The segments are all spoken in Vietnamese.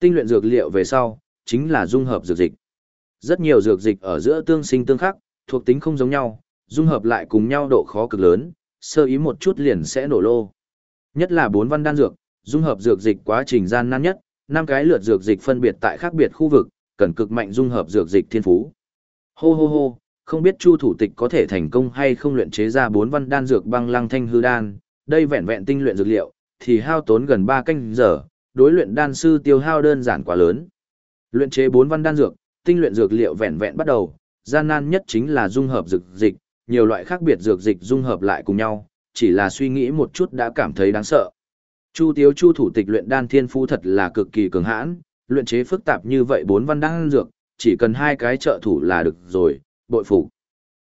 Tinh luyện dược liệu về sau, chính là dung hợp dược dịch. Rất nhiều dược dịch ở giữa tương sinh tương khắc, thuộc tính không giống nhau, dung hợp lại cùng nhau độ khó cực lớn, sơ ý một chút liền sẽ nổ lô. Nhất là bốn văn đan dược, dung hợp dược dịch quá trình gian nan nhất, năm cái lượt dược dịch phân biệt tại khác biệt khu vực, cần cực mạnh dung hợp dược dịch thiên phú. Hô hô hô, không biết Chu thủ tịch có thể thành công hay không luyện chế ra bốn văn đan dược băng lăng thanh hư đan, đây vẹn vẹn tinh luyện dược liệu, thì hao tốn gần 3 canh giờ, đối luyện đan sư tiêu hao đơn giản quá lớn. Luyện chế bốn văn đan dược, tinh luyện dược liệu vẹn vẹn bắt đầu, gian nan nhất chính là dung hợp dược dịch, nhiều loại khác biệt dược dịch dung hợp lại cùng nhau, chỉ là suy nghĩ một chút đã cảm thấy đáng sợ. Chu Tiếu Chu thủ tịch luyện đan thiên phú thật là cực kỳ cường hãn, luyện chế phức tạp như vậy bốn văn đan dược, chỉ cần hai cái trợ thủ là được rồi, bội phục.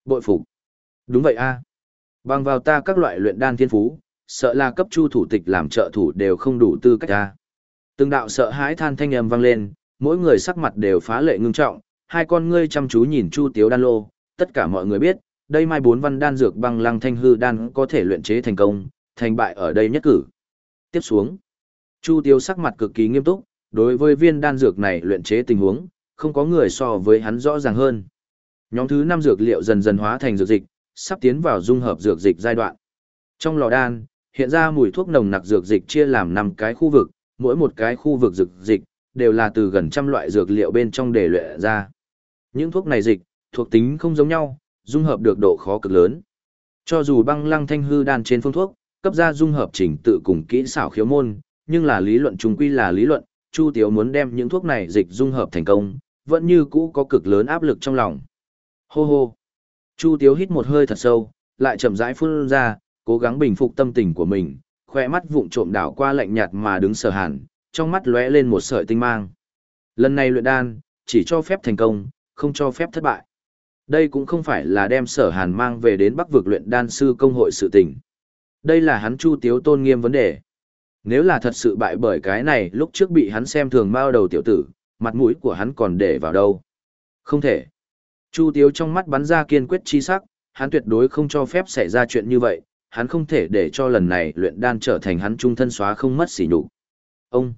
Bội phục. Đúng vậy a. Bằng vào ta các loại luyện đan thiên phú, sợ là cấp Chu thủ tịch làm trợ thủ đều không đủ tư cách a. Từng đạo sợ hãi than thanh âm vang lên, mỗi người sắc mặt đều phá lệ ngưng trọng, hai con ngươi chăm chú nhìn Chu Tiếu đan lô, tất cả mọi người biết, đây mai bốn văn đan dược băng lăng thanh hư đan có thể luyện chế thành công, thành bại ở đây nhất cử. Tiếp xuống, Chu Tiếu sắc mặt cực kỳ nghiêm túc, đối với viên đan dược này luyện chế tình huống, không có người so với hắn rõ ràng hơn. Nhóm thứ năm dược liệu dần dần hóa thành dược dịch, sắp tiến vào dung hợp dược dịch giai đoạn. Trong lò đan, hiện ra mùi thuốc nồng nặc dược dịch chia làm năm cái khu vực, mỗi một cái khu vực dược dịch đều là từ gần trăm loại dược liệu bên trong để luyện ra. Những thuốc này dịch, thuộc tính không giống nhau, dung hợp được độ khó cực lớn. Cho dù băng lăng thanh hư đan trên phương thuốc, cấp ra dung hợp trình tự cùng kỹ xảo khiếu môn, nhưng là lý luận chung quy là lý luận, Chu Tiếu muốn đem những thuốc này dịch dung hợp thành công, vẫn như cũ có cực lớn áp lực trong lòng. Hô hô. Chu Tiếu hít một hơi thật sâu, lại chậm rãi phun ra, cố gắng bình phục tâm tình của mình, khoe mắt vụng trộm đảo qua lạnh nhạt mà đứng sở hàn, trong mắt lóe lên một sợi tinh mang. Lần này luyện đan, chỉ cho phép thành công, không cho phép thất bại. Đây cũng không phải là đem sở hàn mang về đến bắc vực luyện đan sư công hội sự tình. Đây là hắn chu tiếu tôn nghiêm vấn đề. Nếu là thật sự bại bởi cái này lúc trước bị hắn xem thường bao đầu tiểu tử, mặt mũi của hắn còn để vào đâu. Không thể. Chu tiếu trong mắt bắn ra kiên quyết chi sắc, hắn tuyệt đối không cho phép xảy ra chuyện như vậy, hắn không thể để cho lần này luyện đan trở thành hắn trung thân xóa không mất xỉ nhục. Ông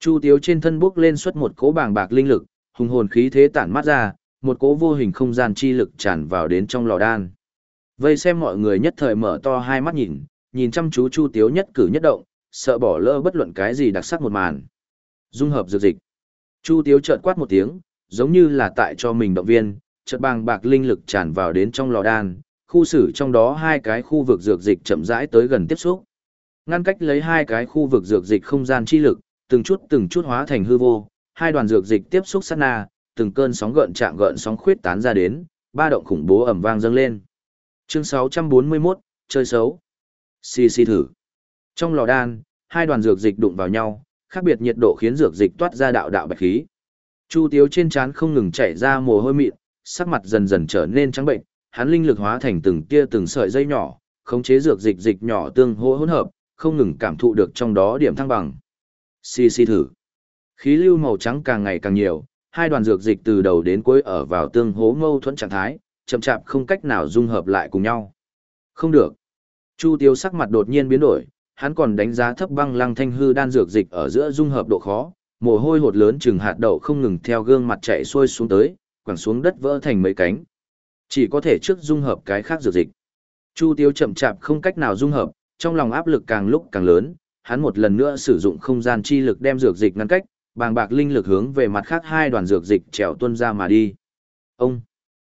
Chu Tiếu trên thân bước lên xuất một cỗ bàng bạc linh lực, hùng hồn khí thế tản mát ra, một cỗ vô hình không gian chi lực tràn vào đến trong lò đan. Vây xem mọi người nhất thời mở to hai mắt nhìn, nhìn chăm chú Chu Tiếu nhất cử nhất động, sợ bỏ lỡ bất luận cái gì đặc sắc một màn. Dung hợp dược dịch. Chu Tiếu chợt quát một tiếng, giống như là tại cho mình động viên, chợt bàng bạc linh lực tràn vào đến trong lò đan, khu xử trong đó hai cái khu vực dược dịch chậm rãi tới gần tiếp xúc. Ngăn cách lấy hai cái khu vực dược dịch không gian chi lực, từng chút từng chút hóa thành hư vô, hai đoàn dược dịch tiếp xúc sát na, từng cơn sóng gợn chạm gợn sóng khuyết tán ra đến, ba động khủng bố ầm vang dâng lên. Chương 641, chơi xấu. Xì xì thử. Trong lò đan, hai đoàn dược dịch đụng vào nhau, khác biệt nhiệt độ khiến dược dịch toát ra đạo đạo bạch khí. Chu Tiếu trên trán không ngừng chảy ra mồ hôi mịn, sắc mặt dần dần trở nên trắng bệnh, hắn linh lực hóa thành từng tia từng sợi dây nhỏ, khống chế dược dịch dịch nhỏ tương hỗ hỗn hợp, không ngừng cảm thụ được trong đó điểm thăng bằng. Xì xì thử. Khí lưu màu trắng càng ngày càng nhiều, hai đoàn dược dịch từ đầu đến cuối ở vào tương hố mâu thuẫn trạng thái, chậm chạp không cách nào dung hợp lại cùng nhau. Không được. Chu Tiêu sắc mặt đột nhiên biến đổi, hắn còn đánh giá thấp băng lăng thanh hư đan dược dịch ở giữa dung hợp độ khó, mồ hôi hột lớn chừng hạt đậu không ngừng theo gương mặt chạy xuôi xuống tới, quẳng xuống đất vỡ thành mấy cánh. Chỉ có thể trước dung hợp cái khác dược dịch. Chu Tiêu chậm chạp không cách nào dung hợp, trong lòng áp lực càng lúc càng lớn, hắn một lần nữa sử dụng không gian chi lực đem dược dịch ngăn cách, bàng bạc linh lực hướng về mặt khác hai đoàn dược dịch trèo tuân ra mà đi. Ông!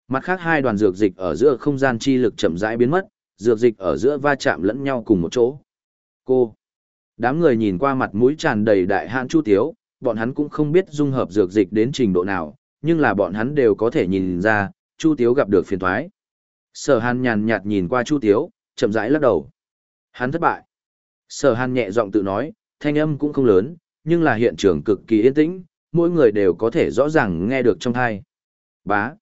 Mặt khác hai đoàn dược dịch ở giữa không gian chi lực chậm rãi biến mất, dược dịch ở giữa va chạm lẫn nhau cùng một chỗ. Cô! Đám người nhìn qua mặt mũi tràn đầy đại hạn chu tiếu, bọn hắn cũng không biết dung hợp dược dịch đến trình độ nào, nhưng là bọn hắn đều có thể nhìn ra, chu tiếu gặp được phiền thoái. Sở hàn nhàn nhạt nhìn qua chu tiếu, chậm rãi lắc đầu. Hắn thất bại. Sở hàn nhẹ giọng tự nói, thanh âm cũng không lớn, nhưng là hiện trường cực kỳ yên tĩnh, mỗi người đều có thể rõ ràng nghe được trong thai. Bá.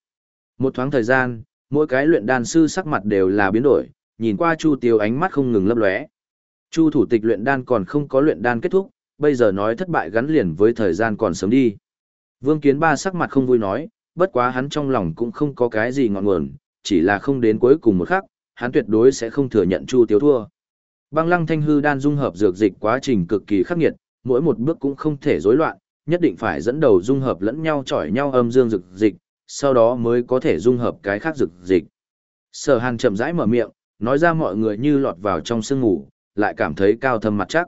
Một thoáng thời gian, mỗi cái luyện đan sư sắc mặt đều là biến đổi, nhìn qua Chu Tiếu ánh mắt không ngừng lấp lóe. Chu thủ tịch luyện đan còn không có luyện đan kết thúc, bây giờ nói thất bại gắn liền với thời gian còn sớm đi. Vương Kiến Ba sắc mặt không vui nói, bất quá hắn trong lòng cũng không có cái gì ngọn nguồn, chỉ là không đến cuối cùng một khắc, hắn tuyệt đối sẽ không thừa nhận Chu Tiếu thua. Băng lăng thanh hư đan dung hợp dược dịch quá trình cực kỳ khắc nghiệt, mỗi một bước cũng không thể rối loạn, nhất định phải dẫn đầu dung hợp lẫn nhau chọi nhau âm dương dược dịch, sau đó mới có thể dung hợp cái khác dược dịch. Sở Hàn chậm rãi mở miệng, nói ra mọi người như lọt vào trong sương ngủ, lại cảm thấy cao thâm mặt chắc.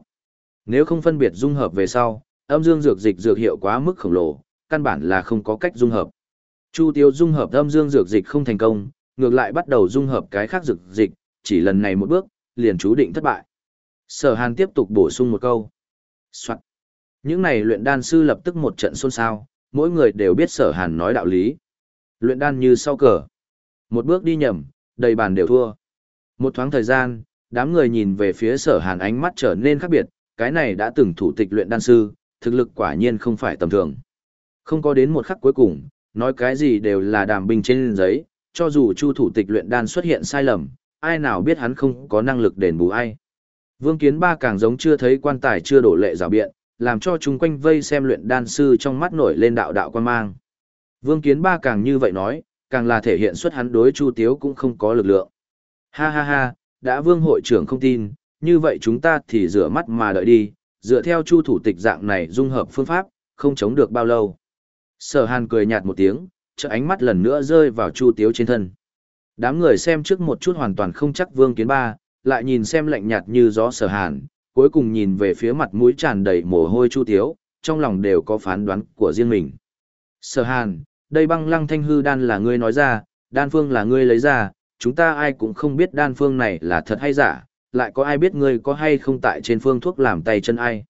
Nếu không phân biệt dung hợp về sau, âm dương dược dịch dược hiệu quá mức khổng lồ, căn bản là không có cách dung hợp. Chu Tiêu dung hợp âm dương dược dịch không thành công, ngược lại bắt đầu dung hợp cái khác dược dịch, chỉ lần này một bước, liền chú định thất bại. Sở Hàn tiếp tục bổ sung một câu. Soạn. Những này luyện đan sư lập tức một trận xôn xao, mỗi người đều biết Sở Hàn nói đạo lý. Luyện đan như sau cờ. Một bước đi nhầm, đầy bàn đều thua. Một thoáng thời gian, đám người nhìn về phía Sở Hàn ánh mắt trở nên khác biệt, cái này đã từng thủ tịch luyện đan sư, thực lực quả nhiên không phải tầm thường. Không có đến một khắc cuối cùng, nói cái gì đều là đàm binh trên giấy, cho dù Chu thủ tịch luyện đan xuất hiện sai lầm, ai nào biết hắn không có năng lực đền bù ai. Vương Kiến Ba càng giống chưa thấy quan tài chưa đổ lệ rào biện, làm cho chúng quanh vây xem luyện đan sư trong mắt nổi lên đạo đạo quan mang. Vương Kiến Ba càng như vậy nói, càng là thể hiện xuất hắn đối Chu Tiếu cũng không có lực lượng. Ha ha ha, đã Vương hội trưởng không tin, như vậy chúng ta thì rửa mắt mà đợi đi, dựa theo Chu thủ tịch dạng này dung hợp phương pháp, không chống được bao lâu. Sở Hàn cười nhạt một tiếng, chợ ánh mắt lần nữa rơi vào Chu Tiếu trên thân. Đám người xem trước một chút hoàn toàn không chắc Vương Kiến Ba, lại nhìn xem lạnh nhạt như gió Sở Hàn, cuối cùng nhìn về phía mặt mũi tràn đầy mồ hôi Chu Tiếu, trong lòng đều có phán đoán của riêng mình. Sở Hàn, đây băng lăng thanh hư đan là ngươi nói ra, đan phương là ngươi lấy ra, chúng ta ai cũng không biết đan phương này là thật hay giả, lại có ai biết ngươi có hay không tại trên phương thuốc làm tay chân ai.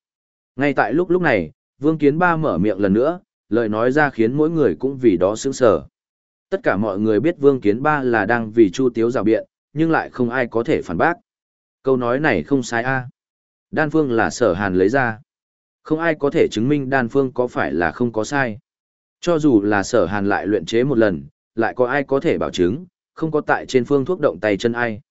Ngay tại lúc lúc này, Vương Kiến Ba mở miệng lần nữa, lời nói ra khiến mỗi người cũng vì đó sững sờ. Tất cả mọi người biết Vương Kiến Ba là đang vì Chu Tiếu rào biện, nhưng lại không ai có thể phản bác. Câu nói này không sai a. Đan phương là sở hàn lấy ra. Không ai có thể chứng minh đan phương có phải là không có sai. Cho dù là sở hàn lại luyện chế một lần, lại có ai có thể bảo chứng, không có tại trên phương thuốc động tay chân ai.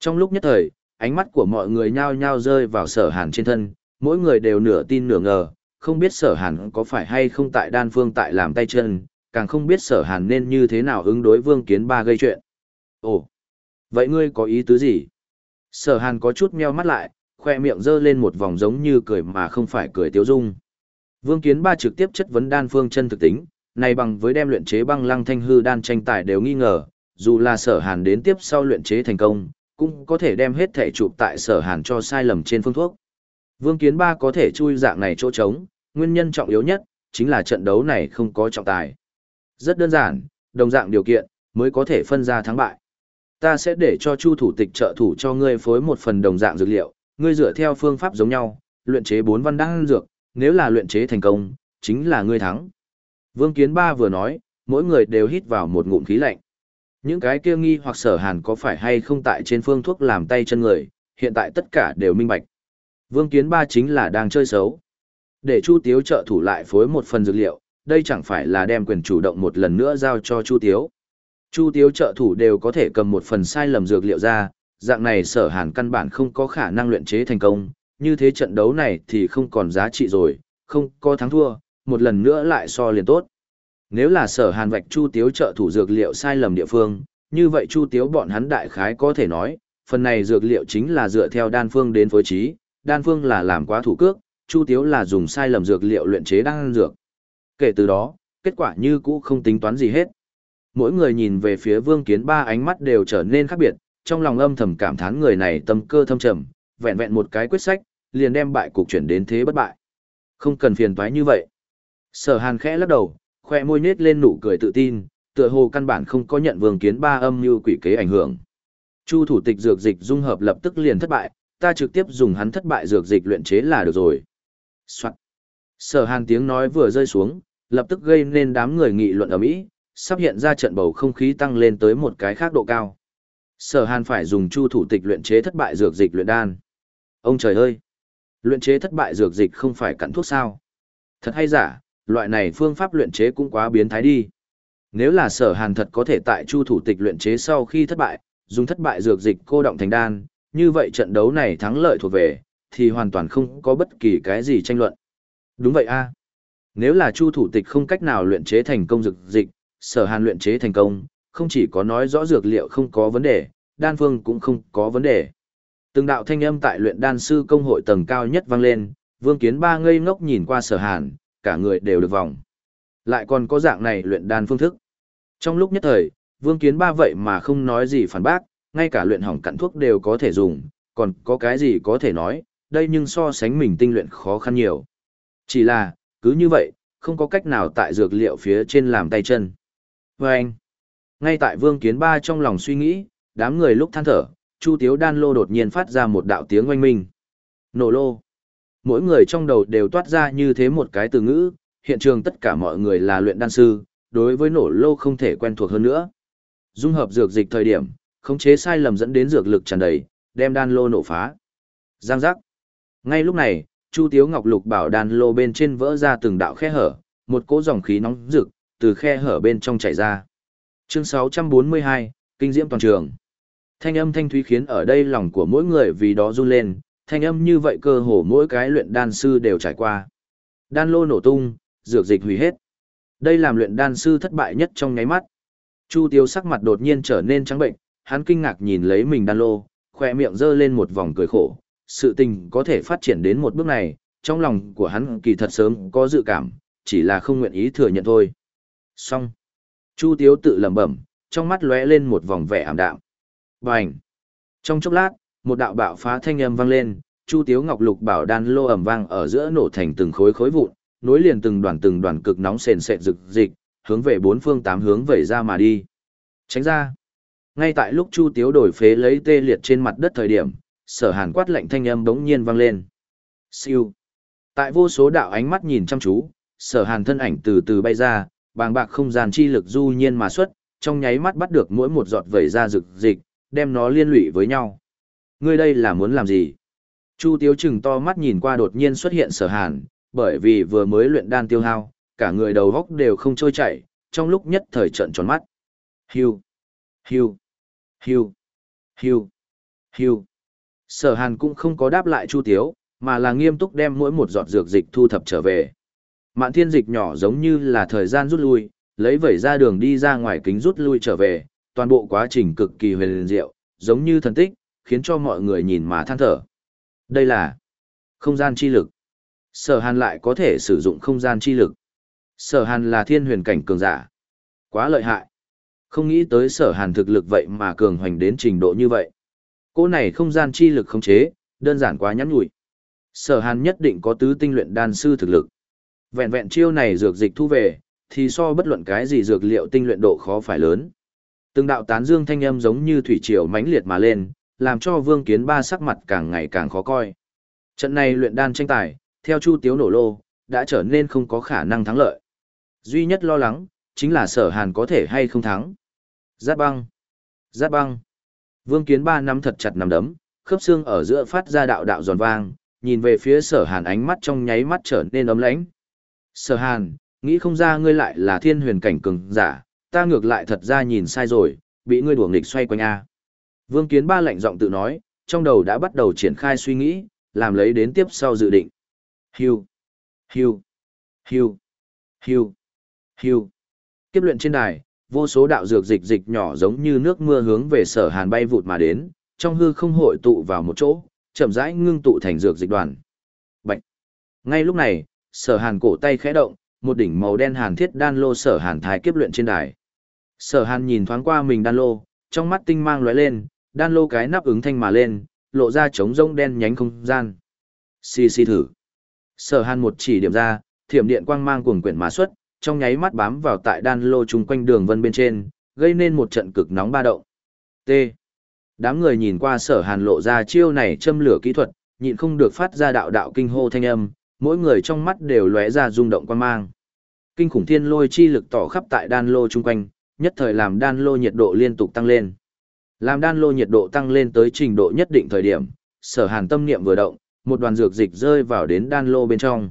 Trong lúc nhất thời, ánh mắt của mọi người nhao nhao rơi vào sở hàn trên thân, mỗi người đều nửa tin nửa ngờ, không biết sở hàn có phải hay không tại đan phương tại làm tay chân, càng không biết sở hàn nên như thế nào ứng đối vương kiến ba gây chuyện. Ồ, vậy ngươi có ý tứ gì? Sở hàn có chút meo mắt lại, khoe miệng giơ lên một vòng giống như cười mà không phải cười tiếu dung. Vương kiến ba trực tiếp chất vấn đan phương chân thực tính, này bằng với đem luyện chế băng lăng thanh hư đan tranh tài đều nghi ngờ, dù là sở hàn đến tiếp sau luyện chế thành công, cũng có thể đem hết thể chụp tại sở hàn cho sai lầm trên phương thuốc. Vương Kiến Ba có thể chui dạng này chỗ trống, nguyên nhân trọng yếu nhất, chính là trận đấu này không có trọng tài. Rất đơn giản, đồng dạng điều kiện, mới có thể phân ra thắng bại. Ta sẽ để cho Chu thủ tịch trợ thủ cho ngươi phối một phần đồng dạng dược liệu, ngươi dựa theo phương pháp giống nhau, luyện chế bốn văn đan dược, nếu là luyện chế thành công, chính là ngươi thắng. Vương Kiến Ba vừa nói, mỗi người đều hít vào một ngụm khí lạnh. Những cái kia nghi hoặc sở hàn có phải hay không tại trên phương thuốc làm tay chân người, hiện tại tất cả đều minh bạch. Vương Kiến Ba chính là đang chơi xấu. Để Chu Tiếu trợ thủ lại phối một phần dược liệu, đây chẳng phải là đem quyền chủ động một lần nữa giao cho Chu Tiếu. Chu Tiếu trợ thủ đều có thể cầm một phần sai lầm dược liệu ra, dạng này sở hàn căn bản không có khả năng luyện chế thành công, như thế trận đấu này thì không còn giá trị rồi, không có thắng thua, một lần nữa lại so liền tốt. Nếu là sở hàn vạch Chu Tiếu trợ thủ dược liệu sai lầm địa phương, như vậy Chu Tiếu bọn hắn đại khái có thể nói, phần này dược liệu chính là dựa theo đan phương đến phối trí, đan phương là làm quá thủ cước, Chu Tiếu là dùng sai lầm dược liệu luyện chế đan dược. Kể từ đó, kết quả như cũ không tính toán gì hết. Mỗi người nhìn về phía Vương Kiến Ba ánh mắt đều trở nên khác biệt, trong lòng âm thầm cảm thán người này tâm cơ thâm trầm, vẹn vẹn một cái quyết sách, liền đem bại cục chuyển đến thế bất bại. Không cần phiền toái như vậy. Sở Hàn khẽ lắc đầu, khoe môi nết lên nụ cười tự tin, tựa hồ căn bản không có nhận Vương Kiến Ba âm như quỷ kế ảnh hưởng. Chu thủ tịch dược dịch dung hợp lập tức liền thất bại, ta trực tiếp dùng hắn thất bại dược dịch luyện chế là được rồi. Soạn. Sở hàn tiếng nói vừa rơi xuống, lập tức gây nên đám người nghị luận ở Mỹ, sắp hiện ra trận bầu không khí tăng lên tới một cái khác độ cao. Sở hàn phải dùng chu thủ tịch luyện chế thất bại dược dịch luyện đan. Ông trời ơi! Luyện chế thất bại dược dịch không phải cặn thuốc sao? Thật hay giả, loại này phương pháp luyện chế cũng quá biến thái đi. Nếu là sở hàn thật có thể tại chu thủ tịch luyện chế sau khi thất bại, dùng thất bại dược dịch cô động thành đan, như vậy trận đấu này thắng lợi thuộc về, thì hoàn toàn không có bất kỳ cái gì tranh luận. Đúng vậy a. Nếu là Chu thủ tịch không cách nào luyện chế thành công dược dịch, Sở Hàn luyện chế thành công, không chỉ có nói rõ dược liệu không có vấn đề, đan phương cũng không có vấn đề. Từng đạo thanh âm tại luyện đan sư công hội tầng cao nhất vang lên, Vương Kiến Ba ngây ngốc nhìn qua Sở Hàn, cả người đều được vòng. Lại còn có dạng này luyện đan phương thức. Trong lúc nhất thời, Vương Kiến Ba vậy mà không nói gì phản bác, ngay cả luyện hỏng cặn thuốc đều có thể dùng, còn có cái gì có thể nói, đây nhưng so sánh mình tinh luyện khó khăn nhiều. Chỉ là, cứ như vậy, không có cách nào tại dược liệu phía trên làm tay chân. Và anh, ngay tại Vương Kiến Ba trong lòng suy nghĩ, đám người lúc than thở, Chu Tiếu Đan Lô đột nhiên phát ra một đạo tiếng oanh minh. Nổ lô. Mỗi người trong đầu đều toát ra như thế một cái từ ngữ, hiện trường tất cả mọi người là luyện đan sư, đối với nổ lô không thể quen thuộc hơn nữa. Dung hợp dược dịch thời điểm, khống chế sai lầm dẫn đến dược lực tràn đầy, đem đan lô nổ phá. Giang giác. Ngay lúc này, Chu Tiếu Ngọc Lục bảo đan lô bên trên vỡ ra từng đạo khe hở, một cỗ dòng khí nóng rực từ khe hở bên trong chảy ra. Chương 642, kinh diễm toàn trường. Thanh âm thanh thúy khiến ở đây lòng của mỗi người vì đó run lên, thanh âm như vậy cơ hồ mỗi cái luyện đan sư đều trải qua. Đan lô nổ tung, dược dịch hủy hết. Đây làm luyện đan sư thất bại nhất trong nháy mắt. Chu Tiếu sắc mặt đột nhiên trở nên trắng bệnh, hắn kinh ngạc nhìn lấy mình đan lô, khoe miệng giơ lên một vòng cười khổ. Sự tình có thể phát triển đến một bước này, trong lòng của hắn kỳ thật sớm có dự cảm, chỉ là không nguyện ý thừa nhận thôi. Xong. Chu Tiếu tự lẩm bẩm, trong mắt lóe lên một vòng vẻ ảm đạm. Bành. Trong chốc lát, một đạo bạo phá thanh âm vang lên, Chu Tiếu Ngọc Lục bảo đan lô ầm vang ở giữa nổ thành từng khối khối vụn, nối liền từng đoàn từng đoàn cực nóng sền sệt rực dịch, hướng về bốn phương tám hướng vẩy ra mà đi. Tránh ra. Ngay tại lúc Chu Tiếu đổi phế lấy tê liệt trên mặt đất thời điểm, sở hàn quát lạnh thanh âm bỗng nhiên vang lên. Siêu. Tại vô số đạo ánh mắt nhìn chăm chú, sở hàn thân ảnh từ từ bay ra, bàng bạc không gian chi lực du nhiên mà xuất, trong nháy mắt bắt được mỗi một giọt vẩy ra rực dịch, đem nó liên lụy với nhau. Ngươi đây là muốn làm gì? Chu Tiếu chừng to mắt nhìn qua đột nhiên xuất hiện sở hàn, bởi vì vừa mới luyện đan tiêu hao, cả người đầu góc đều không trôi chảy, trong lúc nhất thời trận tròn mắt. Hiu, hiu, hiu, hiu, hiu. Sở hàn cũng không có đáp lại Chu Tiếu, mà là nghiêm túc đem mỗi một giọt dược dịch thu thập trở về. Mạn thiên dịch nhỏ giống như là thời gian rút lui, lấy vẩy ra đường đi ra ngoài kính rút lui trở về, toàn bộ quá trình cực kỳ huyền diệu, giống như thần tích, khiến cho mọi người nhìn mà than thở. Đây là không gian chi lực. Sở hàn lại có thể sử dụng không gian chi lực. Sở hàn là thiên huyền cảnh cường giả. Quá lợi hại. Không nghĩ tới sở hàn thực lực vậy mà cường hoành đến trình độ như vậy. Cô này không gian chi lực khống chế, đơn giản quá nhắn nhủi. Sở hàn nhất định có tứ tinh luyện đan sư thực lực. Vẹn vẹn chiêu này dược dịch thu về, thì so bất luận cái gì dược liệu tinh luyện độ khó phải lớn. Từng đạo tán dương thanh âm giống như thủy triều mãnh liệt mà lên, làm cho Vương Kiến Ba sắc mặt càng ngày càng khó coi. Trận này luyện đan tranh tài, theo Chu Tiếu nổ lô, đã trở nên không có khả năng thắng lợi. Duy nhất lo lắng, chính là sở hàn có thể hay không thắng. Giát băng. Giát băng. Vương Kiến Ba nắm thật chặt nắm đấm, khớp xương ở giữa phát ra đạo đạo giòn vang, nhìn về phía sở hàn ánh mắt trong nháy mắt trở nên ấm lãnh. Sở hàn, nghĩ không ra ngươi lại là thiên huyền cảnh cường giả, ta ngược lại thật ra nhìn sai rồi, bị ngươi đùa nghịch xoay quanh A. Vương Kiến Ba lạnh giọng tự nói, trong đầu đã bắt đầu triển khai suy nghĩ, làm lấy đến tiếp sau dự định. Hiu, hiu, hiu, hiu, hiu. Kiếp luyện trên đài, vô số đạo dược dịch dịch nhỏ giống như nước mưa hướng về sở hàn bay vụt mà đến, trong hư không hội tụ vào một chỗ, chậm rãi ngưng tụ thành dược dịch đoàn. Bạch. Ngay lúc này, sở hàn cổ tay khẽ động, một đỉnh màu đen hàn thiết đan lô sở hàn thái kiếp luyện trên đài. Sở hàn nhìn thoáng qua mình đan lô, trong mắt tinh mang lóe lên, đan lô cái nắp ứng thanh mà lên, lộ ra trống rông đen nhánh không gian. Xì xì thử. Sở hàn một chỉ điểm ra, thiểm điện quang mang cuồng quyển mà xuất, trong nháy mắt bám vào tại đan lô chung quanh đường vân bên trên, gây nên một trận cực nóng ba động. T. Đám người nhìn qua sở hàn lộ ra chiêu này châm lửa kỹ thuật, nhịn không được phát ra đạo đạo kinh hô thanh âm, mỗi người trong mắt đều lóe ra rung động quan mang. Kinh khủng thiên lôi chi lực tỏ khắp tại đan lô chung quanh, nhất thời làm đan lô nhiệt độ liên tục tăng lên. Làm đan lô nhiệt độ tăng lên tới trình độ nhất định thời điểm, sở hàn tâm niệm vừa động, một đoàn dược dịch rơi vào đến đan lô bên trong.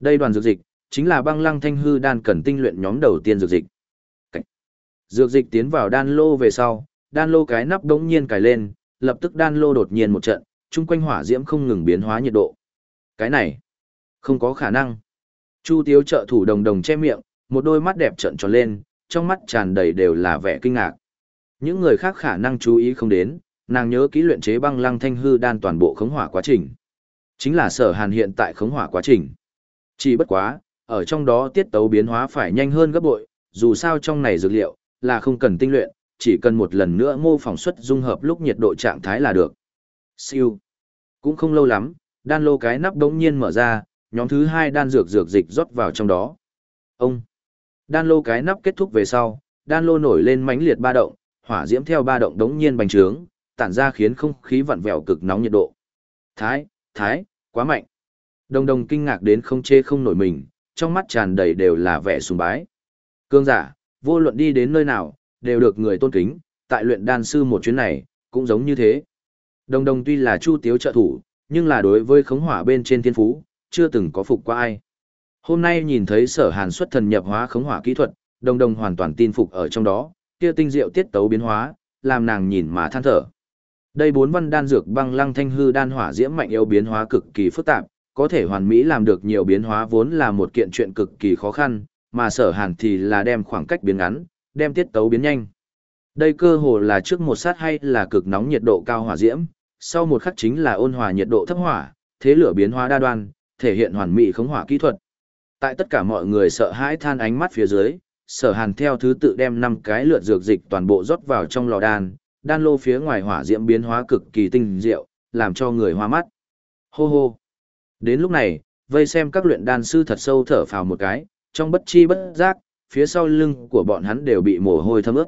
Đây đoàn dược dịch, chính là băng lăng thanh hư đan cần tinh luyện nhóm đầu tiên dược dịch. Cách. Dược dịch tiến vào đan lô về sau, đan lô cái nắp đống nhiên cài lên, lập tức đan lô đột nhiên một trận, chung quanh hỏa diễm không ngừng biến hóa nhiệt độ. Cái này, không có khả năng. Chu Tiếu trợ thủ đồng đồng che miệng, một đôi mắt đẹp trợn tròn lên, trong mắt tràn đầy đều là vẻ kinh ngạc. Những người khác khả năng chú ý không đến, nàng nhớ kỹ luyện chế băng lăng thanh hư đan toàn bộ khống hỏa quá trình. Chính là sở hàn hiện tại khống hỏa quá trình. Chỉ bất quá, ở trong đó tiết tấu biến hóa phải nhanh hơn gấp bội, dù sao trong này dược liệu là không cần tinh luyện, chỉ cần một lần nữa mô phỏng xuất dung hợp lúc nhiệt độ trạng thái là được. Siêu. Cũng không lâu lắm, đan lô cái nắp đống nhiên mở ra, nhóm thứ hai đan dược dược dịch rót vào trong đó. Ông. Đan lô cái nắp kết thúc về sau, đan lô nổi lên mãnh liệt ba động, hỏa diễm theo ba động đống nhiên bành trướng, tản ra khiến không khí vặn vẹo cực nóng nhiệt độ. Thái, thái, quá mạnh. Đồng đồng kinh ngạc đến không chê không nổi mình, trong mắt tràn đầy đều là vẻ sùng bái. Cương giả, vô luận đi đến nơi nào, đều được người tôn kính, tại luyện đan sư một chuyến này, cũng giống như thế. Đồng đồng tuy là chu tiếu trợ thủ, nhưng là đối với khống hỏa bên trên thiên phú, chưa từng có phục qua ai. Hôm nay nhìn thấy sở hàn xuất thần nhập hóa khống hỏa kỹ thuật, đồng đồng hoàn toàn tin phục ở trong đó, kia tinh diệu tiết tấu biến hóa, làm nàng nhìn mà than thở. Đây bốn văn đan dược băng lăng thanh hư đan hỏa diễm mạnh yếu biến hóa cực kỳ phức tạp, có thể hoàn mỹ làm được nhiều biến hóa vốn là một kiện chuyện cực kỳ khó khăn, mà sở hàn thì là đem khoảng cách biến ngắn, đem tiết tấu biến nhanh. Đây cơ hồ là trước một sát hay là cực nóng nhiệt độ cao hỏa diễm, sau một khắc chính là ôn hòa nhiệt độ thấp hỏa, thế lửa biến hóa đa đoan, thể hiện hoàn mỹ khống hỏa kỹ thuật. Tại tất cả mọi người sợ hãi than ánh mắt phía dưới, sở hàn theo thứ tự đem năm cái lượt dược dịch toàn bộ rót vào trong lò đan, đan lô phía ngoài hỏa diễm biến hóa cực kỳ tinh diệu, làm cho người hoa mắt. Hô hô. Đến lúc này, vây xem các luyện đan sư thật sâu thở phào một cái, trong bất chi bất giác, phía sau lưng của bọn hắn đều bị mồ hôi thấm ướt.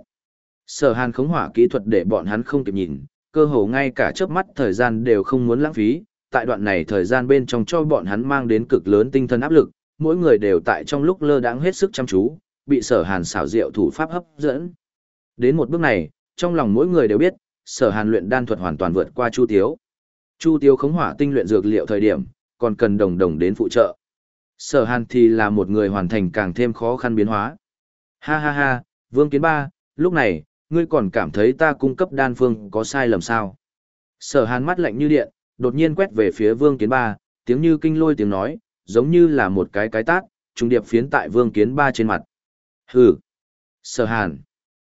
Sở Hàn khống hỏa kỹ thuật để bọn hắn không kịp nhìn, cơ hồ ngay cả chớp mắt thời gian đều không muốn lãng phí, tại đoạn này thời gian bên trong cho bọn hắn mang đến cực lớn tinh thần áp lực, mỗi người đều tại trong lúc lơ đãng hết sức chăm chú, bị Sở Hàn xảo diệu thủ pháp hấp dẫn. Đến một bước này, trong lòng mỗi người đều biết, Sở Hàn luyện đan thuật hoàn toàn vượt qua Chu Tiếu. Chu Tiếu khống hỏa tinh luyện dược liệu thời điểm, còn cần đồng đồng đến phụ trợ. Sở hàn thì là một người hoàn thành càng thêm khó khăn biến hóa. Ha ha ha, Vương Kiến Ba, lúc này, ngươi còn cảm thấy ta cung cấp đan phương có sai lầm sao? Sở hàn mắt lạnh như điện, đột nhiên quét về phía Vương Kiến Ba, tiếng như kinh lôi tiếng nói, giống như là một cái cái tát, trùng điệp phiến tại Vương Kiến Ba trên mặt. Hừ! Sở hàn!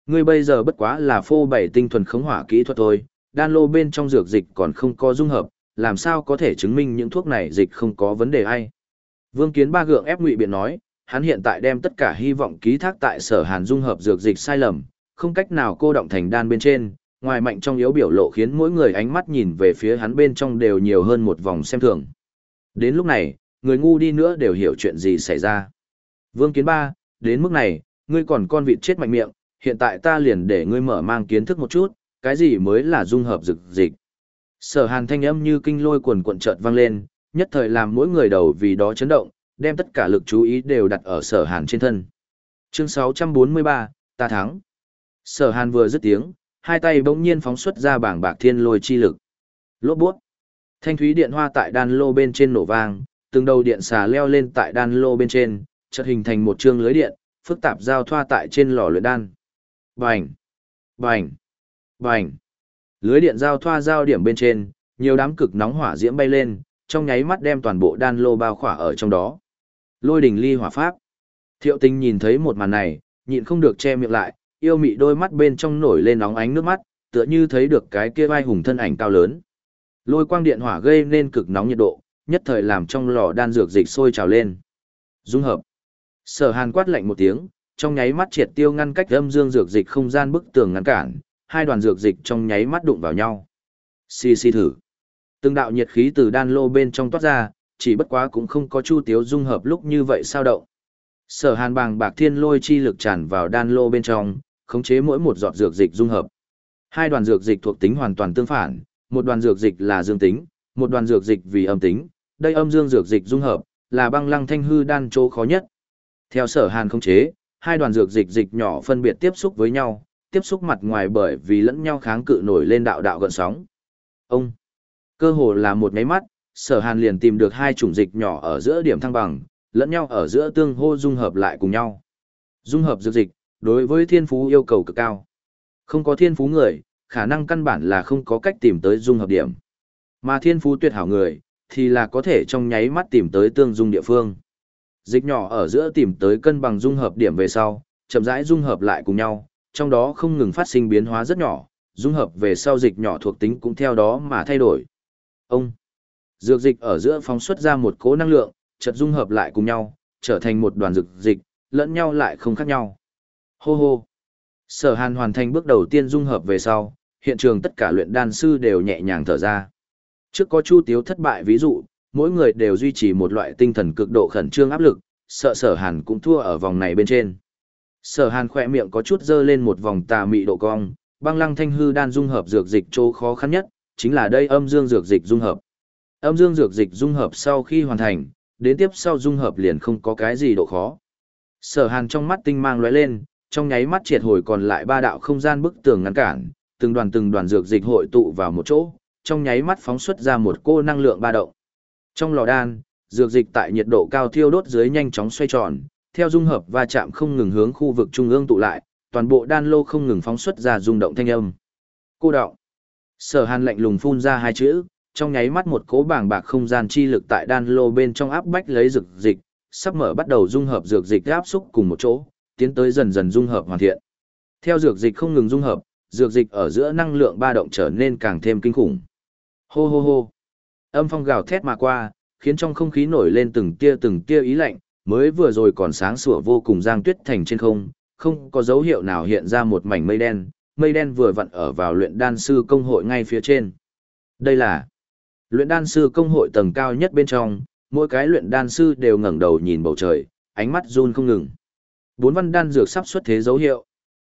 Ngươi bây giờ bất quá là phô bảy tinh thuần khống hỏa kỹ thuật thôi, đan lô bên trong dược dịch còn không có dung hợp, làm sao có thể chứng minh những thuốc này dịch không có vấn đề hay? Vương Kiến ba gượng ép ngụy biện nói, hắn hiện tại đem tất cả hy vọng ký thác tại sở hàn dung hợp dược dịch sai lầm, không cách nào cô động thành đan bên trên, ngoài mạnh trong yếu biểu lộ khiến mỗi người ánh mắt nhìn về phía hắn bên trong đều nhiều hơn một vòng xem thường. Đến lúc này, người ngu đi nữa đều hiểu chuyện gì xảy ra. Vương Kiến ba, đến mức này, ngươi còn con vịt chết mạnh miệng, hiện tại ta liền để ngươi mở mang kiến thức một chút, cái gì mới là dung hợp dược dịch. Sở hàn thanh âm như kinh lôi cuồn cuộn chợt vang lên, nhất thời làm mỗi người đầu vì đó chấn động, đem tất cả lực chú ý đều đặt ở sở hàn trên thân. Chương 643, ta thắng. Sở hàn vừa dứt tiếng, hai tay bỗng nhiên phóng xuất ra bảng bạc thiên lôi chi lực. Lốt bút. Thanh thúy điện hoa tại đan lô bên trên nổ vang, từng đầu điện xà leo lên tại đan lô bên trên, chợt hình thành một chương lưới điện, phức tạp giao thoa tại trên lò luyện đan. Bành! Bành! Bành! Lưới điện giao thoa giao điểm bên trên, nhiều đám cực nóng hỏa diễm bay lên, trong nháy mắt đem toàn bộ đan lô bao khỏa ở trong đó. Lôi đỉnh ly hỏa pháp. Thiệu Tinh nhìn thấy một màn này, nhịn không được che miệng lại, yêu mị đôi mắt bên trong nổi lên nóng ánh nước mắt, tựa như thấy được cái kia vai hùng thân ảnh cao lớn. Lôi quang điện hỏa gây nên cực nóng nhiệt độ, nhất thời làm trong lò đan dược dịch sôi trào lên. Dung hợp. Sở Hàn quát lạnh một tiếng, trong nháy mắt triệt tiêu ngăn cách âm dương dược dịch không gian bức tường ngăn cản, hai đoàn dược dịch trong nháy mắt đụng vào nhau. Xì xì thử. Từng đạo nhiệt khí từ đan lô bên trong toát ra, chỉ bất quá cũng không có chu tiếu dung hợp lúc như vậy sao động. Sở hàn bàng bạc thiên lôi chi lực tràn vào đan lô bên trong, khống chế mỗi một giọt dược dịch dung hợp. Hai đoàn dược dịch thuộc tính hoàn toàn tương phản, một đoàn dược dịch là dương tính, một đoàn dược dịch vì âm tính, đây âm dương dược dịch dung hợp, là băng lăng thanh hư đan chỗ khó nhất. Theo sở hàn khống chế, hai đoàn dược dịch dịch nhỏ phân biệt tiếp xúc với nhau, tiếp xúc mặt ngoài bởi vì lẫn nhau kháng cự nổi lên đạo đạo gợn sóng. Ông, cơ hồ là một nháy mắt, sở hàn liền tìm được hai chủng dịch nhỏ ở giữa điểm thăng bằng, lẫn nhau ở giữa tương hô dung hợp lại cùng nhau. Dung hợp dược dịch, đối với thiên phú yêu cầu cực cao. Không có thiên phú người, khả năng căn bản là không có cách tìm tới dung hợp điểm. Mà thiên phú tuyệt hảo người, thì là có thể trong nháy mắt tìm tới tương dung địa phương. Dịch nhỏ ở giữa tìm tới cân bằng dung hợp điểm về sau, chậm rãi dung hợp lại cùng nhau, trong đó không ngừng phát sinh biến hóa rất nhỏ, dung hợp về sau dịch nhỏ thuộc tính cũng theo đó mà thay đổi. Ông, dược dịch ở giữa phóng xuất ra một cỗ năng lượng, chợt dung hợp lại cùng nhau, trở thành một đoàn dược dịch, lẫn nhau lại không khác nhau. Hô hô. Sở Hàn hoàn thành bước đầu tiên dung hợp về sau, hiện trường tất cả luyện đan sư đều nhẹ nhàng thở ra. Trước có Chu Tiếu thất bại ví dụ, mỗi người đều duy trì một loại tinh thần cực độ khẩn trương áp lực, sợ Sở Hàn cũng thua ở vòng này bên trên. Sở Hàn khỏe miệng có chút dơ lên một vòng tà mị độ cong, băng lăng thanh hư đan dung hợp dược dịch chỗ khó khăn nhất, chính là đây âm dương dược dịch dung hợp. Âm dương dược dịch dung hợp sau khi hoàn thành, đến tiếp sau dung hợp liền không có cái gì độ khó. Sở Hàn trong mắt tinh mang lóe lên, trong nháy mắt triệt hồi còn lại ba đạo không gian bức tường ngăn cản, từng đoàn từng đoàn dược dịch hội tụ vào một chỗ, trong nháy mắt phóng xuất ra một cô năng lượng ba động. Trong lò đan, dược dịch tại nhiệt độ cao thiêu đốt dưới nhanh chóng xoay tròn, theo dung hợp va chạm không ngừng hướng khu vực trung ương tụ lại, toàn bộ đan lô không ngừng phóng xuất ra rung động thanh âm. Cô đọng. Sở Hàn lạnh lùng phun ra hai chữ, trong nháy mắt một cỗ bảng bạc không gian chi lực tại đan lô bên trong áp bách lấy dược dịch, sắp mở bắt đầu dung hợp dược dịch áp xúc cùng một chỗ, tiến tới dần dần dung hợp hoàn thiện. Theo dược dịch không ngừng dung hợp, dược dịch ở giữa năng lượng ba động trở nên càng thêm kinh khủng. Hô hô hô. Âm phong gào thét mà qua, khiến trong không khí nổi lên từng tia từng tia ý lạnh, mới vừa rồi còn sáng sủa vô cùng giang tuyết thành trên không, không có dấu hiệu nào hiện ra một mảnh mây đen, mây đen vừa vặn ở vào luyện đan sư công hội ngay phía trên. Đây là luyện đan sư công hội tầng cao nhất bên trong, mỗi cái luyện đan sư đều ngẩng đầu nhìn bầu trời, ánh mắt run không ngừng. Bốn văn đan dược sắp xuất thế dấu hiệu.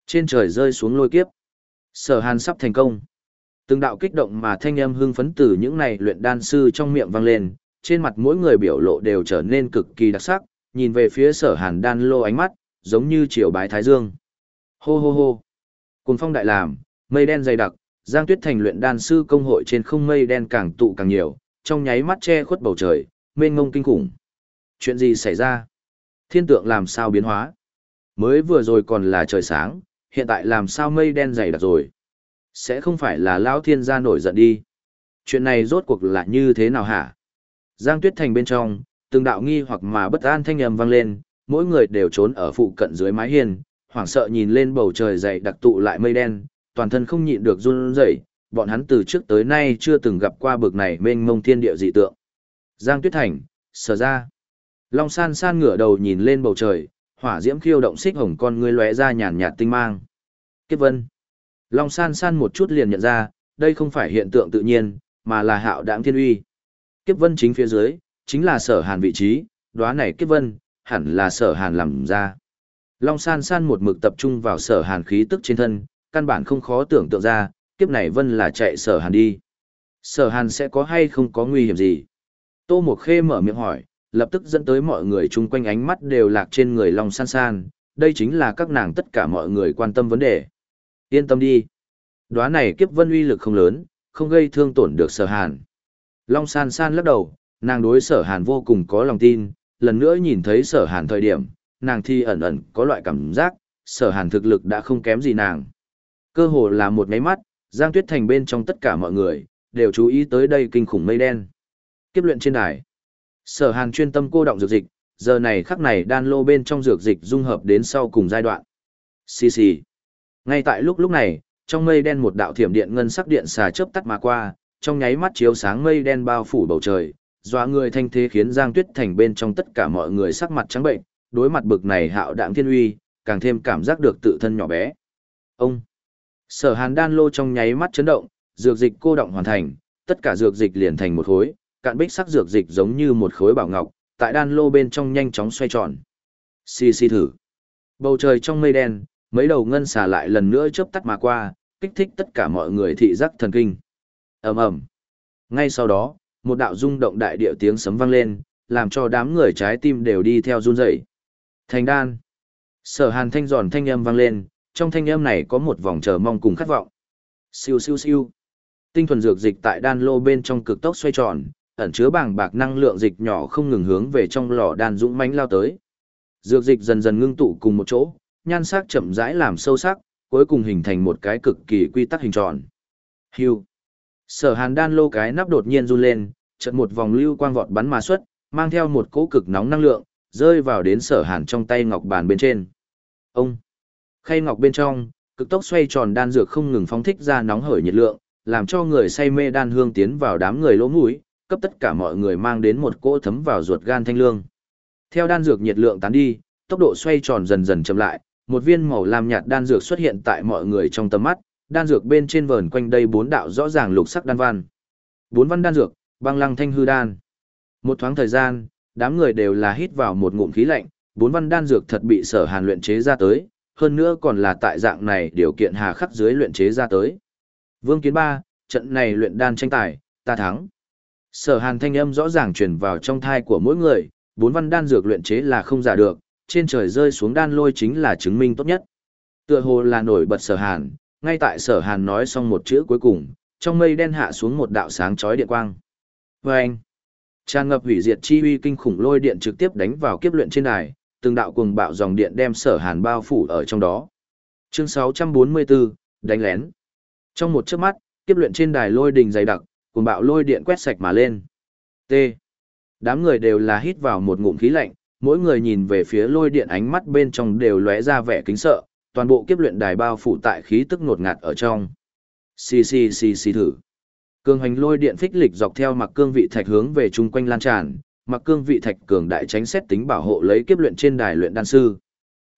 Trên trời rơi xuống lôi kiếp. Sở Hàn sắp thành công. Từng đạo kích động mà thanh âm hưng phấn từ những này luyện đan sư trong miệng vang lên, trên mặt mỗi người biểu lộ đều trở nên cực kỳ đặc sắc, nhìn về phía Sở Hàn đan lô ánh mắt, giống như triều bái thái dương. Hô hô hô. Cùng phong đại làm, mây đen dày đặc, Giang Tuyết Thành luyện đan sư công hội trên không mây đen càng tụ càng nhiều, trong nháy mắt che khuất bầu trời, mênh ngông kinh khủng. Chuyện gì xảy ra? Thiên tượng làm sao biến hóa? Mới vừa rồi còn là trời sáng, hiện tại làm sao mây đen dày đặc rồi? Sẽ không phải là Lão Thiên gia nổi giận đi. Chuyện này rốt cuộc là như thế nào hả? Giang Tuyết Thành bên trong, từng đạo nghi hoặc mà bất an thanh âm vang lên, mỗi người đều trốn ở phụ cận dưới mái hiên, hoảng sợ nhìn lên bầu trời dày đặc tụ lại mây đen, toàn thân không nhịn được run rẩy, bọn hắn từ trước tới nay chưa từng gặp qua bực này mênh mông thiên địa dị tượng. Giang Tuyết Thành, sở ra. Long san san ngửa đầu nhìn lên bầu trời, hỏa diễm khiêu động xích hồng con ngươi lóe ra nhàn nhạt tinh mang. Kiếp vân. Long san san một chút liền nhận ra, đây không phải hiện tượng tự nhiên, mà là hạo đãng thiên uy. Kiếp vân chính phía dưới, chính là sở hàn vị trí, đóa này kiếp vân, hẳn là sở hàn làm ra. Long san san một mực tập trung vào sở hàn khí tức trên thân, căn bản không khó tưởng tượng ra, kiếp này vân là chạy sở hàn đi. Sở hàn sẽ có hay không có nguy hiểm gì? Tô Mộc Khê mở miệng hỏi, lập tức dẫn tới mọi người chung quanh ánh mắt đều lạc trên người Long san san, đây chính là các nàng tất cả mọi người quan tâm vấn đề. Yên tâm đi. Đóa này kiếp vân uy lực không lớn, không gây thương tổn được sở hàn. Long san san lắc đầu, nàng đối sở hàn vô cùng có lòng tin, lần nữa nhìn thấy sở hàn thời điểm, nàng thi ẩn ẩn có loại cảm giác, sở hàn thực lực đã không kém gì nàng. Cơ hồ là một máy mắt, Giang Tuyết Thành bên trong tất cả mọi người, đều chú ý tới đây kinh khủng mây đen. Kiếp luyện trên đài. Sở hàn chuyên tâm cô động dược dịch, giờ này khắc này đan lô bên trong dược dịch dung hợp đến sau cùng giai đoạn. Xì xì. Ngay tại lúc lúc này, trong mây đen một đạo thiểm điện ngân sắc điện xà chớp tắt mà qua, trong nháy mắt chiếu sáng mây đen bao phủ bầu trời, dọa người thanh thế khiến Giang Tuyết Thành bên trong tất cả mọi người sắc mặt trắng bệnh, đối mặt bực này hạo đạm thiên uy, càng thêm cảm giác được tự thân nhỏ bé. Ông Sở Hàn đan lô trong nháy mắt chấn động, dược dịch cô động hoàn thành, tất cả dược dịch liền thành một khối, cạn bích sắc dược dịch giống như một khối bảo ngọc, tại đan lô bên trong nhanh chóng xoay tròn. Xì xì thử. Bầu trời trong mây đen, mấy đầu ngân xà lại lần nữa chớp tắt mà qua, kích thích tất cả mọi người thị giác thần kinh. Ầm ầm. Ngay sau đó, một đạo rung động đại địa tiếng sấm vang lên, làm cho đám người trái tim đều đi theo run rẩy. Thành đan. Sở Hàn thanh giòn thanh âm vang lên, trong thanh âm này có một vòng chờ mong cùng khát vọng. Siêu siêu siêu. Tinh thuần dược dịch tại đan lô bên trong cực tốc xoay tròn, ẩn chứa bảng bạc năng lượng dịch nhỏ không ngừng hướng về trong lò đan dũng mãnh lao tới. Dược dịch dần dần ngưng tụ cùng một chỗ, nhan sắc chậm rãi làm sâu sắc, cuối cùng hình thành một cái cực kỳ quy tắc hình tròn. Hưu. Sở Hàn đan lô cái nắp đột nhiên run lên, chợt một vòng lưu quang vọt bắn mà xuất, mang theo một cỗ cực nóng năng lượng, rơi vào đến Sở Hàn trong tay ngọc bàn bên trên. Ông. Khay ngọc bên trong, cực tốc xoay tròn đan dược không ngừng phóng thích ra nóng hởi nhiệt lượng, làm cho người say mê đan hương tiến vào đám người lỗ mũi, cấp tất cả mọi người mang đến một cỗ thấm vào ruột gan thanh lương. Theo đan dược nhiệt lượng tán đi, tốc độ xoay tròn dần dần chậm lại, một viên màu lam nhạt đan dược xuất hiện tại mọi người trong tầm mắt, đan dược bên trên vờn quanh đây bốn đạo rõ ràng lục sắc đan văn. Bốn văn đan dược, băng lăng thanh hư đan. Một thoáng thời gian, đám người đều là hít vào một ngụm khí lạnh, bốn văn đan dược thật bị sở hàn luyện chế ra tới, hơn nữa còn là tại dạng này điều kiện hà khắc dưới luyện chế ra tới. Vương Kiến Ba, trận này luyện đan tranh tài, ta thắng. Sở hàn thanh âm rõ ràng truyền vào trong thai của mỗi người, bốn văn đan dược luyện chế là không giả được, trên trời rơi xuống đan lôi chính là chứng minh tốt nhất. Tựa hồ là nổi bật sở hàn, ngay tại sở hàn nói xong một chữ cuối cùng, trong mây đen hạ xuống một đạo sáng chói điện quang. vê anh, tràn ngập hủy diệt chi uy kinh khủng lôi điện trực tiếp đánh vào kiếp luyện trên đài, từng đạo cuồng bạo dòng điện đem sở hàn bao phủ ở trong đó. Chương 644, đánh lén. Trong một chớp mắt, kiếp luyện trên đài lôi đình dày đặc, cuồng bạo lôi điện quét sạch mà lên. T. Đám người đều là hít vào một ngụm khí lạnh, mỗi người nhìn về phía lôi điện ánh mắt bên trong đều lóe ra vẻ kính sợ, toàn bộ kiếp luyện đài bao phủ tại khí tức ngột ngạt ở trong. Xì xì xì xì thử. Cương hành lôi điện phích lịch dọc theo mặc cương vị thạch hướng về chung quanh lan tràn, mặc cương vị thạch cường đại tránh xét tính bảo hộ lấy kiếp luyện trên đài luyện đan sư.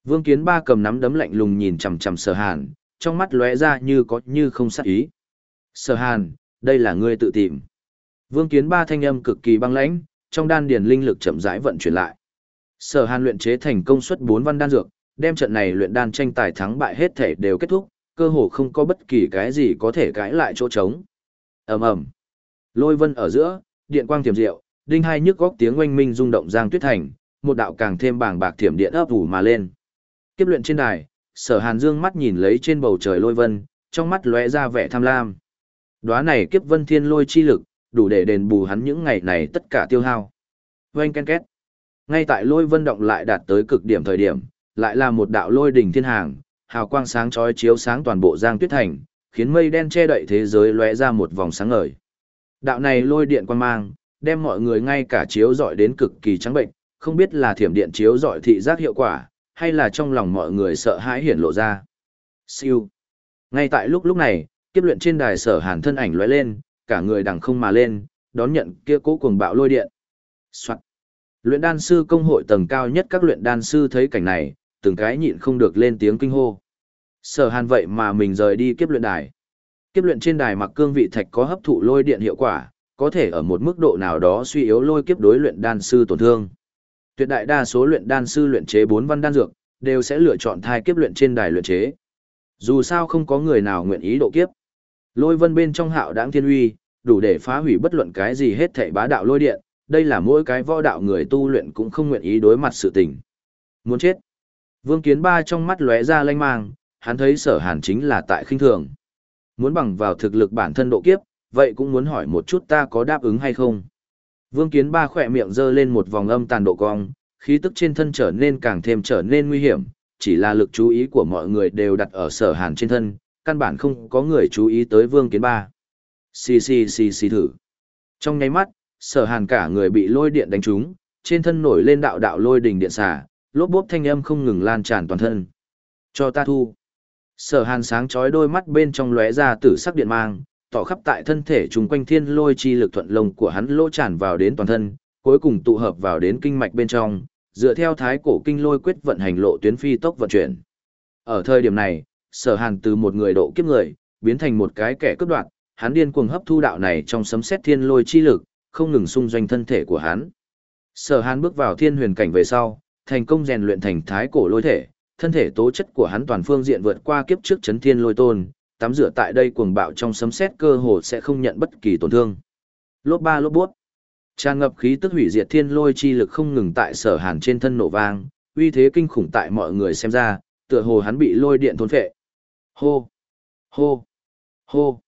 Vương Kiến Ba cầm nắm đấm lạnh lùng nhìn chằm chằm Sở Hàn, trong mắt lóe ra như có như không sát ý. Sở Hàn, đây là ngươi tự tìm. Vương Kiến Ba thanh âm cực kỳ băng lãnh, trong đan điền linh lực chậm rãi vận chuyển lại. Sở Hàn luyện chế thành công suất 4 văn đan dược, đem trận này luyện đan tranh tài thắng bại hết thể đều kết thúc, cơ hồ không có bất kỳ cái gì có thể cãi lại chỗ trống. Ầm ầm. Lôi vân ở giữa, điện quang tiềm diệu, đinh hai nhức góc tiếng oanh minh rung động giang tuyết thành, một đạo càng thêm bảng bạc thiểm điện ấp ủ mà lên. Kiếp luyện trên đài, Sở Hàn dương mắt nhìn lấy trên bầu trời lôi vân, trong mắt lóe ra vẻ tham lam. Đóa này kiếp vân thiên lôi chi lực, đủ để đền bù hắn những ngày này tất cả tiêu hao. Oanh ken két. Ngay tại lôi vân động lại đạt tới cực điểm thời điểm, lại là một đạo lôi đỉnh thiên hàng, hào quang sáng chói chiếu sáng toàn bộ Giang Tuyết Thành, khiến mây đen che đậy thế giới lóe ra một vòng sáng ngời. Đạo này lôi điện quang mang, đem mọi người ngay cả chiếu rọi đến cực kỳ trắng bệnh, không biết là thiểm điện chiếu rọi thị giác hiệu quả, hay là trong lòng mọi người sợ hãi hiển lộ ra. Siêu. Ngay tại lúc lúc này, kiếp luyện trên đài sở hàn thân ảnh lóe lên, cả người đằng không mà lên, đón nhận kia cố cuồng bạo lôi điện. Soạn. Luyện đan sư công hội tầng cao nhất các luyện đan sư thấy cảnh này, từng cái nhịn không được lên tiếng kinh hô. Sở hàn vậy mà mình rời đi kiếp luyện đài. Kiếp luyện trên đài mặc cương vị thạch có hấp thụ lôi điện hiệu quả, có thể ở một mức độ nào đó suy yếu lôi kiếp đối luyện đan sư tổn thương. Tuyệt đại đa số luyện đan sư luyện chế bốn văn đan dược, đều sẽ lựa chọn thai kiếp luyện trên đài luyện chế. Dù sao không có người nào nguyện ý độ kiếp. Lôi vân bên trong hạo đáng thiên uy, đủ để phá hủy bất luận cái gì hết thảy bá đạo lôi điện, đây là mỗi cái võ đạo người tu luyện cũng không nguyện ý đối mặt sự tình. Muốn chết. Vương Kiến Ba trong mắt lóe ra lanh mang, hắn thấy sở hàn chính là tại khinh thường. Muốn bằng vào thực lực bản thân độ kiếp, vậy cũng muốn hỏi một chút ta có đáp ứng hay không. Vương Kiến Ba khỏe miệng giơ lên một vòng âm tàn độ cong, khí tức trên thân trở nên càng thêm trở nên nguy hiểm, chỉ là lực chú ý của mọi người đều đặt ở sở hàn trên thân, căn bản không có người chú ý tới Vương Kiến Ba. Xì xì xì xì thử. Trong nháy mắt, sở hàn cả người bị lôi điện đánh trúng, trên thân nổi lên đạo đạo lôi đình điện xà lốp bốp thanh âm không ngừng lan tràn toàn thân. Cho ta thu. Sở hàn sáng chói đôi mắt bên trong lóe ra tử sắc điện mang, tỏ khắp tại thân thể trùng quanh thiên lôi chi lực thuận lồng của hắn lỗ tràn vào đến toàn thân, cuối cùng tụ hợp vào đến kinh mạch bên trong, dựa theo thái cổ kinh lôi quyết vận hành lộ tuyến phi tốc vận chuyển. Ở thời điểm này, sở hàn từ một người độ kiếp người, biến thành một cái kẻ cướp đoạt, hắn điên cuồng hấp thu đạo này trong sấm xét thiên lôi chi lực, không ngừng xung doanh thân thể của hắn. Sở hàn bước vào thiên huyền cảnh về sau, thành công rèn luyện thành thái cổ lôi thể, thân thể tố chất của hắn toàn phương diện vượt qua kiếp trước chấn thiên lôi tôn, tắm rửa tại đây cuồng bạo trong sấm sét cơ hồ sẽ không nhận bất kỳ tổn thương. Lốp ba lốp bút. Tràn ngập khí tức hủy diệt thiên lôi chi lực không ngừng tại sở hàn trên thân nổ vang, uy thế kinh khủng tại mọi người xem ra, tựa hồ hắn bị lôi điện thôn phệ. Hô! Hô! Hô!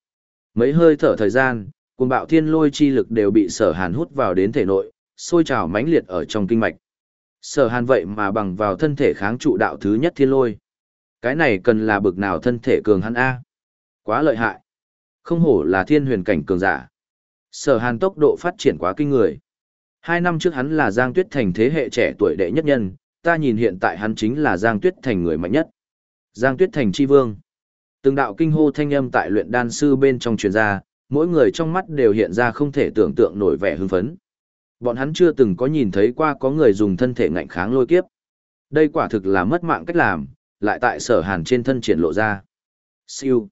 Mấy hơi thở thời gian, cuồng bạo thiên lôi chi lực đều bị sở hàn hút vào đến thể nội, sôi trào mãnh liệt ở trong kinh mạch. Sở hàn vậy mà bằng vào thân thể kháng trụ đạo thứ nhất thiên lôi. Cái này cần là bực nào thân thể cường hắn A. Quá lợi hại. Không hổ là thiên huyền cảnh cường giả. Sở hàn tốc độ phát triển quá kinh người. Hai năm trước hắn là Giang Tuyết Thành thế hệ trẻ tuổi đệ nhất nhân, ta nhìn hiện tại hắn chính là Giang Tuyết Thành người mạnh nhất. Giang Tuyết Thành chi vương. Từng đạo kinh hô thanh âm tại luyện đan sư bên trong truyền ra, mỗi người trong mắt đều hiện ra không thể tưởng tượng nổi vẻ hưng phấn. Bọn hắn chưa từng có nhìn thấy qua có người dùng thân thể ngạnh kháng lôi kiếp. Đây quả thực là mất mạng cách làm, lại tại sở hàn trên thân triển lộ ra. Siêu.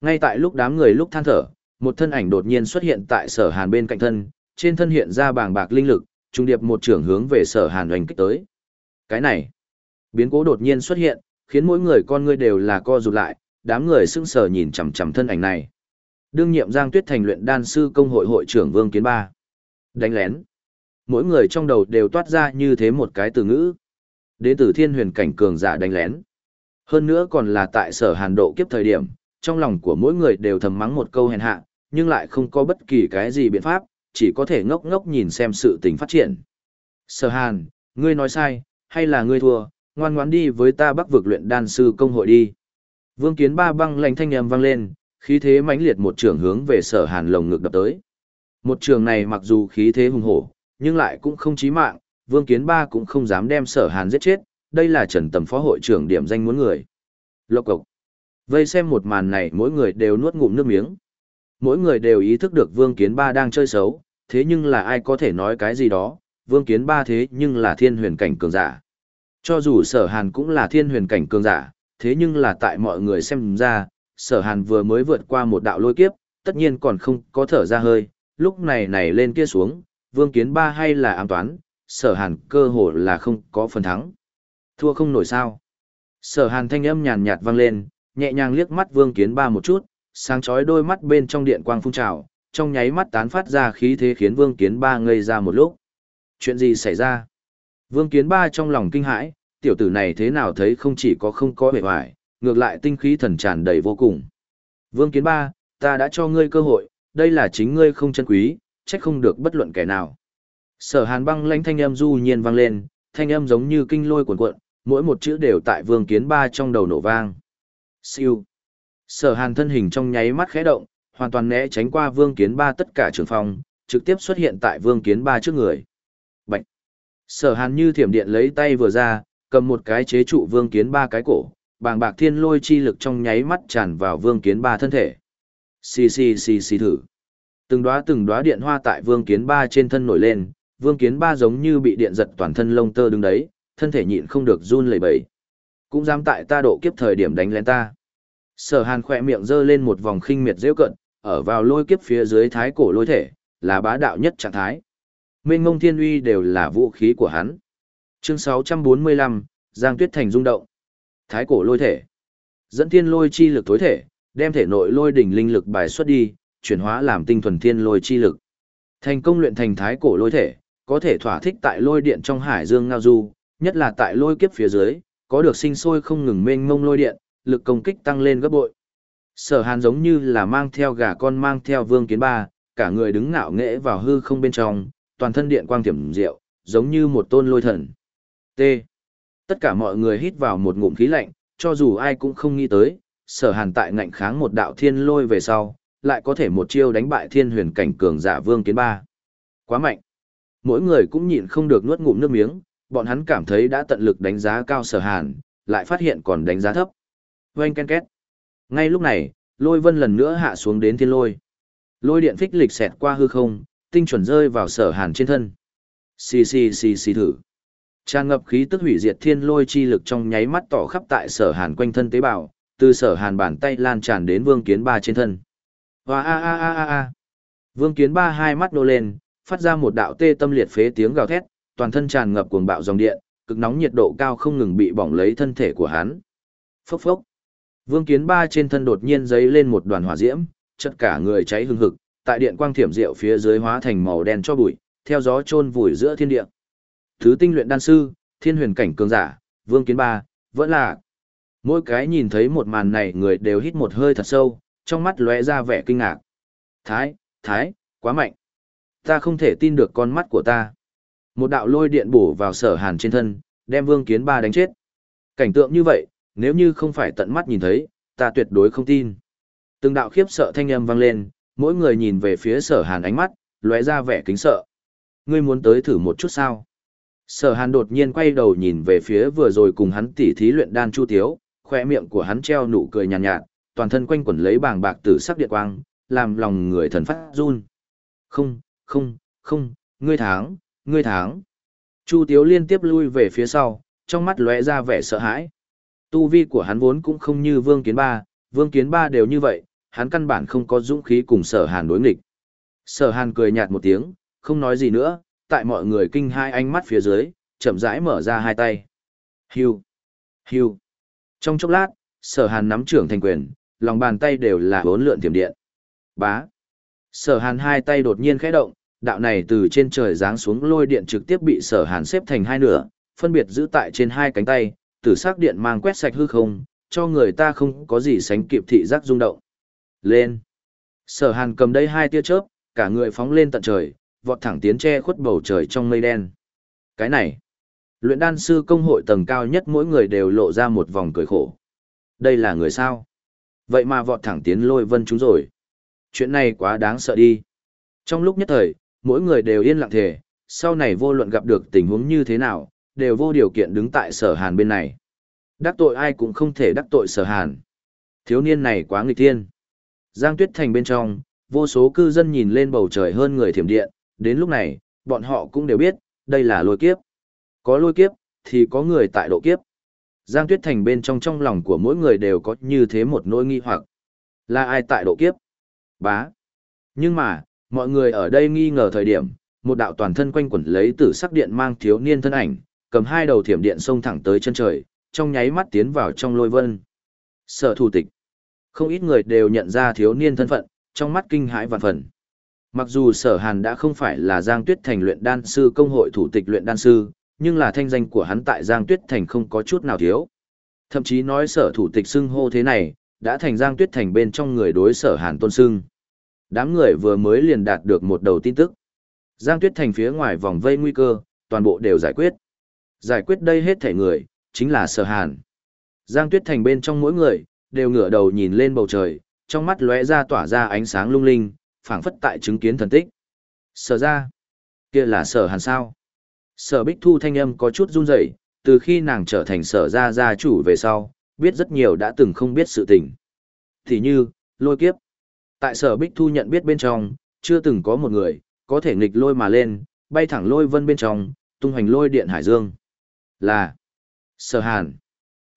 Ngay tại lúc đám người lúc than thở, một thân ảnh đột nhiên xuất hiện tại sở hàn bên cạnh thân, trên thân hiện ra bàng bạc linh lực, trung điệp một trưởng hướng về sở hàn oanh kích tới. Cái này, biến cố đột nhiên xuất hiện, khiến mỗi người con ngươi đều là co rụt lại, đám người sững sờ nhìn chằm chằm thân ảnh này. Đương nhiệm Giang Tuyết thành luyện đan sư công hội hội trưởng Vương Kiến Ba. Đánh lén. Mỗi người trong đầu đều toát ra như thế một cái từ ngữ. Đến từ thiên huyền cảnh cường giả đánh lén. Hơn nữa còn là tại sở hàn độ kiếp thời điểm, trong lòng của mỗi người đều thầm mắng một câu hèn hạ, nhưng lại không có bất kỳ cái gì biện pháp, chỉ có thể ngốc ngốc nhìn xem sự tình phát triển. Sở hàn, ngươi nói sai, hay là ngươi thua, ngoan ngoãn đi với ta bắc vực luyện đan sư công hội đi. Vương kiến ba băng lạnh thanh âm vang lên, khí thế mãnh liệt một trường hướng về sở hàn lồng ngực đập tới. Một trường này mặc dù khí thế hùng hổ, nhưng lại cũng không chí mạng, vương kiến ba cũng không dám đem sở hàn giết chết, đây là trần tầm phó hội trưởng điểm danh muốn người. Lộc cộc. Vây xem một màn này mỗi người đều nuốt ngụm nước miếng. Mỗi người đều ý thức được vương kiến ba đang chơi xấu, thế nhưng là ai có thể nói cái gì đó, vương kiến ba thế nhưng là thiên huyền cảnh cường giả. Cho dù sở hàn cũng là thiên huyền cảnh cường giả, thế nhưng là tại mọi người xem ra, sở hàn vừa mới vượt qua một đạo lôi kiếp, tất nhiên còn không có thở ra hơi, lúc này này lên kia xuống, vương kiến ba hay là ám toán, sở hàn cơ hồ là không có phần thắng. Thua không nổi sao. Sở hàn thanh âm nhàn nhạt vang lên, nhẹ nhàng liếc mắt vương kiến ba một chút, sáng chói đôi mắt bên trong điện quang phun trào, trong nháy mắt tán phát ra khí thế khiến vương kiến ba ngây ra một lúc. Chuyện gì xảy ra? Vương kiến ba trong lòng kinh hãi, tiểu tử này thế nào thấy không chỉ có không có vẻ hoài, ngược lại tinh khí thần tràn đầy vô cùng. Vương kiến ba, ta đã cho ngươi cơ hội, đây là chính ngươi không chân quý, trách không được bất luận kẻ nào. Sở hàn băng lãnh thanh âm du nhiên vang lên, thanh âm giống như kinh lôi cuồn cuộn, mỗi một chữ đều tại vương kiến ba trong đầu nổ vang. Siêu. Sở hàn thân hình trong nháy mắt khẽ động, hoàn toàn né tránh qua vương kiến ba tất cả trường phòng, trực tiếp xuất hiện tại vương kiến ba trước người. Bạch. Sở hàn như thiểm điện lấy tay vừa ra, cầm một cái chế trụ vương kiến ba cái cổ, bàng bạc thiên lôi chi lực trong nháy mắt tràn vào vương kiến ba thân thể. Xì xì xì xì thử. Từng đóa từng đóa điện hoa tại vương kiến ba trên thân nổi lên, vương kiến ba giống như bị điện giật toàn thân lông tơ đứng đấy, thân thể nhịn không được run lẩy bẩy. Cũng dám tại ta độ kiếp thời điểm đánh lên ta. Sở hàn khỏe miệng giơ lên một vòng khinh miệt rêu cận, ở vào lôi kiếp phía dưới thái cổ lôi thể, là bá đạo nhất trạng thái. Mênh mông thiên uy đều là vũ khí của hắn. Chương 645, Giang Tuyết Thành rung động. Thái cổ lôi thể. Dẫn thiên lôi chi lực tối thể, đem thể nội lôi đỉnh linh lực bài xuất đi, chuyển hóa làm tinh thuần thiên lôi chi lực. Thành công luyện thành thái cổ lôi thể, có thể thỏa thích tại lôi điện trong hải dương ngao du, nhất là tại lôi kiếp phía dưới, có được sinh sôi không ngừng mênh mông lôi điện, lực công kích tăng lên gấp bội. Sở Hàn giống như là mang theo gà con mang theo vương kiến ba, cả người đứng ngạo nghễ vào hư không bên trong, toàn thân điện quang tiềm diệu, giống như một tôn lôi thần. T. Tất cả mọi người hít vào một ngụm khí lạnh, cho dù ai cũng không nghĩ tới, sở hàn tại ngạnh kháng một đạo thiên lôi về sau, lại có thể một chiêu đánh bại thiên huyền cảnh cường giả vương kiến ba. Quá mạnh. Mỗi người cũng nhịn không được nuốt ngụm nước miếng, bọn hắn cảm thấy đã tận lực đánh giá cao sở hàn, lại phát hiện còn đánh giá thấp. Vâng ken két. Ngay lúc này, lôi vân lần nữa hạ xuống đến thiên lôi. Lôi điện phích lịch xẹt qua hư không, tinh chuẩn rơi vào sở hàn trên thân. Xì xì xì xì thử. Tràn ngập khí tức hủy diệt thiên lôi chi lực trong nháy mắt tỏ khắp tại sở hàn quanh thân tế bào, từ sở hàn bàn tay lan tràn đến vương kiến ba trên thân. Và a a a a a. Vương kiến ba hai mắt nô lên, phát ra một đạo tê tâm liệt phế tiếng gào thét, toàn thân tràn ngập cuồng bạo dòng điện, cực nóng nhiệt độ cao không ngừng bị bỏng lấy thân thể của hắn. Phốc phốc. Vương kiến ba trên thân đột nhiên giấy lên một đoàn hỏa diễm, chất cả người cháy hừng hực, tại điện quang thiểm diệu phía dưới hóa thành màu đen cho bụi, theo gió chôn vùi giữa thiên địa. Thứ tinh luyện đan sư, thiên huyền cảnh cường giả, vương kiến ba, vẫn là. Mỗi cái nhìn thấy một màn này người đều hít một hơi thật sâu, trong mắt lóe ra vẻ kinh ngạc. Thái, thái, quá mạnh. Ta không thể tin được con mắt của ta. Một đạo lôi điện bổ vào sở hàn trên thân, đem vương kiến ba đánh chết. Cảnh tượng như vậy, nếu như không phải tận mắt nhìn thấy, ta tuyệt đối không tin. Từng đạo khiếp sợ thanh âm vang lên, mỗi người nhìn về phía sở hàn ánh mắt, lóe ra vẻ kính sợ. Ngươi muốn tới thử một chút sao? Sở hàn đột nhiên quay đầu nhìn về phía vừa rồi cùng hắn tỉ thí luyện đan chu tiếu, khoe miệng của hắn treo nụ cười nhàn nhạt, nhạt, toàn thân quanh quẩn lấy bàng bạc tử sắc điện quang, làm lòng người thần phát run. Không, không, không, Ngươi tháng, ngươi tháng. Chu Tiếu liên tiếp lui về phía sau, trong mắt lóe ra vẻ sợ hãi. Tu vi của hắn vốn cũng không như Vương Kiến Ba, Vương Kiến Ba đều như vậy, hắn căn bản không có dũng khí cùng Sở Hàn đối nghịch. Sở Hàn cười nhạt một tiếng, không nói gì nữa, tại mọi người kinh hai ánh mắt phía dưới, chậm rãi mở ra hai tay. Hưu, hưu. Trong chốc lát, Sở Hàn nắm trưởng thành quyền, lòng bàn tay đều là bốn lượn tiềm điện. Bá. Sở Hàn hai tay đột nhiên khẽ động, đạo này từ trên trời giáng xuống lôi điện trực tiếp bị Sở Hàn xếp thành hai nửa, phân biệt giữ tại trên hai cánh tay, tử sắc điện mang quét sạch hư không, cho người ta không có gì sánh kịp thị giác rung động. Lên. Sở Hàn cầm đây hai tia chớp, cả người phóng lên tận trời, vọt thẳng tiến che khuất bầu trời trong mây đen. Cái này, luyện đan sư công hội tầng cao nhất mỗi người đều lộ ra một vòng cười khổ. Đây là người sao? Vậy mà vọt thẳng tiến lôi vân chúng rồi. Chuyện này quá đáng sợ đi. Trong lúc nhất thời, mỗi người đều yên lặng thề, sau này vô luận gặp được tình huống như thế nào, đều vô điều kiện đứng tại sở hàn bên này. Đắc tội ai cũng không thể đắc tội sở hàn. Thiếu niên này quá nghịch thiên. Giang Tuyết Thành bên trong, vô số cư dân nhìn lên bầu trời hơn người thiểm điện, đến lúc này, bọn họ cũng đều biết, đây là lôi kiếp. Có lôi kiếp, thì có người tại độ kiếp. Giang Tuyết Thành bên trong trong lòng của mỗi người đều có như thế một nỗi nghi hoặc. Là ai tại độ kiếp? Bá. Nhưng mà, mọi người ở đây nghi ngờ thời điểm, một đạo toàn thân quanh quẩn lấy tử sắc điện mang thiếu niên thân ảnh, cầm hai đầu thiểm điện xông thẳng tới chân trời, trong nháy mắt tiến vào trong lôi vân. Sở thủ tịch. Không ít người đều nhận ra thiếu niên thân phận, trong mắt kinh hãi vạn phần. Mặc dù sở hàn đã không phải là Giang Tuyết Thành luyện đan sư công hội thủ tịch luyện đan sư, nhưng là thanh danh của hắn tại Giang Tuyết Thành không có chút nào thiếu. Thậm chí nói sở thủ tịch xưng hô thế này, đã thành Giang Tuyết Thành bên trong người đối sở hàn tôn xưng. Đám người vừa mới liền đạt được một đầu tin tức. Giang Tuyết Thành phía ngoài vòng vây nguy cơ, toàn bộ đều giải quyết. Giải quyết đây hết thể người, chính là sở hàn. Giang Tuyết Thành bên trong mỗi người, đều ngửa đầu nhìn lên bầu trời, trong mắt lóe ra tỏa ra ánh sáng lung linh, phảng phất tại chứng kiến thần tích. Sở ra, kia là sở hàn sao. Sở Bích Thu thanh âm có chút run rẩy, từ khi nàng trở thành sở gia gia chủ về sau, biết rất nhiều đã từng không biết sự tình. Thì như, lôi kiếp. Tại sở Bích Thu nhận biết bên trong, chưa từng có một người, có thể nghịch lôi mà lên, bay thẳng lôi vân bên trong, tung hoành lôi điện hải dương. Là, sở hàn.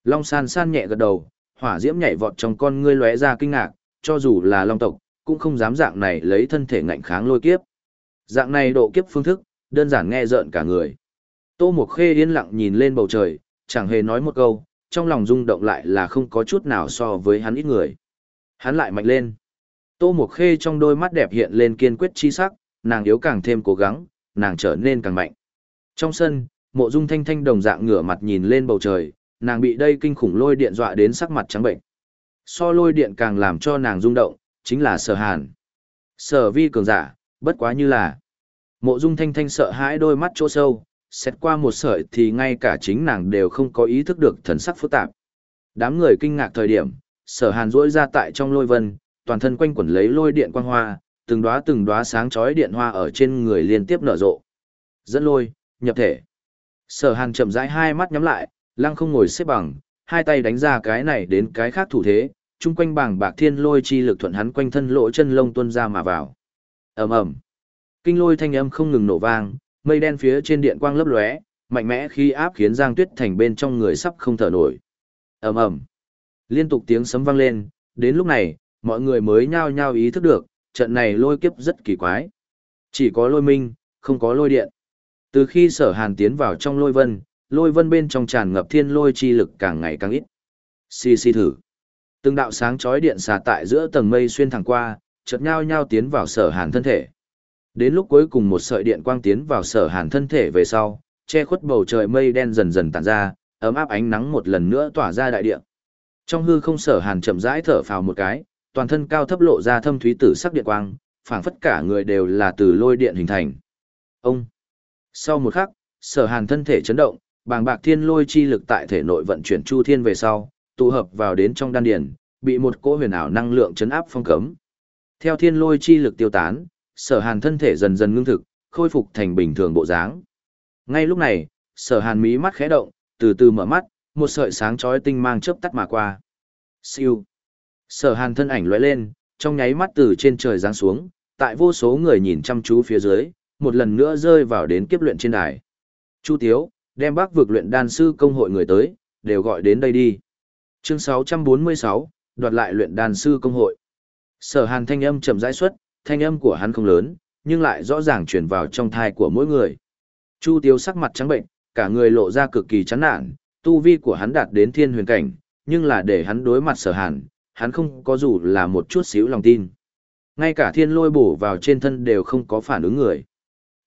Long san san nhẹ gật đầu, hỏa diễm nhảy vọt trong con ngươi lóe ra kinh ngạc, cho dù là long tộc, cũng không dám dạng này lấy thân thể ngạnh kháng lôi kiếp. Dạng này độ kiếp phương thức, đơn giản nghe rợn cả người. Tô Mộc Khê yên lặng nhìn lên bầu trời, chẳng hề nói một câu, trong lòng rung động lại là không có chút nào so với hắn ít người. Hắn lại mạnh lên. Tô Mộc Khê trong đôi mắt đẹp hiện lên kiên quyết chi sắc, nàng yếu càng thêm cố gắng, nàng trở nên càng mạnh. Trong sân, mộ dung thanh thanh đồng dạng ngửa mặt nhìn lên bầu trời, nàng bị đây kinh khủng lôi điện dọa đến sắc mặt trắng bệnh. So lôi điện càng làm cho nàng rung động, chính là sở hàn. Sở vi cường giả, bất quá như là. Mộ dung thanh thanh sợ hãi đôi mắt chỗ sâu, xét qua một sợi thì ngay cả chính nàng đều không có ý thức được thần sắc phức tạp. Đám người kinh ngạc thời điểm, sở hàn rỗi ra tại trong lôi vân, toàn thân quanh quẩn lấy lôi điện quang hoa, từng đóa từng đóa sáng chói điện hoa ở trên người liên tiếp nở rộ. Dẫn lôi, nhập thể. Sở hàn chậm rãi hai mắt nhắm lại, lăng không ngồi xếp bằng, hai tay đánh ra cái này đến cái khác thủ thế, chung quanh bảng bạc thiên lôi chi lực thuận hắn quanh thân lỗ chân lông tuôn ra mà vào. ầm ầm, kinh lôi thanh âm không ngừng nổ vang, mây đen phía trên điện quang lấp lóe, mạnh mẽ khi áp khiến Giang Tuyết Thành bên trong người sắp không thở nổi. ầm ầm, liên tục tiếng sấm vang lên, đến lúc này, mọi người mới nhao nhao ý thức được, trận này lôi kiếp rất kỳ quái. Chỉ có lôi minh, không có lôi điện. Từ khi sở hàn tiến vào trong lôi vân, lôi vân bên trong tràn ngập thiên lôi chi lực càng ngày càng ít. Xì xì thử. Từng đạo sáng chói điện xà tại giữa tầng mây xuyên thẳng qua, chợt nhao nhao tiến vào sở hàn thân thể. Đến lúc cuối cùng một sợi điện quang tiến vào sở hàn thân thể về sau, che khuất bầu trời mây đen dần dần tản ra, ấm áp ánh nắng một lần nữa tỏa ra đại địa. Trong hư không sở hàn chậm rãi thở phào một cái, toàn thân cao thấp lộ ra thâm thúy tử sắc điện quang, phảng phất cả người đều là từ lôi điện hình thành. Ông. Sau một khắc, sở hàn thân thể chấn động, bàng bạc thiên lôi chi lực tại thể nội vận chuyển chu thiên về sau, tụ hợp vào đến trong đan điền, bị một cỗ huyền ảo năng lượng chấn áp phong cấm. Theo thiên lôi chi lực tiêu tán, sở hàn thân thể dần dần ngưng thực, khôi phục thành bình thường bộ dáng. Ngay lúc này, sở hàn mí mắt khẽ động, từ từ mở mắt, một sợi sáng chói tinh mang chớp tắt mà qua. Siêu. Sở hàn thân ảnh lóe lên, trong nháy mắt từ trên trời giáng xuống, tại vô số người nhìn chăm chú phía dưới, một lần nữa rơi vào đến kiếp luyện trên đài. Chu Tiếu, đem bác vực luyện đan sư công hội người tới, đều gọi đến đây đi. Chương 646, đoạt lại luyện đan sư công hội. Sở Hàn thanh âm chậm rãi xuất, thanh âm của hắn không lớn, nhưng lại rõ ràng truyền vào trong thai của mỗi người. Chu Tiếu sắc mặt trắng bệnh, cả người lộ ra cực kỳ chán nản, tu vi của hắn đạt đến thiên huyền cảnh, nhưng là để hắn đối mặt Sở Hàn, hắn không có dù là một chút xíu lòng tin. Ngay cả thiên lôi bổ vào trên thân đều không có phản ứng người.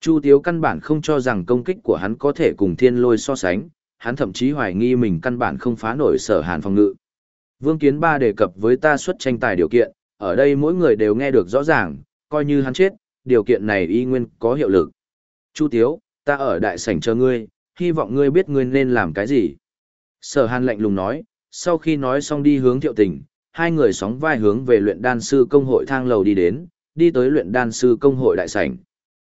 Chu Tiếu căn bản không cho rằng công kích của hắn có thể cùng thiên lôi so sánh, hắn thậm chí hoài nghi mình căn bản không phá nổi sở hàn phòng ngự. Vương Kiến Ba đề cập với ta xuất tranh tài điều kiện, ở đây mỗi người đều nghe được rõ ràng, coi như hắn chết, điều kiện này y nguyên có hiệu lực. Chu Tiếu, ta ở đại sảnh chờ ngươi, hy vọng ngươi biết ngươi nên làm cái gì. Sở hàn lạnh lùng nói, sau khi nói xong đi hướng thiệu tình, hai người sóng vai hướng về luyện đan sư công hội thang lầu đi đến, đi tới luyện đan sư công hội đại sảnh.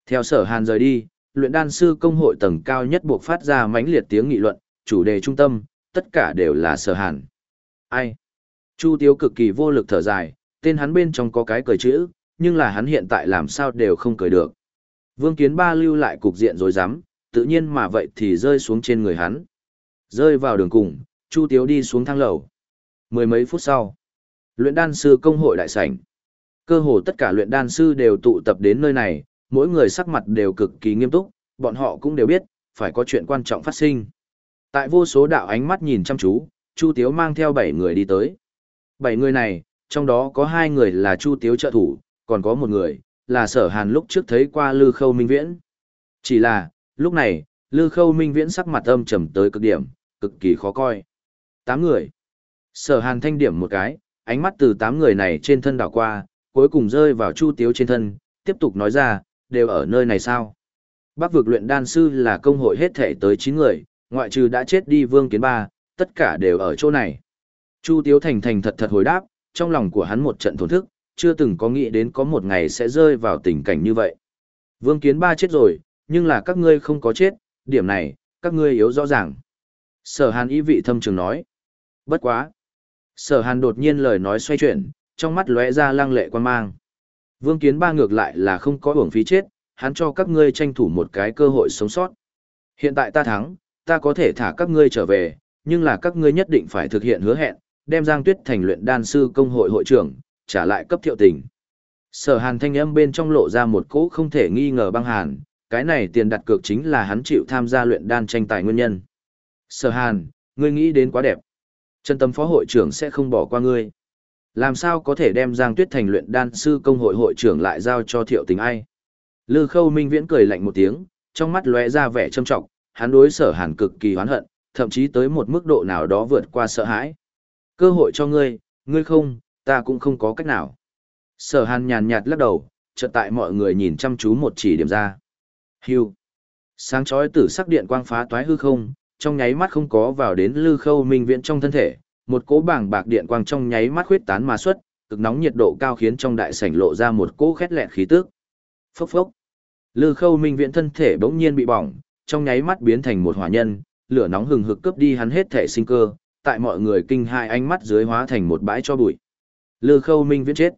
Theo sở hàn rời đi, luyện đan sư công hội tầng cao nhất buộc phát ra mãnh liệt tiếng nghị luận, chủ đề trung tâm, tất cả đều là sở hàn. Ai? Chu Tiếu cực kỳ vô lực thở dài, tên hắn bên trong có cái cười chữ, nhưng là hắn hiện tại làm sao đều không cười được. Vương Kiến Ba lưu lại cục diện rồi dám, tự nhiên mà vậy thì rơi xuống trên người hắn. Rơi vào đường cùng, Chu Tiếu đi xuống thang lầu. Mười mấy phút sau, luyện đan sư công hội đại sảnh. Cơ hồ tất cả luyện đan sư đều tụ tập đến nơi này, mỗi người sắc mặt đều cực kỳ nghiêm túc, bọn họ cũng đều biết, phải có chuyện quan trọng phát sinh. Tại vô số đạo ánh mắt nhìn chăm chú, Chu Tiếu mang theo 7 người đi tới. 7 người này, trong đó có 2 người là Chu Tiếu trợ thủ, còn có một người, là sở hàn lúc trước thấy qua Lư Khâu Minh Viễn. Chỉ là, lúc này, Lư Khâu Minh Viễn sắc mặt âm trầm tới cực điểm, cực kỳ khó coi. tám người. Sở hàn thanh điểm một cái, ánh mắt từ tám người này trên thân đảo qua, cuối cùng rơi vào Chu Tiếu trên thân, tiếp tục nói ra, đều ở nơi này sao? Bắc vực luyện đan sư là công hội hết thể tới 9 người, ngoại trừ đã chết đi Vương Kiến Ba, tất cả đều ở chỗ này. Chu Tiếu Thành thành thật thật hồi đáp, trong lòng của hắn một trận thổn thức, chưa từng có nghĩ đến có một ngày sẽ rơi vào tình cảnh như vậy. Vương Kiến Ba chết rồi, nhưng là các ngươi không có chết, điểm này, các ngươi yếu rõ ràng. Sở Hàn ý vị thâm trường nói. Bất quá. Sở Hàn đột nhiên lời nói xoay chuyển, trong mắt lóe ra lang lệ quan mang. Vương Kiến Ba ngược lại là không có uổng phí chết, hắn cho các ngươi tranh thủ một cái cơ hội sống sót. Hiện tại ta thắng, ta có thể thả các ngươi trở về, nhưng là các ngươi nhất định phải thực hiện hứa hẹn, đem Giang Tuyết thành luyện đan sư công hội hội trưởng, trả lại cấp thiệu tình. Sở hàn thanh âm bên trong lộ ra một cỗ không thể nghi ngờ băng hàn, cái này tiền đặt cược chính là hắn chịu tham gia luyện đan tranh tài nguyên nhân. Sở hàn, ngươi nghĩ đến quá đẹp. Chân tâm phó hội trưởng sẽ không bỏ qua ngươi. Làm sao có thể đem Giang Tuyết thành luyện đan sư công hội hội trưởng lại giao cho thiệu tình ai? Lư khâu minh viễn cười lạnh một tiếng, trong mắt lóe ra vẻ trâm trọng, hắn đối sở hàn cực kỳ hoán hận, thậm chí tới một mức độ nào đó vượt qua sợ hãi. Cơ hội cho ngươi, ngươi không, ta cũng không có cách nào. Sở hàn nhàn nhạt lắc đầu, chợt tại mọi người nhìn chăm chú một chỉ điểm ra. Hưu. Sáng chói tử sắc điện quang phá toái hư không, trong nháy mắt không có vào đến lư khâu minh viễn trong thân thể, một cỗ bảng bạc điện quang trong nháy mắt khuyết tán mà xuất, cực nóng nhiệt độ cao khiến trong đại sảnh lộ ra một cỗ khét lẹn khí tức. Phốc phốc. Lư Khâu Minh Viễn thân thể bỗng nhiên bị bỏng, trong nháy mắt biến thành một hỏa nhân, lửa nóng hừng hực cướp đi hắn hết thể sinh cơ, tại mọi người kinh hai ánh mắt dưới hóa thành một bãi cho bụi. Lư Khâu Minh Viễn chết.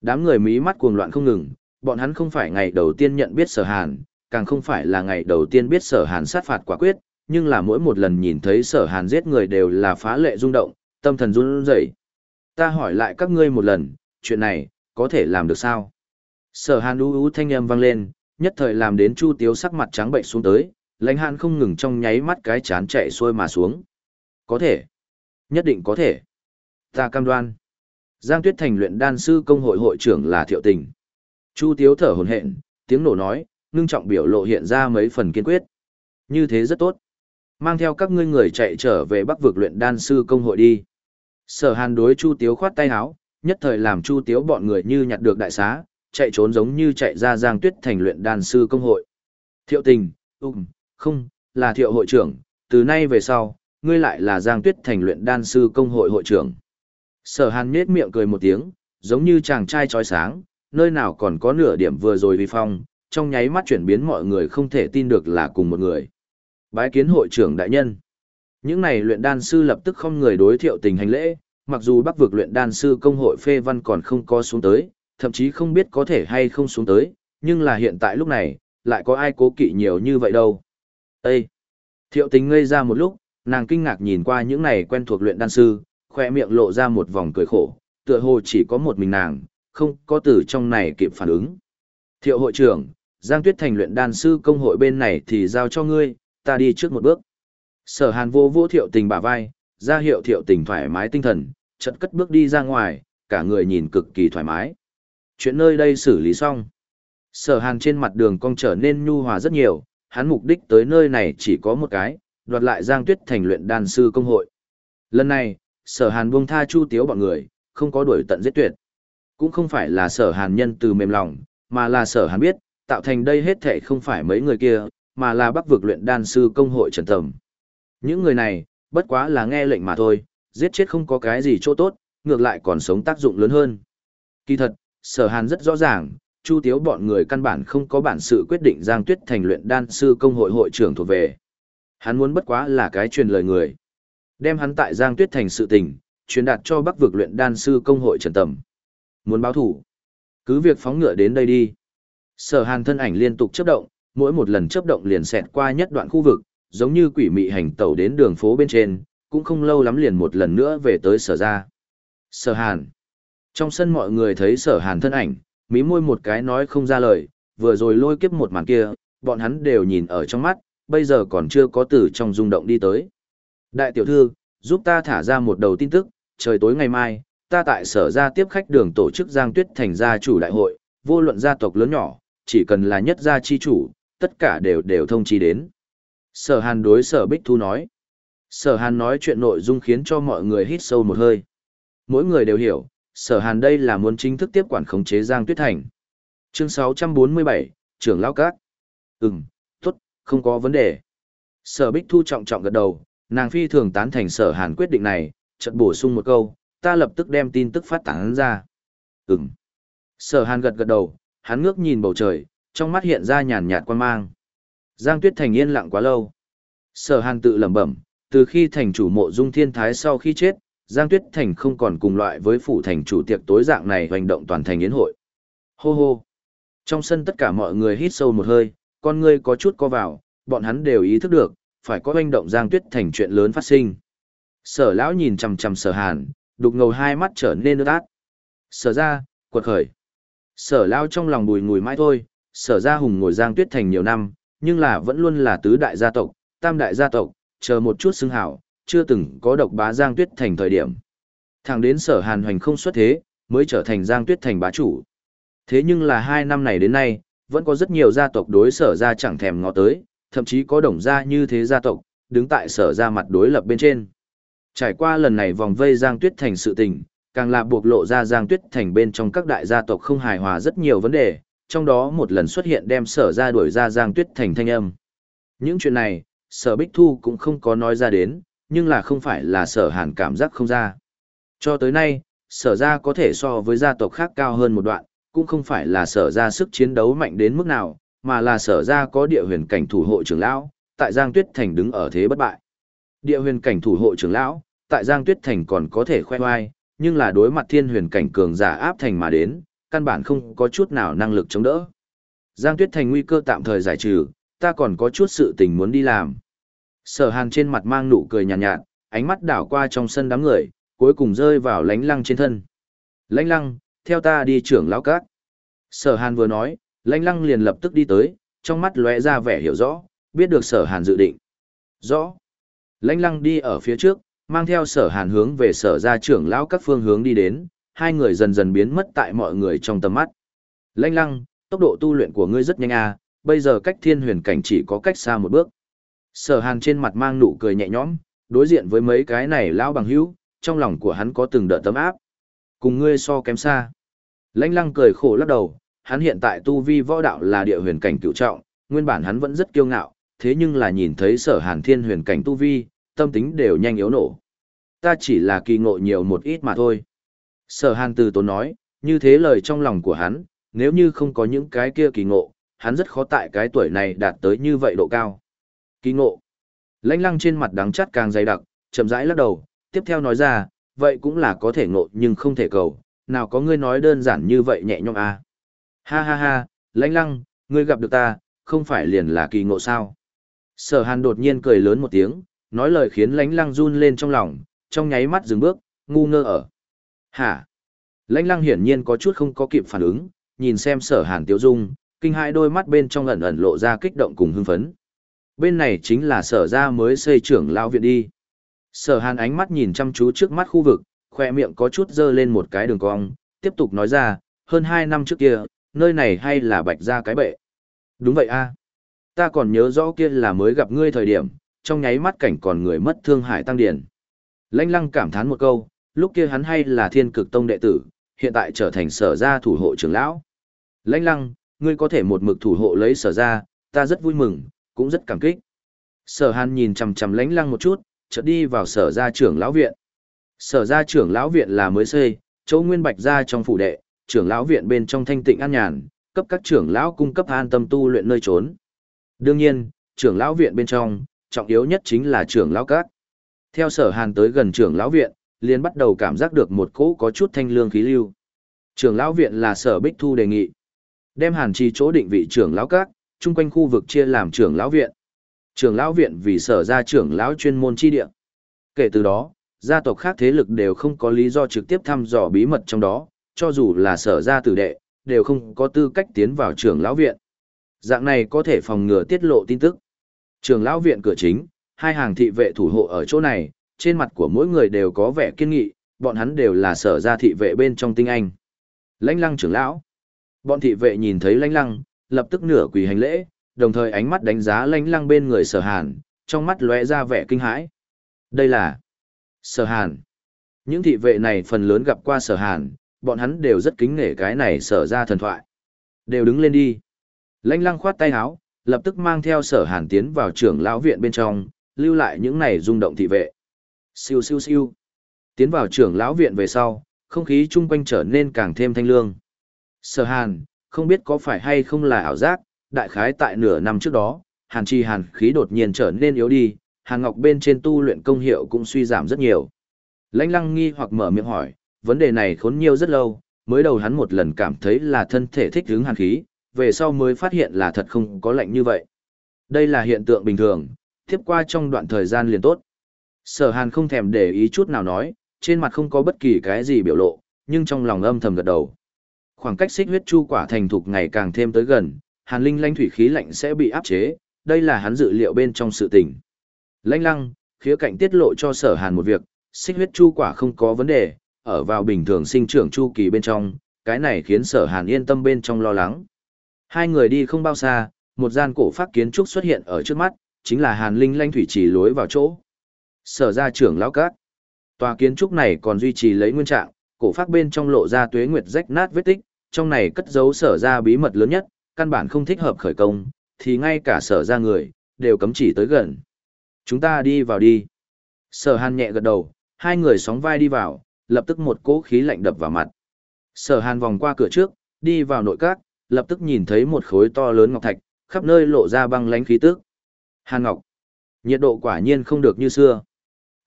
Đám người mí mắt cuồng loạn không ngừng, bọn hắn không phải ngày đầu tiên nhận biết Sở Hàn, càng không phải là ngày đầu tiên biết Sở Hàn sát phạt quả quyết, nhưng là mỗi một lần nhìn thấy Sở Hàn giết người đều là phá lệ rung động, tâm thần run rẩy. Ta hỏi lại các ngươi một lần, chuyện này, có thể làm được sao? Sở hàn u u thanh âm vang lên, nhất thời làm đến chu tiếu sắc mặt trắng bệnh xuống tới, lãnh hàn không ngừng trong nháy mắt cái chán chạy xuôi mà xuống. Có thể. Nhất định có thể. Ta cam đoan. Giang Tuyết Thành luyện đan sư công hội hội trưởng là thiệu tình. Chu tiếu thở hồn hện, tiếng nổ nói, ngưng trọng biểu lộ hiện ra mấy phần kiên quyết. Như thế rất tốt. Mang theo các ngươi người chạy trở về bắc vực luyện đan sư công hội đi. Sở hàn đối chu tiếu khoát tay áo, nhất thời làm chu tiếu bọn người như nhặt được đại xá, chạy trốn giống như chạy ra giang tuyết thành luyện đan sư công hội. Thiệu tình, ừm, không, là thiệu hội trưởng, từ nay về sau, ngươi lại là giang tuyết thành luyện đan sư công hội hội trưởng. Sở hàn nết miệng cười một tiếng, giống như chàng trai trói sáng, nơi nào còn có nửa điểm vừa rồi vi phong, trong nháy mắt chuyển biến mọi người không thể tin được là cùng một người. Bái kiến hội trưởng đại nhân. Những này luyện đan sư lập tức không người đối thiệu tình hành lễ, mặc dù bắc vực luyện đan sư công hội phê văn còn không có xuống tới, thậm chí không biết có thể hay không xuống tới, nhưng là hiện tại lúc này, lại có ai cố kỵ nhiều như vậy đâu. Ê! Thiệu tình ngây ra một lúc, nàng kinh ngạc nhìn qua những này quen thuộc luyện đan sư, khoe miệng lộ ra một vòng cười khổ, tựa hồ chỉ có một mình nàng, không có từ trong này kịp phản ứng. Thiệu hội trưởng, Giang Tuyết Thành luyện đan sư công hội bên này thì giao cho ngươi, ta đi trước một bước. Sở hàn vô vô thiệu tình bả vai, ra hiệu thiệu tình thoải mái tinh thần, chật cất bước đi ra ngoài, cả người nhìn cực kỳ thoải mái. Chuyện nơi đây xử lý xong. Sở hàn trên mặt đường cong trở nên nhu hòa rất nhiều, hắn mục đích tới nơi này chỉ có một cái, đoạt lại Giang Tuyết thành luyện đan sư công hội. Lần này, sở hàn buông tha chu tiếu bọn người, không có đuổi tận giết tuyệt. Cũng không phải là sở hàn nhân từ mềm lòng, mà là sở hàn biết, tạo thành đây hết thệ không phải mấy người kia, mà là bắc vực luyện đan sư công hội trần tầm. Những người này, bất quá là nghe lệnh mà thôi, giết chết không có cái gì chỗ tốt, ngược lại còn sống tác dụng lớn hơn. Kỳ thật, sở hàn rất rõ ràng, chu tiếu bọn người căn bản không có bản sự quyết định giang tuyết thành luyện đan sư công hội hội trưởng thuộc về. Hắn muốn bất quá là cái truyền lời người. Đem hắn tại giang tuyết thành sự tình, truyền đạt cho bắc vực luyện đan sư công hội trần tầm. Muốn báo thủ? Cứ việc phóng ngựa đến đây đi. Sở hàn thân ảnh liên tục chấp động, mỗi một lần chấp động liền xẹt qua nhất đoạn khu vực, giống như quỷ mị hành tẩu đến đường phố bên trên, cũng không lâu lắm liền một lần nữa về tới sở ra. Sở hàn. Trong sân mọi người thấy sở hàn thân ảnh, mí môi một cái nói không ra lời, vừa rồi lôi kiếp một màn kia, bọn hắn đều nhìn ở trong mắt, bây giờ còn chưa có từ trong rung động đi tới. Đại tiểu thư, giúp ta thả ra một đầu tin tức, trời tối ngày mai, ta tại sở ra tiếp khách đường tổ chức Giang Tuyết thành gia chủ đại hội, vô luận gia tộc lớn nhỏ, chỉ cần là nhất gia chi chủ, tất cả đều đều thông chi đến. Sở hàn đối sở Bích Thu nói. Sở hàn nói chuyện nội dung khiến cho mọi người hít sâu một hơi. Mỗi người đều hiểu, sở hàn đây là muốn chính thức tiếp quản khống chế Giang Tuyết Thành. Chương 647, trưởng lão các. Ừm, tốt, không có vấn đề. Sở Bích Thu trọng trọng gật đầu, nàng phi thường tán thành sở hàn quyết định này, chợt bổ sung một câu, ta lập tức đem tin tức phát tán ra. Ừm. Sở hàn gật gật đầu, hắn ngước nhìn bầu trời, trong mắt hiện ra nhàn nhạt quan mang. Giang Tuyết Thành yên lặng quá lâu. Sở hàn tự lẩm bẩm, từ khi thành chủ mộ dung thiên thái sau khi chết, Giang Tuyết Thành không còn cùng loại với phủ thành chủ tiệc tối dạng này hành động toàn thành yến hội. Hô hô. Trong sân tất cả mọi người hít sâu một hơi, con ngươi có chút co vào, bọn hắn đều ý thức được, phải có hành động Giang Tuyết Thành chuyện lớn phát sinh. Sở lão nhìn chằm chằm sở hàn, đục ngầu hai mắt trở nên ướt át. Sở ra, quật khởi. Sở Lão trong lòng bùi ngùi mãi thôi, sở ra hùng ngồi Giang Tuyết Thành nhiều năm, nhưng là vẫn luôn là tứ đại gia tộc, tam đại gia tộc, chờ một chút xưng hảo, chưa từng có độc bá Giang Tuyết Thành thời điểm. Thẳng đến sở hàn hoành không xuất thế, mới trở thành Giang Tuyết Thành bá chủ. Thế nhưng là hai năm này đến nay, vẫn có rất nhiều gia tộc đối sở ra chẳng thèm ngó tới, thậm chí có đồng gia như thế gia tộc, đứng tại sở ra mặt đối lập bên trên. Trải qua lần này vòng vây Giang Tuyết Thành sự tình, càng là buộc lộ ra Giang Tuyết Thành bên trong các đại gia tộc không hài hòa rất nhiều vấn đề, trong đó một lần xuất hiện đem sở ra đuổi ra Giang Tuyết Thành thanh âm. Những chuyện này, sở Bích Thu cũng không có nói ra đến, nhưng là không phải là sở hàn cảm giác không ra. Cho tới nay, sở ra có thể so với gia tộc khác cao hơn một đoạn, cũng không phải là sở ra sức chiến đấu mạnh đến mức nào, mà là sở ra có địa huyền cảnh thủ hộ trưởng lão, tại Giang Tuyết Thành đứng ở thế bất bại. Địa huyền cảnh thủ hộ trưởng lão, tại Giang Tuyết Thành còn có thể khoe oai, nhưng là đối mặt thiên huyền cảnh cường giả áp thành mà đến, căn bản không có chút nào năng lực chống đỡ. Giang Tuyết Thành nguy cơ tạm thời giải trừ, ta còn có chút sự tình muốn đi làm. Sở Hàn trên mặt mang nụ cười nhàn nhạt, nhạt, ánh mắt đảo qua trong sân đám người, cuối cùng rơi vào lánh lăng trên thân. Lánh lăng, theo ta đi trưởng lão các. Sở Hàn vừa nói, lánh lăng liền lập tức đi tới, trong mắt lóe ra vẻ hiểu rõ, biết được sở Hàn dự định. Rõ. Lánh lăng đi ở phía trước, mang theo sở Hàn hướng về sở gia trưởng lão các phương hướng đi đến, hai người dần dần biến mất tại mọi người trong tầm mắt. Lánh lăng, tốc độ tu luyện của ngươi rất nhanh à, bây giờ cách thiên huyền cảnh chỉ có cách xa một bước. Sở hàn trên mặt mang nụ cười nhẹ nhõm, đối diện với mấy cái này lão bằng hữu, trong lòng của hắn có từng đợt tấm áp. Cùng ngươi so kém xa. Lãnh lăng cười khổ lắc đầu, hắn hiện tại tu vi võ đạo là địa huyền cảnh cựu trọng, nguyên bản hắn vẫn rất kiêu ngạo, thế nhưng là nhìn thấy sở hàn thiên huyền cảnh tu vi, tâm tính đều nhanh yếu nổ. Ta chỉ là kỳ ngộ nhiều một ít mà thôi. Sở hàn từ tốn nói, như thế lời trong lòng của hắn, nếu như không có những cái kia kỳ ngộ, hắn rất khó tại cái tuổi này đạt tới như vậy độ cao. Kỳ ngộ. Lãnh lăng trên mặt đắng chát càng dày đặc, chậm rãi lắc đầu, tiếp theo nói ra, vậy cũng là có thể ngộ nhưng không thể cầu, nào có ngươi nói đơn giản như vậy nhẹ nhõm à. Ha ha ha, lãnh lăng, ngươi gặp được ta, không phải liền là kỳ ngộ sao. Sở hàn đột nhiên cười lớn một tiếng, nói lời khiến lãnh lăng run lên trong lòng, trong nháy mắt dừng bước, ngu ngơ ở. Hả? Lãnh lăng hiển nhiên có chút không có kịp phản ứng, nhìn xem sở hàn tiếu dung, kinh hai đôi mắt bên trong ẩn ẩn lộ ra kích động cùng hưng phấn. Bên này chính là sở ra mới xây trưởng lão viện đi. Sở hàn ánh mắt nhìn chăm chú trước mắt khu vực, khoe miệng có chút dơ lên một cái đường cong, tiếp tục nói ra, hơn hai năm trước kia, nơi này hay là bạch ra cái bệ. Đúng vậy a Ta còn nhớ rõ kia là mới gặp ngươi thời điểm, trong nháy mắt cảnh còn người mất thương hải tăng điển. Lãnh lăng cảm thán một câu, lúc kia hắn hay là thiên cực tông đệ tử, hiện tại trở thành sở gia thủ hộ trưởng lão. Lãnh lăng, ngươi có thể một mực thủ hộ lấy sở gia, ta rất vui mừng, cũng rất cảm kích. Sở hàn nhìn chằm chằm lãnh lăng một chút, chợt đi vào sở gia trưởng lão viện. Sở gia trưởng lão viện là mới xây, chỗ nguyên bạch gia trong phủ đệ, trưởng lão viện bên trong thanh tịnh an nhàn, cấp các trưởng lão cung cấp an tâm tu luyện nơi trốn. Đương nhiên, trưởng lão viện bên trong, trọng yếu nhất chính là trưởng lão các. Theo sở hàn tới gần trưởng lão viện, liền bắt đầu cảm giác được một cỗ có chút thanh lương khí lưu. Trưởng lão viện là sở Bích Thu đề nghị. Đem hàn chi chỗ định vị trưởng lão các, chung quanh khu vực chia làm trưởng lão viện. Trưởng lão viện vì sở ra trưởng lão chuyên môn chi địa. Kể từ đó, gia tộc khác thế lực đều không có lý do trực tiếp thăm dò bí mật trong đó, cho dù là sở gia tử đệ, đều không có tư cách tiến vào trưởng lão viện. Dạng này có thể phòng ngừa tiết lộ tin tức. Trưởng lão viện cửa chính, hai hàng thị vệ thủ hộ ở chỗ này, trên mặt của mỗi người đều có vẻ kiên nghị, bọn hắn đều là sở gia thị vệ bên trong tinh anh. Lãnh lăng trưởng lão. Bọn thị vệ nhìn thấy lãnh lăng, lập tức nửa quỳ hành lễ, đồng thời ánh mắt đánh giá lãnh lăng bên người sở hàn, trong mắt lóe ra vẻ kinh hãi. Đây là sở hàn. Những thị vệ này phần lớn gặp qua sở hàn, bọn hắn đều rất kính nể cái này sở ra thần thoại. Đều đứng lên đi. lanh lăng khoát tay áo, lập tức mang theo sở hàn tiến vào trưởng lão viện bên trong, lưu lại những này rung động thị vệ. Siêu siêu siêu. Tiến vào trưởng lão viện về sau, không khí chung quanh trở nên càng thêm thanh lương. Sở hàn, không biết có phải hay không là ảo giác, đại khái tại nửa năm trước đó, hàn chi hàn khí đột nhiên trở nên yếu đi, hàn ngọc bên trên tu luyện công hiệu cũng suy giảm rất nhiều. Lãnh lăng nghi hoặc mở miệng hỏi, vấn đề này khốn nhiều rất lâu, mới đầu hắn một lần cảm thấy là thân thể thích hứng hàn khí, về sau mới phát hiện là thật không có lạnh như vậy. Đây là hiện tượng bình thường, tiếp qua trong đoạn thời gian liền tốt. Sở hàn không thèm để ý chút nào nói, trên mặt không có bất kỳ cái gì biểu lộ, nhưng trong lòng âm thầm gật đầu. Khoảng cách xích huyết chu quả thành thục ngày càng thêm tới gần, hàn linh lanh thủy khí lạnh sẽ bị áp chế, đây là hắn dự liệu bên trong sự tình. Lanh lăng, khía cạnh tiết lộ cho sở hàn một việc, xích huyết chu quả không có vấn đề, ở vào bình thường sinh trưởng chu kỳ bên trong, cái này khiến sở hàn yên tâm bên trong lo lắng. Hai người đi không bao xa, một gian cổ phát kiến trúc xuất hiện ở trước mắt, chính là hàn linh lanh thủy trì lối vào chỗ. Sở ra trưởng lão cát. Tòa kiến trúc này còn duy trì lấy nguyên trạng, cổ phát bên trong lộ ra tuế nguyệt rách nát vết tích, trong này cất giấu sở ra bí mật lớn nhất, căn bản không thích hợp khởi công, thì ngay cả sở ra người, đều cấm chỉ tới gần. Chúng ta đi vào đi. Sở hàn nhẹ gật đầu, hai người sóng vai đi vào, lập tức một cỗ khí lạnh đập vào mặt. Sở hàn vòng qua cửa trước, đi vào nội các, lập tức nhìn thấy một khối to lớn ngọc thạch, khắp nơi lộ ra băng lánh khí tức. Hàn ngọc. Nhiệt độ quả nhiên không được như xưa.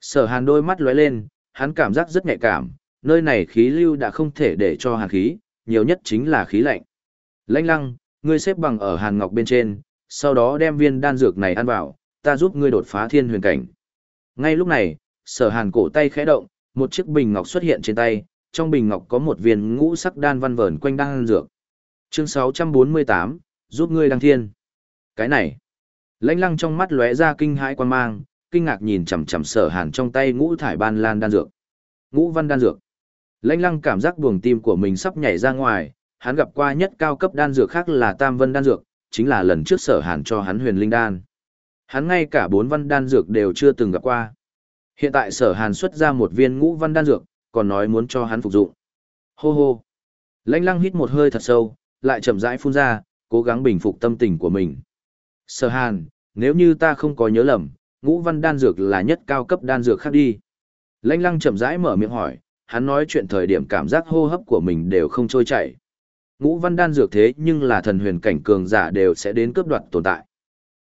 Sở hàn đôi mắt lóe lên, hắn cảm giác rất nhạy cảm, nơi này khí lưu đã không thể để cho hàn khí, nhiều nhất chính là khí lạnh. Lãnh lăng, ngươi xếp bằng ở hàn ngọc bên trên, sau đó đem viên đan dược này ăn vào, ta giúp ngươi đột phá thiên huyền cảnh. Ngay lúc này, sở hàn cổ tay khẽ động, một chiếc bình ngọc xuất hiện trên tay, trong bình ngọc có một viên ngũ sắc đan văn vờn quanh đan dược. Chương 648, giúp ngươi đăng thiên. Cái này, lãnh lăng trong mắt lóe ra kinh hãi quan mang, kinh ngạc nhìn chằm chằm sở hàn trong tay ngũ thải ban lan đan dược. Ngũ văn đan dược. Lãnh lăng cảm giác buồng tim của mình sắp nhảy ra ngoài, hắn gặp qua nhất cao cấp đan dược khác là tam vân đan dược, chính là lần trước sở hàn cho hắn huyền linh đan. Hắn ngay cả bốn văn đan dược đều chưa từng gặp qua. Hiện tại sở hàn xuất ra một viên ngũ văn đan dược, còn nói muốn cho hắn phục dụng. Hô hô. Lãnh lăng hít một hơi thật sâu, lại chậm rãi phun ra, cố gắng bình phục tâm tình của mình. Sở hàn, nếu như ta không có nhớ lầm, ngũ văn đan dược là nhất cao cấp đan dược khác đi. Lãnh lăng chậm rãi mở miệng hỏi, hắn nói chuyện thời điểm cảm giác hô hấp của mình đều không trôi chảy. Ngũ văn đan dược thế nhưng là thần huyền cảnh cường giả đều sẽ đến cướp đoạt tồn tại.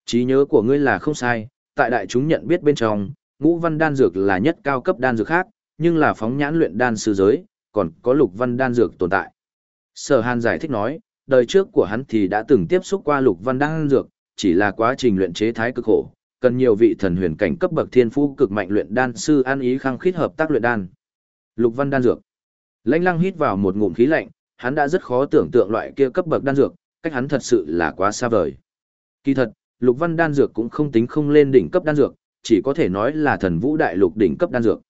Trí nhớ của ngươi là không sai, tại đại chúng nhận biết bên trong, ngũ văn đan dược là nhất cao cấp đan dược khác, nhưng là phóng nhãn luyện đan sư giới, còn có lục văn đan dược tồn tại. Sở Hàn giải thích nói, đời trước của hắn thì đã từng tiếp xúc qua lục văn đan dược, chỉ là quá trình luyện chế thái cực khổ, cần nhiều vị thần huyền cảnh cấp bậc thiên phú cực mạnh luyện đan sư an ý khăng khít hợp tác luyện đan. Lục văn đan dược. Lãnh Lăng hít vào một ngụm khí lạnh, hắn đã rất khó tưởng tượng loại kia cấp bậc đan dược, cách hắn thật sự là quá xa vời. Kỳ thật, lục văn đan dược cũng không tính không lên đỉnh cấp đan dược, chỉ có thể nói là thần vũ đại lục đỉnh cấp đan dược.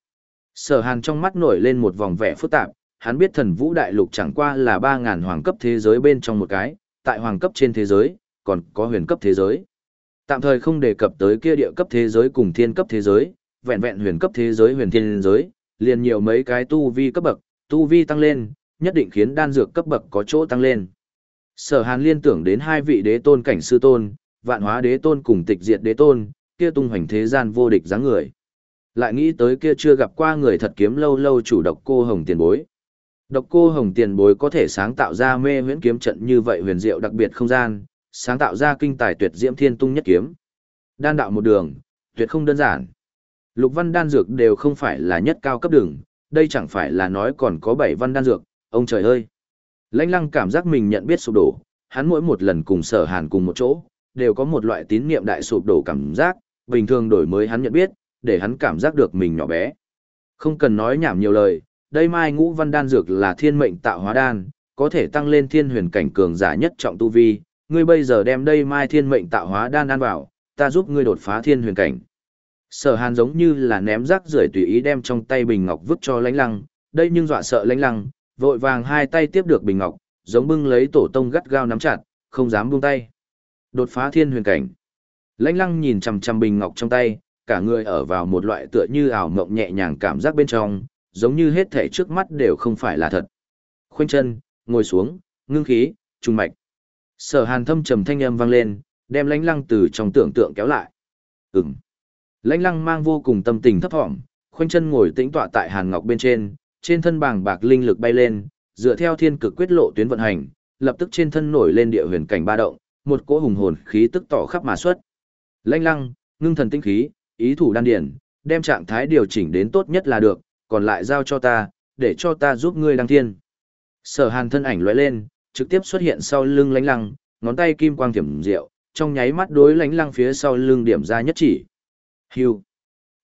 Sở Hàn trong mắt nổi lên một vòng vẻ phức tạp, hắn biết thần vũ đại lục chẳng qua là 3.000 hoàng cấp thế giới bên trong một cái, tại hoàng cấp trên thế giới, còn có huyền cấp thế giới. Tạm thời không đề cập tới kia địa cấp thế giới cùng thiên cấp thế giới, vẹn vẹn huyền cấp thế giới huyền thiên giới, liền nhiều mấy cái tu vi cấp bậc, tu vi tăng lên, nhất định khiến đan dược cấp bậc có chỗ tăng lên. Sở Hàn liên tưởng đến hai vị đế tôn cảnh sư tôn, vạn hóa đế tôn cùng tịch diệt đế tôn, kia tung hoành thế gian vô địch dáng người. Lại nghĩ tới kia chưa gặp qua người thật kiếm lâu lâu chủ độc cô hồng tiền bối. Độc cô hồng tiền bối có thể sáng tạo ra mê huyễn kiếm trận như vậy huyền diệu đặc biệt không gian, sáng tạo ra kinh tài tuyệt diễm thiên tung nhất kiếm. Đan đạo một đường, tuyệt không đơn giản. Lục văn đan dược đều không phải là nhất cao cấp đường, đây chẳng phải là nói còn có bảy văn đan dược, ông trời ơi. Lãnh lăng cảm giác mình nhận biết sụp đổ, hắn mỗi một lần cùng sở hàn cùng một chỗ, đều có một loại tín niệm đại sụp đổ cảm giác, bình thường đổi mới hắn nhận biết, để hắn cảm giác được mình nhỏ bé. Không cần nói nhảm nhiều lời, đây mai ngũ văn đan dược là thiên mệnh tạo hóa đan, có thể tăng lên thiên huyền cảnh cường giả nhất trọng tu vi, ngươi bây giờ đem đây mai thiên mệnh tạo hóa đan ăn vào, ta giúp ngươi đột phá thiên huyền cảnh. Sở hàn giống như là ném rác rưởi tùy ý đem trong tay bình ngọc vứt cho lãnh lăng, đây nhưng dọa sợ lãnh lăng, vội vàng hai tay tiếp được bình ngọc, giống bưng lấy tổ tông gắt gao nắm chặt, không dám buông tay. Đột phá thiên huyền cảnh. Lãnh lăng nhìn chằm chằm bình ngọc trong tay, cả người ở vào một loại tựa như ảo mộng nhẹ nhàng cảm giác bên trong, giống như hết thể trước mắt đều không phải là thật. Khoanh chân, ngồi xuống, ngưng khí, trùng mạch. Sở hàn thâm trầm thanh âm vang lên, đem lãnh lăng từ trong tưởng tượng kéo lại. Ừm. Lãnh lăng mang vô cùng tâm tình thấp thỏm, khoanh chân ngồi tĩnh tọa tại hàn ngọc bên trên, trên thân bảng bạc linh lực bay lên, dựa theo thiên cực quyết lộ tuyến vận hành, lập tức trên thân nổi lên địa huyền cảnh ba động, một cỗ hùng hồn khí tức tỏ khắp mà xuất. Lanh lăng, ngưng thần tinh khí, ý thủ đan điển, đem trạng thái điều chỉnh đến tốt nhất là được, còn lại giao cho ta, để cho ta giúp ngươi đăng thiên. Sở hàn thân ảnh lóe lên, trực tiếp xuất hiện sau lưng Lánh lăng, ngón tay kim quang thiểm diệu, trong nháy mắt đối Lánh lăng phía sau lưng điểm ra nhất chỉ. Hưu.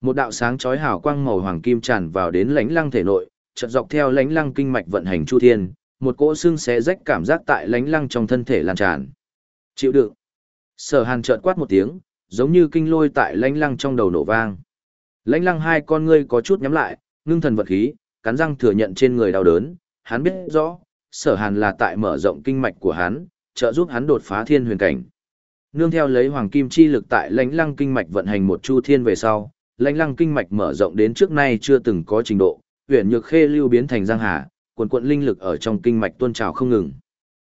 Một đạo sáng chói hào quang màu hoàng kim tràn vào đến Lánh lăng thể nội, chợt dọc theo Lánh lăng kinh mạch vận hành chu thiên, một cỗ xương xé rách cảm giác tại Lánh lăng trong thân thể lan tràn. Chịu đựng. Sở Hàn chợt quát một tiếng, giống như kinh lôi tại lãnh lăng trong đầu nổ vang. Lãnh lăng hai con ngươi có chút nhắm lại, ngưng thần vật khí, cắn răng thừa nhận trên người đau đớn, hắn biết rõ, Sở Hàn là tại mở rộng kinh mạch của hắn, trợ giúp hắn đột phá thiên huyền cảnh. Nương theo lấy hoàng kim chi lực tại lãnh lăng kinh mạch vận hành một chu thiên về sau, lãnh lăng kinh mạch mở rộng đến trước nay chưa từng có trình độ, huyền nhược khê lưu biến thành giang hà, cuồn cuộn linh lực ở trong kinh mạch tuôn trào không ngừng.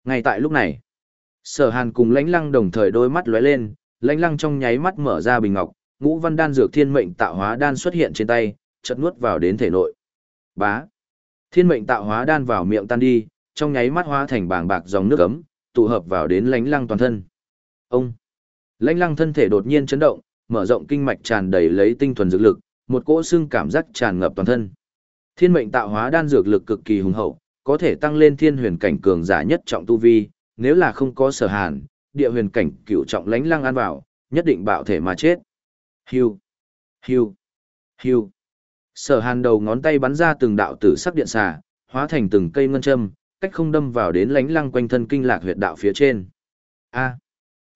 Ngay tại lúc này, Sở Hàn cùng lãnh lăng đồng thời đôi mắt lóe lên, lãnh lăng trong nháy mắt mở ra bình ngọc, ngũ văn đan dược thiên mệnh tạo hóa đan xuất hiện trên tay, chợt nuốt vào đến thể nội. Bá. Thiên mệnh tạo hóa đan vào miệng tan đi, trong nháy mắt hóa thành bảng bạc dòng nước ấm, tụ hợp vào đến lãnh lăng toàn thân. Ông. Lãnh lăng thân thể đột nhiên chấn động, mở rộng kinh mạch tràn đầy lấy tinh thuần dược lực, một cỗ xương cảm giác tràn ngập toàn thân. Thiên mệnh tạo hóa đan dược lực cực kỳ hùng hậu, có thể tăng lên thiên huyền cảnh cường giả nhất trọng tu vi, nếu là không có sở hàn, địa huyền cảnh cửu trọng lãnh lăng ăn vào, nhất định bạo thể mà chết. hưu hưu hưu Sở hàn đầu ngón tay bắn ra từng đạo tử sắc điện xà, hóa thành từng cây ngân châm, cách không đâm vào đến lãnh lăng quanh thân kinh lạc huyệt đạo phía trên. A.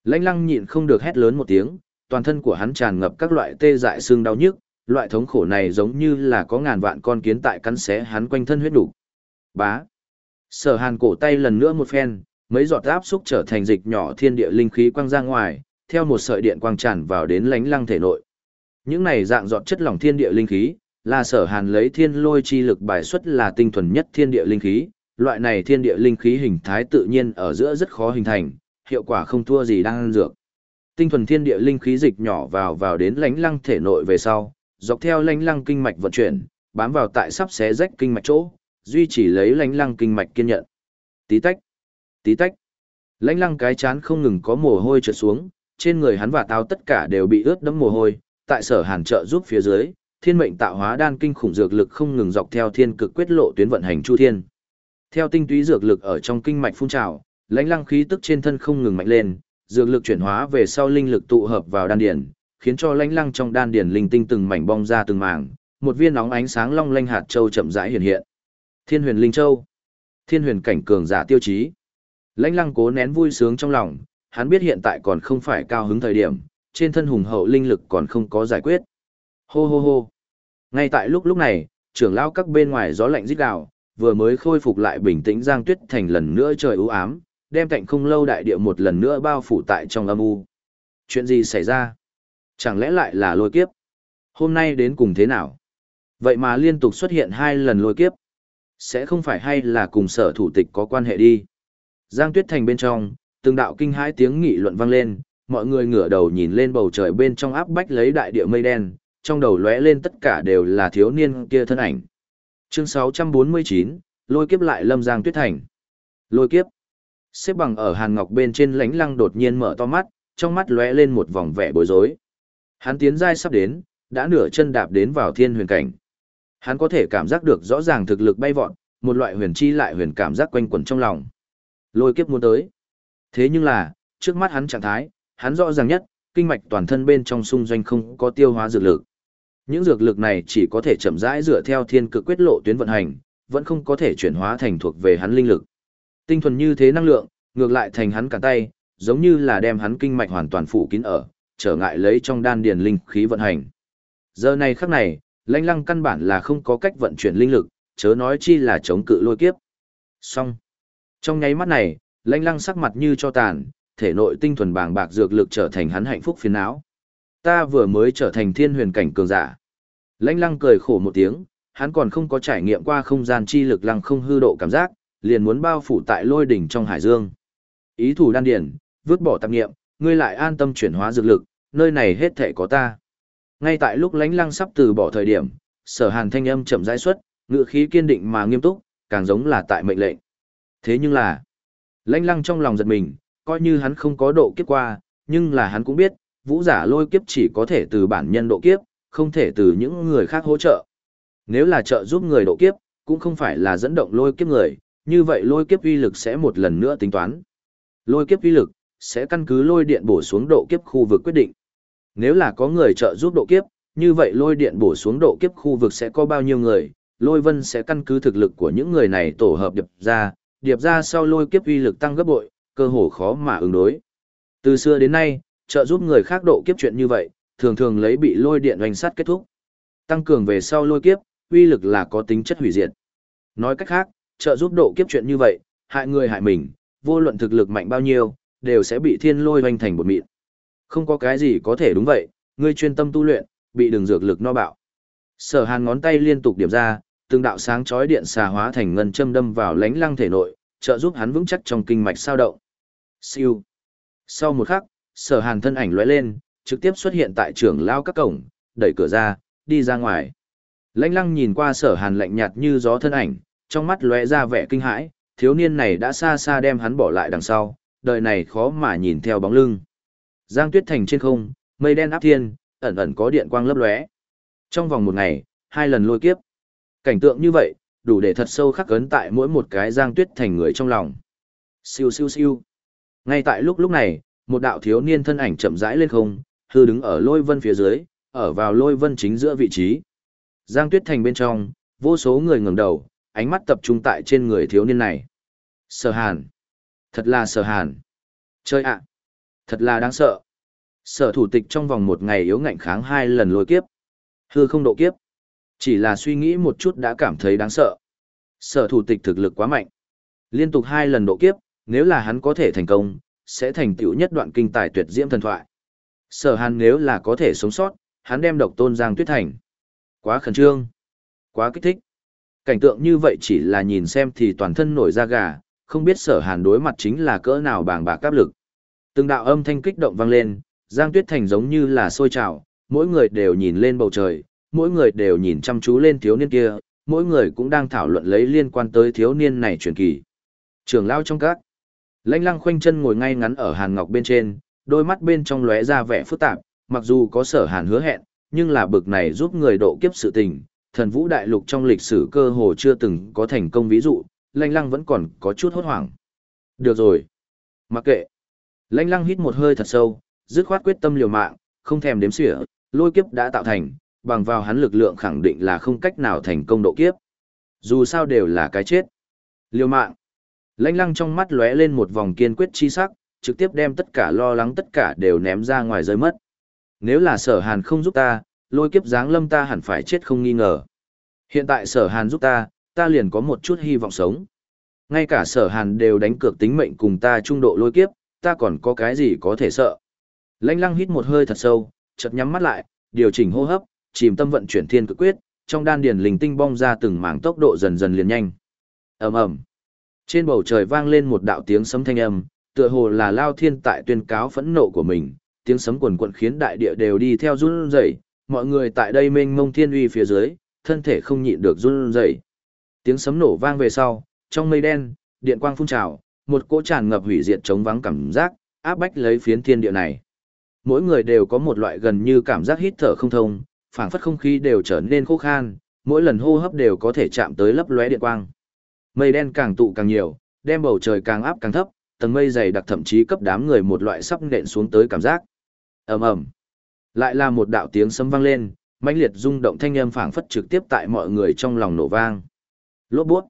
Lãnh lăng nhịn không được hét lớn một tiếng, toàn thân của hắn tràn ngập các loại tê dại xương đau nhức, loại thống khổ này giống như là có ngàn vạn con kiến tại cắn xé hắn quanh thân huyết đủ. Bá. Sở hàn cổ tay lần nữa một phen, mấy giọt áp xúc trở thành dịch nhỏ thiên địa linh khí quang ra ngoài, theo một sợi điện quang tràn vào đến lánh lăng thể nội. Những này dạng giọt chất lỏng thiên địa linh khí, là sở hàn lấy thiên lôi chi lực bài xuất là tinh thuần nhất thiên địa linh khí, loại này thiên địa linh khí hình thái tự nhiên ở giữa rất khó hình thành, hiệu quả không thua gì đang ăn dược. Tinh thuần thiên địa linh khí dịch nhỏ vào vào đến lánh lăng thể nội về sau, dọc theo lánh lăng kinh mạch vận chuyển, bám vào tại sắp xé rách kinh mạch chỗ, duy trì lấy lánh lăng kinh mạch kiên nhận. Tí tách, tí tách. lãnh lăng cái chán không ngừng có mồ hôi trượt xuống, trên người hắn và tao tất cả đều bị ướt đẫm mồ hôi, tại sở hàn trợ giúp phía dưới, thiên mệnh tạo hóa đan kinh khủng dược lực không ngừng dọc theo thiên cực quyết lộ tuyến vận hành chu thiên. Theo tinh túy dược lực ở trong kinh mạch phun trào, Lãnh lăng khí tức trên thân không ngừng mạnh lên, dược lực chuyển hóa về sau linh lực tụ hợp vào đan điển, khiến cho lãnh lăng trong đan điển linh tinh từng mảnh bong ra từng mảng, một viên nóng ánh sáng long lanh hạt châu chậm rãi hiện hiện. Thiên Huyền Linh Châu, Thiên Huyền cảnh cường giả tiêu chí. Lãnh lăng cố nén vui sướng trong lòng, hắn biết hiện tại còn không phải cao hứng thời điểm, trên thân hùng hậu linh lực còn không có giải quyết. Hô hô hô. Ngay tại lúc lúc này, trưởng lão các bên ngoài gió lạnh rít gào, vừa mới khôi phục lại bình tĩnh Giang Tuyết Thành lần nữa trời u ám, đem cạnh không lâu đại địa một lần nữa bao phủ tại trong âm u. Chuyện gì xảy ra? Chẳng lẽ lại là lôi kiếp? Hôm nay đến cùng thế nào? Vậy mà liên tục xuất hiện hai lần lôi kiếp. Sẽ không phải hay là cùng sở thủ tịch có quan hệ đi. Giang Tuyết Thành bên trong, từng đạo kinh hãi tiếng nghị luận vang lên, mọi người ngửa đầu nhìn lên bầu trời bên trong áp bách lấy đại địa mây đen, trong đầu lóe lên tất cả đều là thiếu niên kia thân ảnh. Chương 649, lôi kiếp lại lâm Giang Tuyết Thành. Lôi kiếp. Xếp bằng ở hàn ngọc bên trên lãnh lăng đột nhiên mở to mắt, trong mắt lóe lên một vòng vẻ bối rối. Hắn tiến giai sắp đến, đã nửa chân đạp đến vào thiên huyền cảnh. Hắn có thể cảm giác được rõ ràng thực lực bay vọt, một loại huyền chi lại huyền cảm giác quanh quẩn trong lòng. Lôi kiếp muốn tới. Thế nhưng là, trước mắt hắn trạng thái, hắn rõ ràng nhất, kinh mạch toàn thân bên trong xung doanh không có tiêu hóa dược lực. Những dược lực này chỉ có thể chậm rãi dựa theo thiên cực quyết lộ tuyến vận hành, vẫn không có thể chuyển hóa thành thuộc về hắn linh lực. Tinh thuần như thế năng lượng, ngược lại thành hắn cả tay, giống như là đem hắn kinh mạch hoàn toàn phủ kín ở, trở ngại lấy trong đan điền linh khí vận hành. Giờ này khắc này, lãnh lăng căn bản là không có cách vận chuyển linh lực, chớ nói chi là chống cự lôi kiếp. Xong. Trong nháy mắt này, lãnh lăng sắc mặt như cho tàn, thể nội tinh thuần bàng bạc dược lực trở thành hắn hạnh phúc phiền não. Ta vừa mới trở thành thiên huyền cảnh cường giả. Lãnh lăng cười khổ một tiếng, hắn còn không có trải nghiệm qua không gian chi lực lăng không hư độ cảm giác, liền muốn bao phủ tại lôi đỉnh trong hải dương. Ý thủ đan điển, vứt bỏ tạp nghiệm, ngươi lại an tâm chuyển hóa dược lực, nơi này hết thể có ta. Ngay tại lúc lãnh lăng sắp từ bỏ thời điểm, sở hàn thanh âm chậm rãi xuất, ngựa khí kiên định mà nghiêm túc, càng giống là tại mệnh lệnh. Thế nhưng là, lãnh lăng trong lòng giật mình, coi như hắn không có độ kiếp qua, nhưng là hắn cũng biết, vũ giả lôi kiếp chỉ có thể từ bản nhân độ kiếp, không thể từ những người khác hỗ trợ. Nếu là trợ giúp người độ kiếp, cũng không phải là dẫn động lôi kiếp người, như vậy lôi kiếp uy lực sẽ một lần nữa tính toán. Lôi kiếp uy lực sẽ căn cứ lôi điện bổ xuống độ kiếp khu vực quyết định. Nếu là có người trợ giúp độ kiếp, như vậy lôi điện bổ xuống độ kiếp khu vực sẽ có bao nhiêu người, lôi vân sẽ căn cứ thực lực của những người này tổ hợp đập ra, điệp ra sau lôi kiếp uy lực tăng gấp bội, cơ hồ khó mà ứng đối. Từ xưa đến nay, trợ giúp người khác độ kiếp chuyện như vậy, thường thường lấy bị lôi điện oanh sát kết thúc. Tăng cường về sau lôi kiếp, uy lực là có tính chất hủy diệt. Nói cách khác, trợ giúp độ kiếp chuyện như vậy, hại người hại mình, vô luận thực lực mạnh bao nhiêu, đều sẽ bị thiên lôi hoành thành bột mịn. Không có cái gì có thể đúng vậy, ngươi chuyên tâm tu luyện, bị đường dược lực no bạo. Sở Hàn ngón tay liên tục điểm ra, từng đạo sáng chói điện xà hóa thành ngân châm đâm vào lãnh lăng thể nội, trợ giúp hắn vững chắc trong kinh mạch sao động. Siêu. Sau một khắc, Sở Hàn thân ảnh lóe lên, trực tiếp xuất hiện tại trưởng lao các cổng, đẩy cửa ra, đi ra ngoài. Lãnh lăng nhìn qua Sở Hàn lạnh nhạt như gió thân ảnh, trong mắt lóe ra vẻ kinh hãi, thiếu niên này đã xa xa đem hắn bỏ lại đằng sau, đời này khó mà nhìn theo bóng lưng. Giang Tuyết Thành trên không, mây đen áp thiên, ẩn ẩn có điện quang lấp lóe. Trong vòng một ngày, hai lần lôi kiếp. Cảnh tượng như vậy, đủ để thật sâu khắc ấn tại mỗi một cái Giang Tuyết Thành người trong lòng. Siêu siêu siêu. Ngay tại lúc lúc này, một đạo thiếu niên thân ảnh chậm rãi lên không, hư đứng ở lôi vân phía dưới, ở vào lôi vân chính giữa vị trí. Giang Tuyết Thành bên trong, vô số người ngẩng đầu, ánh mắt tập trung tại trên người thiếu niên này. Sở Hàn. Thật là Sở Hàn. Chơi ạ. Thật là đáng sợ. Sở thủ tịch trong vòng một ngày yếu ngạnh kháng hai lần lôi kiếp. Hư không độ kiếp. Chỉ là suy nghĩ một chút đã cảm thấy đáng sợ. Sở thủ tịch thực lực quá mạnh. Liên tục hai lần độ kiếp, nếu là hắn có thể thành công, sẽ thành tựu nhất đoạn kinh tài tuyệt diễm thần thoại. Sở hàn nếu là có thể sống sót, hắn đem độc tôn giang tuyết thành. Quá khẩn trương. Quá kích thích. Cảnh tượng như vậy chỉ là nhìn xem thì toàn thân nổi da gà, không biết sở hàn đối mặt chính là cỡ nào bàng bạc áp lực. Từng đạo âm thanh kích động vang lên, Giang Tuyết Thành giống như là sôi trào, mỗi người đều nhìn lên bầu trời, mỗi người đều nhìn chăm chú lên thiếu niên kia, mỗi người cũng đang thảo luận lấy liên quan tới thiếu niên này truyền kỳ. Trường lao trong các. Lãnh lăng khoanh chân ngồi ngay ngắn ở hàn ngọc bên trên, đôi mắt bên trong lóe ra vẻ phức tạp, mặc dù có sở hàn hứa hẹn, nhưng là bực này giúp người độ kiếp sự tình, thần vũ đại lục trong lịch sử cơ hồ chưa từng có thành công ví dụ, lãnh lăng vẫn còn có chút hốt hoảng. Được rồi, Mặc kệ. Lãnh lăng hít một hơi thật sâu, dứt khoát quyết tâm liều mạng, không thèm đếm xỉa, lôi kiếp đã tạo thành, bằng vào hắn lực lượng khẳng định là không cách nào thành công độ kiếp. Dù sao đều là cái chết. Liều mạng. Lãnh lăng trong mắt lóe lên một vòng kiên quyết chi sắc, trực tiếp đem tất cả lo lắng tất cả đều ném ra ngoài rơi mất. Nếu là sở hàn không giúp ta, lôi kiếp giáng lâm ta hẳn phải chết không nghi ngờ. Hiện tại sở hàn giúp ta, ta liền có một chút hy vọng sống. Ngay cả sở hàn đều đánh cược tính mệnh cùng ta trung độ lôi kiếp, ta còn có cái gì có thể sợ. Lãnh lăng hít một hơi thật sâu, chợt nhắm mắt lại, điều chỉnh hô hấp, chìm tâm vận chuyển thiên cực quyết, trong đan điền linh tinh bong ra từng mảng tốc độ dần dần liền nhanh. Ầm ầm. Trên bầu trời vang lên một đạo tiếng sấm thanh âm, tựa hồ là Lao Thiên tại tuyên cáo phẫn nộ của mình, tiếng sấm quần quật khiến đại địa đều đi theo run rẩy, mọi người tại đây mênh mông thiên uy phía dưới, thân thể không nhịn được run rẩy. Tiếng sấm nổ vang về sau, trong mây đen, điện quang phun trào, một cỗ tràn ngập hủy diệt chống vắng cảm giác, áp bách lấy phiến thiên địa này. Mỗi người đều có một loại gần như cảm giác hít thở không thông, phảng phất không khí đều trở nên khô khan, mỗi lần hô hấp đều có thể chạm tới lấp lóe điện quang. Mây đen càng tụ càng nhiều, đem bầu trời càng áp càng thấp, tầng mây dày đặc thậm chí cấp đám người một loại sắp nện xuống tới cảm giác. Ầm ầm. Lại là một đạo tiếng sấm vang lên, mãnh liệt rung động thanh âm phảng phất trực tiếp tại mọi người trong lòng nổ vang. Lốp bút.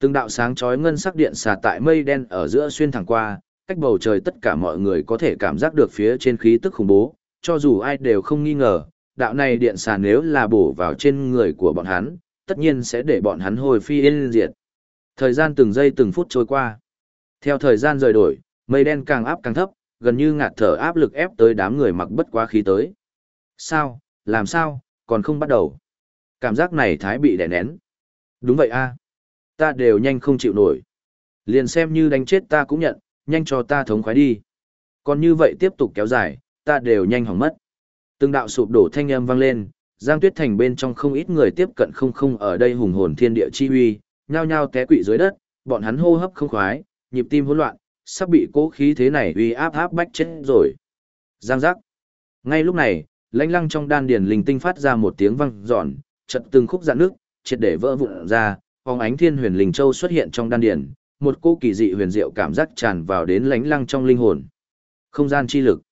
Từng đạo sáng chói ngân sắc điện xà tại mây đen ở giữa xuyên thẳng qua, cách bầu trời tất cả mọi người có thể cảm giác được phía trên khí tức khủng bố, cho dù ai đều không nghi ngờ, đạo này điện xà nếu là bổ vào trên người của bọn hắn, tất nhiên sẽ để bọn hắn hồi phi yên diệt. Thời gian từng giây từng phút trôi qua. Theo thời gian rời đổi, mây đen càng áp càng thấp, gần như ngạt thở áp lực ép tới đám người mặc bất quá khí tới. Sao, làm sao, còn không bắt đầu. Cảm giác này thái bị đè nén. Đúng vậy a Ta đều nhanh không chịu nổi. Liền xem như đánh chết ta cũng nhận, nhanh cho ta thống khoái đi. Còn như vậy tiếp tục kéo dài, ta đều nhanh hỏng mất. Từng đạo sụp đổ thanh âm vang lên, Giang Tuyết Thành bên trong không ít người tiếp cận không không ở đây hùng hồn thiên địa chi uy, nhao nhao té quỵ dưới đất, bọn hắn hô hấp không khoái, nhịp tim hỗn loạn, sắp bị cố khí thế này uy áp áp bách chết rồi. Giang giác. Ngay lúc này, lãnh lăng trong đan điền linh tinh phát ra một tiếng vang giòn, chợt từng khúc dạn nước, triệt để vỡ vụn ra, phóng ánh thiên huyền linh châu xuất hiện trong đan điền, một cô kỳ dị huyền diệu cảm giác tràn vào đến lãnh lăng trong linh hồn. Không gian chi lực.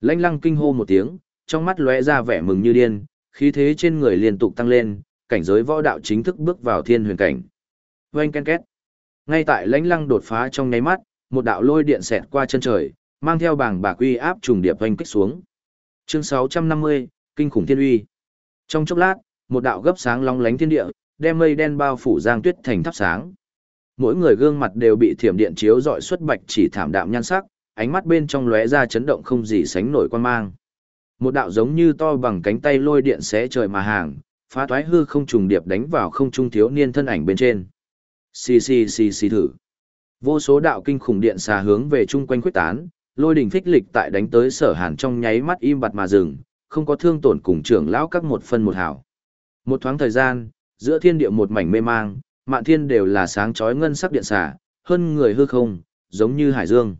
Lãnh lăng kinh hô một tiếng, trong mắt lóe ra vẻ mừng như điên, khí thế trên người liên tục tăng lên, cảnh giới võ đạo chính thức bước vào thiên huyền cảnh. Oanh ken két. Ngay tại lãnh lăng đột phá trong nháy mắt, một đạo lôi điện xẹt qua chân trời, mang theo bảng bạc uy áp trùng điệp oanh kích xuống. Chương 650, kinh khủng thiên uy. Trong chốc lát, một đạo gấp sáng long lánh thiên địa, đem mây đen bao phủ Giang Tuyết thành thắp sáng. Mỗi người gương mặt đều bị thiểm điện chiếu rọi xuất bạch chỉ thảm đạm nhan sắc, ánh mắt bên trong lóe ra chấn động không gì sánh nổi quan mang. Một đạo giống như to bằng cánh tay lôi điện xé trời mà hàng, phá toái hư không trùng điệp đánh vào không trung thiếu niên thân ảnh bên trên. Xì xì xì xì thử. Vô số đạo kinh khủng điện xà hướng về chung quanh quyết tán, lôi đỉnh phích lịch tại đánh tới sở hàn trong nháy mắt im bặt mà dừng, không có thương tổn cùng trưởng lão các một phân một hảo. Một thoáng thời gian, giữa thiên địa một mảnh mê mang, mạn thiên đều là sáng chói ngân sắc điện xà, hơn người hư không, giống như hải dương.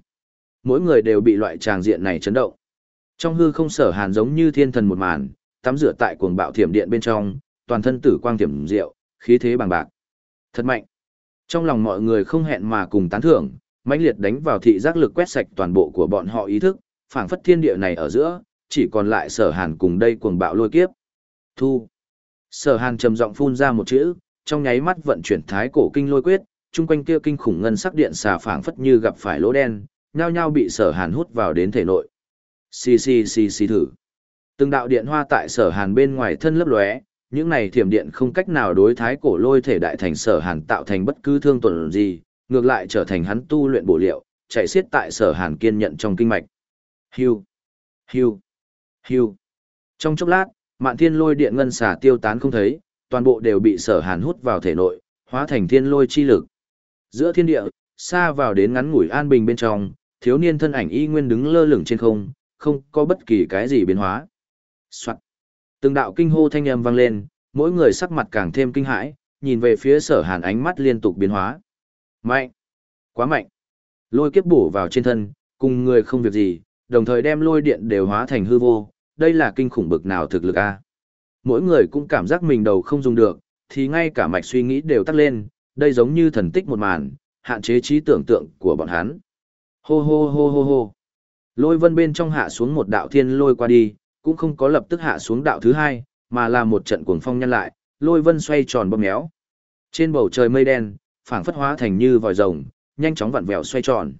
Mỗi người đều bị loại tràng diện này chấn động. Trong hư không sở hàn giống như thiên thần một màn, tắm rửa tại cuồng bạo thiểm điện bên trong, toàn thân tử quang thiểm diệu, khí thế bằng bạc. Thật mạnh. Trong lòng mọi người không hẹn mà cùng tán thưởng, mãnh liệt đánh vào thị giác lực quét sạch toàn bộ của bọn họ ý thức, phảng phất thiên địa này ở giữa, chỉ còn lại sở hàn cùng đây cuồng bạo lôi kiếp. Thu. Sở hàn trầm giọng phun ra một chữ, trong nháy mắt vận chuyển thái cổ kinh lôi quyết, chung quanh kia kinh khủng ngân sắc điện xà phảng phất như gặp phải lỗ đen, nhao nhao bị sở hàn hút vào đến thể nội. Xì xì xì xì thử. Từng đạo điện hoa tại sở hàn bên ngoài thân lấp lóe, những này thiểm điện không cách nào đối thái cổ lôi thể đại thành sở hàn tạo thành bất cứ thương tổn gì, ngược lại trở thành hắn tu luyện bổ liệu, chạy xiết tại sở hàn kiên nhận trong kinh mạch. Hưu, hưu, hưu. Trong chốc lát, mạn thiên lôi điện ngân xả tiêu tán không thấy, toàn bộ đều bị sở hàn hút vào thể nội, hóa thành thiên lôi chi lực. Giữa thiên địa, xa vào đến ngắn ngủi an bình bên trong, thiếu niên thân ảnh y nguyên đứng lơ lửng trên không, không có bất kỳ cái gì biến hóa. Soạn. Từng đạo kinh hô thanh âm vang lên, mỗi người sắc mặt càng thêm kinh hãi, nhìn về phía sở hàn ánh mắt liên tục biến hóa. Mạnh! Quá mạnh! Lôi kiếp bổ vào trên thân, cùng người không việc gì, đồng thời đem lôi điện đều hóa thành hư vô, đây là kinh khủng bực nào thực lực a Mỗi người cũng cảm giác mình đầu không dùng được, thì ngay cả mạch suy nghĩ đều tắt lên, đây giống như thần tích một màn, hạn chế trí tưởng tượng của bọn hắn. Hô hô hô hô hô. Lôi vân bên trong hạ xuống một đạo thiên lôi qua đi, cũng không có lập tức hạ xuống đạo thứ hai, mà là một trận cuồng phong nhân lại, lôi vân xoay tròn bơm méo. Trên bầu trời mây đen, phảng phất hóa thành như vòi rồng, nhanh chóng vặn vẹo xoay tròn.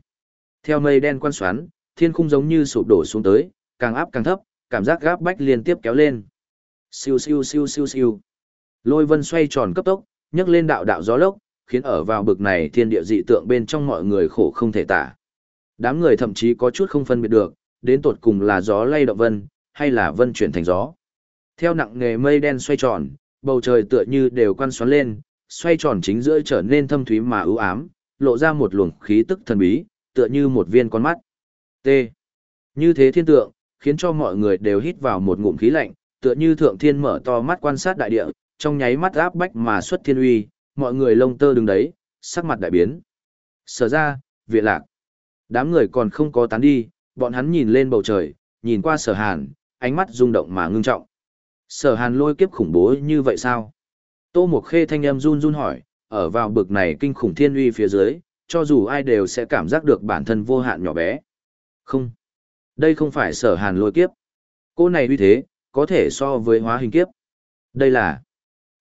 Theo mây đen quan xoắn, thiên khung giống như sụp đổ xuống tới, càng áp càng thấp, cảm giác gáp bách liên tiếp kéo lên. Siêu siêu siêu siêu siêu. Lôi vân xoay tròn cấp tốc, nhấc lên đạo đạo gió lốc, khiến ở vào bực này thiên địa dị tượng bên trong mọi người khổ không thể tả. Đám người thậm chí có chút không phân biệt được, đến tột cùng là gió lay động vân, hay là vân chuyển thành gió. Theo nặng nghề mây đen xoay tròn, bầu trời tựa như đều quan xoắn lên, xoay tròn chính giữa trở nên thâm thúy mà ưu ám, lộ ra một luồng khí tức thần bí, tựa như một viên con mắt. T. Như thế thiên tượng, khiến cho mọi người đều hít vào một ngụm khí lạnh, tựa như thượng thiên mở to mắt quan sát đại địa, trong nháy mắt áp bách mà xuất thiên uy, mọi người lông tơ đứng đấy, sắc mặt đại biến. Sở ra, viện lạc. Đám người còn không có tán đi, bọn hắn nhìn lên bầu trời, nhìn qua sở hàn, ánh mắt rung động mà ngưng trọng. Sở hàn lôi kiếp khủng bố như vậy sao? Tô Mộc Khê thanh âm run run hỏi, ở vào bực này kinh khủng thiên uy phía dưới, cho dù ai đều sẽ cảm giác được bản thân vô hạn nhỏ bé. Không. Đây không phải sở hàn lôi kiếp. Cô này uy thế, có thể so với hóa hình kiếp. Đây là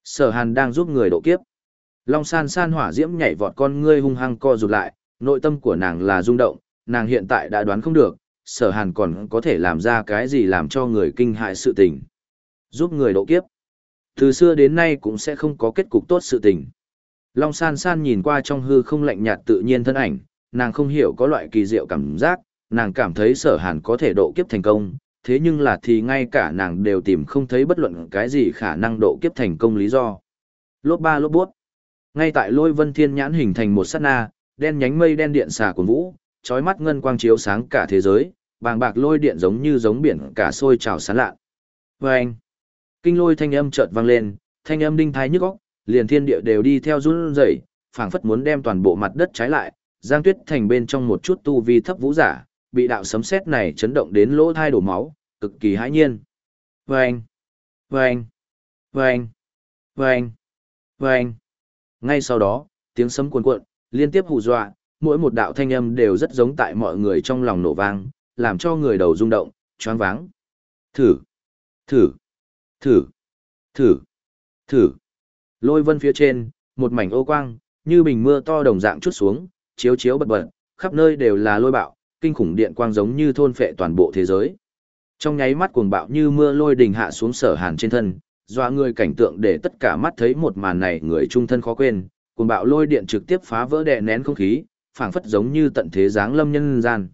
sở hàn đang giúp người độ kiếp. Long san san hỏa diễm nhảy vọt con ngươi hung hăng co rụt lại, nội tâm của nàng là rung động, nàng hiện tại đã đoán không được, sở hàn còn có thể làm ra cái gì làm cho người kinh hại sự tình. Giúp người độ kiếp. Từ xưa đến nay cũng sẽ không có kết cục tốt sự tình. Long san san nhìn qua trong hư không lạnh nhạt tự nhiên thân ảnh, nàng không hiểu có loại kỳ diệu cảm giác, nàng cảm thấy sở hàn có thể độ kiếp thành công, thế nhưng là thì ngay cả nàng đều tìm không thấy bất luận cái gì khả năng độ kiếp thành công lý do. Lốp ba lốp bút. Ngay tại lôi vân thiên nhãn hình thành một sát na, đen nhánh mây đen điện xà cuồng vũ, trói mắt ngân quang chiếu sáng cả thế giới, bàng bạc lôi điện giống như giống biển cả sôi trào sáng lạ. Vâng! kinh lôi thanh âm chợt vang lên, thanh âm đinh thái nhức óc, liền thiên địa đều đi theo run rẩy, phảng phất muốn đem toàn bộ mặt đất trái lại, Giang Tuyết thành bên trong một chút tu vi thấp vũ giả, bị đạo sấm sét này chấn động đến lỗ thai đổ máu, cực kỳ hãi nhiên. Vâng! Vâng! Vâng! Vâng! Vâng! Ngay sau đó, tiếng sấm cuồn cuộn, liên tiếp hù dọa, mỗi một đạo thanh âm đều rất giống tại mọi người trong lòng nổ vang, làm cho người đầu rung động, choáng váng. Thử! Thử! Thử! Thử! Thử! Lôi vân phía trên, một mảnh ô quang, như bình mưa to đồng dạng chút xuống, chiếu chiếu bật bật, khắp nơi đều là lôi bạo, kinh khủng điện quang giống như thôn phệ toàn bộ thế giới. Trong nháy mắt cuồng bạo như mưa lôi đình hạ xuống sở hàn trên thân, doa người cảnh tượng để tất cả mắt thấy một màn này người trung thân khó quên, cuồng bạo lôi điện trực tiếp phá vỡ đè nén không khí, phảng phất giống như tận thế giáng lâm nhân gian.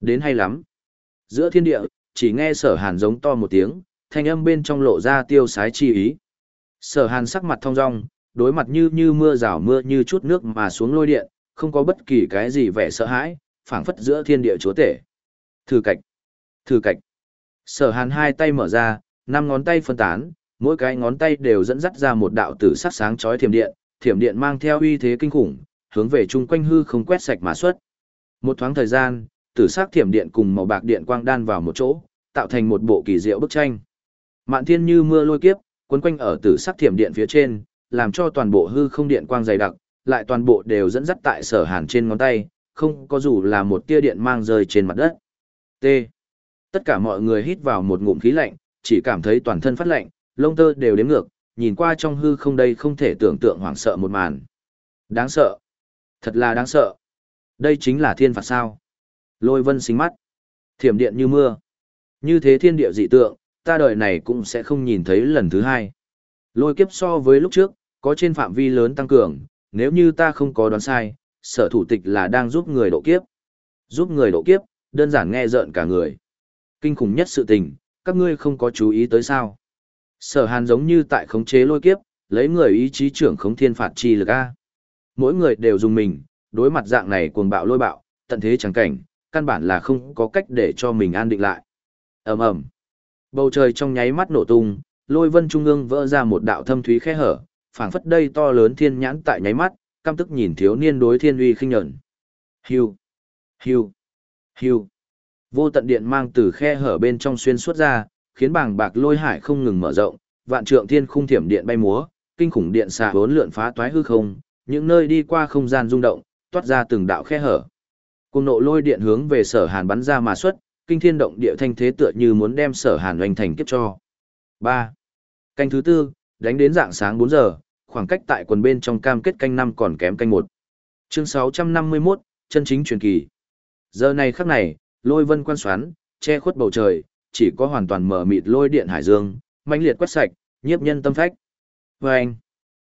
Đến hay lắm. Giữa thiên địa, chỉ nghe sở hàn giống to một tiếng, thanh âm bên trong lộ ra tiêu sái chi ý. Sở hàn sắc mặt thong dong, đối mặt như như mưa rào mưa như chút nước mà xuống lôi điện, không có bất kỳ cái gì vẻ sợ hãi, phảng phất giữa thiên địa chúa tể. Thử cạch, thử cạch. Sở hàn hai tay mở ra, năm ngón tay phân tán, mỗi cái ngón tay đều dẫn dắt ra một đạo tử sắc sáng chói thiểm điện, thiểm điện mang theo uy thế kinh khủng, hướng về chung quanh hư không quét sạch mà xuất. Một thoáng thời gian, tử sắc thiểm điện cùng màu bạc điện quang đan vào một chỗ, tạo thành một bộ kỳ diệu bức tranh. Mạn thiên như mưa lôi kiếp, quấn quanh ở tử sắc thiểm điện phía trên, làm cho toàn bộ hư không điện quang dày đặc, lại toàn bộ đều dẫn dắt tại sở hàn trên ngón tay, không có dù là một tia điện mang rơi trên mặt đất. T. Tất cả mọi người hít vào một ngụm khí lạnh, chỉ cảm thấy toàn thân phát lạnh, lông tơ đều đếm ngược, nhìn qua trong hư không đây không thể tưởng tượng hoảng sợ một màn. Đáng sợ. Thật là đáng sợ. Đây chính là thiên phạt sao. Lôi vân xính mắt. Thiểm điện như mưa. Như thế thiên địa dị tượng, ta đời này cũng sẽ không nhìn thấy lần thứ hai. Lôi kiếp so với lúc trước, có trên phạm vi lớn tăng cường, nếu như ta không có đoán sai, sở thủ tịch là đang giúp người độ kiếp. Giúp người độ kiếp, đơn giản nghe rợn cả người. Kinh khủng nhất sự tình, các ngươi không có chú ý tới sao. Sở hàn giống như tại khống chế lôi kiếp, lấy người ý chí trưởng khống thiên phạt chi lực A. Mỗi người đều dùng mình, đối mặt dạng này cuồng bạo lôi bạo, tận thế chẳng cảnh, căn bản là không có cách để cho mình an định lại. ầm ầm Bầu trời trong nháy mắt nổ tung, lôi vân trung ương vỡ ra một đạo thâm thúy khe hở, phảng phất đây to lớn thiên nhãn tại nháy mắt, căm tức nhìn thiếu niên đối thiên uy khinh nhẫn. Hiu, hiu, hiu. Vô tận điện mang từ khe hở bên trong xuyên suốt ra, khiến bảng bạc lôi hải không ngừng mở rộng, vạn trượng thiên khung thiểm điện bay múa, kinh khủng điện xà bốn lượn phá toái hư không, những nơi đi qua không gian rung động, toát ra từng đạo khe hở. Cùng nộ lôi điện hướng về sở hàn bắn ra mà xuất, kinh thiên động địa thanh thế tựa như muốn đem sở hàn oanh thành kiếp cho. 3. Canh thứ tư, đánh đến dạng sáng 4 giờ, khoảng cách tại quần bên trong cam kết canh năm còn kém canh một. Chương 651, chân chính truyền kỳ. Giờ này khắc này, lôi vân quan xoắn, che khuất bầu trời, chỉ có hoàn toàn mở mịt lôi điện hải dương, mãnh liệt quét sạch, nhiếp nhân tâm phách. Vâng!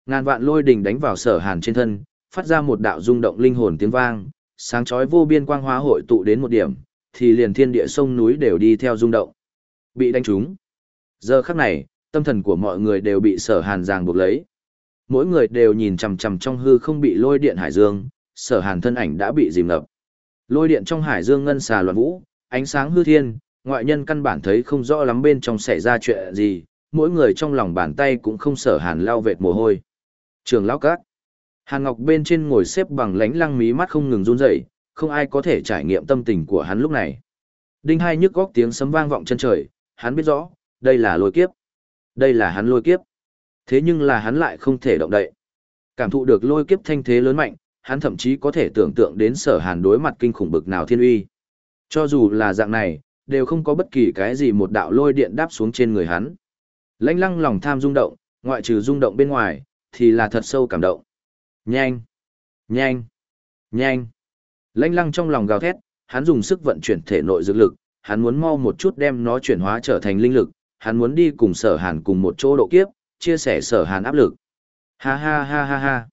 Ngàn vạn lôi đỉnh đánh vào sở hàn trên thân, phát ra một đạo rung động linh hồn tiếng vang, sáng chói vô biên quang hóa hội tụ đến một điểm, thì liền thiên địa sông núi đều đi theo rung động. Bị đánh trúng. Giờ khắc này, tâm thần của mọi người đều bị sở hàn ràng buộc lấy. Mỗi người đều nhìn chằm chằm trong hư không bị lôi điện hải dương, sở hàn thân ảnh đã bị dìm ngập. Lôi điện trong hải dương ngân xà loạn vũ, ánh sáng hư thiên, ngoại nhân căn bản thấy không rõ lắm bên trong xảy ra chuyện gì, mỗi người trong lòng bàn tay cũng không sở hàn lao vệt mồ hôi. Trường lão cát. Hàn Ngọc bên trên ngồi xếp bằng lánh lăng mí mắt không ngừng run rẩy, không ai có thể trải nghiệm tâm tình của hắn lúc này. Đinh hai nhức góc tiếng sấm vang vọng chân trời, hắn biết rõ, đây là lôi kiếp. Đây là hắn lôi kiếp. Thế nhưng là hắn lại không thể động đậy. Cảm thụ được lôi kiếp thanh thế lớn mạnh, hắn thậm chí có thể tưởng tượng đến sở hàn đối mặt kinh khủng bực nào thiên uy. Cho dù là dạng này, đều không có bất kỳ cái gì một đạo lôi điện đáp xuống trên người hắn. Lãnh lăng lòng tham rung động, ngoại trừ rung động bên ngoài, thì là thật sâu cảm động. Nhanh! Nhanh! Nhanh! Lãnh lăng trong lòng gào thét, hắn dùng sức vận chuyển thể nội dược lực, hắn muốn mau một chút đem nó chuyển hóa trở thành linh lực, hắn muốn đi cùng sở hàn cùng một chỗ độ kiếp, chia sẻ sở hàn áp lực. Ha ha ha ha ha!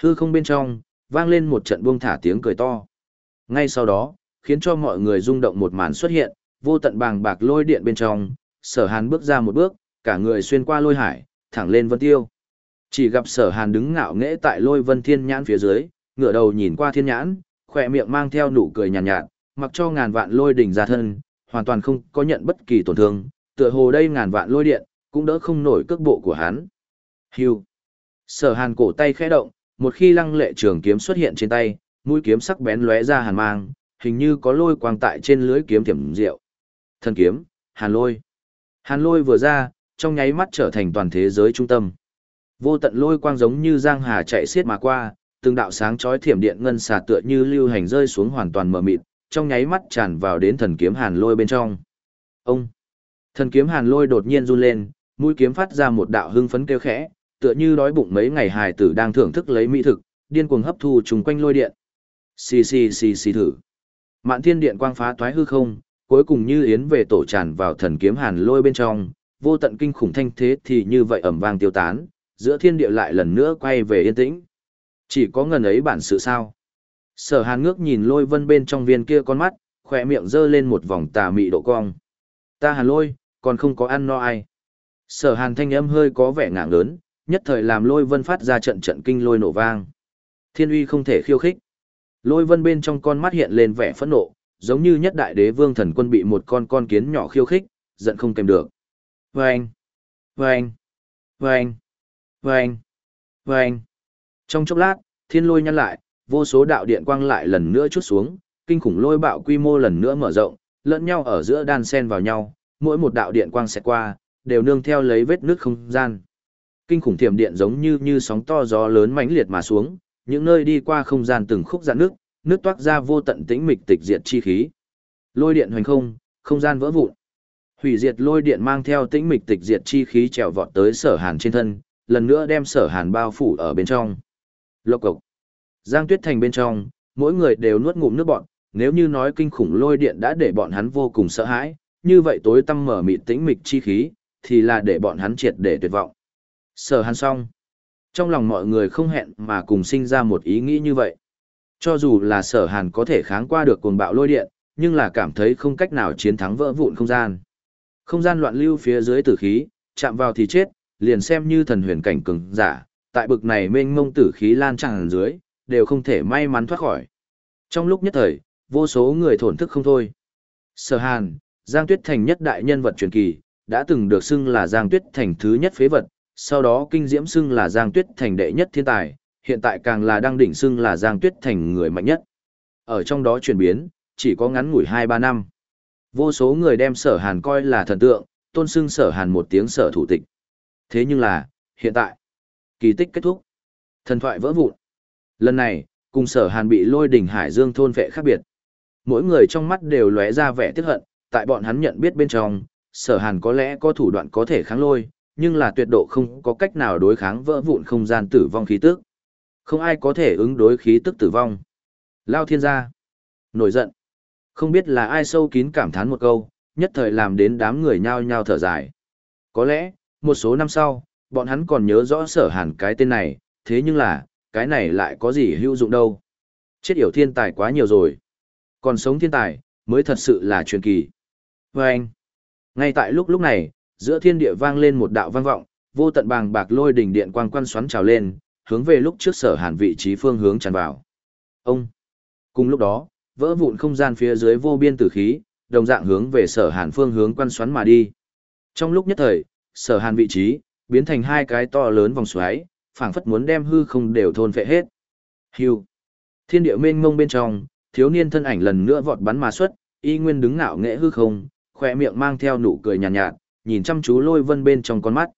Hư không bên trong, vang lên một trận buông thả tiếng cười to. Ngay sau đó, khiến cho mọi người rung động một màn xuất hiện, vô tận bàng bạc lôi điện bên trong, sở hàn bước ra một bước, cả người xuyên qua lôi hải, thẳng lên vân tiêu. Chỉ gặp sở hàn đứng ngạo nghễ tại lôi vân thiên nhãn phía dưới, ngửa đầu nhìn qua thiên nhãn, khỏe miệng mang theo nụ cười nhàn nhạt, nhạt, mặc cho ngàn vạn lôi đỉnh ra thân, hoàn toàn không có nhận bất kỳ tổn thương, tựa hồ đây ngàn vạn lôi điện, cũng đỡ không nổi cước bộ của hắn. Hưu. Sở hàn cổ tay khẽ động, một khi lăng lệ trường kiếm xuất hiện trên tay, mũi kiếm sắc bén lóe ra hàn mang, hình như có lôi quang tại trên lưới kiếm tiềm diệu. Thần kiếm, hàn lôi. Hàn lôi vừa ra, trong nháy mắt trở thành toàn thế giới trung tâm. Vô tận lôi quang giống như giang hà chạy xiết mà qua, từng đạo sáng chói thiểm điện ngân xà tựa như lưu hành rơi xuống hoàn toàn mờ mịt, trong nháy mắt tràn vào đến thần kiếm hàn lôi bên trong. Ông! Thần kiếm hàn lôi đột nhiên run lên, mũi kiếm phát ra một đạo hưng phấn kêu khẽ, tựa như đói bụng mấy ngày hài tử đang thưởng thức lấy mỹ thực, điên cuồng hấp thu trùng quanh lôi điện. Xì xì xì xì thử. Mạn thiên điện quang phá toái hư không, cuối cùng như yến về tổ tràn vào thần kiếm hàn lôi bên trong, vô tận kinh khủng thanh thế thì như vậy ẩm vang tiêu tán, giữa thiên địa lại lần nữa quay về yên tĩnh. Chỉ có ngần ấy bản sự sao. Sở hàn ngước nhìn lôi vân bên trong viên kia con mắt, khỏe miệng giơ lên một vòng tà mị độ cong. Ta hàn lôi, còn không có ăn no ai. Sở hàn thanh âm hơi có vẻ ngạng lớn, nhất thời làm lôi vân phát ra trận trận kinh lôi nổ vang. Thiên uy không thể khiêu khích. Lôi vân bên trong con mắt hiện lên vẻ phẫn nộ, giống như nhất đại đế vương thần quân bị một con con kiến nhỏ khiêu khích, giận không kèm được. Vâng! Vâng! Vâng! Vâng! Vâng! Trong chốc lát, thiên lôi nhăn lại, vô số đạo điện quang lại lần nữa chút xuống, kinh khủng lôi bạo quy mô lần nữa mở rộng, lẫn nhau ở giữa đan xen vào nhau, mỗi một đạo điện quang sẽ qua, đều nương theo lấy vết nước không gian. Kinh khủng thiểm điện giống như như sóng to gió lớn mãnh liệt mà xuống, những nơi đi qua không gian từng khúc giãn nước, nước toát ra vô tận tĩnh mịch tịch diệt chi khí. Lôi điện hoành không, không gian vỡ vụn. Hủy diệt lôi điện mang theo tĩnh mịch tịch diệt chi khí trèo vọt tới Sở Hàn trên thân, lần nữa đem Sở Hàn bao phủ ở bên trong. Lộc cộc. Giang Tuyết Thành bên trong, mỗi người đều nuốt ngụm nước bọn, nếu như nói kinh khủng lôi điện đã để bọn hắn vô cùng sợ hãi, như vậy tối tăm mở mịt tĩnh mịch chi khí, thì là để bọn hắn triệt để tuyệt vọng. Sở Hàn xong. Trong lòng mọi người không hẹn mà cùng sinh ra một ý nghĩ như vậy. Cho dù là sở hàn có thể kháng qua được cuồng bạo lôi điện, nhưng là cảm thấy không cách nào chiến thắng vỡ vụn không gian. Không gian loạn lưu phía dưới tử khí, chạm vào thì chết, liền xem như thần huyền cảnh cường giả, tại bực này mênh mông tử khí lan tràn dưới, đều không thể may mắn thoát khỏi. Trong lúc nhất thời, vô số người thổn thức không thôi. Sở Hàn, Giang Tuyết Thành nhất đại nhân vật truyền kỳ, đã từng được xưng là Giang Tuyết Thành thứ nhất phế vật, sau đó kinh diễm xưng là Giang Tuyết Thành đệ nhất thiên tài, hiện tại càng là đang đỉnh xưng là Giang Tuyết Thành người mạnh nhất. Ở trong đó chuyển biến, chỉ có ngắn ngủi 2-3 năm. Vô số người đem sở hàn coi là thần tượng, tôn xưng sở hàn một tiếng sở thủ tịch. Thế nhưng là, hiện tại, kỳ tích kết thúc. Thần thoại vỡ vụn. Lần này, cùng sở hàn bị lôi đỉnh hải dương thôn vệ khác biệt. Mỗi người trong mắt đều lóe ra vẻ tiếc hận, tại bọn hắn nhận biết bên trong, sở hàn có lẽ có thủ đoạn có thể kháng lôi, nhưng là tuyệt độ không có cách nào đối kháng vỡ vụn không gian tử vong khí tức. Không ai có thể ứng đối khí tức tử vong. Lao thiên gia. Nổi giận. Không biết là ai sâu kín cảm thán một câu, nhất thời làm đến đám người nhao nhao thở dài. Có lẽ, một số năm sau, bọn hắn còn nhớ rõ sở hàn cái tên này, thế nhưng là, cái này lại có gì hữu dụng đâu. Chết yểu thiên tài quá nhiều rồi. Còn sống thiên tài, mới thật sự là truyền kỳ. Và anh, ngay tại lúc lúc này, giữa thiên địa vang lên một đạo vang vọng, vô tận bàng bạc lôi đỉnh điện quang quan xoắn trào lên, hướng về lúc trước sở hàn vị trí phương hướng tràn vào. Ông! Cùng lúc đó, vỡ vụn không gian phía dưới vô biên tử khí, đồng dạng hướng về sở hàn phương hướng quan xoắn mà đi. Trong lúc nhất thời, sở hàn vị trí, biến thành hai cái to lớn vòng xoáy, phảng phất muốn đem hư không đều thôn phệ hết. Hưu! Thiên địa mênh mông bên trong, thiếu niên thân ảnh lần nữa vọt bắn mà xuất, y nguyên đứng ngạo nghễ hư không, khỏe miệng mang theo nụ cười nhàn nhạt, nhạt, nhìn chăm chú lôi vân bên trong con mắt.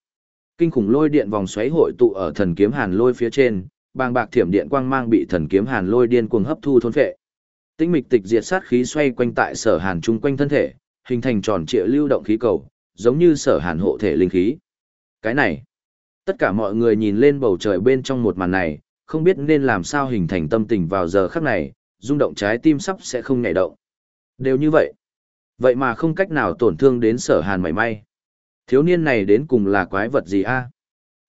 Kinh khủng lôi điện vòng xoáy hội tụ ở thần kiếm hàn lôi phía trên, bàng bạc thiểm điện quang mang bị thần kiếm hàn lôi điên cuồng hấp thu thôn phệ. Tinh mịch tịch diệt sát khí xoay quanh tại sở hàn trung quanh thân thể, hình thành tròn trịa lưu động khí cầu, giống như sở hàn hộ thể linh khí. Cái này, tất cả mọi người nhìn lên bầu trời bên trong một màn này, không biết nên làm sao hình thành tâm tình vào giờ khắc này, rung động trái tim sắp sẽ không nhảy động. Đều như vậy. Vậy mà không cách nào tổn thương đến sở hàn mảy may. Thiếu niên này đến cùng là quái vật gì a?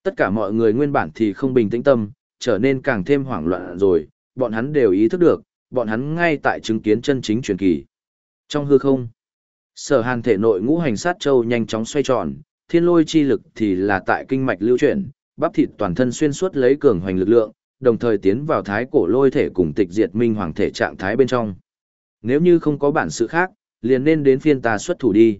Tất cả mọi người nguyên bản thì không bình tĩnh tâm, trở nên càng thêm hoảng loạn rồi, bọn hắn đều ý thức được, bọn hắn ngay tại chứng kiến chân chính truyền kỳ. Trong hư không, sở hàn thể nội ngũ hành sát châu nhanh chóng xoay tròn, thiên lôi chi lực thì là tại kinh mạch lưu chuyển, bắp thịt toàn thân xuyên suốt lấy cường hoành lực lượng, đồng thời tiến vào thái cổ lôi thể cùng tịch diệt minh hoàng thể trạng thái bên trong. Nếu như không có bản sự khác, liền nên đến phiên ta xuất thủ đi.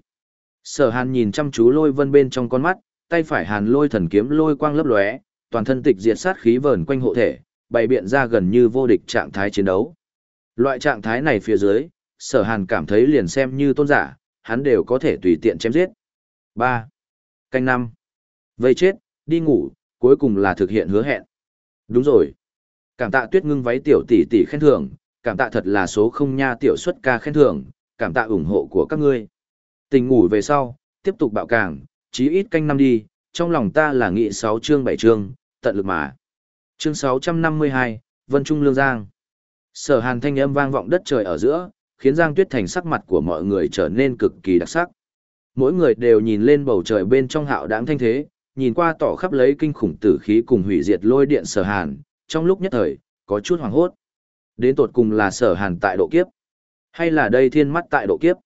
Sở hàn nhìn chăm chú lôi vân bên trong con mắt, tay phải hàn lôi thần kiếm lôi quang lấp lóe, toàn thân tịch diệt sát khí vờn quanh hộ thể, bày biện ra gần như vô địch trạng thái chiến đấu. Loại trạng thái này phía dưới, sở hàn cảm thấy liền xem như tôn giả, hắn đều có thể tùy tiện chém giết. 3. Canh 5. Vây chết, đi ngủ, cuối cùng là thực hiện hứa hẹn. Đúng rồi. Cảm tạ tuyết ngưng váy tiểu tỷ tỷ khen thưởng, cảm tạ thật là số không nha tiểu xuất ca khen thưởng, cảm tạ ủng hộ của các ngươi. Tình ngủ về sau, tiếp tục bạo càng, chí ít canh năm đi, trong lòng ta là nghị 6 chương 7 chương, tận lực mà. Chương 652, Vân Trung Lương Giang. Sở hàn thanh âm vang vọng đất trời ở giữa, khiến Giang Tuyết Thành sắc mặt của mọi người trở nên cực kỳ đặc sắc. Mỗi người đều nhìn lên bầu trời bên trong hạo đáng thanh thế, nhìn qua tỏ khắp lấy kinh khủng tử khí cùng hủy diệt lôi điện sở hàn, trong lúc nhất thời, có chút hoàng hốt. Đến tột cùng là sở hàn tại độ kiếp, hay là đây thiên mắt tại độ kiếp.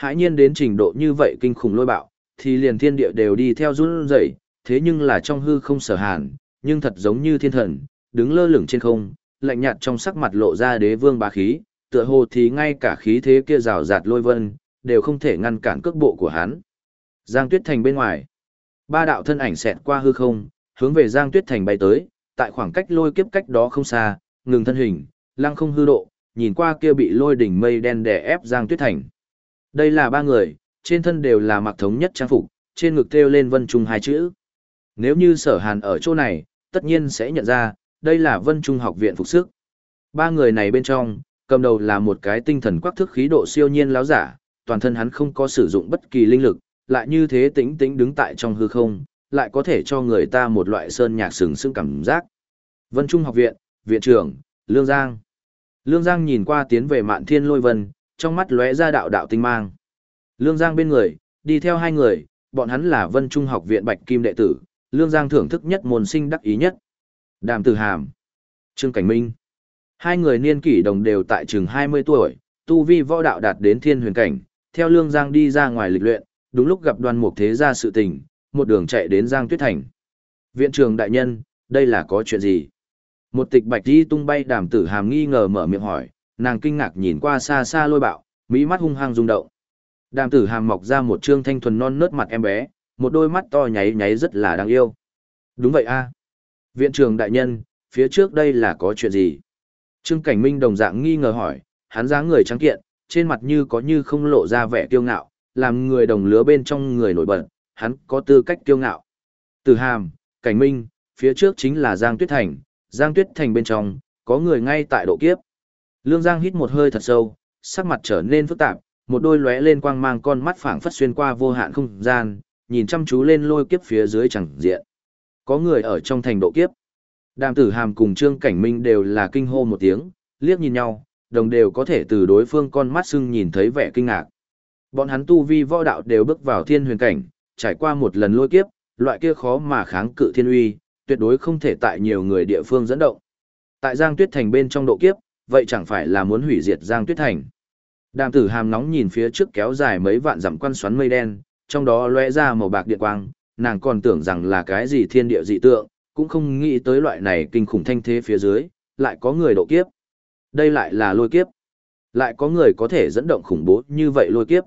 Hãi nhiên đến trình độ như vậy kinh khủng lôi bạo, thì liền thiên địa đều đi theo run rẩy, thế nhưng là trong hư không sở hàn, nhưng thật giống như thiên thần, đứng lơ lửng trên không, lạnh nhạt trong sắc mặt lộ ra đế vương bá khí, tựa hồ thì ngay cả khí thế kia rào rạt lôi vân, đều không thể ngăn cản cước bộ của hắn. Giang Tuyết Thành bên ngoài, ba đạo thân ảnh xẹt qua hư không, hướng về Giang Tuyết Thành bay tới, tại khoảng cách lôi kiếp cách đó không xa, ngừng thân hình, lăng không hư độ, nhìn qua kia bị lôi đỉnh mây đen đè ép Giang Tuyết Thành. Đây là ba người, trên thân đều là mặc thống nhất trang phục, trên ngực treo lên Vân Trung hai chữ. Nếu như sở hàn ở chỗ này, tất nhiên sẽ nhận ra, đây là Vân Trung học viện phục sức. Ba người này bên trong, cầm đầu là một cái tinh thần quắc thức khí độ siêu nhiên láo giả, toàn thân hắn không có sử dụng bất kỳ linh lực, lại như thế tĩnh tĩnh đứng tại trong hư không, lại có thể cho người ta một loại sơn nhạc sừng sững cảm giác. Vân Trung học viện, viện trưởng, Lương Giang. Lương Giang nhìn qua tiến về Mạn Thiên Lôi Vân, trong mắt lóe ra đạo đạo tinh mang. Lương Giang bên người, đi theo hai người, bọn hắn là Vân Trung học viện Bạch Kim đệ tử, Lương Giang thưởng thức nhất môn sinh đắc ý nhất. Đàm Tử Hàm, Trương Cảnh Minh. Hai người niên kỷ đồng đều tại chừng 20 tuổi, tu vi võ đạo đạt đến thiên huyền cảnh, theo Lương Giang đi ra ngoài lịch luyện, đúng lúc gặp đoàn mục thế gia sự tình, một đường chạy đến Giang Tuyết Thành. Viện trường đại nhân, đây là có chuyện gì? Một tịch bạch đi tung bay đàm tử hàm nghi ngờ mở miệng hỏi, nàng kinh ngạc nhìn qua xa xa lôi bạo, mỹ mắt hung hăng rung động. Đàm tử hàm mọc ra một trương thanh thuần non nớt mặt em bé, một đôi mắt to nháy nháy rất là đáng yêu. Đúng vậy a Viện trường đại nhân, phía trước đây là có chuyện gì? Trương Cảnh Minh đồng dạng nghi ngờ hỏi, hắn dáng người trắng kiện, trên mặt như có như không lộ ra vẻ kiêu ngạo, làm người đồng lứa bên trong người nổi bật, hắn có tư cách kiêu ngạo. từ hàm, Cảnh Minh, phía trước chính là Giang Tuyết Thành, Giang Tuyết Thành bên trong, có người ngay tại độ kiếp. Lương Giang hít một hơi thật sâu, sắc mặt trở nên phức tạp, một đôi lóe lên quang mang con mắt phảng phất xuyên qua vô hạn không gian, nhìn chăm chú lên lôi kiếp phía dưới chẳng diện. Có người ở trong thành độ kiếp. Đàm tử hàm cùng Trương Cảnh Minh đều là kinh hô một tiếng, liếc nhìn nhau, đồng đều có thể từ đối phương con mắt sưng nhìn thấy vẻ kinh ngạc. Bọn hắn tu vi võ đạo đều bước vào thiên huyền cảnh, trải qua một lần lôi kiếp, loại kia khó mà kháng cự thiên uy, tuyệt đối không thể tại nhiều người địa phương dẫn động. Tại Giang Tuyết Thành bên trong độ kiếp, vậy chẳng phải là muốn hủy diệt Giang Tuyết Thành. Đàm tử hàm nóng nhìn phía trước kéo dài mấy vạn dặm quan xoắn mây đen, trong đó lóe ra màu bạc điện quang, nàng còn tưởng rằng là cái gì thiên địa dị tượng, cũng không nghĩ tới loại này kinh khủng thanh thế phía dưới, lại có người độ kiếp. Đây lại là lôi kiếp. Lại có người có thể dẫn động khủng bố như vậy lôi kiếp.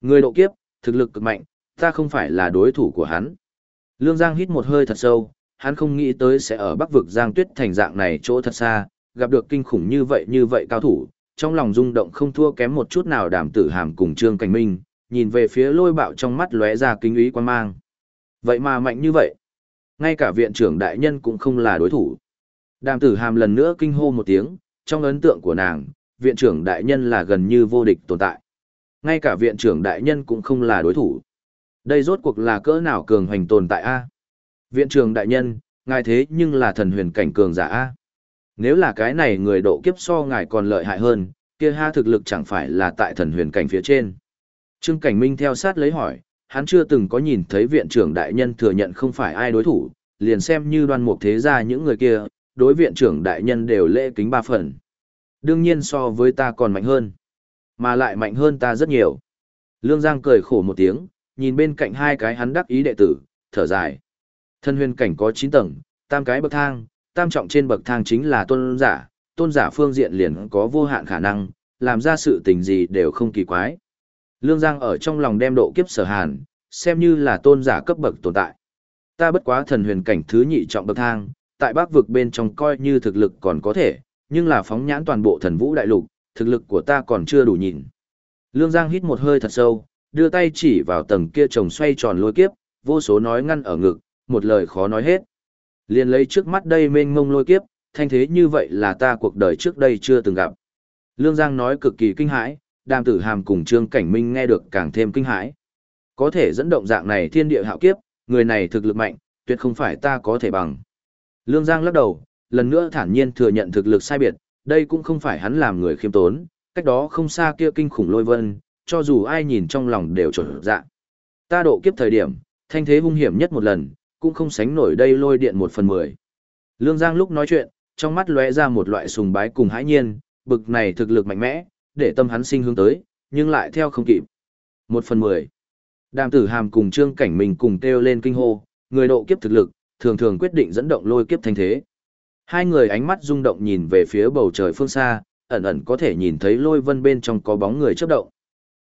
Người độ kiếp, thực lực cực mạnh, ta không phải là đối thủ của hắn. Lương Giang hít một hơi thật sâu, hắn không nghĩ tới sẽ ở bắc vực Giang Tuyết thành dạng này chỗ thật xa, gặp được kinh khủng như vậy như vậy cao thủ, trong lòng rung động không thua kém một chút nào đàm tử hàm cùng Trương Cảnh Minh, nhìn về phía lôi bạo trong mắt lóe ra kinh ý quan mang. Vậy mà mạnh như vậy, ngay cả viện trưởng đại nhân cũng không là đối thủ. Đàm tử hàm lần nữa kinh hô một tiếng, trong ấn tượng của nàng, viện trưởng đại nhân là gần như vô địch tồn tại. Ngay cả viện trưởng đại nhân cũng không là đối thủ. Đây rốt cuộc là cỡ nào cường hoành tồn tại a? Viện trưởng đại nhân, ngài thế nhưng là thần huyền cảnh cường giả a. Nếu là cái này người độ kiếp so ngài còn lợi hại hơn, kia ha thực lực chẳng phải là tại thần huyền cảnh phía trên. Trương Cảnh Minh theo sát lấy hỏi, hắn chưa từng có nhìn thấy viện trưởng đại nhân thừa nhận không phải ai đối thủ, liền xem như đoan mục thế gia những người kia, đối viện trưởng đại nhân đều lễ kính ba phần. Đương nhiên so với ta còn mạnh hơn, mà lại mạnh hơn ta rất nhiều. Lương Giang cười khổ một tiếng, nhìn bên cạnh hai cái hắn đắc ý đệ tử, thở dài. Thân huyền cảnh có 9 tầng, tam cái bậc thang, tam trọng trên bậc thang chính là tôn giả, tôn giả phương diện liền có vô hạn khả năng, làm ra sự tình gì đều không kỳ quái. Lương Giang ở trong lòng đem độ kiếp sở hàn, xem như là tôn giả cấp bậc tồn tại. Ta bất quá thần huyền cảnh thứ nhị trọng bậc thang, tại bắc vực bên trong coi như thực lực còn có thể, nhưng là phóng nhãn toàn bộ thần vũ đại lục, thực lực của ta còn chưa đủ nhìn. Lương Giang hít một hơi thật sâu, đưa tay chỉ vào tầng kia trồng xoay tròn lôi kiếp, vô số nói ngăn ở ngực, một lời khó nói hết. Liền lấy trước mắt đây mênh mông lôi kiếp, thanh thế như vậy là ta cuộc đời trước đây chưa từng gặp. Lương Giang nói cực kỳ kinh hãi, đàm tử hàm cùng Trương Cảnh Minh nghe được càng thêm kinh hãi. Có thể dẫn động dạng này thiên địa hạo kiếp, người này thực lực mạnh, tuyệt không phải ta có thể bằng. Lương Giang lắc đầu, lần nữa thản nhiên thừa nhận thực lực sai biệt, đây cũng không phải hắn làm người khiêm tốn, cách đó không xa kia kinh khủng lôi vân, cho dù ai nhìn trong lòng đều trở dạ. Ta độ kiếp thời điểm, thanh thế hung hiểm nhất một lần, cũng không sánh nổi đây lôi điện một phần mười. Lương Giang lúc nói chuyện, trong mắt lóe ra một loại sùng bái cùng hãi nhiên, bực này thực lực mạnh mẽ, để tâm hắn sinh hướng tới, nhưng lại theo không kịp. Một phần mười. Đàm tử hàm cùng trương cảnh mình cùng kêu lên kinh hô, người độ kiếp thực lực, thường thường quyết định dẫn động lôi kiếp thanh thế. Hai người ánh mắt rung động nhìn về phía bầu trời phương xa, ẩn ẩn có thể nhìn thấy lôi vân bên trong có bóng người chấp động.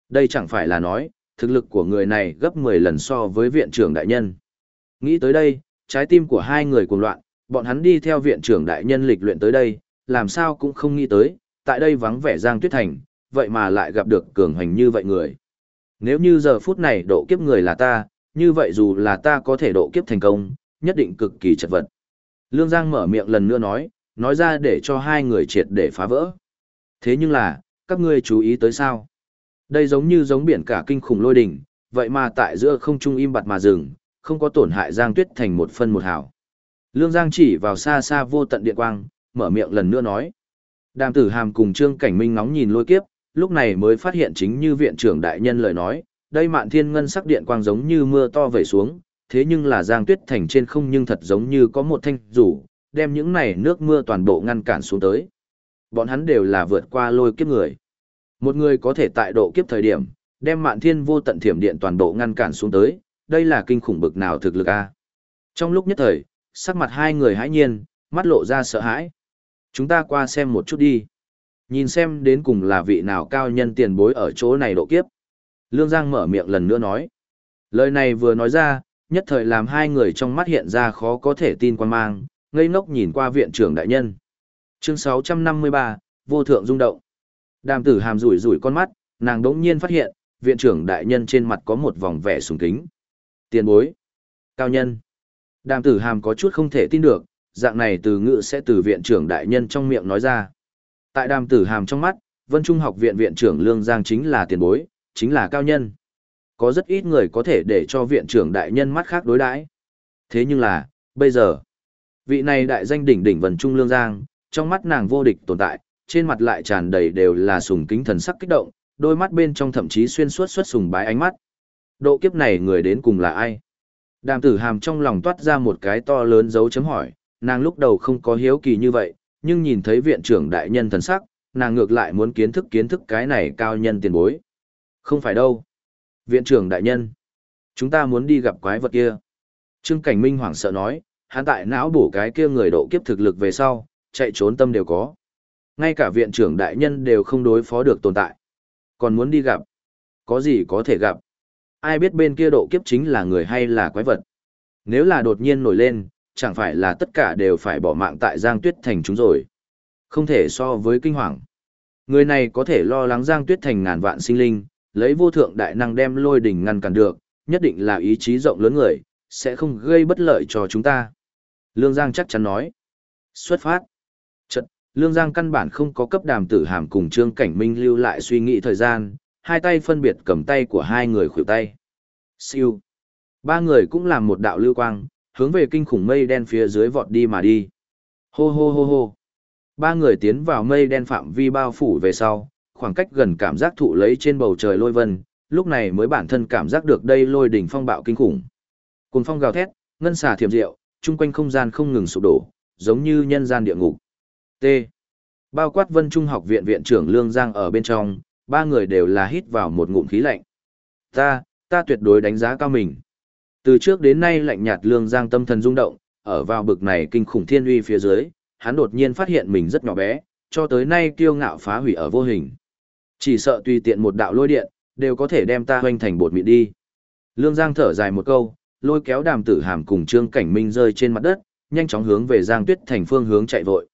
Đây chẳng phải là nói, thực lực của người này gấp 10 lần so với viện trưởng đại nhân. Nghĩ tới đây, trái tim của hai người cuồng loạn, bọn hắn đi theo viện trưởng đại nhân lịch luyện tới đây, làm sao cũng không nghĩ tới, tại đây vắng vẻ Giang Tuyết Thành, vậy mà lại gặp được cường hành như vậy người. Nếu như giờ phút này độ kiếp người là ta, như vậy dù là ta có thể độ kiếp thành công, nhất định cực kỳ chật vật. Lương Giang mở miệng lần nữa nói, nói ra để cho hai người triệt để phá vỡ. Thế nhưng là, các ngươi chú ý tới sao? Đây giống như giống biển cả kinh khủng lôi đỉnh, vậy mà tại giữa không trung im bặt mà dừng, không có tổn hại Giang Tuyết thành một phân một hào. Lương Giang chỉ vào xa xa vô tận điện quang, mở miệng lần nữa nói. Đàm tử hàm cùng Trương Cảnh Minh ngóng nhìn lôi kiếp, lúc này mới phát hiện chính như viện trưởng đại nhân lời nói, đây mạn thiên ngân sắc điện quang giống như mưa to vẩy xuống, thế nhưng là Giang Tuyết thành trên không nhưng thật giống như có một thanh rủ, đem những này nước mưa toàn bộ ngăn cản xuống tới. Bọn hắn đều là vượt qua lôi kiếp người. Một người có thể tại độ kiếp thời điểm, đem mạn thiên vô tận thiểm điện toàn bộ ngăn cản xuống tới, đây là kinh khủng bực nào thực lực a. Trong lúc nhất thời, sắc mặt hai người hãi nhiên, mắt lộ ra sợ hãi. Chúng ta qua xem một chút đi. Nhìn xem đến cùng là vị nào cao nhân tiền bối ở chỗ này độ kiếp. Lương Giang mở miệng lần nữa nói. Lời này vừa nói ra, nhất thời làm hai người trong mắt hiện ra khó có thể tin quan mang, ngây ngốc nhìn qua viện trưởng đại nhân. Chương 653, vô thượng rung động. Đàm tử hàm rủi rủi con mắt, nàng đống nhiên phát hiện, viện trưởng đại nhân trên mặt có một vòng vẻ sùng kính. Tiền bối. Cao nhân. Đàm tử hàm có chút không thể tin được, dạng này từ ngữ sẽ từ viện trưởng đại nhân trong miệng nói ra. Tại đàm tử hàm trong mắt, Vân Trung học viện viện trưởng Lương Giang chính là tiền bối, chính là cao nhân. Có rất ít người có thể để cho viện trưởng đại nhân mắt khác đối đãi. Thế nhưng là, bây giờ, vị này đại danh đỉnh đỉnh Vân Trung Lương Giang, trong mắt nàng vô địch tồn tại, trên mặt lại tràn đầy đều là sùng kính thần sắc kích động, đôi mắt bên trong thậm chí xuyên suốt xuất sùng bái ánh mắt. Độ kiếp này người đến cùng là ai? Đàm tử hàm trong lòng toát ra một cái to lớn dấu chấm hỏi, nàng lúc đầu không có hiếu kỳ như vậy, nhưng nhìn thấy viện trưởng đại nhân thần sắc, nàng ngược lại muốn kiến thức kiến thức cái này cao nhân tiền bối. Không phải đâu. Viện trưởng đại nhân. Chúng ta muốn đi gặp quái vật kia. Trương Cảnh Minh hoảng sợ nói, hắn tại não bổ cái kia người độ kiếp thực lực về sau, chạy trốn tâm đều có. Ngay cả viện trưởng đại nhân đều không đối phó được tồn tại. Còn muốn đi gặp. Có gì có thể gặp. Ai biết bên kia độ kiếp chính là người hay là quái vật. Nếu là đột nhiên nổi lên, chẳng phải là tất cả đều phải bỏ mạng tại Giang Tuyết Thành chúng rồi. Không thể so với kinh hoàng. Người này có thể lo lắng Giang Tuyết Thành ngàn vạn sinh linh, lấy vô thượng đại năng đem lôi đỉnh ngăn cản được, nhất định là ý chí rộng lớn người, sẽ không gây bất lợi cho chúng ta. Lương Giang chắc chắn nói. Xuất phát. Trận, Lương Giang căn bản không có cấp đàm tử hàm cùng Trương Cảnh Minh lưu lại suy nghĩ thời gian, hai tay phân biệt cầm tay của hai người khuỷu tay. Siêu. Ba người cũng làm một đạo lưu quang, hướng về kinh khủng mây đen phía dưới vọt đi mà đi. Hô hô hô hô. Ba người tiến vào mây đen phạm vi bao phủ về sau, khoảng cách gần cảm giác thụ lấy trên bầu trời lôi vân, lúc này mới bản thân cảm giác được đây lôi đỉnh phong bạo kinh khủng. Cùng phong gào thét, ngân xà thiểm diệu, chung quanh không gian không ngừng sụp đổ, giống như nhân gian địa ngục. T. Bao quát Vân Trung học viện viện trưởng Lương Giang ở bên trong, ba người đều là hít vào một ngụm khí lạnh. Ta, ta tuyệt đối đánh giá cao mình. Từ trước đến nay lạnh nhạt Lương Giang tâm thần rung động, ở vào bực này kinh khủng thiên uy phía dưới, hắn đột nhiên phát hiện mình rất nhỏ bé, cho tới nay kiêu ngạo phá hủy ở vô hình. Chỉ sợ tùy tiện một đạo lôi điện, đều có thể đem ta hoanh thành bột mịn đi. Lương Giang thở dài một câu, lôi kéo đàm tử hàm cùng Trương Cảnh Minh rơi trên mặt đất, nhanh chóng hướng về Giang Tuyết thành phương hướng chạy vội.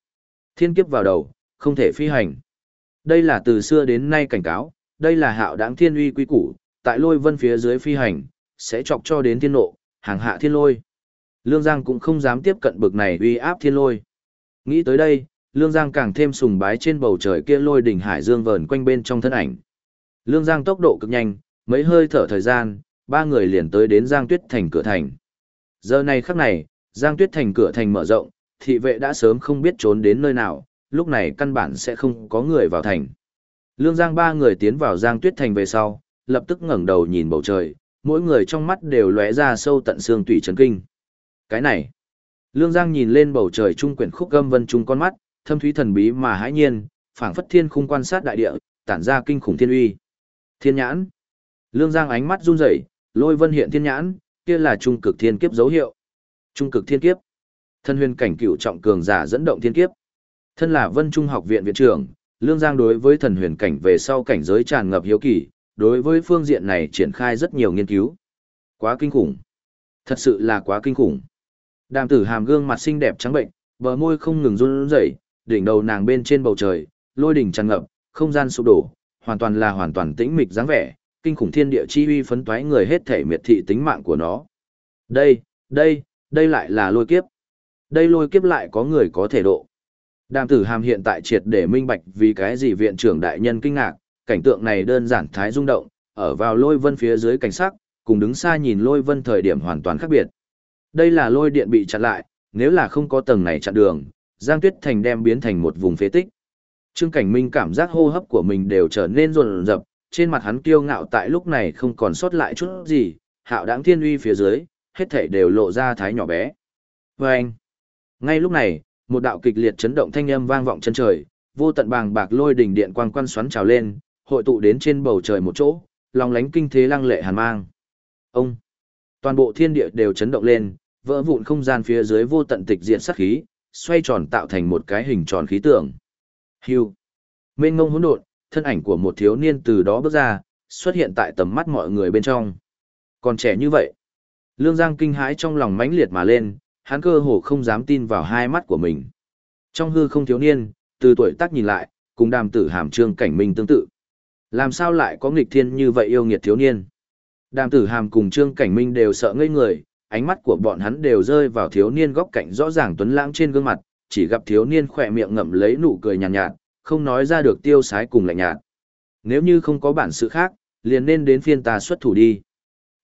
Thiên kiếp vào đầu, không thể phi hành. Đây là từ xưa đến nay cảnh cáo, đây là hạo đáng thiên uy quý củ, tại lôi vân phía dưới phi hành, sẽ chọc cho đến thiên nộ, hàng hạ thiên lôi. Lương Giang cũng không dám tiếp cận bực này uy áp thiên lôi. Nghĩ tới đây, Lương Giang càng thêm sùng bái trên bầu trời kia lôi đỉnh hải dương vờn quanh bên trong thân ảnh. Lương Giang tốc độ cực nhanh, mấy hơi thở thời gian, ba người liền tới đến Giang Tuyết Thành cửa thành. Giờ này khắc này, Giang Tuyết Thành cửa thành mở rộng, thị vệ đã sớm không biết trốn đến nơi nào, lúc này căn bản sẽ không có người vào thành. Lương Giang ba người tiến vào Giang Tuyết Thành về sau, lập tức ngẩng đầu nhìn bầu trời, mỗi người trong mắt đều lóe ra sâu tận xương tủy chấn kinh. Cái này, Lương Giang nhìn lên bầu trời trung quyển khúc gâm vân trung con mắt, thâm thúy thần bí mà hãi nhiên, phảng phất thiên khung quan sát đại địa, tản ra kinh khủng thiên uy. Thiên nhãn. Lương Giang ánh mắt run rẩy, lôi vân hiện thiên nhãn, kia là trung cực thiên kiếp dấu hiệu. Trung cực thiên kiếp. Thân huyền cảnh cựu trọng cường giả dẫn động thiên kiếp. Thân là Vân Trung học viện viện trưởng, Lương Giang đối với thần huyền cảnh về sau cảnh giới tràn ngập hiếu kỳ, đối với phương diện này triển khai rất nhiều nghiên cứu. Quá kinh khủng. Thật sự là quá kinh khủng. Đàm tử hàm gương mặt xinh đẹp trắng bệnh, bờ môi không ngừng run rẩy, đỉnh đầu nàng bên trên bầu trời, lôi đỉnh tràn ngập, không gian sụp đổ, hoàn toàn là hoàn toàn tĩnh mịch dáng vẻ, kinh khủng thiên địa chi uy phấn toái người hết thể miệt thị tính mạng của nó. Đây, đây, đây lại là lôi kiếp. Đây lôi kiếp lại có người có thể độ. Đàm tử hàm hiện tại triệt để minh bạch vì cái gì viện trưởng đại nhân kinh ngạc, cảnh tượng này đơn giản thái rung động, ở vào lôi vân phía dưới cảnh sắc, cùng đứng xa nhìn lôi vân thời điểm hoàn toàn khác biệt. Đây là lôi điện bị chặn lại, nếu là không có tầng này chặn đường, Giang Tuyết Thành đem biến thành một vùng phế tích. Trương Cảnh Minh cảm giác hô hấp của mình đều trở nên rồn rập, trên mặt hắn kiêu ngạo tại lúc này không còn sót lại chút gì, hạo đáng thiên uy phía dưới, hết thảy đều lộ ra thái nhỏ bé. Và anh, ngay lúc này, một đạo kịch liệt chấn động thanh âm vang vọng chân trời, vô tận bàng bạc lôi đỉnh điện quang quan xoắn trào lên, hội tụ đến trên bầu trời một chỗ, lòng lánh kinh thế lăng lệ hàn mang. Ông, toàn bộ thiên địa đều chấn động lên, vỡ vụn không gian phía dưới vô tận tịch diện sát khí, xoay tròn tạo thành một cái hình tròn khí tượng. Hưu. Mênh ngông hỗn độn, thân ảnh của một thiếu niên từ đó bước ra, xuất hiện tại tầm mắt mọi người bên trong. Còn trẻ như vậy, Lương Giang kinh hãi trong lòng mãnh liệt mà lên, hắn cơ hồ không dám tin vào hai mắt của mình. Trong hư không thiếu niên, từ tuổi tác nhìn lại, cùng đàm tử hàm trương cảnh minh tương tự. Làm sao lại có nghịch thiên như vậy yêu nghiệt thiếu niên? Đàm tử hàm cùng trương cảnh minh đều sợ ngây người, ánh mắt của bọn hắn đều rơi vào thiếu niên góc cạnh rõ ràng tuấn lãng trên gương mặt, chỉ gặp thiếu niên khỏe miệng ngậm lấy nụ cười nhàn nhạt, nhạt, không nói ra được tiêu sái cùng lạnh nhạt. Nếu như không có bản sự khác, liền nên đến phiên ta xuất thủ đi.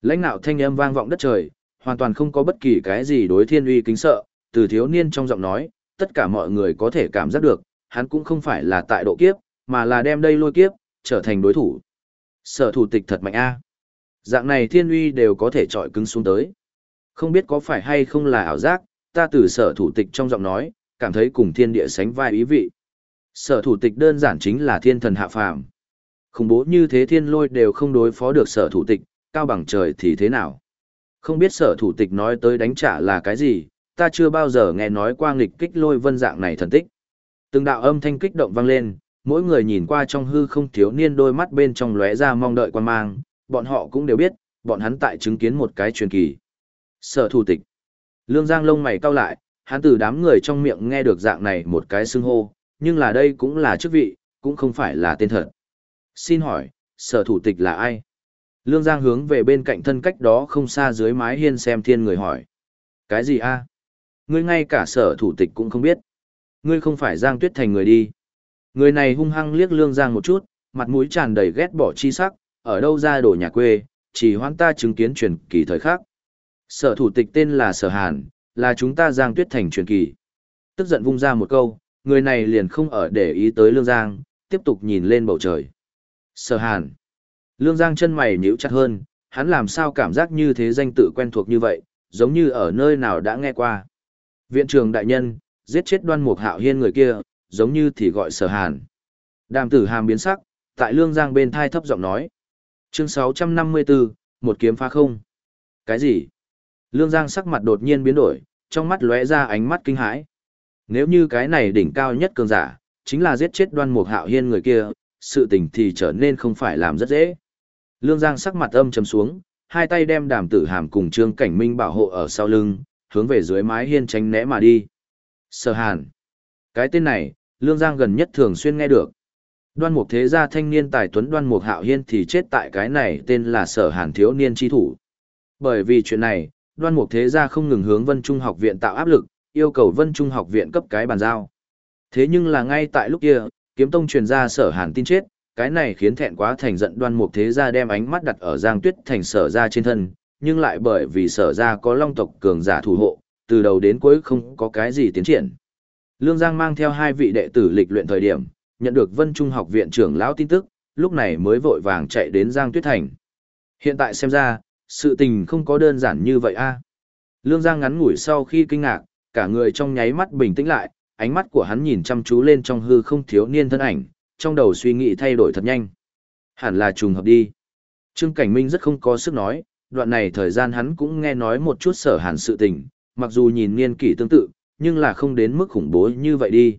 Lãnh nạo thanh âm vang vọng đất trời, hoàn toàn không có bất kỳ cái gì đối thiên uy kính sợ, từ thiếu niên trong giọng nói, tất cả mọi người có thể cảm giác được, hắn cũng không phải là tại độ kiếp, mà là đem đây lôi kiếp, trở thành đối thủ. Sở thủ tịch thật mạnh a. Dạng này thiên uy đều có thể trọi cứng xuống tới. Không biết có phải hay không là ảo giác, ta từ sở thủ tịch trong giọng nói, cảm thấy cùng thiên địa sánh vai ý vị. Sở thủ tịch đơn giản chính là thiên thần hạ phàm. Khủng bố như thế thiên lôi đều không đối phó được sở thủ tịch, cao bằng trời thì thế nào? Không biết sở thủ tịch nói tới đánh trả là cái gì, ta chưa bao giờ nghe nói qua nghịch kích lôi vân dạng này thần tích. Từng đạo âm thanh kích động vang lên, mỗi người nhìn qua trong hư không thiếu niên đôi mắt bên trong lóe ra mong đợi quan mang, bọn họ cũng đều biết, bọn hắn tại chứng kiến một cái truyền kỳ. Sở thủ tịch. Lương Giang lông mày cau lại, hắn từ đám người trong miệng nghe được dạng này một cái xưng hô, nhưng là đây cũng là chức vị, cũng không phải là tên thật. Xin hỏi, sở thủ tịch là ai? Lương Giang hướng về bên cạnh thân cách đó không xa dưới mái hiên xem thiên người hỏi. Cái gì a? Ngươi ngay cả sở thủ tịch cũng không biết. Ngươi không phải Giang Tuyết Thành người đi. Người này hung hăng liếc Lương Giang một chút, mặt mũi tràn đầy ghét bỏ chi sắc, ở đâu ra đổ nhà quê, chỉ hoan ta chứng kiến truyền kỳ thời khắc. Sở thủ tịch tên là Sở Hàn, là chúng ta Giang Tuyết Thành truyền kỳ. Tức giận vung ra một câu, người này liền không ở để ý tới Lương Giang, tiếp tục nhìn lên bầu trời. Sở Hàn. Lương Giang chân mày nhíu chặt hơn, hắn làm sao cảm giác như thế danh tự quen thuộc như vậy, giống như ở nơi nào đã nghe qua. Viện trưởng đại nhân, giết chết đoan mục hạo hiên người kia, giống như thì gọi sở hàn. Đàm tử hàm biến sắc, tại Lương Giang bên thai thấp giọng nói. Chương 654, một kiếm phá không. Cái gì? Lương Giang sắc mặt đột nhiên biến đổi, trong mắt lóe ra ánh mắt kinh hãi. Nếu như cái này đỉnh cao nhất cường giả, chính là giết chết đoan mục hạo hiên người kia, sự tình thì trở nên không phải làm rất dễ. Lương Giang sắc mặt âm trầm xuống, hai tay đem đàm tử hàm cùng trương cảnh minh bảo hộ ở sau lưng, hướng về dưới mái hiên tránh né mà đi. Sở Hàn. Cái tên này, Lương Giang gần nhất thường xuyên nghe được. Đoan mục thế gia thanh niên tài tuấn đoan mục hạo hiên thì chết tại cái này tên là sở hàn thiếu niên chi thủ. Bởi vì chuyện này, đoan mục thế gia không ngừng hướng vân trung học viện tạo áp lực, yêu cầu vân trung học viện cấp cái bàn giao. Thế nhưng là ngay tại lúc kia, kiếm tông truyền ra sở hàn tin chết, cái này khiến thẹn quá thành giận đoan mục thế gia đem ánh mắt đặt ở giang tuyết thành sở ra trên thân, nhưng lại bởi vì sở ra có long tộc cường giả thủ hộ, từ đầu đến cuối không có cái gì tiến triển. Lương Giang mang theo hai vị đệ tử lịch luyện thời điểm, nhận được Vân Trung học viện trưởng lão tin tức, lúc này mới vội vàng chạy đến Giang Tuyết Thành. Hiện tại xem ra, sự tình không có đơn giản như vậy a. Lương Giang ngắn ngủi sau khi kinh ngạc, cả người trong nháy mắt bình tĩnh lại, ánh mắt của hắn nhìn chăm chú lên trong hư không thiếu niên thân ảnh, trong đầu suy nghĩ thay đổi thật nhanh. Hẳn là trùng hợp đi. Trương Cảnh Minh rất không có sức nói, đoạn này thời gian hắn cũng nghe nói một chút sở hàn sự tình, mặc dù nhìn niên kỷ tương tự, nhưng là không đến mức khủng bố như vậy đi.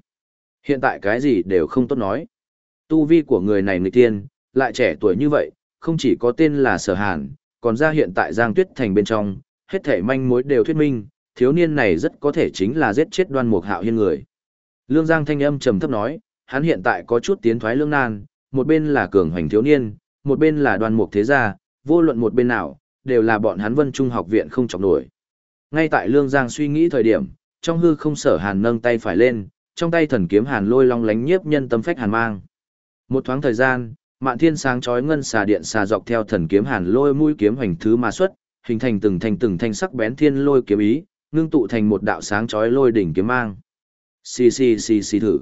Hiện tại cái gì đều không tốt nói. Tu vi của người này người tiên, lại trẻ tuổi như vậy, không chỉ có tên là sở hàn, còn ra hiện tại Giang Tuyết Thành bên trong, hết thể manh mối đều thuyết minh, thiếu niên này rất có thể chính là giết chết đoan mục hạo hiên người. Lương Giang thanh âm trầm thấp nói, hắn hiện tại có chút tiến thoái lương nan, một bên là cường hoành thiếu niên, một bên là đoan mục thế gia, vô luận một bên nào, đều là bọn hắn vân trung học viện không chọc nổi. Ngay tại Lương Giang suy nghĩ thời điểm, trong hư không sở hàn nâng tay phải lên, trong tay thần kiếm hàn lôi long lánh nhiếp nhân tâm phách hàn mang. Một thoáng thời gian, mạn thiên sáng chói ngân xà điện xà dọc theo thần kiếm hàn lôi mũi kiếm hành thứ mà xuất, hình thành từng thành từng thanh sắc bén thiên lôi kiếm ý, ngưng tụ thành một đạo sáng chói lôi đỉnh kiếm mang. Xì xì xì xì thử.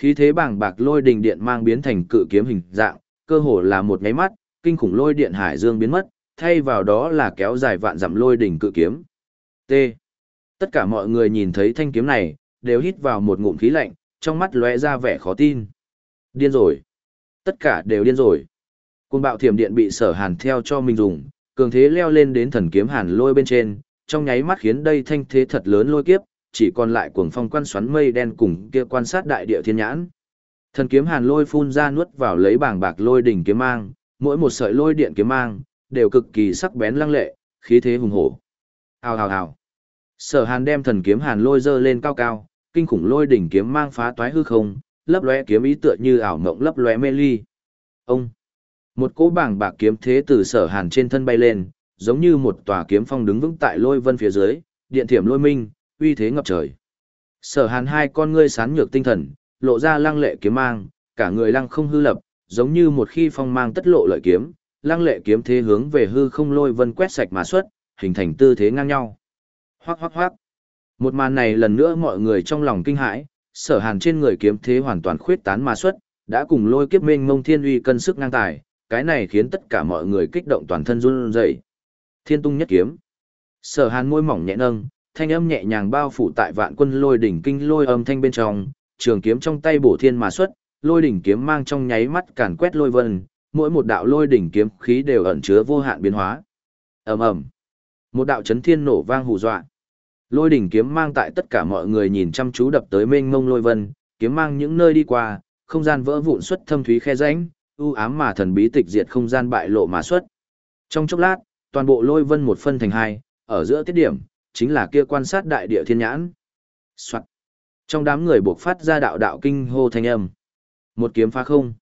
Khí thế bàng bạc lôi đỉnh điện mang biến thành cự kiếm hình dạng, cơ hồ là một nháy mắt, kinh khủng lôi điện hải dương biến mất, thay vào đó là kéo dài vạn dặm lôi đỉnh cự kiếm. T. Tất cả mọi người nhìn thấy thanh kiếm này, đều hít vào một ngụm khí lạnh, trong mắt lóe ra vẻ khó tin. Điên rồi. Tất cả đều điên rồi. Côn bạo thiểm điện bị sở hàn theo cho mình dùng, cường thế leo lên đến thần kiếm hàn lôi bên trên, trong nháy mắt khiến đây thanh thế thật lớn lôi kiếp, chỉ còn lại cuồng phong quan xoắn mây đen cùng kia quan sát đại địa thiên nhãn. Thần kiếm hàn lôi phun ra nuốt vào lấy bảng bạc lôi đỉnh kiếm mang, mỗi một sợi lôi điện kiếm mang đều cực kỳ sắc bén lăng lệ, khí thế hùng hổ. Hào hào hào. Sở Hàn đem thần kiếm Hàn lôi dơ lên cao cao, kinh khủng lôi đỉnh kiếm mang phá toái hư không, lấp lóe kiếm ý tựa như ảo mộng lấp lóe mê ly. Ông. Một cỗ bảng bạc kiếm thế từ Sở Hàn trên thân bay lên, giống như một tòa kiếm phong đứng vững tại lôi vân phía dưới, điện thiểm lôi minh, uy thế ngập trời. Sở Hàn hai con ngươi sán nhược tinh thần, lộ ra lăng lệ kiếm mang, cả người lăng không hư lập, giống như một khi phong mang tất lộ lợi kiếm, lăng lệ kiếm thế hướng về hư không lôi vân quét sạch mà xuất, hình thành tư thế ngang nhau. Hoắc hoắc hoắc. Một màn này lần nữa mọi người trong lòng kinh hãi, sở hàn trên người kiếm thế hoàn toàn khuyết tán mà xuất, đã cùng lôi kiếp mênh mông thiên uy cân sức ngang tài, cái này khiến tất cả mọi người kích động toàn thân run rẩy. Thiên tung nhất kiếm. Sở hàn môi mỏng nhẹ nâng, thanh âm nhẹ nhàng bao phủ tại vạn quân lôi đỉnh kinh lôi âm thanh bên trong, trường kiếm trong tay bổ thiên mà xuất, lôi đỉnh kiếm mang trong nháy mắt càn quét lôi vân, mỗi một đạo lôi đỉnh kiếm khí đều ẩn chứa vô hạn biến hóa. Ầm ầm. Một đạo chấn thiên nổ vang hù dọa. Lôi đỉnh kiếm mang tại tất cả mọi người nhìn chăm chú đập tới mênh mông lôi vân, kiếm mang những nơi đi qua, không gian vỡ vụn xuất thâm thúy khe rãnh, u ám mà thần bí tịch diệt không gian bại lộ mà xuất. Trong chốc lát, toàn bộ lôi vân một phân thành hai, ở giữa tiết điểm, chính là kia quan sát đại địa thiên nhãn. Soạn. Trong đám người buộc phát ra đạo đạo kinh hô thanh âm. Một kiếm phá không.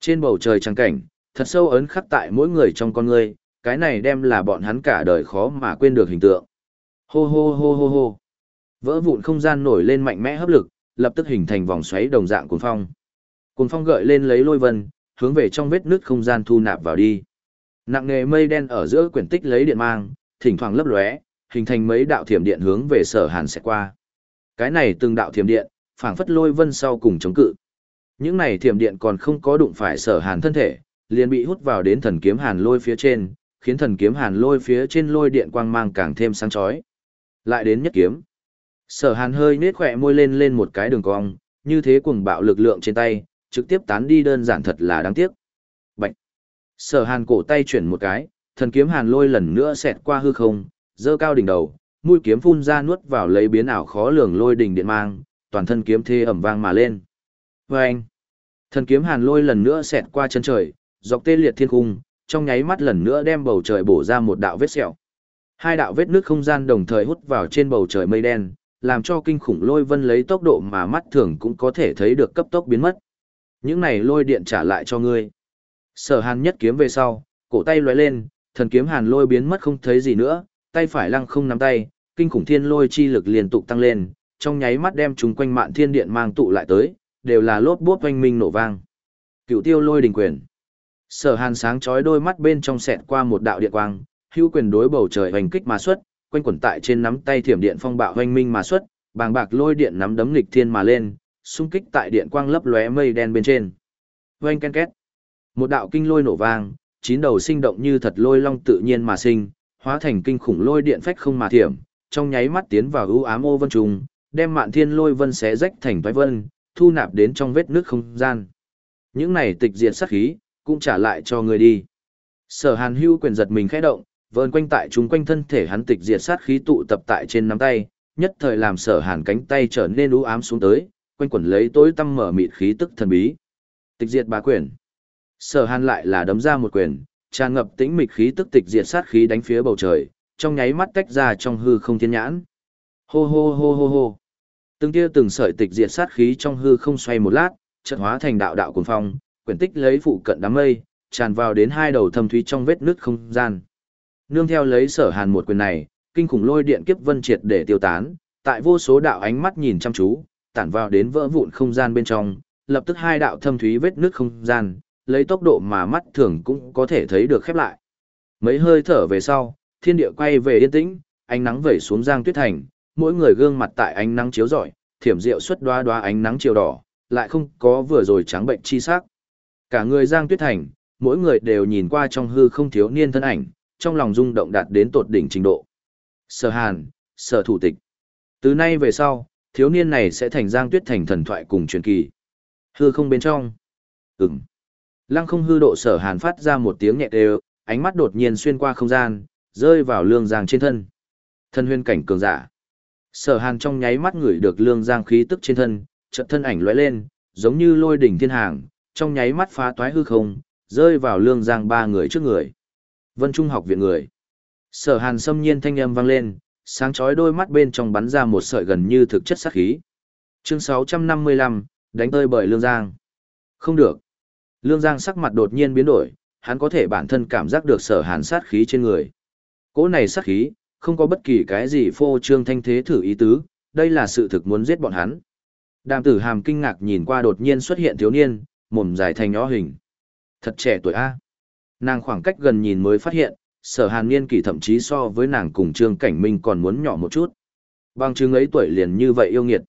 Trên bầu trời trắng cảnh, thật sâu ấn khắc tại mỗi người trong con người, cái này đem là bọn hắn cả đời khó mà quên được hình tượng. Hô hô hô hô hô. Vỡ vụn không gian nổi lên mạnh mẽ hấp lực, lập tức hình thành vòng xoáy đồng dạng cuồng phong. Cuồng phong gợi lên lấy lôi vân, hướng về trong vết nứt không gian thu nạp vào đi. Nặng nề mây đen ở giữa quyển tích lấy điện mang, thỉnh thoảng lấp lóe, hình thành mấy đạo thiểm điện hướng về Sở Hàn sẽ qua. Cái này từng đạo thiểm điện, phảng phất lôi vân sau cùng chống cự. Những này thiểm điện còn không có đụng phải Sở Hàn thân thể, liền bị hút vào đến thần kiếm Hàn lôi phía trên, khiến thần kiếm Hàn lôi phía trên lôi điện quang mang càng thêm sáng chói. Lại đến nhất kiếm. Sở Hàn hơi nết khỏe môi lên lên một cái đường cong, như thế cuồng bạo lực lượng trên tay, trực tiếp tán đi đơn giản thật là đáng tiếc. Bạch. Sở Hàn cổ tay chuyển một cái, thần kiếm Hàn lôi lần nữa xẹt qua hư không, dơ cao đỉnh đầu, mũi kiếm phun ra nuốt vào lấy biến ảo khó lường lôi đỉnh điện mang, toàn thân kiếm thê ẩm vang mà lên. Vâng! Thần kiếm Hàn lôi lần nữa xẹt qua chân trời, dọc tê liệt thiên cung, trong nháy mắt lần nữa đem bầu trời bổ ra một đạo vết sẹo. Hai đạo vết nước không gian đồng thời hút vào trên bầu trời mây đen, làm cho kinh khủng lôi vân lấy tốc độ mà mắt thường cũng có thể thấy được cấp tốc biến mất. Những này lôi điện trả lại cho ngươi. Sở hàn nhất kiếm về sau, cổ tay lóe lên, thần kiếm hàn lôi biến mất không thấy gì nữa, tay phải lăng không nắm tay, kinh khủng thiên lôi chi lực liên tục tăng lên, trong nháy mắt đem chúng quanh mạn thiên điện mang tụ lại tới, đều là lốp bốp oanh minh nổ vang. Cựu tiêu lôi đình quyền. Sở hàn sáng chói đôi mắt bên trong xẹt qua một đạo điện quang, hữu quyền đối bầu trời hoành kích mà xuất, quanh quẩn tại trên nắm tay thiểm điện phong bạo hoành minh mà xuất, bàng bạc lôi điện nắm đấm nghịch thiên mà lên, xung kích tại điện quang lấp lóe mây đen bên trên. Oanh ken két. Một đạo kinh lôi nổ vang, chín đầu sinh động như thật lôi long tự nhiên mà sinh, hóa thành kinh khủng lôi điện phách không mà thiểm, trong nháy mắt tiến vào ưu ám ô vân trùng, đem mạn thiên lôi vân xé rách thành toái vân, thu nạp đến trong vết nước không gian. Những này tịch diệt sát khí, cũng trả lại cho người đi. Sở Hàn Hưu quyền giật mình khẽ động, vờn quanh tại chúng quanh thân thể hắn tịch diệt sát khí tụ tập tại trên nắm tay, nhất thời làm Sở Hàn cánh tay trở nên u ám xuống tới, quanh quẩn lấy tối tăm mở mịt khí tức thần bí. Tịch diệt bá quyền. Sở Hàn lại là đấm ra một quyền, tràn ngập tĩnh mịch khí tức tịch diệt sát khí đánh phía bầu trời, trong nháy mắt tách ra trong hư không thiên nhãn. Hô hô hô hô hô. Từng tia từng sợi tịch diệt sát khí trong hư không xoay một lát, chợt hóa thành đạo đạo cuồng phong, quyển tích lấy phụ cận đám mây, tràn vào đến hai đầu thâm thúy trong vết nứt không gian. Nương theo lấy sở hàn một quyền này, kinh khủng lôi điện kiếp vân triệt để tiêu tán, tại vô số đạo ánh mắt nhìn chăm chú, tản vào đến vỡ vụn không gian bên trong, lập tức hai đạo thâm thúy vết nứt không gian, lấy tốc độ mà mắt thường cũng có thể thấy được khép lại. Mấy hơi thở về sau, thiên địa quay về yên tĩnh, ánh nắng vẩy xuống giang tuyết thành, mỗi người gương mặt tại ánh nắng chiếu rọi, thiểm diệu xuất đoá đoá ánh nắng chiều đỏ, lại không có vừa rồi trắng bệnh chi sắc. Cả người giang tuyết thành, mỗi người đều nhìn qua trong hư không thiếu niên thân ảnh, trong lòng rung động đạt đến tột đỉnh trình độ. Sở Hàn, Sở Thủ tịch. Từ nay về sau, thiếu niên này sẽ thành Giang Tuyết thành thần thoại cùng truyền kỳ. Hư không bên trong. Ừm. Lăng không hư độ Sở Hàn phát ra một tiếng nhẹ đều, ánh mắt đột nhiên xuyên qua không gian, rơi vào lương giang trên thân. Thân huyên cảnh cường giả. Sở Hàn trong nháy mắt ngửi được lương giang khí tức trên thân, chợt thân ảnh lóe lên, giống như lôi đỉnh thiên hàng, trong nháy mắt phá toái hư không, rơi vào lương giang ba người trước người. Vân Trung học viện người. Sở hàn xâm nhiên thanh âm vang lên, sáng chói đôi mắt bên trong bắn ra một sợi gần như thực chất sát khí. Chương 655, đánh tơi bởi lương giang. Không được. Lương giang sắc mặt đột nhiên biến đổi, hắn có thể bản thân cảm giác được sở hàn sát khí trên người. Cỗ này sát khí, không có bất kỳ cái gì phô trương thanh thế thử ý tứ, đây là sự thực muốn giết bọn hắn. Đàm tử hàm kinh ngạc nhìn qua đột nhiên xuất hiện thiếu niên, mồm dài thành nhỏ hình. Thật trẻ tuổi A. Nàng khoảng cách gần nhìn mới phát hiện, sở hàn niên kỷ thậm chí so với nàng cùng trương cảnh minh còn muốn nhỏ một chút. Bằng chứng ấy tuổi liền như vậy yêu nghiệt.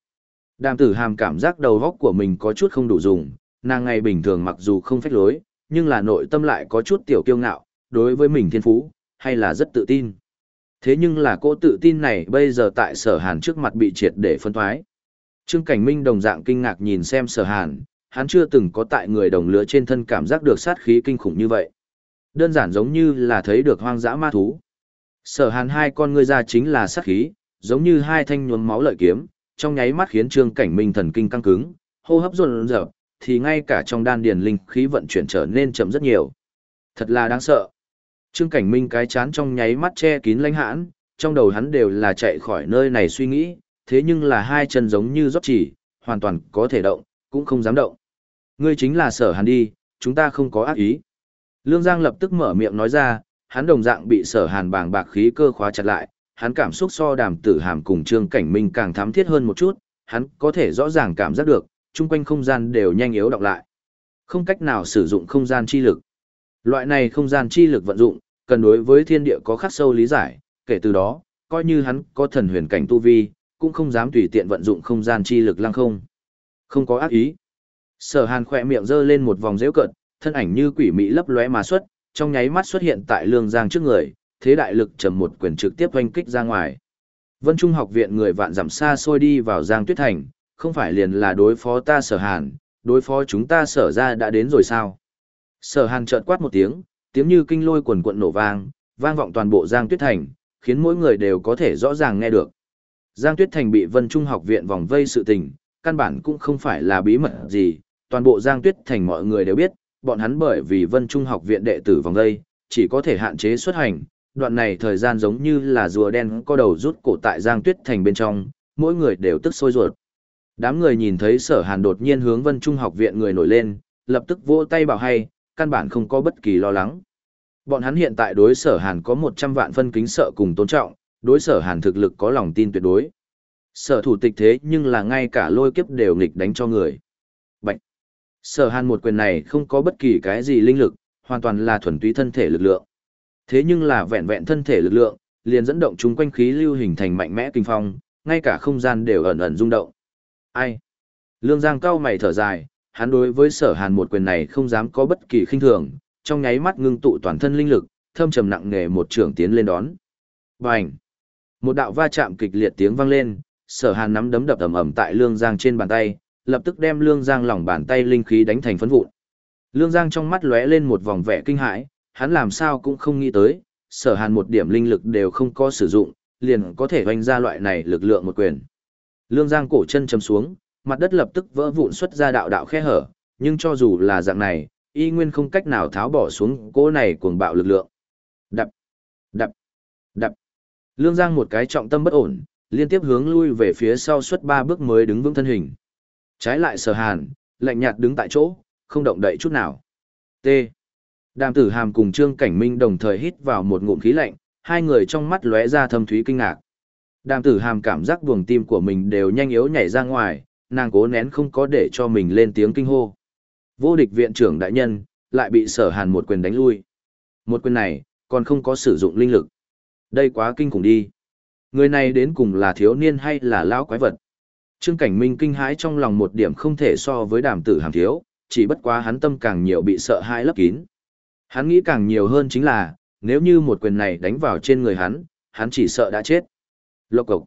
Đàm tử hàm cảm giác đầu góc của mình có chút không đủ dùng, nàng ngày bình thường mặc dù không phách lối, nhưng là nội tâm lại có chút tiểu kiêu ngạo, đối với mình thiên phú, hay là rất tự tin. Thế nhưng là cô tự tin này bây giờ tại sở hàn trước mặt bị triệt để phân thoái. Trương Cảnh Minh đồng dạng kinh ngạc nhìn xem sở hàn, hắn chưa từng có tại người đồng lứa trên thân cảm giác được sát khí kinh khủng như vậy. Đơn giản giống như là thấy được hoang dã ma thú. Sở hàn hai con ngươi ra chính là sát khí, giống như hai thanh nhuốm máu lợi kiếm, trong nháy mắt khiến Trương Cảnh Minh thần kinh căng cứng, hô hấp run rợn, thì ngay cả trong đan điền linh khí vận chuyển trở nên chậm rất nhiều. Thật là đáng sợ. Trương Cảnh Minh cái chán trong nháy mắt che kín lãnh hãn, trong đầu hắn đều là chạy khỏi nơi này suy nghĩ, thế nhưng là hai chân giống như rót chỉ, hoàn toàn có thể động, cũng không dám động. Ngươi chính là sở hàn đi, chúng ta không có ác ý. Lương Giang lập tức mở miệng nói ra, hắn đồng dạng bị sở hàn bàng bạc khí cơ khóa chặt lại, hắn cảm xúc so đàm tử hàm cùng trương cảnh minh càng thám thiết hơn một chút, hắn có thể rõ ràng cảm giác được, chung quanh không gian đều nhanh yếu đọc lại. Không cách nào sử dụng không gian chi lực. Loại này không gian chi lực vận dụng, cần đối với thiên địa có khắc sâu lý giải, kể từ đó, coi như hắn có thần huyền cảnh tu vi, cũng không dám tùy tiện vận dụng không gian chi lực lăng không. Không có ác ý. Sở Hàn khỏe miệng giơ lên một vòng dễu cợt, thân ảnh như quỷ mỹ lấp lóe mà xuất, trong nháy mắt xuất hiện tại Lương Giang trước người, thế đại lực trầm một quyền trực tiếp oanh kích ra ngoài. Vân Trung học viện người vạn dặm xa xôi đi vào Giang Tuyết Thành, không phải liền là đối phó ta Sở Hàn, đối phó chúng ta Sở ra đã đến rồi sao? Sở Hàn chợt quát một tiếng, tiếng như kinh lôi quần quận nổ vang, vang vọng toàn bộ Giang Tuyết Thành, khiến mỗi người đều có thể rõ ràng nghe được. Giang Tuyết Thành bị Vân Trung học viện vòng vây sự tình, căn bản cũng không phải là bí mật gì, toàn bộ Giang Tuyết Thành mọi người đều biết, bọn hắn bởi vì Vân Trung học viện đệ tử vòng vây, chỉ có thể hạn chế xuất hành, đoạn này thời gian giống như là rùa đen có đầu rút cổ tại Giang Tuyết Thành bên trong, mỗi người đều tức sôi ruột. Đám người nhìn thấy sở hàn đột nhiên hướng Vân Trung học viện người nổi lên, lập tức vỗ tay bảo hay, căn bản không có bất kỳ lo lắng. Bọn hắn hiện tại đối sở hàn có 100 vạn phân kính sợ cùng tôn trọng, đối sở hàn thực lực có lòng tin tuyệt đối. Sở thủ tịch thế nhưng là ngay cả lôi kiếp đều nghịch đánh cho người. Bạch! Sở hàn một quyền này không có bất kỳ cái gì linh lực, hoàn toàn là thuần túy thân thể lực lượng. Thế nhưng là vẹn vẹn thân thể lực lượng, liền dẫn động chúng quanh khí lưu hình thành mạnh mẽ kinh phong, ngay cả không gian đều ẩn ẩn rung động. Ai? Lương Giang cao mày thở dài, hắn đối với sở hàn một quyền này không dám có bất kỳ khinh thường, trong nháy mắt ngưng tụ toàn thân linh lực, thâm trầm nặng nề một trưởng tiến lên đón. Bành! Một đạo va chạm kịch liệt tiếng vang lên, sở hàn nắm đấm đập ầm ầm tại lương giang trên bàn tay, lập tức đem lương giang lòng bàn tay linh khí đánh thành phấn vụn. Lương giang trong mắt lóe lên một vòng vẻ kinh hãi, hắn làm sao cũng không nghĩ tới, sở hàn một điểm linh lực đều không có sử dụng, liền có thể oanh ra loại này lực lượng một quyền. Lương giang cổ chân chầm xuống, mặt đất lập tức vỡ vụn xuất ra đạo đạo khe hở, nhưng cho dù là dạng này, y nguyên không cách nào tháo bỏ xuống cỗ này cuồng bạo lực lượng. Đập, đập, đập. Lương Giang một cái trọng tâm bất ổn, liên tiếp hướng lui về phía sau suốt ba bước mới đứng vững thân hình. Trái lại sở hàn, lạnh nhạt đứng tại chỗ, không động đậy chút nào. T. Đàm tử hàm cùng Trương Cảnh Minh đồng thời hít vào một ngụm khí lạnh, hai người trong mắt lóe ra thâm thúy kinh ngạc. Đàm tử hàm cảm giác buồng tim của mình đều nhanh yếu nhảy ra ngoài, nàng cố nén không có để cho mình lên tiếng kinh hô. Vô địch viện trưởng đại nhân, lại bị sở hàn một quyền đánh lui. Một quyền này, còn không có sử dụng linh lực. Đây quá kinh khủng đi. Người này đến cùng là thiếu niên hay là lão quái vật. Trương Cảnh Minh kinh hãi trong lòng một điểm không thể so với đàm tử hàm thiếu, chỉ bất quá hắn tâm càng nhiều bị sợ hãi lấp kín. Hắn nghĩ càng nhiều hơn chính là, nếu như một quyền này đánh vào trên người hắn, hắn chỉ sợ đã chết. Lộc cộc.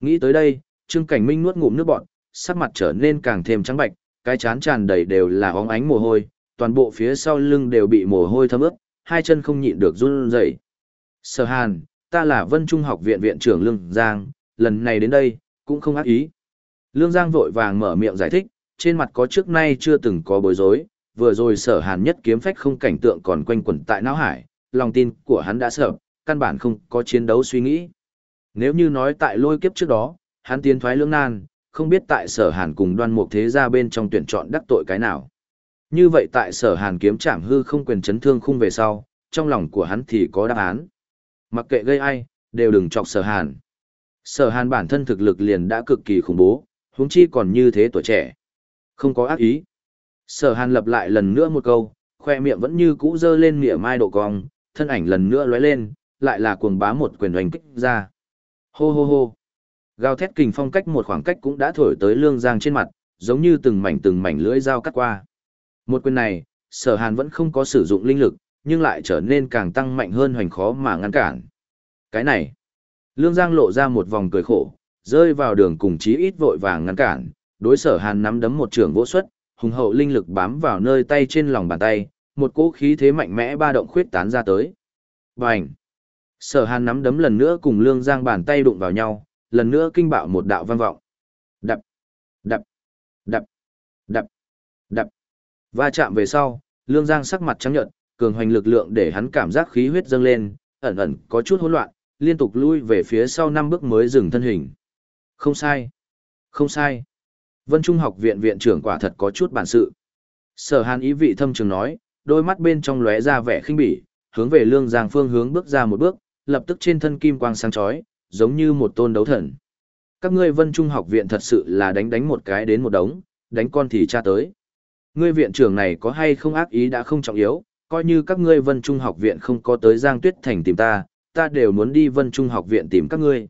Nghĩ tới đây, Trương Cảnh Minh nuốt ngụm nước bọt, sắc mặt trở nên càng thêm trắng bạch, cái chán tràn đầy đều là óng ánh mồ hôi, toàn bộ phía sau lưng đều bị mồ hôi thấm ướt, hai chân không nhịn được run rẩy. Sở Hàn, ta là Vân Trung học viện viện trưởng Lương Giang, lần này đến đây, cũng không ác ý. Lương Giang vội vàng mở miệng giải thích, trên mặt có trước nay chưa từng có bối rối, vừa rồi sở hàn nhất kiếm phách không cảnh tượng còn quanh quẩn tại não hải, lòng tin của hắn đã sợ, căn bản không có chiến đấu suy nghĩ. Nếu như nói tại lôi kiếp trước đó, hắn tiến thoái lưỡng nan, không biết tại sở hàn cùng đoan mục thế gia bên trong tuyển chọn đắc tội cái nào. Như vậy tại sở hàn kiếm trảm hư không quyền chấn thương khung về sau, trong lòng của hắn thì có đáp án. Mặc kệ gây ai, đều đừng chọc sở hàn. Sở hàn bản thân thực lực liền đã cực kỳ khủng bố, huống chi còn như thế tuổi trẻ. Không có ác ý. Sở hàn lập lại lần nữa một câu, khoe miệng vẫn như cũ dơ lên mỉa mai độ cong, thân ảnh lần nữa lóe lên, lại là cuồng bá một quyền đánh kích ra. Hô hô hô. Gào thét kình phong cách một khoảng cách cũng đã thổi tới lương giang trên mặt, giống như từng mảnh từng mảnh lưỡi dao cắt qua. Một quyền này, sở hàn vẫn không có sử dụng linh lực, nhưng lại trở nên càng tăng mạnh hơn hoành khó mà ngăn cản. Cái này, lương giang lộ ra một vòng cười khổ, rơi vào đường cùng chí ít vội vàng ngăn cản, đối sở hàn nắm đấm một trường vỗ xuất, hùng hậu linh lực bám vào nơi tay trên lòng bàn tay, một cỗ khí thế mạnh mẽ ba động khuyết tán ra tới. Bành! Sở hàn nắm đấm lần nữa cùng lương giang bàn tay đụng vào nhau, lần nữa kinh bạo một đạo vang vọng. Đập! Đập! Đập! Đập! Đập! Va chạm về sau, lương giang sắc mặt trắng nhợt, cường hoành lực lượng để hắn cảm giác khí huyết dâng lên, ẩn ẩn có chút hỗn loạn, liên tục lui về phía sau năm bước mới dừng thân hình. Không sai. Không sai. Vân Trung học viện viện trưởng quả thật có chút bản sự. Sở Hàn ý vị thâm trường nói, đôi mắt bên trong lóe ra vẻ khinh bỉ, hướng về Lương Giang phương hướng bước ra một bước, lập tức trên thân kim quang sáng chói, giống như một tôn đấu thần. Các ngươi Vân Trung học viện thật sự là đánh đánh một cái đến một đống, đánh con thì cha tới. Ngươi viện trưởng này có hay không ác ý đã không trọng yếu, coi như các ngươi Vân Trung học viện không có tới Giang Tuyết Thành tìm ta, ta đều muốn đi Vân Trung học viện tìm các ngươi.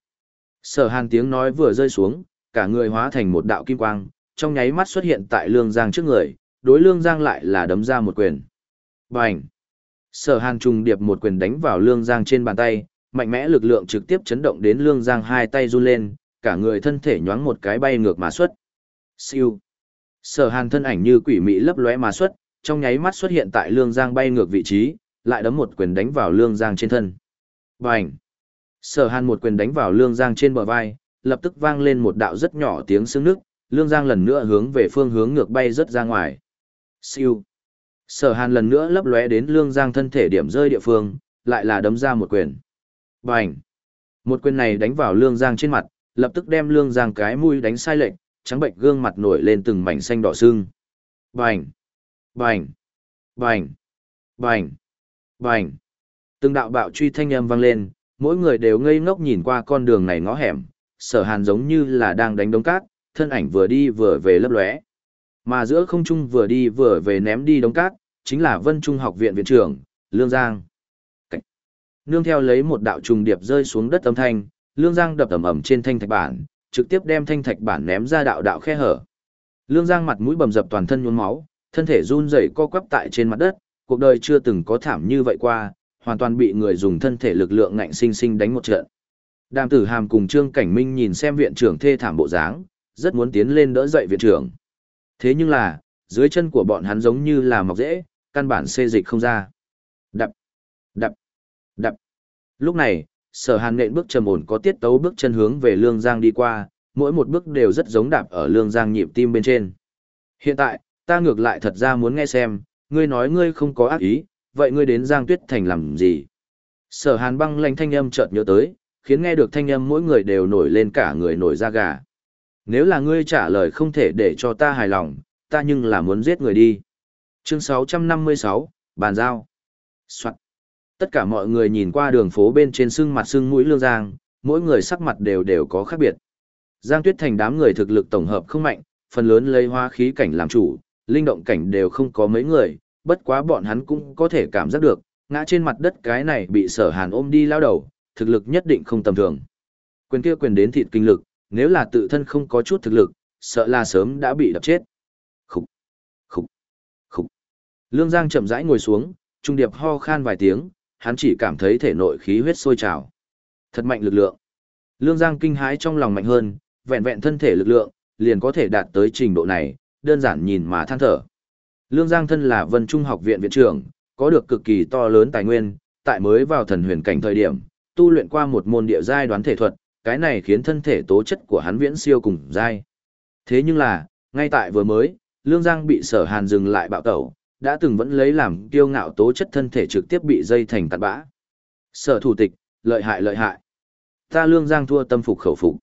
Sở Hàn tiếng nói vừa rơi xuống, cả người hóa thành một đạo kim quang, trong nháy mắt xuất hiện tại Lương Giang trước người, đối Lương Giang lại là đấm ra một quyền. Bành! Sở Hàn trùng điệp một quyền đánh vào Lương Giang trên bàn tay, mạnh mẽ lực lượng trực tiếp chấn động đến Lương Giang hai tay run lên, cả người thân thể nhoáng một cái bay ngược mà xuất. Siêu! Sở Hàn thân ảnh như quỷ mị lấp lóe mà xuất, trong nháy mắt xuất hiện tại Lương Giang bay ngược vị trí, lại đấm một quyền đánh vào Lương Giang trên thân. Bành! Sở Hàn một quyền đánh vào Lương Giang trên bờ vai, lập tức vang lên một đạo rất nhỏ tiếng xương nước, Lương Giang lần nữa hướng về phương hướng ngược bay rất ra ngoài. Siêu. Sở Hàn lần nữa lấp lóe đến Lương Giang thân thể điểm rơi địa phương, lại là đấm ra một quyền. Bành. Một quyền này đánh vào Lương Giang trên mặt, lập tức đem Lương Giang cái mũi đánh sai lệch, trắng bệnh gương mặt nổi lên từng mảnh xanh đỏ sưng. h b à n h Từng đạo bạo truy thanh âm vang lên, mỗi người đều ngây ngốc nhìn qua con đường này ngõ hẻm, sở hàn giống như là đang đánh đống cát, thân ảnh vừa đi vừa về lấp lóe. Mà giữa không trung vừa đi vừa về ném đi đống cát, chính là Vân Trung học viện viện trưởng, Lương Giang. Cách. Nương theo lấy một đạo trùng điệp rơi xuống đất âm thanh, Lương Giang đập ầm ầm trên thanh thạch bản, trực tiếp đem thanh thạch bản ném ra đạo đạo khe hở. Lương Giang mặt mũi bầm dập toàn thân nhuốm máu, thân thể run rẩy co quắp tại trên mặt đất, cuộc đời chưa từng có thảm như vậy qua, hoàn toàn bị người dùng thân thể lực lượng ngạnh sinh sinh đánh một trận. Đàm tử hàm cùng Trương Cảnh Minh nhìn xem viện trưởng thê thảm bộ dáng, rất muốn tiến lên đỡ dậy viện trưởng. Thế nhưng là, dưới chân của bọn hắn giống như là mọc rễ, căn bản xê dịch không ra. Đập, đập, đập. Lúc này, sở hàn nện bước trầm ổn có tiết tấu bước chân hướng về lương giang đi qua, mỗi một bước đều rất giống đạp ở lương giang nhịp tim bên trên. Hiện tại, ta ngược lại thật ra muốn nghe xem, ngươi nói ngươi không có ác ý, vậy ngươi đến giang tuyết thành làm gì? Sở hàn băng lanh thanh âm chợt nhớ tới, khiến nghe được thanh âm mỗi người đều nổi lên cả người nổi da gà. Nếu là ngươi trả lời không thể để cho ta hài lòng, ta nhưng là muốn giết người đi. Chương 656, Bàn giao. Soạn. Tất cả mọi người nhìn qua đường phố bên trên sưng mặt sưng mũi lương giang, mỗi người sắc mặt đều đều có khác biệt. Giang Tuyết Thành đám người thực lực tổng hợp không mạnh, phần lớn lấy hoa khí cảnh làm chủ, linh động cảnh đều không có mấy người, bất quá bọn hắn cũng có thể cảm giác được, ngã trên mặt đất cái này bị sở hàn ôm đi lao đầu, thực lực nhất định không tầm thường. Quyền kia quyền đến thịt kinh lực, nếu là tự thân không có chút thực lực, sợ là sớm đã bị đập chết. Khục, khục, khục. Lương Giang chậm rãi ngồi xuống, trung điệp ho khan vài tiếng, hắn chỉ cảm thấy thể nội khí huyết sôi trào. Thật mạnh lực lượng. Lương Giang kinh hãi trong lòng mạnh hơn, vẹn vẹn thân thể lực lượng, liền có thể đạt tới trình độ này, đơn giản nhìn mà than thở. Lương Giang thân là Vân Trung học viện viện trưởng, có được cực kỳ to lớn tài nguyên, tại mới vào thần huyền cảnh thời điểm, tu luyện qua một môn địa giai đoán thể thuật, cái này khiến thân thể tố chất của hắn viễn siêu cùng dai Thế nhưng là, ngay tại vừa mới, Lương Giang bị sở hàn dừng lại bạo tẩu, đã từng vẫn lấy làm kiêu ngạo tố chất thân thể trực tiếp bị dây thành tạt bã. Sở thủ tịch, lợi hại lợi hại. Ta Lương Giang thua tâm phục khẩu phục.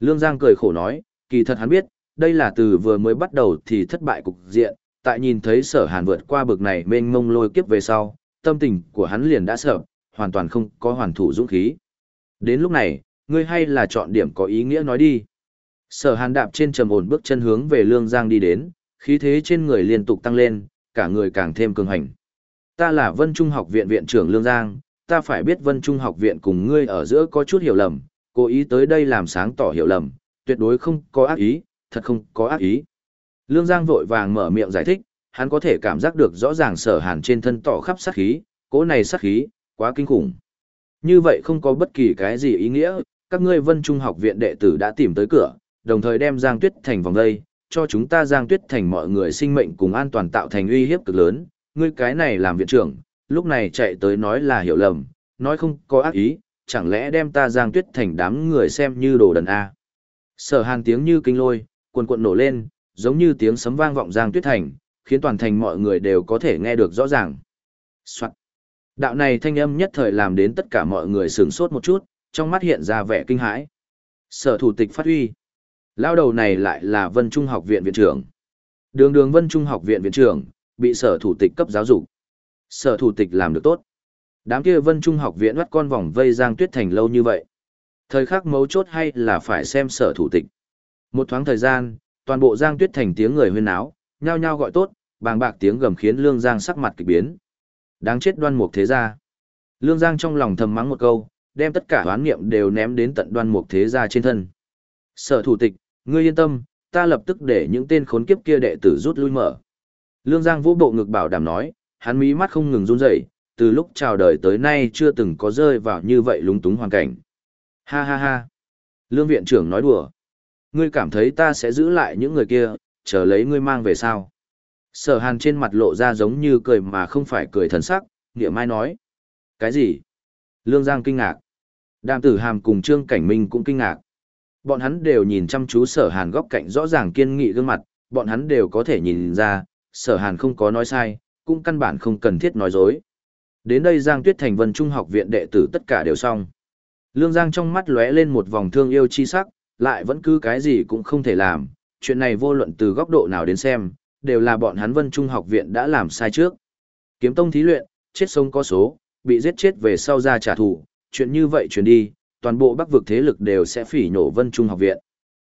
Lương Giang cười khổ nói, kỳ thật hắn biết, đây là từ vừa mới bắt đầu thì thất bại cục diện, tại nhìn thấy sở hàn vượt qua bực này mênh mông lôi kiếp về sau, tâm tình của hắn liền đã sợ, hoàn toàn không có hoàn thủ dũng khí. Đến lúc này, ngươi hay là chọn điểm có ý nghĩa nói đi. Sở hàn đạp trên trầm ổn bước chân hướng về Lương Giang đi đến, khí thế trên người liên tục tăng lên, cả người càng thêm cường hành. Ta là Vân Trung học viện viện trưởng Lương Giang, ta phải biết Vân Trung học viện cùng ngươi ở giữa có chút hiểu lầm, cố ý tới đây làm sáng tỏ hiểu lầm, tuyệt đối không có ác ý, thật không có ác ý. Lương Giang vội vàng mở miệng giải thích, hắn có thể cảm giác được rõ ràng sở hàn trên thân tỏ khắp sát khí, cố này sát khí, quá kinh khủng. Như vậy không có bất kỳ cái gì ý nghĩa, các ngươi vân trung học viện đệ tử đã tìm tới cửa, đồng thời đem Giang Tuyết Thành vòng đây, cho chúng ta Giang Tuyết Thành mọi người sinh mệnh cùng an toàn tạo thành uy hiếp cực lớn, ngươi cái này làm viện trưởng, lúc này chạy tới nói là hiểu lầm, nói không có ác ý, chẳng lẽ đem ta Giang Tuyết Thành đám người xem như đồ đần A. Sở hàn tiếng như kinh lôi, cuồn cuộn nổ lên, giống như tiếng sấm vang vọng Giang Tuyết Thành, khiến toàn thành mọi người đều có thể nghe được rõ ràng. Soạn. Đạo này thanh âm nhất thời làm đến tất cả mọi người sửng sốt một chút, trong mắt hiện ra vẻ kinh hãi. Sở thủ tịch phát huy. Lao đầu này lại là Vân Trung học viện viện trưởng. Đường đường Vân Trung học viện viện trưởng, bị sở thủ tịch cấp giáo dục. Sở thủ tịch làm được tốt. Đám kia Vân Trung học viện bắt con vòng vây Giang Tuyết Thành lâu như vậy. Thời khắc mấu chốt hay là phải xem sở thủ tịch. Một thoáng thời gian, toàn bộ Giang Tuyết Thành tiếng người huyên áo, nhao nhao gọi tốt, bàng bạc tiếng gầm khiến Lương Giang sắc mặt kỳ biến. Đáng chết đoan mục thế gia. Lương Giang trong lòng thầm mắng một câu, đem tất cả hoán niệm đều ném đến tận đoan mục thế gia trên thân. Sở thủ tịch, ngươi yên tâm, ta lập tức để những tên khốn kiếp kia đệ tử rút lui mở. Lương Giang vũ bộ ngực bảo đảm nói, hắn mí mắt không ngừng run rẩy, từ lúc chào đời tới nay chưa từng có rơi vào như vậy lúng túng hoàn cảnh. Ha ha ha. Lương viện trưởng nói đùa. Ngươi cảm thấy ta sẽ giữ lại những người kia, chờ lấy ngươi mang về sao? Sở hàn trên mặt lộ ra giống như cười mà không phải cười thần sắc, nghĩa mai nói. Cái gì? Lương Giang kinh ngạc. Đàm tử hàm cùng Trương Cảnh Minh cũng kinh ngạc. Bọn hắn đều nhìn chăm chú sở hàn góc cạnh rõ ràng kiên nghị gương mặt, bọn hắn đều có thể nhìn ra, sở hàn không có nói sai, cũng căn bản không cần thiết nói dối. Đến đây Giang Tuyết Thành Vân Trung học viện đệ tử tất cả đều xong. Lương Giang trong mắt lóe lên một vòng thương yêu chi sắc, lại vẫn cứ cái gì cũng không thể làm, chuyện này vô luận từ góc độ nào đến xem, đều là bọn hắn Vân Trung học viện đã làm sai trước. Kiếm tông thí luyện, chết sống có số, bị giết chết về sau ra trả thù, chuyện như vậy chuyển đi, toàn bộ bắc vực thế lực đều sẽ phỉ nhổ Vân Trung học viện.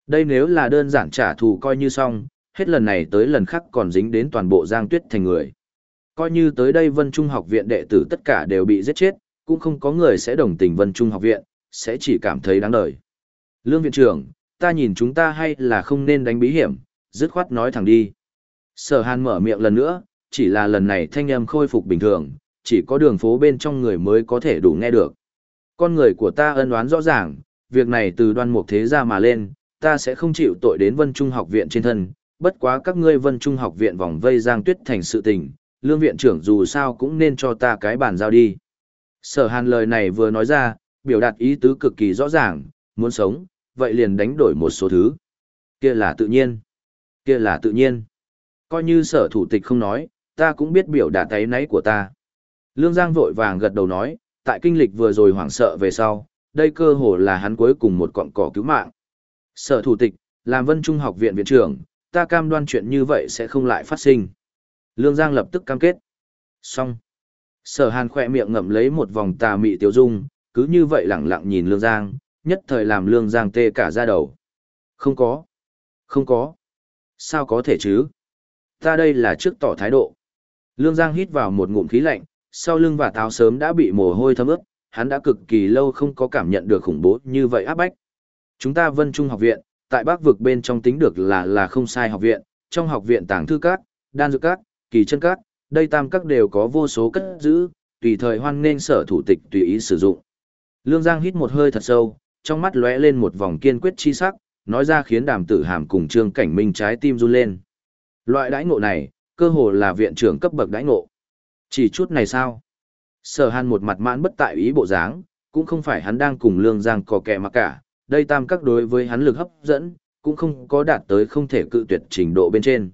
Đây nếu là đơn giản trả thù coi như xong, hết lần này tới lần khác còn dính đến toàn bộ Giang Tuyết thành người. Coi như tới đây Vân Trung học viện đệ tử tất cả đều bị giết chết, cũng không có người sẽ đồng tình Vân Trung học viện, sẽ chỉ cảm thấy đáng đời. Lương viện trưởng, ta nhìn chúng ta hay là không nên đánh bí hiểm, dứt khoát nói thẳng đi. Sở hàn mở miệng lần nữa, chỉ là lần này thanh âm khôi phục bình thường, chỉ có đường phố bên trong người mới có thể đủ nghe được. Con người của ta ân oán rõ ràng, việc này từ đoan mục thế ra mà lên, ta sẽ không chịu tội đến vân trung học viện trên thân, bất quá các ngươi vân trung học viện vòng vây giang tuyết thành sự tình, lương viện trưởng dù sao cũng nên cho ta cái bàn giao đi. Sở hàn lời này vừa nói ra, biểu đạt ý tứ cực kỳ rõ ràng, muốn sống, vậy liền đánh đổi một số thứ. Kia là tự nhiên. Kia là tự nhiên. Coi như sở thủ tịch không nói, ta cũng biết biểu đạt thấy náy của ta. Lương Giang vội vàng gật đầu nói, tại kinh lịch vừa rồi hoảng sợ về sau, đây cơ hồ là hắn cuối cùng một cọng cỏ cứu mạng. Sở thủ tịch, làm vân trung học viện viện trưởng, ta cam đoan chuyện như vậy sẽ không lại phát sinh. Lương Giang lập tức cam kết. Xong. Sở hàn khỏe miệng ngậm lấy một vòng tà mị tiêu dung, cứ như vậy lẳng lặng nhìn Lương Giang, nhất thời làm Lương Giang tê cả ra đầu. Không có. Không có. Sao có thể chứ? Ta đây là trước tỏ thái độ. Lương Giang hít vào một ngụm khí lạnh, sau lưng và táo sớm đã bị mồ hôi thấm ướt, hắn đã cực kỳ lâu không có cảm nhận được khủng bố như vậy áp bách. Chúng ta Vân Trung học viện, tại Bắc vực bên trong tính được là là không sai học viện, trong học viện tàng thư các, đan dược các, kỳ chân các, đây tam các đều có vô số cất giữ, tùy thời hoan nên sở thủ tịch tùy ý sử dụng. Lương Giang hít một hơi thật sâu, trong mắt lóe lên một vòng kiên quyết chi sắc, nói ra khiến đàm tử hàm cùng trương cảnh minh trái tim run lên. Loại đãi ngộ này, cơ hồ là viện trưởng cấp bậc đãi ngộ. Chỉ chút này sao? Sở hàn một mặt mãn bất tại ý bộ dáng, cũng không phải hắn đang cùng lương giang có kẻ mà cả, đây tam các đối với hắn lực hấp dẫn, cũng không có đạt tới không thể cự tuyệt trình độ bên trên.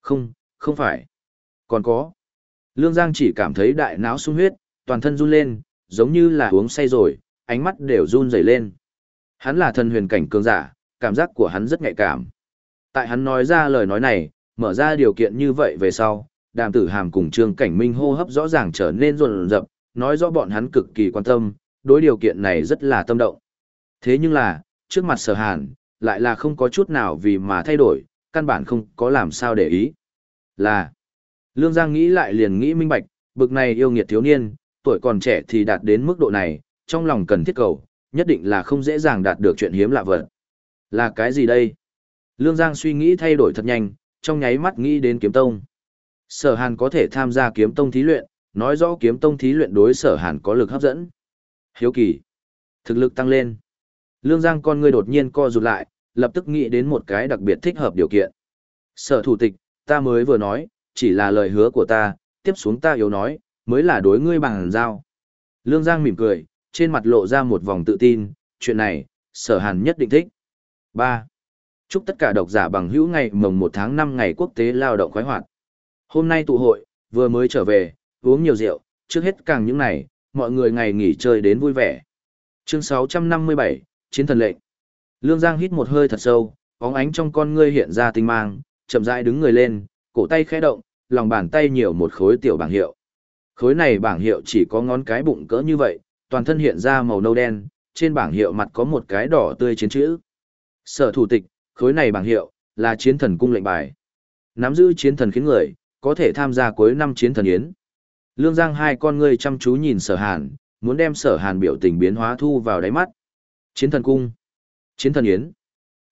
Không, không phải. Còn có. Lương Giang chỉ cảm thấy đại não sung huyết, toàn thân run lên, giống như là uống say rồi, ánh mắt đều run rẩy lên. Hắn là thần huyền cảnh cường giả, cảm giác của hắn rất nhạy cảm. Tại hắn nói ra lời nói này, mở ra điều kiện như vậy về sau, đàm tử hàm cùng trương cảnh minh hô hấp rõ ràng trở nên rộn rập, nói rõ bọn hắn cực kỳ quan tâm, đối điều kiện này rất là tâm động. Thế nhưng là, trước mặt sở hàn, lại là không có chút nào vì mà thay đổi, căn bản không có làm sao để ý. Là, Lương Giang nghĩ lại liền nghĩ minh bạch, bực này yêu nghiệt thiếu niên, tuổi còn trẻ thì đạt đến mức độ này, trong lòng cần thiết cầu, nhất định là không dễ dàng đạt được chuyện hiếm lạ vật. Là cái gì đây? Lương Giang suy nghĩ thay đổi thật nhanh, trong nháy mắt nghĩ đến kiếm tông. Sở Hàn có thể tham gia kiếm tông thí luyện, nói rõ kiếm tông thí luyện đối sở Hàn có lực hấp dẫn. Hiếu kỳ. Thực lực tăng lên. Lương Giang con người đột nhiên co rụt lại, lập tức nghĩ đến một cái đặc biệt thích hợp điều kiện. Sở thủ tịch, ta mới vừa nói, chỉ là lời hứa của ta, tiếp xuống ta yếu nói, mới là đối ngươi bằng giao. Lương Giang mỉm cười, trên mặt lộ ra một vòng tự tin, chuyện này, sở hàn nhất định thích. 3. Chúc tất cả độc giả bằng hữu ngày mồng 1 tháng 5 ngày quốc tế lao động khoái hoạt. Hôm nay tụ hội, vừa mới trở về, uống nhiều rượu, trước hết càng những này, mọi người ngày nghỉ chơi đến vui vẻ. Chương 657, Chiến thần lệnh. Lương Giang hít một hơi thật sâu, bóng ánh trong con ngươi hiện ra tinh mang, chậm rãi đứng người lên, cổ tay khẽ động, lòng bàn tay nhiều một khối tiểu bảng hiệu. Khối này bảng hiệu chỉ có ngón cái bụng cỡ như vậy, toàn thân hiện ra màu nâu đen, trên bảng hiệu mặt có một cái đỏ tươi chiến chữ. Sở thủ tịch, khối này bảng hiệu, là chiến thần cung lệnh bài. Nắm giữ chiến thần khiến người, có thể tham gia cuối năm chiến thần yến. Lương Giang hai con ngươi chăm chú nhìn sở hàn, muốn đem sở hàn biểu tình biến hóa thu vào đáy mắt. Chiến thần cung. Chiến thần yến.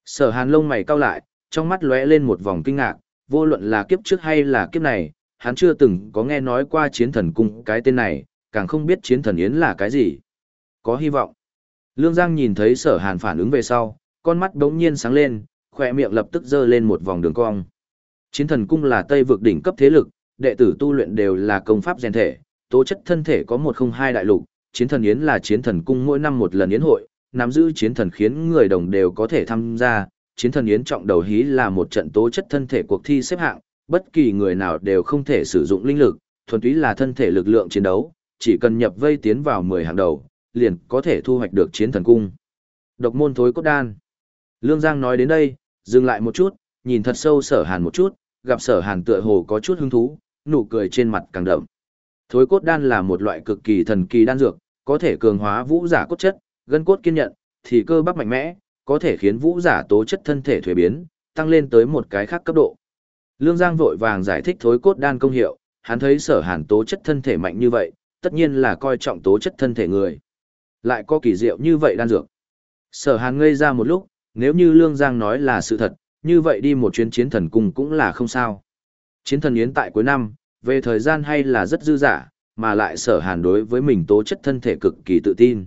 Sở hàn lông mày cau lại, trong mắt lóe lên một vòng kinh ngạc, vô luận là kiếp trước hay là kiếp này, hắn chưa từng có nghe nói qua chiến thần cung cái tên này, càng không biết chiến thần yến là cái gì. Có hy vọng. Lương Giang nhìn thấy sở hàn phản ứng về sau, con mắt đống nhiên sáng lên, khỏe miệng lập tức dơ lên một vòng đường cong. Chiến thần cung là tây vực đỉnh cấp thế lực, đệ tử tu luyện đều là công pháp rèn thể, tố chất thân thể có một không hai đại lục, chiến thần yến là chiến thần cung mỗi năm một lần yến hội, nắm giữ chiến thần khiến người đồng đều có thể tham gia, chiến thần yến trọng đầu hí là một trận tố chất thân thể cuộc thi xếp hạng, bất kỳ người nào đều không thể sử dụng linh lực, thuần túy là thân thể lực lượng chiến đấu, chỉ cần nhập vây tiến vào 10 hàng đầu, liền có thể thu hoạch được chiến thần cung. Độc môn thối cốt đan. Lương Giang nói đến đây, dừng lại một chút, nhìn thật sâu sở hàn một chút, gặp sở hàn tựa hồ có chút hứng thú, nụ cười trên mặt càng đậm. Thối cốt đan là một loại cực kỳ thần kỳ đan dược, có thể cường hóa vũ giả cốt chất, gân cốt kiên nhận, thì cơ bắp mạnh mẽ, có thể khiến vũ giả tố chất thân thể thuế biến, tăng lên tới một cái khác cấp độ. Lương Giang vội vàng giải thích thối cốt đan công hiệu, hắn thấy sở hàn tố chất thân thể mạnh như vậy, tất nhiên là coi trọng tố chất thân thể người. Lại có kỳ diệu như vậy đan dược. Sở hàn ngây ra một lúc, nếu như Lương Giang nói là sự thật, như vậy đi một chuyến chiến thần cung cũng là không sao. Chiến thần yến tại cuối năm, về thời gian hay là rất dư dả, mà lại sở hàn đối với mình tố chất thân thể cực kỳ tự tin.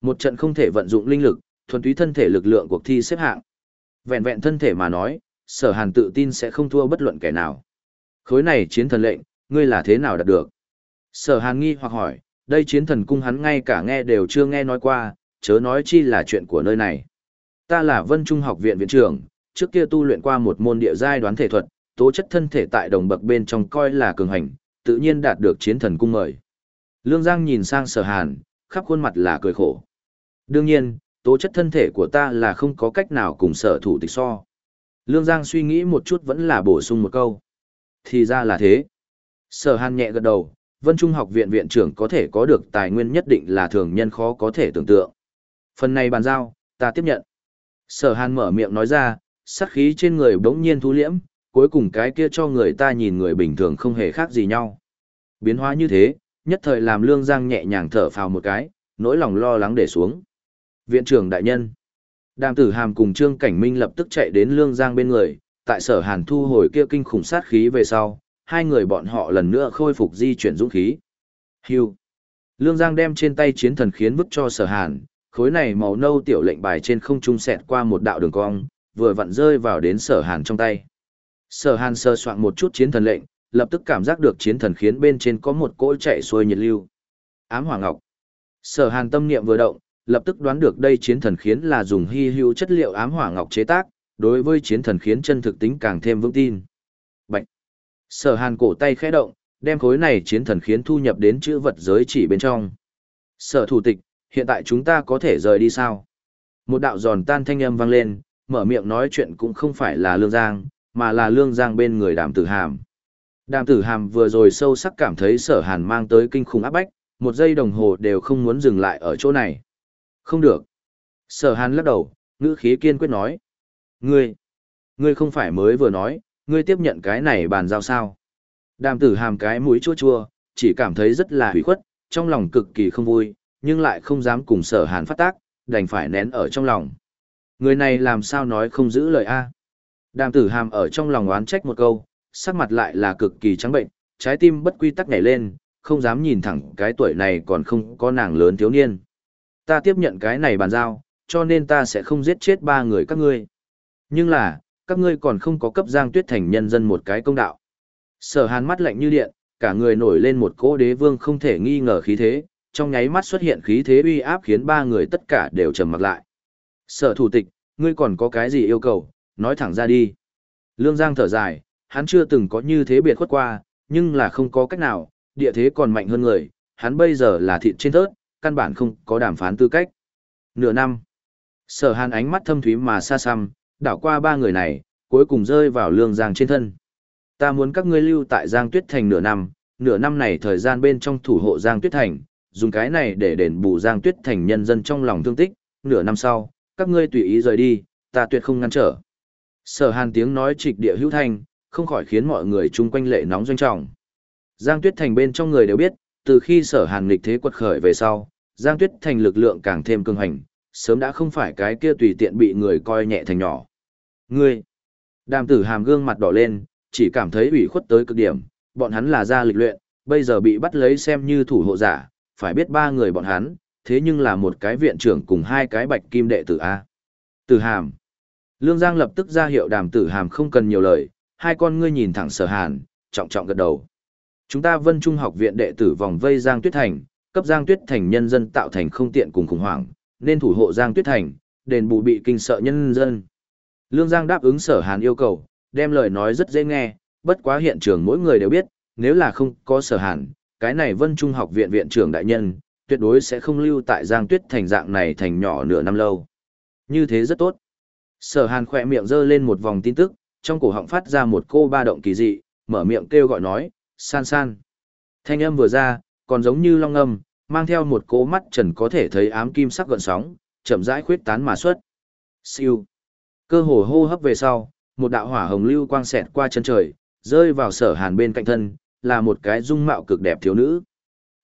Một trận không thể vận dụng linh lực, thuần túy thân thể lực lượng cuộc thi xếp hạng. Vẹn vẹn thân thể mà nói, sở hàn tự tin sẽ không thua bất luận kẻ nào. Khối này chiến thần lệnh, ngươi là thế nào đạt được? Sở hàn nghi hoặc hỏi, đây chiến thần cung hắn ngay cả nghe đều chưa nghe nói qua, chớ nói chi là chuyện của nơi này. Ta là Vân Trung học viện viện trưởng, trước kia tu luyện qua một môn địa giai đoán thể thuật, tố chất thân thể tại đồng bậc bên trong coi là cường hành, tự nhiên đạt được chiến thần cung mời. Lương Giang nhìn sang sở hàn, khắp khuôn mặt là cười khổ. Đương nhiên, tố chất thân thể của ta là không có cách nào cùng sở thủ tịch so. Lương Giang suy nghĩ một chút vẫn là bổ sung một câu. Thì ra là thế. Sở hàn nhẹ gật đầu, Vân Trung học viện viện trưởng có thể có được tài nguyên nhất định là thường nhân khó có thể tưởng tượng. Phần này bàn giao, ta tiếp nhận. Sở hàn mở miệng nói ra, sát khí trên người bỗng nhiên thu liễm, cuối cùng cái kia cho người ta nhìn người bình thường không hề khác gì nhau. Biến hóa như thế, nhất thời làm Lương Giang nhẹ nhàng thở phào một cái, nỗi lòng lo lắng để xuống. Viện trưởng đại nhân. Đàm tử hàm cùng Trương Cảnh Minh lập tức chạy đến Lương Giang bên người, tại sở hàn thu hồi kia kinh khủng sát khí về sau, hai người bọn họ lần nữa khôi phục di chuyển dũng khí. Hưu. Lương Giang đem trên tay chiến thần khiến vứt cho sở hàn, khối này màu nâu tiểu lệnh bài trên không trung sẹt qua một đạo đường cong, vừa vặn rơi vào đến sở hàn trong tay. Sở hàn sơ soạn một chút chiến thần lệnh, lập tức cảm giác được chiến thần khiến bên trên có một cỗ chạy xuôi nhiệt lưu. Ám hỏa ngọc. Sở hàn tâm niệm vừa động, lập tức đoán được đây chiến thần khiến là dùng hy hữu chất liệu ám hỏa ngọc chế tác, đối với chiến thần khiến chân thực tính càng thêm vững tin. Bạch. Sở hàn cổ tay khẽ động, đem khối này chiến thần khiến thu nhập đến chữ vật giới chỉ bên trong. Sở thủ tịch, hiện tại chúng ta có thể rời đi sao? Một đạo giòn tan thanh âm vang lên, mở miệng nói chuyện cũng không phải là Lương Giang, mà là Lương Giang bên người đàm tử hàm. Đàm tử hàm vừa rồi sâu sắc cảm thấy sở hàn mang tới kinh khủng áp bách, một giây đồng hồ đều không muốn dừng lại ở chỗ này. Không được. Sở hàn lắc đầu, ngữ khí kiên quyết nói. Ngươi, ngươi không phải mới vừa nói, ngươi tiếp nhận cái này bàn giao sao. Đàm tử hàm cái mũi chua chua, chỉ cảm thấy rất là hủy khuất, trong lòng cực kỳ không vui, nhưng lại không dám cùng sở hàn phát tác, đành phải nén ở trong lòng. Người này làm sao nói không giữ lời A. Đàm tử hàm ở trong lòng oán trách một câu, sắc mặt lại là cực kỳ trắng bệnh, trái tim bất quy tắc nhảy lên, không dám nhìn thẳng cái tuổi này còn không có nàng lớn thiếu niên. Ta tiếp nhận cái này bàn giao, cho nên ta sẽ không giết chết ba người các ngươi. Nhưng là, các ngươi còn không có cấp Giang Tuyết Thành nhân dân một cái công đạo. Sở hàn mắt lạnh như điện, cả người nổi lên một cỗ đế vương không thể nghi ngờ khí thế, trong nháy mắt xuất hiện khí thế uy áp khiến ba người tất cả đều trầm mặc lại. Sở thủ tịch, ngươi còn có cái gì yêu cầu, nói thẳng ra đi. Lương Giang thở dài, hắn chưa từng có như thế biệt khuất qua, nhưng là không có cách nào, địa thế còn mạnh hơn người, hắn bây giờ là thịt trên thớt, căn bản không có đàm phán tư cách. Nửa năm, sở hàn ánh mắt thâm thúy mà xa xăm, đảo qua ba người này, cuối cùng rơi vào lương giang trên thân. Ta muốn các ngươi lưu tại Giang Tuyết Thành nửa năm, nửa năm này thời gian bên trong thủ hộ Giang Tuyết Thành, dùng cái này để đền bù Giang Tuyết Thành nhân dân trong lòng thương tích, nửa năm sau, các ngươi tùy ý rời đi, ta tuyệt không ngăn trở. Sở hàn tiếng nói trịch địa hữu thanh, không khỏi khiến mọi người chung quanh lệ nóng doanh trọng. Giang Tuyết Thành bên trong người đều biết, từ khi sở hàn nghịch thế quật khởi về sau, Giang Tuyết Thành lực lượng càng thêm cường hành, sớm đã không phải cái kia tùy tiện bị người coi nhẹ thành nhỏ. Ngươi! Đàm tử hàm gương mặt đỏ lên, chỉ cảm thấy ủy khuất tới cực điểm, bọn hắn là gia lịch luyện, bây giờ bị bắt lấy xem như thủ hộ giả, phải biết ba người bọn hắn, thế nhưng là một cái viện trưởng cùng hai cái bạch kim đệ tử A. Tử hàm! Lương Giang lập tức ra hiệu đàm tử hàm không cần nhiều lời, hai con ngươi nhìn thẳng sở hàn, trọng trọng gật đầu. Chúng ta vân trung học viện đệ tử vòng vây Giang Tuyết Thành, cấp Giang Tuyết Thành nhân dân tạo thành không tiện cùng khủng hoảng, nên thủ hộ Giang Tuyết Thành, đền bù bị kinh sợ nhân dân. Lương Giang đáp ứng sở hàn yêu cầu, đem lời nói rất dễ nghe, bất quá hiện trường mỗi người đều biết, nếu là không có sở hàn, cái này vân trung học viện viện trưởng đại nhân, tuyệt đối sẽ không lưu tại Giang Tuyết Thành dạng này thành nhỏ nửa năm lâu. Như thế rất tốt. Sở hàn khỏe miệng giơ lên một vòng tin tức, trong cổ họng phát ra một cô ba động kỳ dị, mở miệng kêu gọi nói, san san. Thanh âm vừa ra, còn giống như long âm, mang theo một cỗ mắt trần có thể thấy ám kim sắc gợn sóng, chậm rãi khuyết tán mà xuất. Siêu. Cơ hồ hô hấp về sau, một đạo hỏa hồng lưu quang xẹt qua chân trời, rơi vào sở hàn bên cạnh thân, là một cái dung mạo cực đẹp thiếu nữ.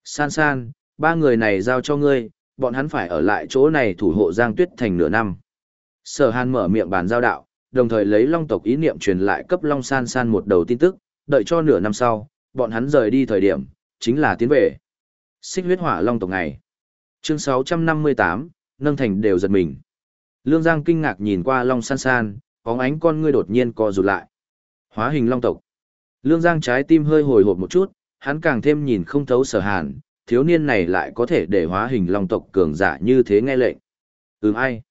San san, ba người này giao cho ngươi, bọn hắn phải ở lại chỗ này thủ hộ Giang Tuyết thành nửa năm. Sở hàn mở miệng bàn giao đạo, đồng thời lấy long tộc ý niệm truyền lại cấp long san san một đầu tin tức, đợi cho nửa năm sau, bọn hắn rời đi thời điểm, chính là tiến về. Xích huyết hỏa long tộc ngày. Chương 658, nâng thành đều giật mình. Lương Giang kinh ngạc nhìn qua long san san, bóng ánh con ngươi đột nhiên co rụt lại. Hóa hình long tộc. Lương Giang trái tim hơi hồi hộp một chút, hắn càng thêm nhìn không thấu sở hàn, thiếu niên này lại có thể để hóa hình long tộc cường giả như thế nghe lệnh. Ừm ai?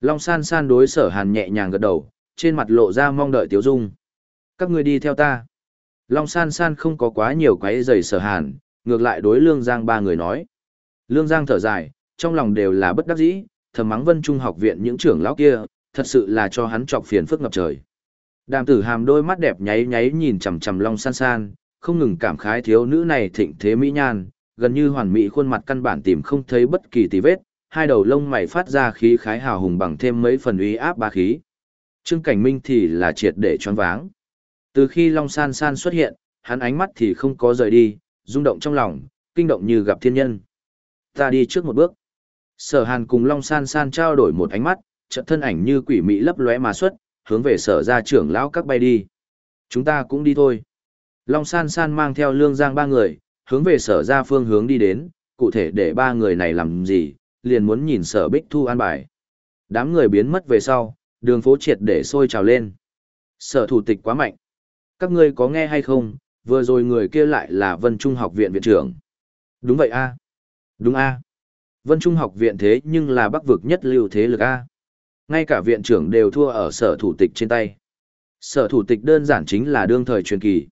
Long san san đối sở hàn nhẹ nhàng gật đầu, trên mặt lộ ra mong đợi tiếu dung. Các ngươi đi theo ta. Long san san không có quá nhiều quái giày sở hàn, ngược lại đối Lương Giang ba người nói. Lương Giang thở dài, trong lòng đều là bất đắc dĩ, thầm mắng vân trung học viện những trưởng lão kia, thật sự là cho hắn trọc phiền phức ngập trời. Đàm tử hàm đôi mắt đẹp nháy nháy nhìn chằm chằm Long san san, không ngừng cảm khái thiếu nữ này thịnh thế mỹ nhan, gần như hoàn mỹ khuôn mặt căn bản tìm không thấy bất kỳ tì vết, hai đầu lông mày phát ra khí khái hào hùng bằng thêm mấy phần uy áp ba khí. Trương Cảnh Minh thì là triệt để choáng váng. Từ khi Long San San xuất hiện, hắn ánh mắt thì không có rời đi, rung động trong lòng, kinh động như gặp thiên nhân. Ta đi trước một bước. Sở Hàn cùng Long San San trao đổi một ánh mắt, trận thân ảnh như quỷ mị lấp lóe mà xuất, hướng về sở gia trưởng lão các bay đi. Chúng ta cũng đi thôi. Long San San mang theo lương giang ba người, hướng về sở ra phương hướng đi đến, cụ thể để ba người này làm gì, liền muốn nhìn sở bích thu an bài. Đám người biến mất về sau, đường phố triệt để sôi trào lên. Sở thủ tịch quá mạnh. Các ngươi có nghe hay không, vừa rồi người kia lại là Vân Trung học viện viện trưởng. Đúng vậy a Đúng a Vân Trung học viện thế nhưng là bắc vực nhất lưu thế lực a Ngay cả viện trưởng đều thua ở sở thủ tịch trên tay. Sở thủ tịch đơn giản chính là đương thời truyền kỳ.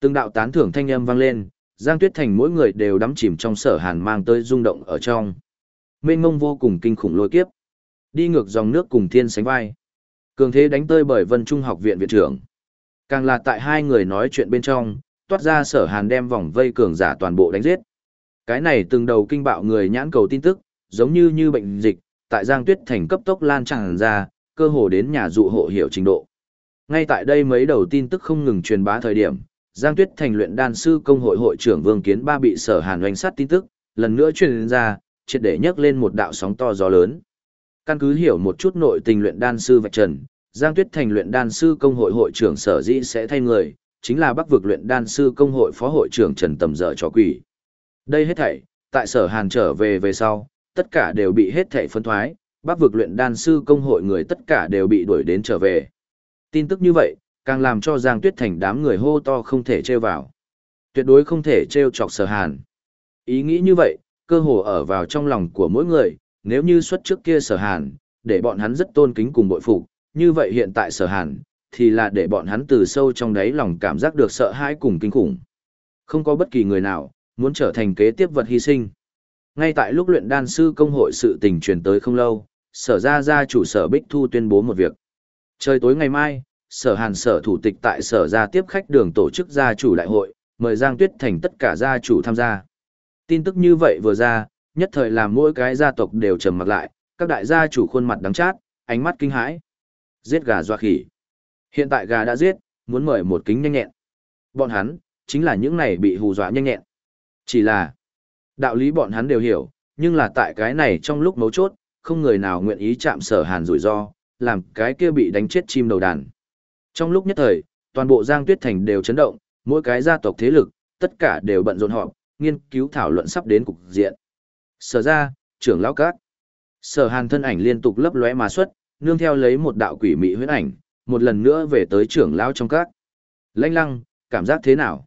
Từng đạo tán thưởng thanh âm vang lên, Giang Tuyết Thành mỗi người đều đắm chìm trong sở hàn mang tới rung động ở trong. Mênh mông vô cùng kinh khủng lôi kiếp. Đi ngược dòng nước cùng thiên sánh vai. Cường thế đánh tơi bởi Vân Trung học viện viện trưởng. Càng là tại hai người nói chuyện bên trong, toát ra sở hàn đem vòng vây cường giả toàn bộ đánh giết. Cái này từng đầu kinh bạo người nhãn cầu tin tức, giống như như bệnh dịch, tại Giang Tuyết Thành cấp tốc lan tràn ra, cơ hồ đến nhà dụ hộ hiểu trình độ. Ngay tại đây mấy đầu tin tức không ngừng truyền bá thời điểm, Giang Tuyết thành luyện đan sư công hội hội trưởng Vương Kiến Ba bị Sở Hàn oanh sát tin tức, lần nữa truyền ra, triệt để nhấc lên một đạo sóng to gió lớn. Căn cứ hiểu một chút nội tình luyện đan sư vạch trần, Giang Tuyết thành luyện đan sư công hội hội trưởng Sở Dĩ sẽ thay người, chính là Bắc vực luyện đan sư công hội phó hội trưởng Trần Tầm Dở cho quỷ. Đây hết thảy, tại Sở Hàn trở về về sau, tất cả đều bị hết thảy phân thoái, Bắc vực luyện đan sư công hội người tất cả đều bị đuổi đến trở về. Tin tức như vậy, càng làm cho Giang Tuyết Thành đám người hô to không thể trêu vào. Tuyệt đối không thể trêu chọc sở hàn. Ý nghĩ như vậy, cơ hồ ở vào trong lòng của mỗi người, nếu như xuất trước kia sở hàn, để bọn hắn rất tôn kính cùng bội phục, như vậy hiện tại sở hàn, thì là để bọn hắn từ sâu trong đáy lòng cảm giác được sợ hãi cùng kinh khủng. Không có bất kỳ người nào, muốn trở thành kế tiếp vật hy sinh. Ngay tại lúc luyện đan sư công hội sự tình truyền tới không lâu, sở ra ra chủ sở Bích Thu tuyên bố một việc. Trời tối ngày mai, sở hàn sở thủ tịch tại sở ra tiếp khách đường tổ chức gia chủ đại hội, mời Giang Tuyết Thành tất cả gia chủ tham gia. Tin tức như vậy vừa ra, nhất thời làm mỗi cái gia tộc đều trầm mặc lại, các đại gia chủ khuôn mặt đắng chát, ánh mắt kinh hãi. Giết gà doa khỉ. Hiện tại gà đã giết, muốn mời một kính nhanh nhẹn. Bọn hắn, chính là những này bị hù dọa nhanh nhẹn. Chỉ là, đạo lý bọn hắn đều hiểu, nhưng là tại cái này trong lúc mấu chốt, không người nào nguyện ý chạm sở hàn rủi ro, làm cái kia bị đánh chết chim đầu đàn. Trong lúc nhất thời, toàn bộ Giang Tuyết Thành đều chấn động, mỗi cái gia tộc thế lực, tất cả đều bận rộn họp, nghiên cứu thảo luận sắp đến cục diện. Sở ra, trưởng lão cát. Sở Hàn thân ảnh liên tục lấp lóe mà xuất, nương theo lấy một đạo quỷ mị huyễn ảnh, một lần nữa về tới trưởng lão trong các. lanh lăng, cảm giác thế nào?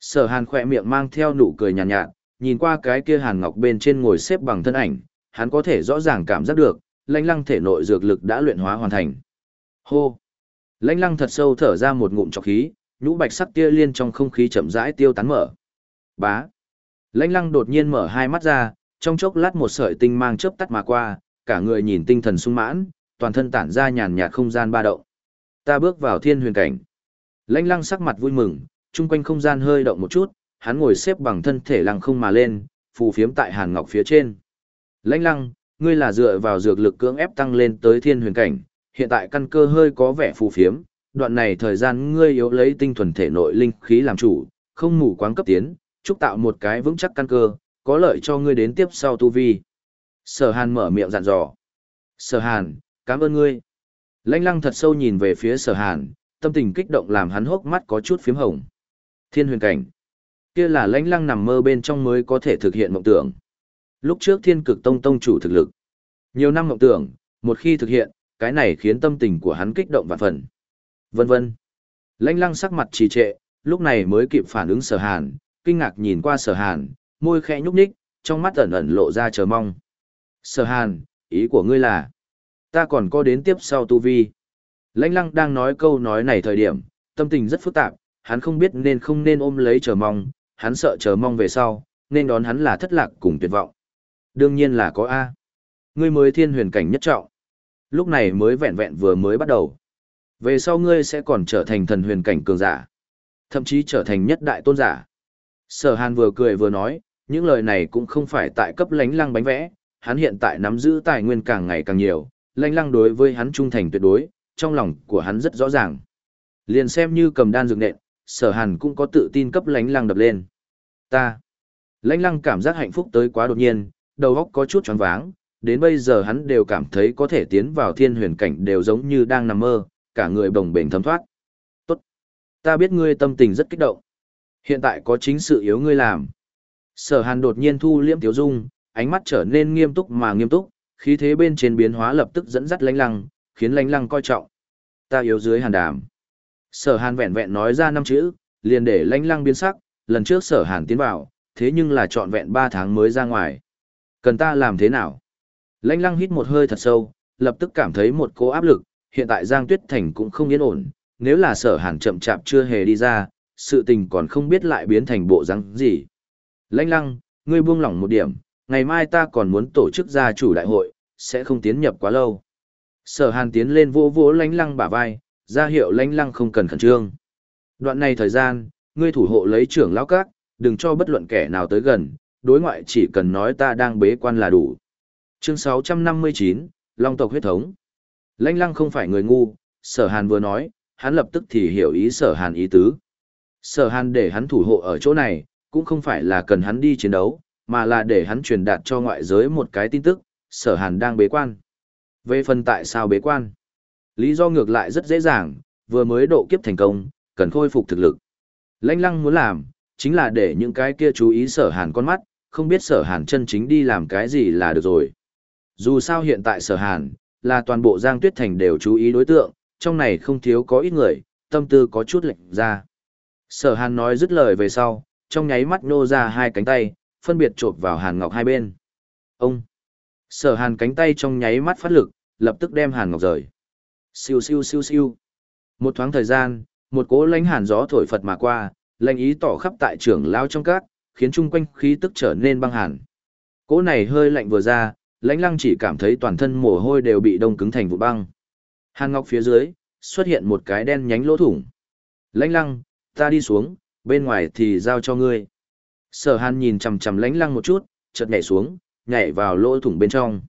Sở Hàn khỏe miệng mang theo nụ cười nhàn nhạt, nhạt, nhìn qua cái kia Hàn Ngọc bên trên ngồi xếp bằng thân ảnh, hắn có thể rõ ràng cảm giác được, lãnh lăng thể nội dược lực đã luyện hóa hoàn thành. Hô! Lãnh lăng thật sâu thở ra một ngụm trọc khí, nhũ bạch sắc tia liên trong không khí chậm rãi tiêu tán mở. Bá! Lãnh lăng đột nhiên mở hai mắt ra, trong chốc lát một sợi tinh mang chớp tắt mà qua, cả người nhìn tinh thần sung mãn, toàn thân tản ra nhàn nhạt không gian ba động. Ta bước vào thiên huyền cảnh. Lãnh lăng sắc mặt vui mừng, chung quanh không gian hơi động một chút, hắn ngồi xếp bằng thân thể lăng không mà lên, phù phiếm tại hàn ngọc phía trên. Lãnh lăng, ngươi là dựa vào dược lực cưỡng ép tăng lên tới thiên huyền cảnh, hiện tại căn cơ hơi có vẻ phù phiếm, đoạn này thời gian ngươi yếu lấy tinh thuần thể nội linh khí làm chủ, không mù quáng cấp tiến, chúc tạo một cái vững chắc căn cơ, có lợi cho ngươi đến tiếp sau tu vi. Sở Hàn mở miệng dặn dò. Sở Hàn, cảm ơn ngươi. Lanh lăng thật sâu nhìn về phía Sở Hàn, tâm tình kích động làm hắn hốc mắt có chút phiếm hồng. Thiên huyền cảnh. Kia là lãnh lăng nằm mơ bên trong mới có thể thực hiện mộng tưởng. Lúc trước thiên cực tông tông chủ thực lực. Nhiều năm mộng tưởng, một khi thực hiện, cái này khiến tâm tình của hắn kích động vạn phần. Vân vân. Lãnh lăng sắc mặt trì trệ, lúc này mới kịp phản ứng sở hàn, kinh ngạc nhìn qua sở hàn, môi khẽ nhúc nhích, trong mắt ẩn ẩn lộ ra chờ mong. Sở hàn, ý của ngươi là, ta còn có đến tiếp sau tu vi. Lãnh lăng đang nói câu nói này thời điểm, tâm tình rất phức tạp, hắn không biết nên không nên ôm lấy chờ mong, hắn sợ chờ mong về sau, nên đón hắn là thất lạc cùng tuyệt vọng. Đương nhiên là có A. Ngươi mới thiên huyền cảnh nhất trọng. Lúc này mới vẹn vẹn vừa mới bắt đầu. Về sau ngươi sẽ còn trở thành thần huyền cảnh cường giả. Thậm chí trở thành nhất đại tôn giả. Sở hàn vừa cười vừa nói, những lời này cũng không phải tại cấp lánh lăng bánh vẽ, hắn hiện tại nắm giữ tài nguyên càng ngày càng nhiều, lánh lăng đối với hắn trung thành tuyệt đối, trong lòng của hắn rất rõ ràng. Liền xem như cầm đan dược nện, sở hàn cũng có tự tin cấp lánh lăng đập lên. Ta. Lánh lăng cảm giác hạnh phúc tới quá đột nhiên, đầu óc có chút choáng váng, đến bây giờ hắn đều cảm thấy có thể tiến vào thiên huyền cảnh đều giống như đang nằm mơ, cả người bồng bềnh thấm thoát. Tốt. Ta biết ngươi tâm tình rất kích động. Hiện tại có chính sự yếu ngươi làm. Sở hàn đột nhiên thu liễm tiếu dung, ánh mắt trở nên nghiêm túc mà nghiêm túc, khí thế bên trên biến hóa lập tức dẫn dắt lánh lăng, khiến lánh lăng coi trọng. Ta yếu dưới hàn đàm. Sở hàn vẹn vẹn nói ra năm chữ, liền để lánh lăng biến sắc, lần trước sở hàn tiến vào, thế nhưng là trọn vẹn ba tháng mới ra ngoài. Cần ta làm thế nào? Lãnh lăng hít một hơi thật sâu, lập tức cảm thấy một cô áp lực, hiện tại Giang Tuyết Thành cũng không yên ổn, nếu là sở hàn chậm chạp chưa hề đi ra, sự tình còn không biết lại biến thành bộ răng gì. Lãnh lăng, ngươi buông lỏng một điểm, ngày mai ta còn muốn tổ chức gia chủ đại hội, sẽ không tiến nhập quá lâu. Sở hàn tiến lên vỗ vỗ lãnh lăng bả vai, ra hiệu lãnh lăng không cần khẩn trương. Đoạn này thời gian, ngươi thủ hộ lấy trưởng lão các, đừng cho bất luận kẻ nào tới gần, đối ngoại chỉ cần nói ta đang bế quan là đủ. Chương 659, Long tộc huyết thống. Lãnh lăng không phải người ngu, sở hàn vừa nói, hắn lập tức thì hiểu ý sở hàn ý tứ. Sở hàn để hắn thủ hộ ở chỗ này, cũng không phải là cần hắn đi chiến đấu, mà là để hắn truyền đạt cho ngoại giới một cái tin tức, sở hàn đang bế quan. Về phần tại sao bế quan? Lý do ngược lại rất dễ dàng, vừa mới độ kiếp thành công, cần khôi phục thực lực. Lãnh lăng muốn làm, chính là để những cái kia chú ý sở hàn con mắt, không biết sở hàn chân chính đi làm cái gì là được rồi. Dù sao hiện tại sở hàn, là toàn bộ Giang Tuyết Thành đều chú ý đối tượng, trong này không thiếu có ít người, tâm tư có chút lệnh ra. Sở hàn nói dứt lời về sau, trong nháy mắt nô ra hai cánh tay, phân biệt chộp vào hàn ngọc hai bên. Ông! Sở hàn cánh tay trong nháy mắt phát lực, lập tức đem hàn ngọc rời. Siêu siêu siêu siêu. Một thoáng thời gian, một cỗ lãnh hàn gió thổi phật mà qua, lãnh ý tỏ khắp tại trưởng lao trong các, khiến chung quanh khí tức trở nên băng hàn. Cỗ này hơi lạnh vừa ra, lãnh lăng chỉ cảm thấy toàn thân mồ hôi đều bị đông cứng thành vụ băng. Hàn ngọc phía dưới, xuất hiện một cái đen nhánh lỗ thủng. Lãnh lăng, ta đi xuống, bên ngoài thì giao cho ngươi. Sở hàn nhìn chằm chằm lãnh lăng một chút, chợt nhảy xuống, nhảy vào lỗ thủng bên trong.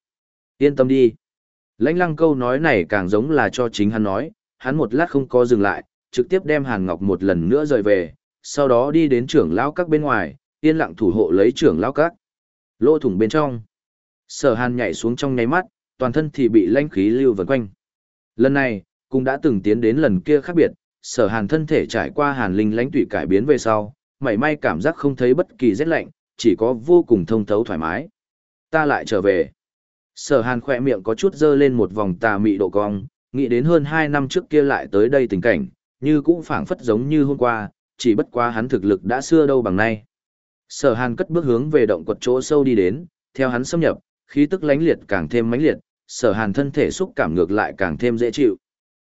Yên tâm đi. Lãnh lăng câu nói này càng giống là cho chính hắn nói, hắn một lát không có dừng lại, trực tiếp đem Hàn Ngọc một lần nữa rời về, sau đó đi đến trưởng lão các bên ngoài, yên lặng thủ hộ lấy trưởng lão các. Lỗ thủng bên trong. Sở Hàn nhảy xuống trong nháy mắt, toàn thân thì bị lãnh khí lưu vần quanh. Lần này, cũng đã từng tiến đến lần kia khác biệt, Sở Hàn thân thể trải qua Hàn linh lãnh tụy cải biến về sau, mảy may cảm giác không thấy bất kỳ rét lạnh, chỉ có vô cùng thông thấu thoải mái. Ta lại trở về. Sở hàn khỏe miệng có chút dơ lên một vòng tà mị độ cong, nghĩ đến hơn 2 năm trước kia lại tới đây tình cảnh, như cũng phảng phất giống như hôm qua, chỉ bất quá hắn thực lực đã xưa đâu bằng nay. Sở hàn cất bước hướng về động quật chỗ sâu đi đến, theo hắn xâm nhập, khí tức lánh liệt càng thêm mãnh liệt, sở hàn thân thể xúc cảm ngược lại càng thêm dễ chịu.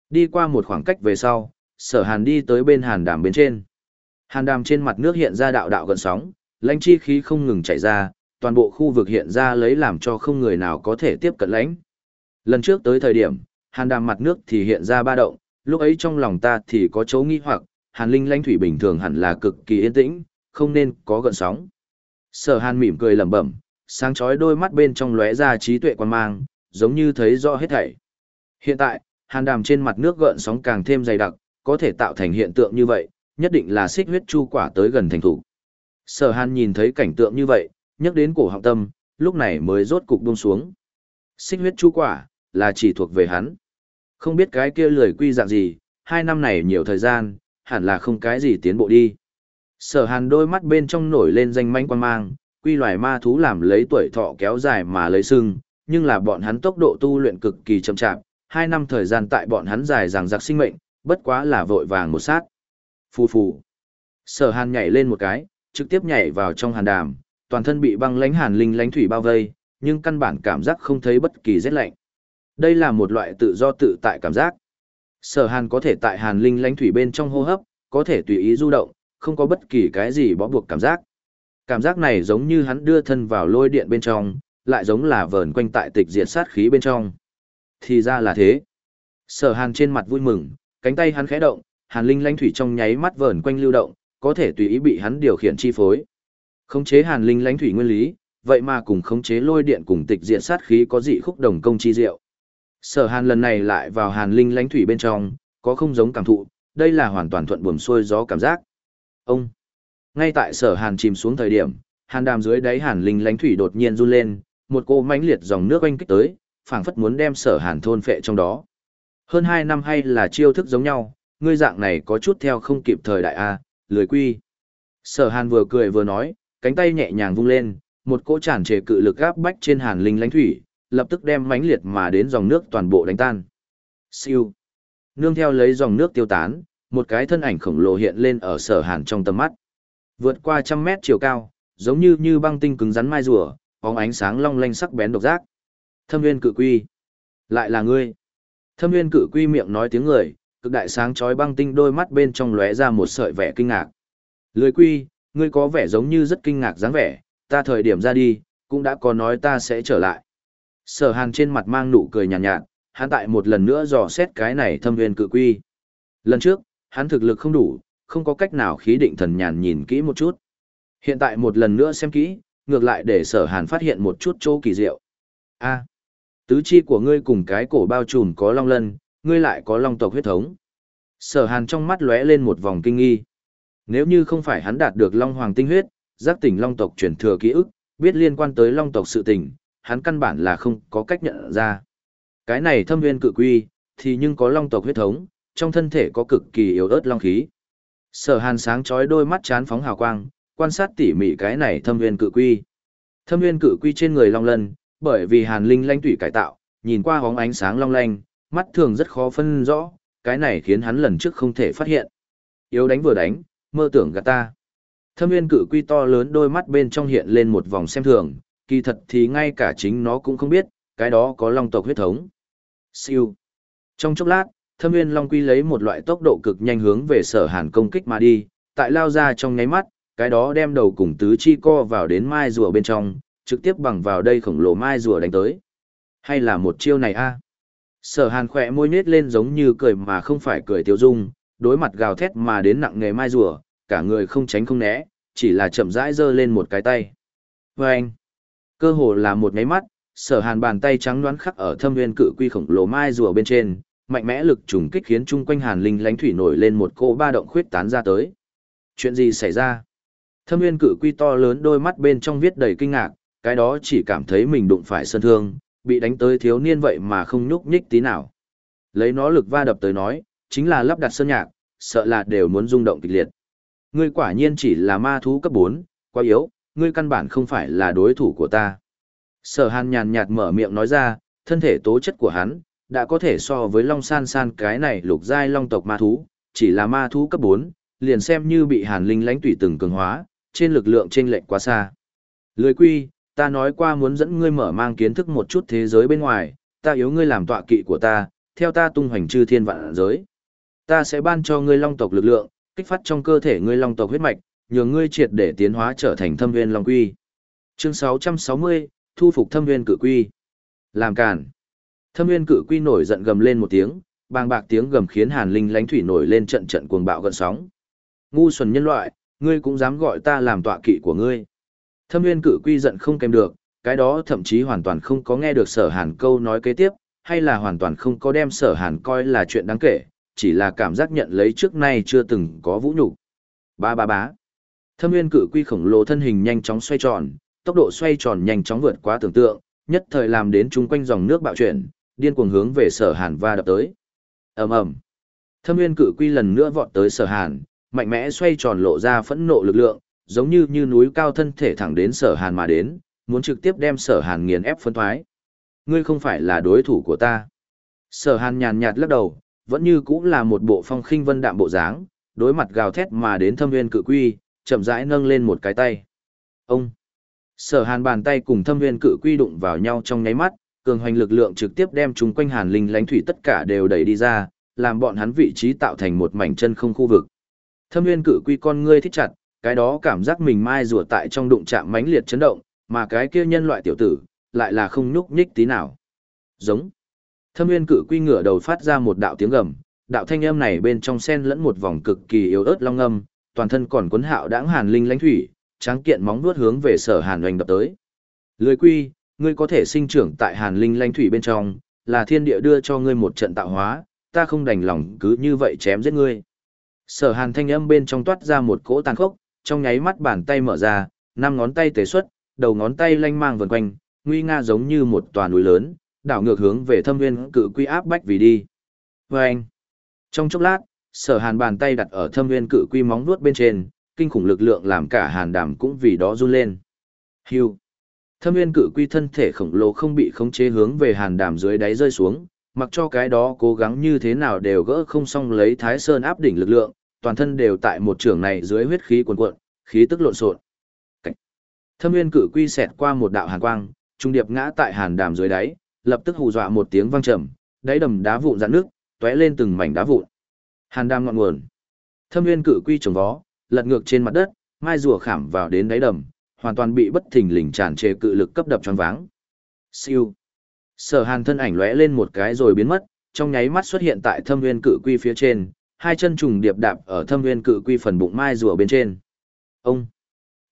Đi qua một khoảng cách về sau, sở hàn đi tới bên hàn đàm bên trên. Hàn đàm trên mặt nước hiện ra đạo đạo gần sóng, lãnh chi khí không ngừng chảy ra, toàn bộ khu vực hiện ra lấy làm cho không người nào có thể tiếp cận lãnh. Lần trước tới thời điểm, hàn đàm mặt nước thì hiện ra ba động, lúc ấy trong lòng ta thì có chấu nghi hoặc, hàn linh lãnh thủy bình thường hẳn là cực kỳ yên tĩnh, không nên có gợn sóng. Sở hàn mỉm cười lẩm bẩm, sáng chói đôi mắt bên trong lóe ra trí tuệ quan mang, giống như thấy rõ hết thảy. Hiện tại, hàn đàm trên mặt nước gợn sóng càng thêm dày đặc, có thể tạo thành hiện tượng như vậy, nhất định là xích huyết chu quả tới gần thành thủ. Sở hàn nhìn thấy cảnh tượng như vậy, nhắc đến cổ họng tâm, lúc này mới rốt cục buông xuống. Xích huyết chu quả, là chỉ thuộc về hắn. Không biết cái kia lười quy dạng gì, hai năm này nhiều thời gian, hẳn là không cái gì tiến bộ đi. Sở hàn đôi mắt bên trong nổi lên danh manh quan mang, quy loài ma thú làm lấy tuổi thọ kéo dài mà lấy sưng, nhưng là bọn hắn tốc độ tu luyện cực kỳ chậm chạp, hai năm thời gian tại bọn hắn dài dằng dặc sinh mệnh, bất quá là vội vàng một sát. Phù phù. Sở hàn nhảy lên một cái, trực tiếp nhảy vào trong hàn đàm, toàn thân bị băng lãnh hàn linh lãnh thủy bao vây, nhưng căn bản cảm giác không thấy bất kỳ rét lạnh. Đây là một loại tự do tự tại cảm giác. Sở Hàn có thể tại hàn linh lãnh thủy bên trong hô hấp, có thể tùy ý du động, không có bất kỳ cái gì bó buộc cảm giác. Cảm giác này giống như hắn đưa thân vào lôi điện bên trong, lại giống là vờn quanh tại tịch diệt sát khí bên trong. Thì ra là thế. Sở Hàn trên mặt vui mừng, cánh tay hắn khẽ động, hàn linh lãnh thủy trong nháy mắt vờn quanh lưu động, có thể tùy ý bị hắn điều khiển chi phối. Khống chế hàn linh lãnh thủy nguyên lý, vậy mà cùng khống chế lôi điện cùng tịch diện sát khí có dị khúc đồng công chi diệu. Sở hàn lần này lại vào hàn linh lãnh thủy bên trong, có không giống cảm thụ, đây là hoàn toàn thuận buồm xuôi gió cảm giác. Ông! Ngay tại sở hàn chìm xuống thời điểm, hàn đàm dưới đáy hàn linh lãnh thủy đột nhiên run lên, một cô mãnh liệt dòng nước oanh kích tới, phảng phất muốn đem sở hàn thôn phệ trong đó. Hơn hai năm hay là chiêu thức giống nhau, ngươi dạng này có chút theo không kịp thời đại A, lười quy. Sở hàn vừa cười vừa nói, cánh tay nhẹ nhàng vung lên, một cỗ tràn trề cự lực gáp bách trên hàn linh lãnh thủy, lập tức đem mãnh liệt mà đến dòng nước toàn bộ đánh tan. Siêu. Nương theo lấy dòng nước tiêu tán, một cái thân ảnh khổng lồ hiện lên ở sở hàn trong tầm mắt. Vượt qua trăm mét chiều cao, giống như như băng tinh cứng rắn mai rùa, bóng ánh sáng long lanh sắc bén độc giác. Thâm viên cự quy. Lại là ngươi. Thâm viên cự quy miệng nói tiếng người, cực đại sáng chói băng tinh đôi mắt bên trong lóe ra một sợi vẻ kinh ngạc. Lưới quy, ngươi có vẻ giống như rất kinh ngạc dáng vẻ, ta thời điểm ra đi, cũng đã có nói ta sẽ trở lại. Sở hàn trên mặt mang nụ cười nhàn nhạt, nhạt, hắn tại một lần nữa dò xét cái này thâm viên cự quy. Lần trước, hắn thực lực không đủ, không có cách nào khí định thần nhàn nhìn kỹ một chút. Hiện tại một lần nữa xem kỹ, ngược lại để sở hàn phát hiện một chút chỗ kỳ diệu. a Tứ chi của ngươi cùng cái cổ bao trùm có long lân, ngươi lại có long tộc huyết thống. Sở hàn trong mắt lóe lên một vòng kinh nghi. Nếu như không phải hắn đạt được long hoàng tinh huyết, giác tỉnh long tộc truyền thừa ký ức, biết liên quan tới long tộc sự tình, hắn căn bản là không có cách nhận ra. Cái này thâm viên cự quy, thì nhưng có long tộc huyết thống, trong thân thể có cực kỳ yếu ớt long khí. Sở hàn sáng chói đôi mắt chán phóng hào quang, quan sát tỉ mỉ cái này thâm viên cự quy. Thâm viên cự quy trên người long lân, bởi vì hàn linh lanh tủy cải tạo, nhìn qua hóng ánh sáng long lanh, mắt thường rất khó phân rõ, cái này khiến hắn lần trước không thể phát hiện. Yếu đánh vừa đánh, mơ tưởng gạt ta. Thâm viên cự quy to lớn đôi mắt bên trong hiện lên một vòng xem thường, kỳ thật thì ngay cả chính nó cũng không biết, cái đó có long tộc huyết thống. Siêu. Trong chốc lát, thâm viên long quy lấy một loại tốc độ cực nhanh hướng về sở hàn công kích mà đi, tại lao ra trong nháy mắt, cái đó đem đầu cùng tứ chi co vào đến mai rùa bên trong, trực tiếp bằng vào đây khổng lồ mai rùa đánh tới. Hay là một chiêu này a? Sở hàn khỏe môi nết lên giống như cười mà không phải cười tiêu dung, đối mặt gào thét mà đến nặng nghề mai rùa, cả người không tránh không né, chỉ là chậm rãi giơ lên một cái tay. vê anh, cơ hồ là một nháy mắt, sở hàn bàn tay trắng đoán khắc ở thâm nguyên cự quy khổng lồ mai rùa bên trên, mạnh mẽ lực trùng kích khiến chung quanh hàn linh lánh thủy nổi lên một cô ba động khuyết tán ra tới. Chuyện gì xảy ra? Thâm nguyên cự quy to lớn đôi mắt bên trong viết đầy kinh ngạc, cái đó chỉ cảm thấy mình đụng phải sơn thương, bị đánh tới thiếu niên vậy mà không nhúc nhích tí nào. Lấy nó lực va đập tới nói, chính là lắp đặt sơn nhạc, sợ là đều muốn rung động kịch liệt. Ngươi quả nhiên chỉ là ma thú cấp 4, quá yếu, ngươi căn bản không phải là đối thủ của ta. Sở hàn nhàn nhạt mở miệng nói ra, thân thể tố chất của hắn, đã có thể so với long san san cái này lục giai long tộc ma thú, chỉ là ma thú cấp 4, liền xem như bị hàn linh lãnh tùy từng cường hóa, trên lực lượng trên lệnh quá xa. Lười quy, ta nói qua muốn dẫn ngươi mở mang kiến thức một chút thế giới bên ngoài, ta yếu ngươi làm tọa kỵ của ta, theo ta tung hoành chư thiên vạn giới. Ta sẽ ban cho ngươi long tộc lực lượng, kích phát trong cơ thể ngươi long tộc huyết mạch, nhường ngươi triệt để tiến hóa trở thành thâm viên long quy. Chương 660, thu phục thâm viên Cử quy. Làm cản. Thâm Nguyên cự quy nổi giận gầm lên một tiếng, bàng bạc tiếng gầm khiến Hàn Linh lánh thủy nổi lên trận trận cuồng bạo gần sóng. Ngu xuẩn nhân loại, ngươi cũng dám gọi ta làm tọa kỵ của ngươi. Thâm Nguyên cự quy giận không kèm được, cái đó thậm chí hoàn toàn không có nghe được sở hàn câu nói kế tiếp, hay là hoàn toàn không có đem sở hàn coi là chuyện đáng kể, chỉ là cảm giác nhận lấy trước nay chưa từng có vũ nhục. Ba ba bá. Thâm Nguyên cự quy khổng lồ thân hình nhanh chóng xoay tròn, tốc độ xoay tròn nhanh chóng vượt quá tưởng tượng, nhất thời làm đến chúng quanh dòng nước bạo chuyển, điên cuồng hướng về sở hàn va đập tới. ầm ầm Thâm Nguyên cự quy lần nữa vọt tới sở hàn, mạnh mẽ xoay tròn lộ ra phẫn nộ lực lượng, giống như như núi cao thân thể thẳng đến sở hàn mà đến, muốn trực tiếp đem sở hàn nghiền ép phân thoái. Ngươi không phải là đối thủ của ta. Sở hàn nhàn nhạt lắc đầu, vẫn như cũng là một bộ phong khinh vân đạm bộ dáng, đối mặt gào thét mà đến thâm viên cự quy, chậm rãi nâng lên một cái tay. Ông! Sở hàn bàn tay cùng thâm viên cự quy đụng vào nhau trong nháy mắt, cường hoành lực lượng trực tiếp đem chúng quanh hàn linh lánh thủy tất cả đều đẩy đi ra, làm bọn hắn vị trí tạo thành một mảnh chân không khu vực. Thâm Nguyên cự quy con ngươi thích chặt, cái đó cảm giác mình mai rùa tại trong đụng chạm mãnh liệt chấn động, mà cái kia nhân loại tiểu tử, lại là không nhúc nhích tí nào. Giống. Thâm nguyên cự quy ngửa đầu phát ra một đạo tiếng gầm, đạo thanh âm này bên trong sen lẫn một vòng cực kỳ yếu ớt long âm, toàn thân còn cuốn hạo đãng hàn linh lãnh thủy, tráng kiện móng vuốt hướng về sở hàn Hoành đập tới. Lưới quy, ngươi có thể sinh trưởng tại hàn linh Lanh thủy bên trong, là thiên địa đưa cho ngươi một trận tạo hóa, ta không đành lòng cứ như vậy chém giết ngươi. Sở hàn thanh âm bên trong toát ra một cỗ tàn khốc, trong nháy mắt bàn tay mở ra, năm ngón tay tế xuất, đầu ngón tay lanh mang vần quanh, nguy nga giống như một tòa núi lớn, đảo ngược hướng về thâm Nguyên cự quy áp bách vì đi. Và anh, trong chốc lát, sở hàn bàn tay đặt ở thâm Nguyên cự quy móng vuốt bên trên, kinh khủng lực lượng làm cả hàn đàm cũng vì đó run lên. Hưu. Thâm viên cự quy thân thể khổng lồ không bị khống chế hướng về hàn đàm dưới đáy rơi xuống, mặc cho cái đó cố gắng như thế nào đều gỡ không xong lấy thái sơn áp đỉnh lực lượng, toàn thân đều tại một trường này dưới huyết khí cuồn cuộn, khí tức lộn xộn. Thâm Nguyên cự quy xẹt qua một đạo hàn quang, trung điệp ngã tại hàn đàm dưới đáy, lập tức hù dọa một tiếng vang trầm, đáy đầm đá vụn dạn nước, tóe lên từng mảnh đá vụn. Hàn đàm ngọn nguồn. Thâm Nguyên cự quy trồng vó, lật ngược trên mặt đất, mai rùa khảm vào đến đáy đầm, hoàn toàn bị bất thình lình tràn trề cự lực cấp đập choáng váng. Siêu. Sở Hàn thân ảnh lóe lên một cái rồi biến mất, trong nháy mắt xuất hiện tại Thâm Nguyên cự quy phía trên, hai chân trùng điệp đạp ở thâm Nguyên cự quy phần bụng mai rùa bên trên. Ông!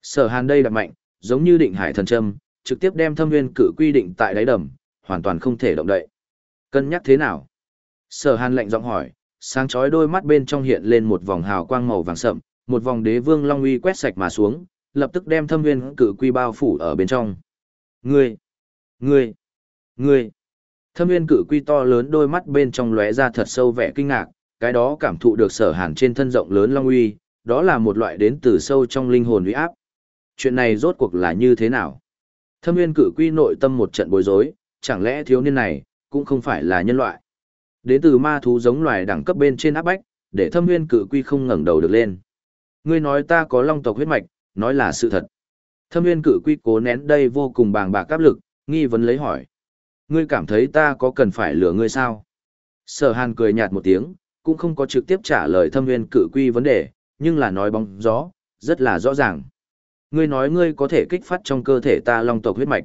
Sở hàn đây đạp mạnh, giống như định hải thần châm, trực tiếp đem thâm Nguyên cự quy định tại đáy đầm, hoàn toàn không thể động đậy. Cân nhắc thế nào? Sở hàn lạnh giọng hỏi, sáng chói đôi mắt bên trong hiện lên một vòng hào quang màu vàng sậm, một vòng đế vương long uy quét sạch mà xuống, lập tức đem thâm nguyên cự quy bao phủ ở bên trong. Ngươi! Ngươi! Ngươi! Thâm nguyên cự quy to lớn đôi mắt bên trong lóe ra thật sâu vẻ kinh ngạc, cái đó cảm thụ được sở hàn trên thân rộng lớn long uy, đó là một loại đến từ sâu trong linh hồn uy áp. Chuyện này rốt cuộc là như thế nào? Thâm nguyên cự quy nội tâm một trận bối rối, chẳng lẽ thiếu niên này, cũng không phải là nhân loại. Đến từ ma thú giống loài đẳng cấp bên trên áp bách, để thâm nguyên cự quy không ngẩng đầu được lên. Ngươi nói ta có long tộc huyết mạch, nói là sự thật. Thâm nguyên cự quy cố nén đây vô cùng bàng bạc áp lực, nghi vấn lấy hỏi. Ngươi cảm thấy ta có cần phải lừa ngươi sao? Sở hàn cười nhạt một tiếng, cũng không có trực tiếp trả lời thâm nguyên cự quy vấn đề, nhưng là nói bóng gió, rất là rõ ràng. Ngươi nói ngươi có thể kích phát trong cơ thể ta long tộc huyết mạch.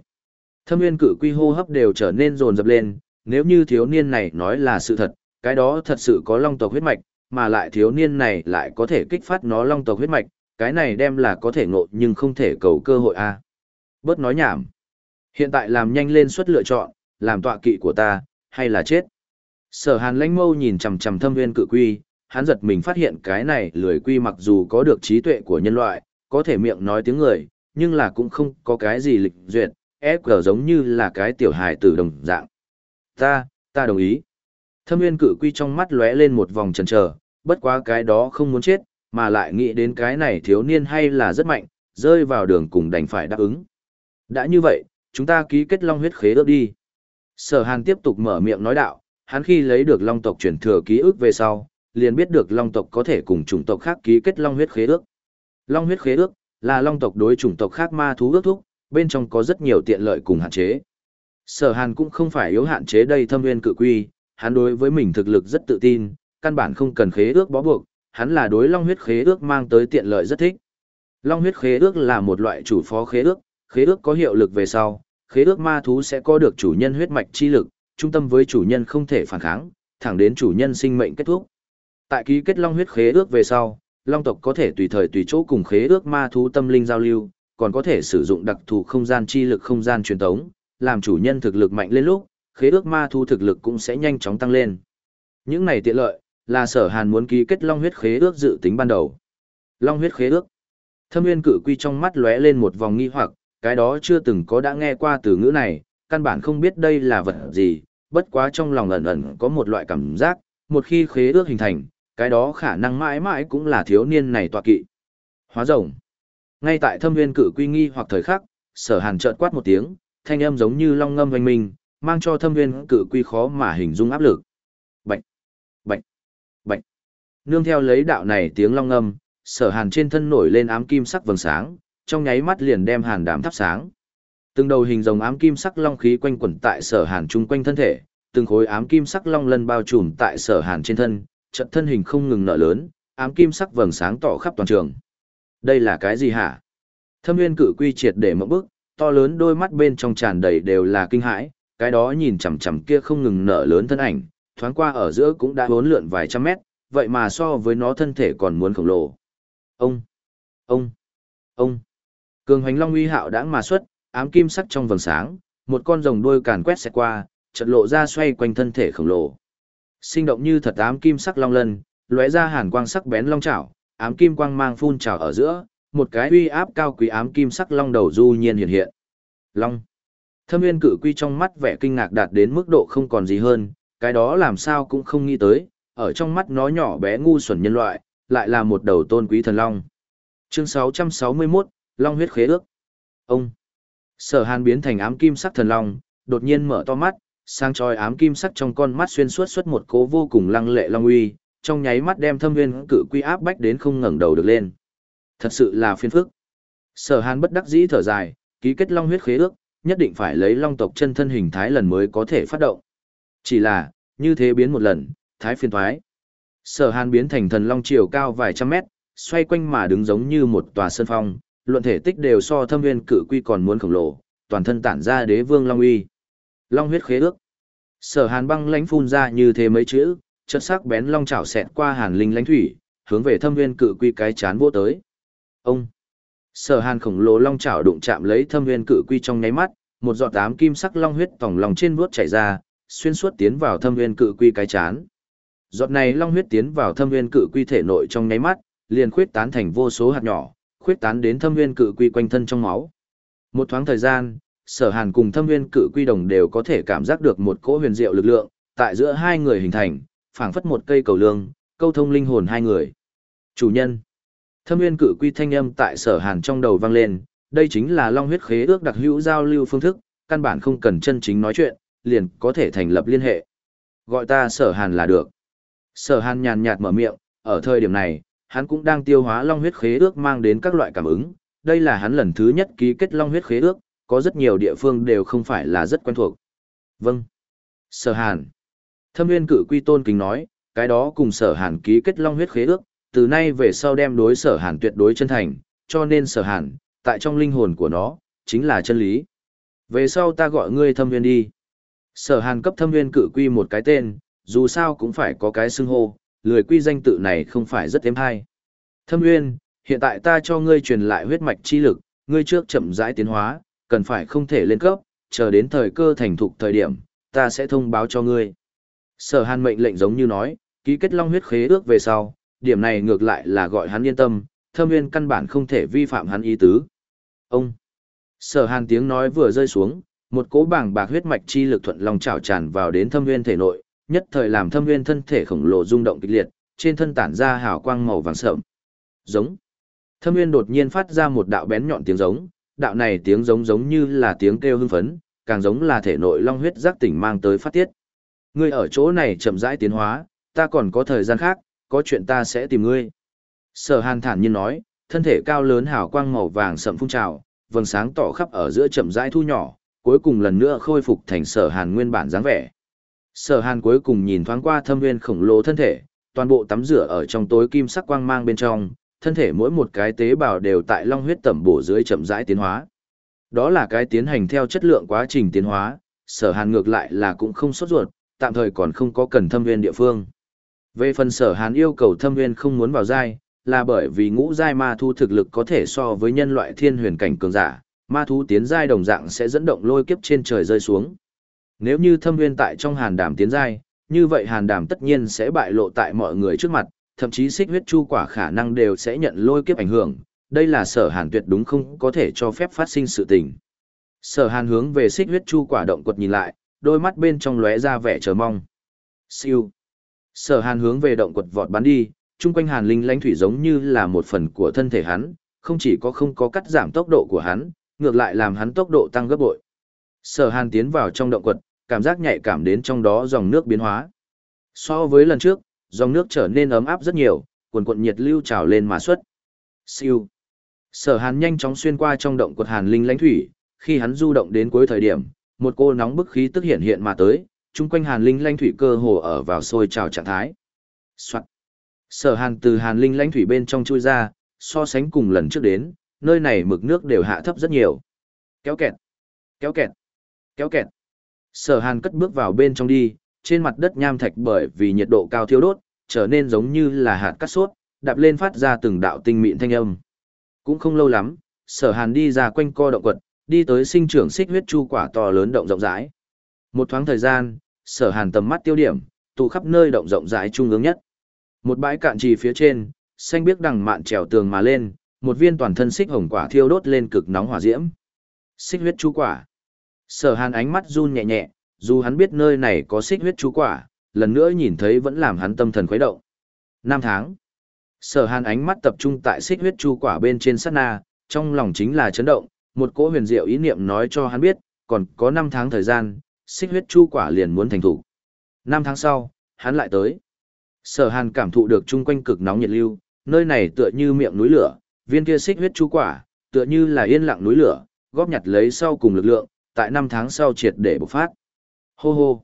Thâm nguyên cự quy hô hấp đều trở nên rồn rập lên, nếu như thiếu niên này nói là sự thật, cái đó thật sự có long tộc huyết mạch, mà lại thiếu niên này lại có thể kích phát nó long tộc huyết mạch, cái này đem là có thể ngộ nhưng không thể cầu cơ hội a. Bớt nói nhảm. Hiện tại làm nhanh lên suất lựa chọn, làm tọa kỵ của ta, hay là chết. Sở hàn lãnh mâu nhìn chằm chằm thâm viên cự quy, hắn giật mình phát hiện cái này lười quy mặc dù có được trí tuệ của nhân loại, có thể miệng nói tiếng người, nhưng là cũng không có cái gì lịch duyệt, ép cờ giống như là cái tiểu hài tử đồng dạng. Ta, ta đồng ý. Thâm nguyên cự quy trong mắt lóe lên một vòng chần chờ, bất quá cái đó không muốn chết, mà lại nghĩ đến cái này thiếu niên hay là rất mạnh, rơi vào đường cùng đành phải đáp ứng. Đã như vậy, chúng ta ký kết long huyết khế ước đi. Sở Hàn tiếp tục mở miệng nói đạo, hắn khi lấy được long tộc truyền thừa ký ức về sau, liền biết được long tộc có thể cùng chủng tộc khác ký kết long huyết khế ước. Long huyết khế ước là long tộc đối chủng tộc khác ma thú ước thúc, bên trong có rất nhiều tiện lợi cùng hạn chế. Sở Hàn cũng không phải yếu hạn chế đây thâm nguyên cự quy, hắn đối với mình thực lực rất tự tin, căn bản không cần khế ước bó buộc, hắn là đối long huyết khế ước mang tới tiện lợi rất thích. Long huyết khế ước là một loại chủ phó khế ước, khế ước có hiệu lực về sau, khế ước ma thú sẽ có được chủ nhân huyết mạch chi lực, trung tâm với chủ nhân không thể phản kháng, thẳng đến chủ nhân sinh mệnh kết thúc. Tại ký kết long huyết khế ước về sau, long tộc có thể tùy thời tùy chỗ cùng khế ước ma thú tâm linh giao lưu, còn có thể sử dụng đặc thù không gian chi lực không gian truyền tống, làm chủ nhân thực lực mạnh lên lúc, khế ước ma thú thực lực cũng sẽ nhanh chóng tăng lên. Những này tiện lợi, là sở hàn muốn ký kết long huyết khế ước dự tính ban đầu. Long huyết khế ước. Thâm nguyên Cự quy trong mắt lóe lên một vòng nghi hoặc, cái đó chưa từng có đã nghe qua từ ngữ này, căn bản không biết đây là vật gì, bất quá trong lòng ẩn ẩn có một loại cảm giác, một khi khế ước hình thành, cái đó khả năng mãi mãi cũng là thiếu niên này tọa kỵ. Hóa rồng. Ngay tại thâm viên Cự quy nghi hoặc thời khắc, sở hàn chợt quát một tiếng, thanh âm giống như long ngâm hoành minh, mang cho thâm viên Cự quy khó mà hình dung áp lực. Nương theo lấy đạo này tiếng long âm, sở hàn trên thân nổi lên ám kim sắc vầng sáng, trong nháy mắt liền đem hàn đám thắp sáng. Từng đầu hình rồng ám kim sắc long khí quanh quẩn tại sở hàn chung quanh thân thể, từng khối ám kim sắc long lân bao trùm tại sở hàn trên thân, trận thân hình không ngừng nở lớn, ám kim sắc vầng sáng tỏ khắp toàn trường. Đây là cái gì hả? Thâm nguyên cử quy triệt để một bước, to lớn đôi mắt bên trong tràn đầy đều là kinh hãi, cái đó nhìn chằm chằm kia không ngừng nở lớn thân ảnh, thoáng qua ở giữa cũng đã bốn lượn vài trăm mét, vậy mà so với nó thân thể còn muốn khổng lồ. Ông, ông, ông. Cường hoành long uy hạo đãng mà xuất, ám kim sắc trong vầng sáng, một con rồng đuôi càn quét xẹt qua, chợt lộ ra xoay quanh thân thể khổng lồ. Sinh động như thật ám kim sắc long lân, lóe ra hàn quang sắc bén long chảo, ám kim quang mang phun trào ở giữa, một cái uy áp cao quý ám kim sắc long đầu du nhiên hiện hiện. Long. Thâm Nguyên Cự Quy trong mắt vẻ kinh ngạc đạt đến mức độ không còn gì hơn, cái đó làm sao cũng không nghĩ tới, ở trong mắt nó nhỏ bé ngu xuẩn nhân loại, lại là một đầu tôn quý thần long. Chương 661, Long huyết khế ước. Ông. Sở Hàn biến thành ám kim sắc thần long, đột nhiên mở to mắt, sang chói ám kim sắc trong con mắt xuyên suốt xuất một cố vô cùng lăng lệ long uy, trong nháy mắt đem Thâm Nguyên Cự Quy áp bách đến không ngẩng đầu được lên. Thật sự là phiền phức. Sở Hàn bất đắc dĩ thở dài, ký kết long huyết khế ước, nhất định phải lấy long tộc chân thân hình thái lần mới có thể phát động. Chỉ là, như thế biến một lần, thái phiên thoái. Sở Hàn biến thành thần long chiều cao vài trăm mét, xoay quanh mà đứng giống như một tòa sân phong, luận thể tích đều so thâm viên cự quy còn muốn khổng lồ, toàn thân tản ra đế vương long uy. Long huyết khế ước. Sở Hàn băng lãnh phun ra như thế mấy chữ, chất sắc bén long chảo xẹt qua Hàn Linh lãnh thủy, hướng về thâm viên cự quy cái chán vô tới. Ông. Sở Hàn khổng lồ long chảo đụng chạm lấy thâm viên cự quy trong nháy mắt, một giọt tám kim sắc long huyết tổng lòng trên vuốt chảy ra, xuyên suốt tiến vào thâm nguyên cự quy cái chán. Giọt này long huyết tiến vào thâm nguyên cự quy thể nội trong nháy mắt, liền khuyết tán thành vô số hạt nhỏ, khuyết tán đến thâm nguyên cự quy quanh thân trong máu. Một thoáng thời gian, sở hàn cùng thâm nguyên cự quy đồng đều có thể cảm giác được một cỗ huyền diệu lực lượng, tại giữa hai người hình thành, phảng phất một cây cầu lương, câu thông linh hồn hai người. Chủ nhân. Thâm nguyên cự quy thanh âm tại sở hàn trong đầu vang lên, đây chính là long huyết khế ước đặc hữu giao lưu phương thức, căn bản không cần chân chính nói chuyện, liền có thể thành lập liên hệ. Gọi ta sở hàn là được. Sở hàn nhàn nhạt mở miệng, ở thời điểm này, hắn cũng đang tiêu hóa long huyết khế ước mang đến các loại cảm ứng. Đây là hắn lần thứ nhất ký kết long huyết khế ước, có rất nhiều địa phương đều không phải là rất quen thuộc. Vâng. Sở hàn. Thâm nguyên Cự quy tôn kính nói, cái đó cùng sở hàn ký kết long huyết khế ước, từ nay về sau đem đối sở hàn tuyệt đối chân thành, cho nên sở hàn, tại trong linh hồn của nó, chính là chân lý. Về sau ta gọi ngươi thâm nguyên đi. Sở hàn cấp thâm nguyên Cự quy một cái tên, dù sao cũng phải có cái xưng hô, lười quy danh tự này không phải rất êm hay. Thâm nguyên, hiện tại ta cho ngươi truyền lại huyết mạch chi lực, ngươi trước chậm rãi tiến hóa, cần phải không thể lên cấp, chờ đến thời cơ thành thục thời điểm, ta sẽ thông báo cho ngươi. Sở hàn mệnh lệnh giống như nói, ký kết long huyết khế ước về sau, điểm này ngược lại là gọi hắn yên tâm, thâm nguyên căn bản không thể vi phạm hắn ý tứ. Ông! Sở hàn tiếng nói vừa rơi xuống, một cỗ bảng bạc huyết mạch chi lực thuận lòng trào tràn vào đến thâm nguyên thể nội, nhất thời làm thâm nguyên thân thể khổng lồ rung động kịch liệt, trên thân tản ra hào quang màu vàng sợm. Giống. Thâm nguyên đột nhiên phát ra một đạo bén nhọn tiếng giống, đạo này tiếng giống giống như là tiếng kêu hưng phấn, càng giống là thể nội long huyết giác tỉnh mang tới phát tiết. Ngươi ở chỗ này chậm rãi tiến hóa, ta còn có thời gian khác, có chuyện ta sẽ tìm ngươi. Sở hàn thản nhiên nói, thân thể cao lớn hào quang màu vàng sậm phun trào, vầng sáng tỏ khắp ở giữa chậm rãi thu nhỏ, cuối cùng lần nữa khôi phục thành sở hàn nguyên bản dáng vẻ. Sở hàn cuối cùng nhìn thoáng qua thâm nguyên khổng lồ thân thể, toàn bộ tắm rửa ở trong tối kim sắc quang mang bên trong, thân thể mỗi một cái tế bào đều tại long huyết tẩm bổ dưới chậm rãi tiến hóa. Đó là cái tiến hành theo chất lượng quá trình tiến hóa, sở hàn ngược lại là cũng không sốt ruột, tạm thời còn không có cần thâm viên địa phương. Về phần sở hàn yêu cầu thâm viên không muốn vào giai, là bởi vì ngũ giai ma thu thực lực có thể so với nhân loại thiên huyền cảnh cường giả, ma thú tiến giai đồng dạng sẽ dẫn động lôi kiếp trên trời rơi xuống. Nếu như thâm nguyên tại trong hàn đàm tiến giai, như vậy hàn đàm tất nhiên sẽ bại lộ tại mọi người trước mặt, thậm chí xích huyết chu quả khả năng đều sẽ nhận lôi kiếp ảnh hưởng, đây là sở hàn tuyệt đúng không có thể cho phép phát sinh sự tình. Sở hàn hướng về xích huyết chu quả động quật nhìn lại, đôi mắt bên trong lóe ra vẻ chờ mong. Siêu. Sở hàn hướng về động quật vọt bắn đi, chung quanh hàn linh lãnh thủy giống như là một phần của thân thể hắn, không chỉ có không có cắt giảm tốc độ của hắn, ngược lại làm hắn tốc độ tăng gấp bội. Sở hàn tiến vào trong động quật, cảm giác nhạy cảm đến trong đó dòng nước biến hóa. So với lần trước, dòng nước trở nên ấm áp rất nhiều, cuồn cuộn nhiệt lưu trào lên mà xuất. Siêu. Sở Hàn nhanh chóng xuyên qua trong động quật Hàn Linh lãnh thủy, khi hắn du động đến cuối thời điểm, một cô nóng bức khí tức hiện hiện mà tới, chung quanh Hàn Linh lãnh thủy cơ hồ ở vào sôi trào trạng thái. Soạn. Sở Hàn từ Hàn Linh lãnh thủy bên trong chui ra, so sánh cùng lần trước đến, nơi này mực nước đều hạ thấp rất nhiều. Kéo kẹt, kéo kẹt, kéo kẹt. Sở Hàn cất bước vào bên trong đi, trên mặt đất nham thạch bởi vì nhiệt độ cao thiêu đốt, trở nên giống như là hạt cát suốt, đạp lên phát ra từng đạo tinh mịn thanh âm. Cũng không lâu lắm, Sở Hàn đi ra quanh co động quật, đi tới sinh trưởng xích huyết chu quả to lớn động rộng rãi. Một thoáng thời gian, Sở Hàn tầm mắt tiêu điểm, tụ khắp nơi động rộng rãi trung ương nhất. Một bãi cạn trì phía trên, xanh biếc đằng mạn trèo tường mà lên, một viên toàn thân xích hồng quả thiêu đốt lên cực nóng hỏa diễm. Xích huyết chu quả. Sở Hàn ánh mắt run nhẹ nhẹ, dù hắn biết nơi này có xích huyết chú quả, lần nữa nhìn thấy vẫn làm hắn tâm thần khuấy động. Năm tháng. Sở Hàn ánh mắt tập trung tại xích huyết chu quả bên trên sát na, trong lòng chính là chấn động, một cỗ huyền diệu ý niệm nói cho hắn biết, còn có 5 tháng thời gian, xích huyết chu quả liền muốn thành thủ. 5 tháng sau, hắn lại tới. Sở Hàn cảm thụ được chung quanh cực nóng nhiệt lưu, nơi này tựa như miệng núi lửa, viên kia xích huyết chu quả, tựa như là yên lặng núi lửa, góp nhặt lấy sau cùng lực lượng, tại năm tháng sau triệt để bộc phát. Hô hô.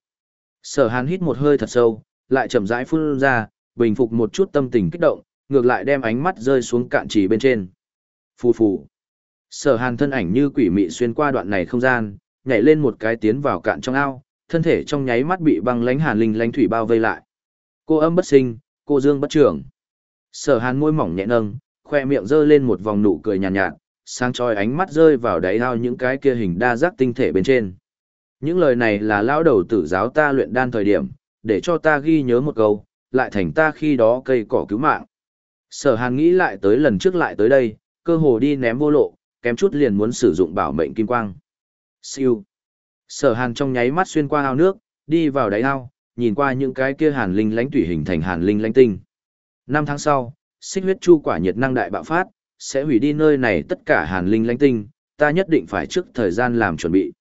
Sở hàn hít một hơi thật sâu, lại chậm rãi phun ra, bình phục một chút tâm tình kích động, ngược lại đem ánh mắt rơi xuống cạn trì bên trên. Phù phù. Sở hàn thân ảnh như quỷ mị xuyên qua đoạn này không gian, nhảy lên một cái tiến vào cạn trong ao, thân thể trong nháy mắt bị băng lánh hàn linh lánh thủy bao vây lại. Cô âm bất sinh, cô dương bất trưởng. Sở hàn môi mỏng nhẹ nâng, khoe miệng giơ lên một vòng nụ cười nhàn nhạt, nhạt, sáng chói ánh mắt rơi vào đáy ao những cái kia hình đa giác tinh thể bên trên. Những lời này là lão đầu tử giáo ta luyện đan thời điểm, để cho ta ghi nhớ một câu, lại thành ta khi đó cây cỏ cứu mạng. Sở Hàn nghĩ lại tới lần trước lại tới đây, cơ hồ đi ném vô lộ, kém chút liền muốn sử dụng bảo mệnh kim quang. Siêu. Sở Hàn trong nháy mắt xuyên qua ao nước, đi vào đáy ao, nhìn qua những cái kia hàn linh lãnh tủy hình thành hàn linh lãnh tinh. Năm tháng sau, xích huyết chu quả nhiệt năng đại bạo phát, sẽ hủy đi nơi này tất cả hàn linh lãnh tinh, ta nhất định phải trước thời gian làm chuẩn bị.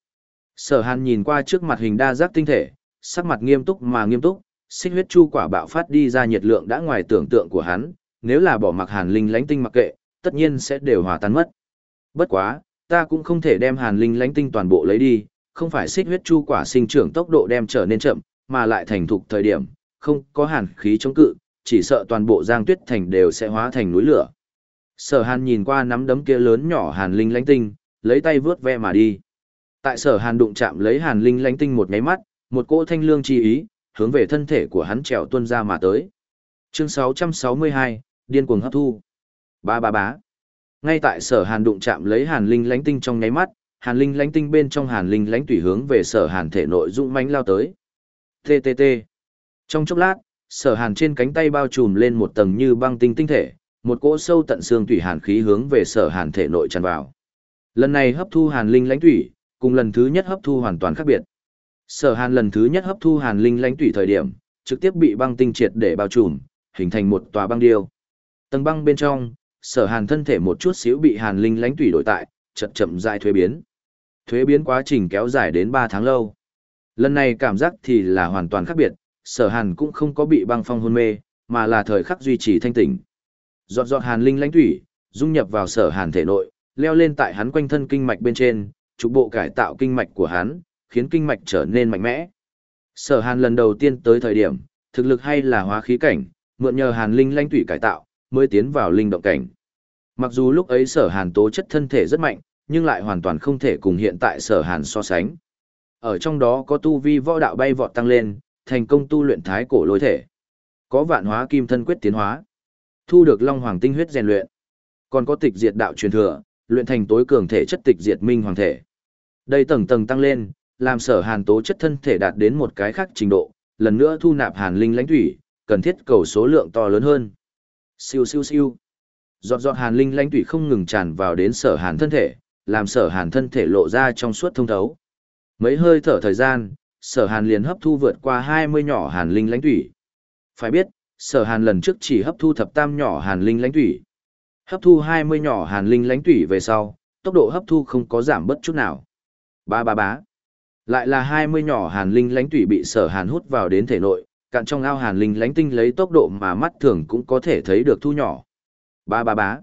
Sở Hàn nhìn qua trước mặt hình đa giác tinh thể, sắc mặt nghiêm túc mà nghiêm túc, xích huyết chu quả bạo phát đi ra nhiệt lượng đã ngoài tưởng tượng của hắn, nếu là bỏ mặc hàn linh lãnh tinh mặc kệ, tất nhiên sẽ đều hòa tan mất. Bất quá, ta cũng không thể đem hàn linh lãnh tinh toàn bộ lấy đi, không phải xích huyết chu quả sinh trưởng tốc độ đem trở nên chậm, mà lại thành thục thời điểm, không có hàn khí chống cự, chỉ sợ toàn bộ giang tuyết thành đều sẽ hóa thành núi lửa. Sở hàn nhìn qua nắm đấm kia lớn nhỏ hàn linh lãnh tinh, lấy tay vướt ve mà đi. Tại sở hàn đụng chạm lấy hàn linh lãnh tinh một nháy mắt, một cỗ thanh lương chi ý, hướng về thân thể của hắn trèo tuân ra mà tới. Chương 662, điên cuồng hấp thu. Ba ba bá. Ngay tại sở hàn đụng chạm lấy hàn linh lãnh tinh trong nháy mắt, hàn linh lãnh tinh bên trong hàn linh lãnh tùy hướng về sở hàn thể nội dũng mãnh lao tới. TTT. Trong chốc lát, sở hàn trên cánh tay bao trùm lên một tầng như băng tinh tinh thể, một cỗ sâu tận xương tủy hàn khí hướng về sở hàn thể nội tràn vào. Lần này hấp thu hàn linh lãnh tủy, cùng lần thứ nhất hấp thu hoàn toàn khác biệt. Sở hàn lần thứ nhất hấp thu hàn linh lãnh tủy thời điểm, trực tiếp bị băng tinh triệt để bao trùm, hình thành một tòa băng điêu. Tầng băng bên trong, sở hàn thân thể một chút xíu bị hàn linh lãnh tủy đổi tại, chậm chậm dài thuế biến. Thuế biến quá trình kéo dài đến 3 tháng lâu. Lần này cảm giác thì là hoàn toàn khác biệt, sở hàn cũng không có bị băng phong hôn mê, mà là thời khắc duy trì thanh tỉnh. Giọt giọt hàn linh lãnh thủy, dung nhập vào sở hàn thể nội, leo lên tại hắn quanh thân kinh mạch bên trên, trục bộ cải tạo kinh mạch của hắn, khiến kinh mạch trở nên mạnh mẽ. Sở hàn lần đầu tiên tới thời điểm, thực lực hay là hóa khí cảnh, mượn nhờ hàn linh lãnh thủy cải tạo, mới tiến vào linh động cảnh. Mặc dù lúc ấy sở hàn tố chất thân thể rất mạnh, nhưng lại hoàn toàn không thể cùng hiện tại sở hàn so sánh. Ở trong đó có tu vi võ đạo bay vọt tăng lên, thành công tu luyện thái cổ lôi thể. Có vạn hóa kim thân quyết tiến hóa. Thu được long hoàng tinh huyết rèn luyện. Còn có tịch diệt đạo truyền thừa, luyện thành tối cường thể chất tịch diệt minh hoàng thể. Đây tầng tầng tăng lên, làm sở hàn tố chất thân thể đạt đến một cái khác trình độ, lần nữa thu nạp hàn linh lãnh thủy, cần thiết cầu số lượng to lớn hơn. Siêu siêu siêu. Giọt giọt hàn linh lãnh thủy không ngừng tràn vào đến sở hàn thân thể, làm sở hàn thân thể lộ ra trong suốt thông thấu. Mấy hơi thở thời gian, sở hàn liền hấp thu vượt qua 20 nhỏ hàn linh lãnh thủy. Phải biết, sở hàn lần trước chỉ hấp thu thập tam nhỏ hàn linh lãnh thủy. Hấp thu 20 nhỏ hàn linh lãnh thủy về sau, tốc độ hấp thu không có giảm bất chút nào. Ba ba bá. Lại là 20 nhỏ hàn linh lãnh thủy bị sở hàn hút vào đến thể nội, cạn trong ao hàn linh lãnh tinh lấy tốc độ mà mắt thường cũng có thể thấy được thu nhỏ. Ba ba bá.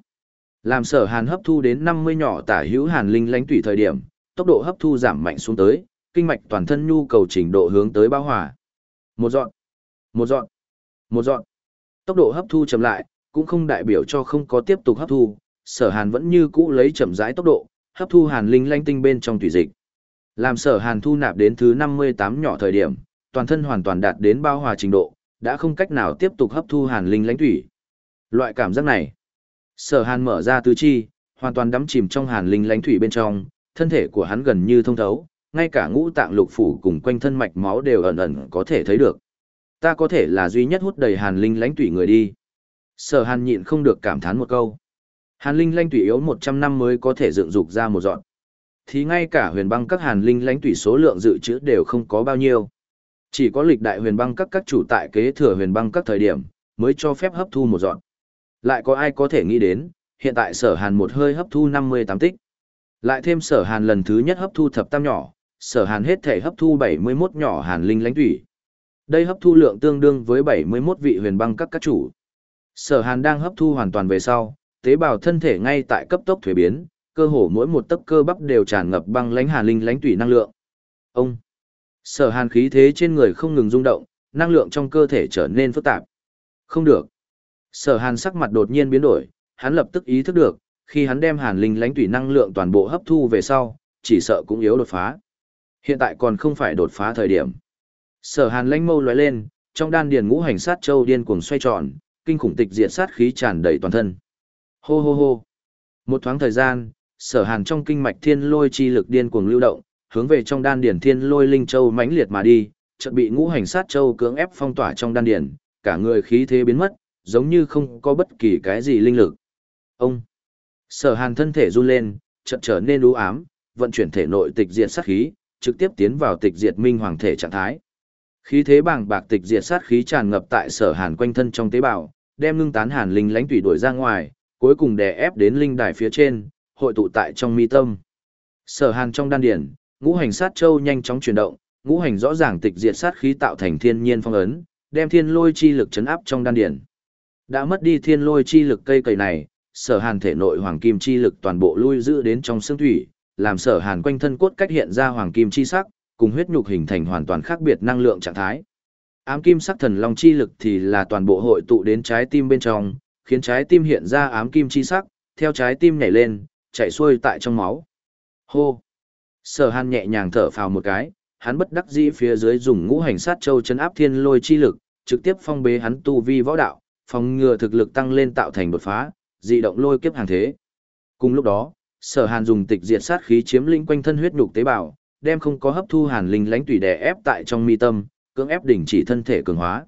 Làm sở hàn hấp thu đến 50 nhỏ tả hữu hàn linh lãnh thủy thời điểm, tốc độ hấp thu giảm mạnh xuống tới, kinh mạch toàn thân nhu cầu trình độ hướng tới bao hòa. Một dọn, một dọn, một dọn. Tốc độ hấp thu chậm lại, cũng không đại biểu cho không có tiếp tục hấp thu, sở hàn vẫn như cũ lấy chậm rãi tốc độ, hấp thu hàn linh lanh tinh bên trong thủy dịch. Làm sở hàn thu nạp đến thứ 58 nhỏ thời điểm, toàn thân hoàn toàn đạt đến bao hòa trình độ, đã không cách nào tiếp tục hấp thu hàn linh lãnh thủy. Loại cảm giác này, sở hàn mở ra tứ chi, hoàn toàn đắm chìm trong hàn linh lãnh thủy bên trong, thân thể của hắn gần như thông thấu, ngay cả ngũ tạng lục phủ cùng quanh thân mạch máu đều ẩn ẩn có thể thấy được. Ta có thể là duy nhất hút đầy hàn linh lãnh tủy người đi. Sở hàn nhịn không được cảm thán một câu. Hàn linh lãnh tủy yếu 100 năm mới có thể dựng dục ra một dọn. Thì ngay cả huyền băng các hàn linh lãnh tủy số lượng dự trữ đều không có bao nhiêu. Chỉ có lịch đại huyền băng các các chủ tại kế thừa huyền băng các thời điểm, mới cho phép hấp thu một dọn. Lại có ai có thể nghĩ đến, hiện tại sở hàn một hơi hấp thu 58 tích. Lại thêm sở hàn lần thứ nhất hấp thu thập tam nhỏ, sở hàn hết thể hấp thu 71 nhỏ hàn linh lãnh Tủy. Đây hấp thu lượng tương đương với 71 vị huyền băng các các chủ. Sở hàn đang hấp thu hoàn toàn về sau, tế bào thân thể ngay tại cấp tốc thuế biến, cơ hồ mỗi một tấc cơ bắp đều tràn ngập băng lãnh hàn linh lãnh thủy năng lượng. Ông Sở hàn khí thế trên người không ngừng rung động, năng lượng trong cơ thể trở nên phức tạp. Không được. Sở hàn sắc mặt đột nhiên biến đổi, hắn lập tức ý thức được, khi hắn đem hàn linh lãnh thủy năng lượng toàn bộ hấp thu về sau, chỉ sợ cũng yếu đột phá. Hiện tại còn không phải đột phá thời điểm. Sở Hàn lãnh mâu lóe lên, trong đan điền ngũ hành sát châu điên cuồng xoay tròn, kinh khủng tịch diệt sát khí tràn đầy toàn thân. Hô hô hô. Một thoáng thời gian, sở hàn trong kinh mạch thiên lôi chi lực điên cuồng lưu động, hướng về trong đan điển thiên lôi linh châu mãnh liệt mà đi, chợt bị ngũ hành sát châu cưỡng ép phong tỏa trong đan điển, cả người khí thế biến mất, giống như không có bất kỳ cái gì linh lực. Ông Sở Hàn thân thể run lên, chợt trở nên u ám, vận chuyển thể nội tịch diệt sát khí, trực tiếp tiến vào tịch diệt minh hoàng thể trạng thái. Khí thế bàng bạc tịch diệt sát khí tràn ngập tại Sở Hàn quanh thân trong tế bào, đem ngưng tán hàn linh lãnh tùy đuổi ra ngoài, cuối cùng đè ép đến linh đài phía trên, hội tụ tại trong mi tâm. Sở Hàn trong đan điển, ngũ hành sát châu nhanh chóng chuyển động, ngũ hành rõ ràng tịch diệt sát khí tạo thành thiên nhiên phong ấn, đem thiên lôi chi lực chấn áp trong đan điển. Đã mất đi thiên lôi chi lực cây cầy này, sở hàn thể nội hoàng kim chi lực toàn bộ lui giữ đến trong xương thủy, làm sở hàn quanh thân cốt cách hiện ra hoàng kim chi sắc, cùng huyết nhục hình thành hoàn toàn khác biệt năng lượng trạng thái. Ám kim sắc thần long chi lực thì là toàn bộ hội tụ đến trái tim bên trong, khiến trái tim hiện ra ám kim chi sắc, theo trái tim nhảy lên, chạy xuôi tại trong máu. Hô! Sở hàn nhẹ nhàng thở phào một cái, hắn bất đắc dĩ phía dưới dùng ngũ hành sát châu chân áp thiên lôi chi lực, trực tiếp phong bế hắn tu vi võ đạo, phòng ngừa thực lực tăng lên tạo thành đột phá, dị động lôi kiếp hàng thế. Cùng lúc đó, Sở Hàn dùng tịch diệt sát khí chiếm lĩnh quanh thân huyết nhục tế bào, đem không có hấp thu hàn linh lãnh tùy đè ép tại trong mi tâm, cưỡng ép đỉnh chỉ thân thể cường hóa.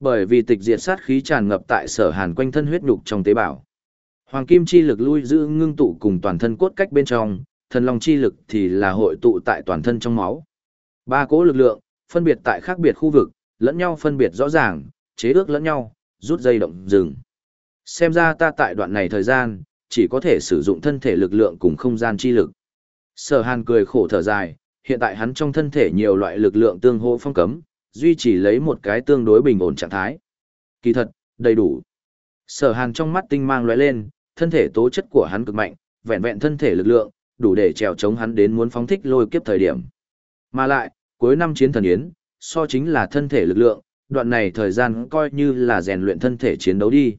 Bởi vì tịch diệt sát khí tràn ngập tại Sở Hàn quanh thân huyết nhục trong tế bào. Hoàng kim chi lực lui giữ ngưng tụ cùng toàn thân cốt cách bên trong, thần long chi lực thì là hội tụ tại toàn thân trong máu. Ba cỗ lực lượng, phân biệt tại khác biệt khu vực, lẫn nhau phân biệt rõ ràng, chế ước lẫn nhau, rút dây động dừng. Xem ra ta tại đoạn này thời gian, chỉ có thể sử dụng thân thể lực lượng cùng không gian chi lực. Sở hàn cười khổ thở dài, hiện tại hắn trong thân thể nhiều loại lực lượng tương hỗ phong cấm, duy trì lấy một cái tương đối bình ổn trạng thái. Kỳ thật, đầy đủ. Sở hàn trong mắt tinh mang lóe lên, thân thể tố chất của hắn cực mạnh, vẹn vẹn thân thể lực lượng, đủ để trèo chống hắn đến muốn phóng thích lôi kiếp thời điểm. Mà lại, cuối năm chiến thần yến, so chính là thân thể lực lượng, đoạn này thời gian coi như là rèn luyện thân thể chiến đấu đi.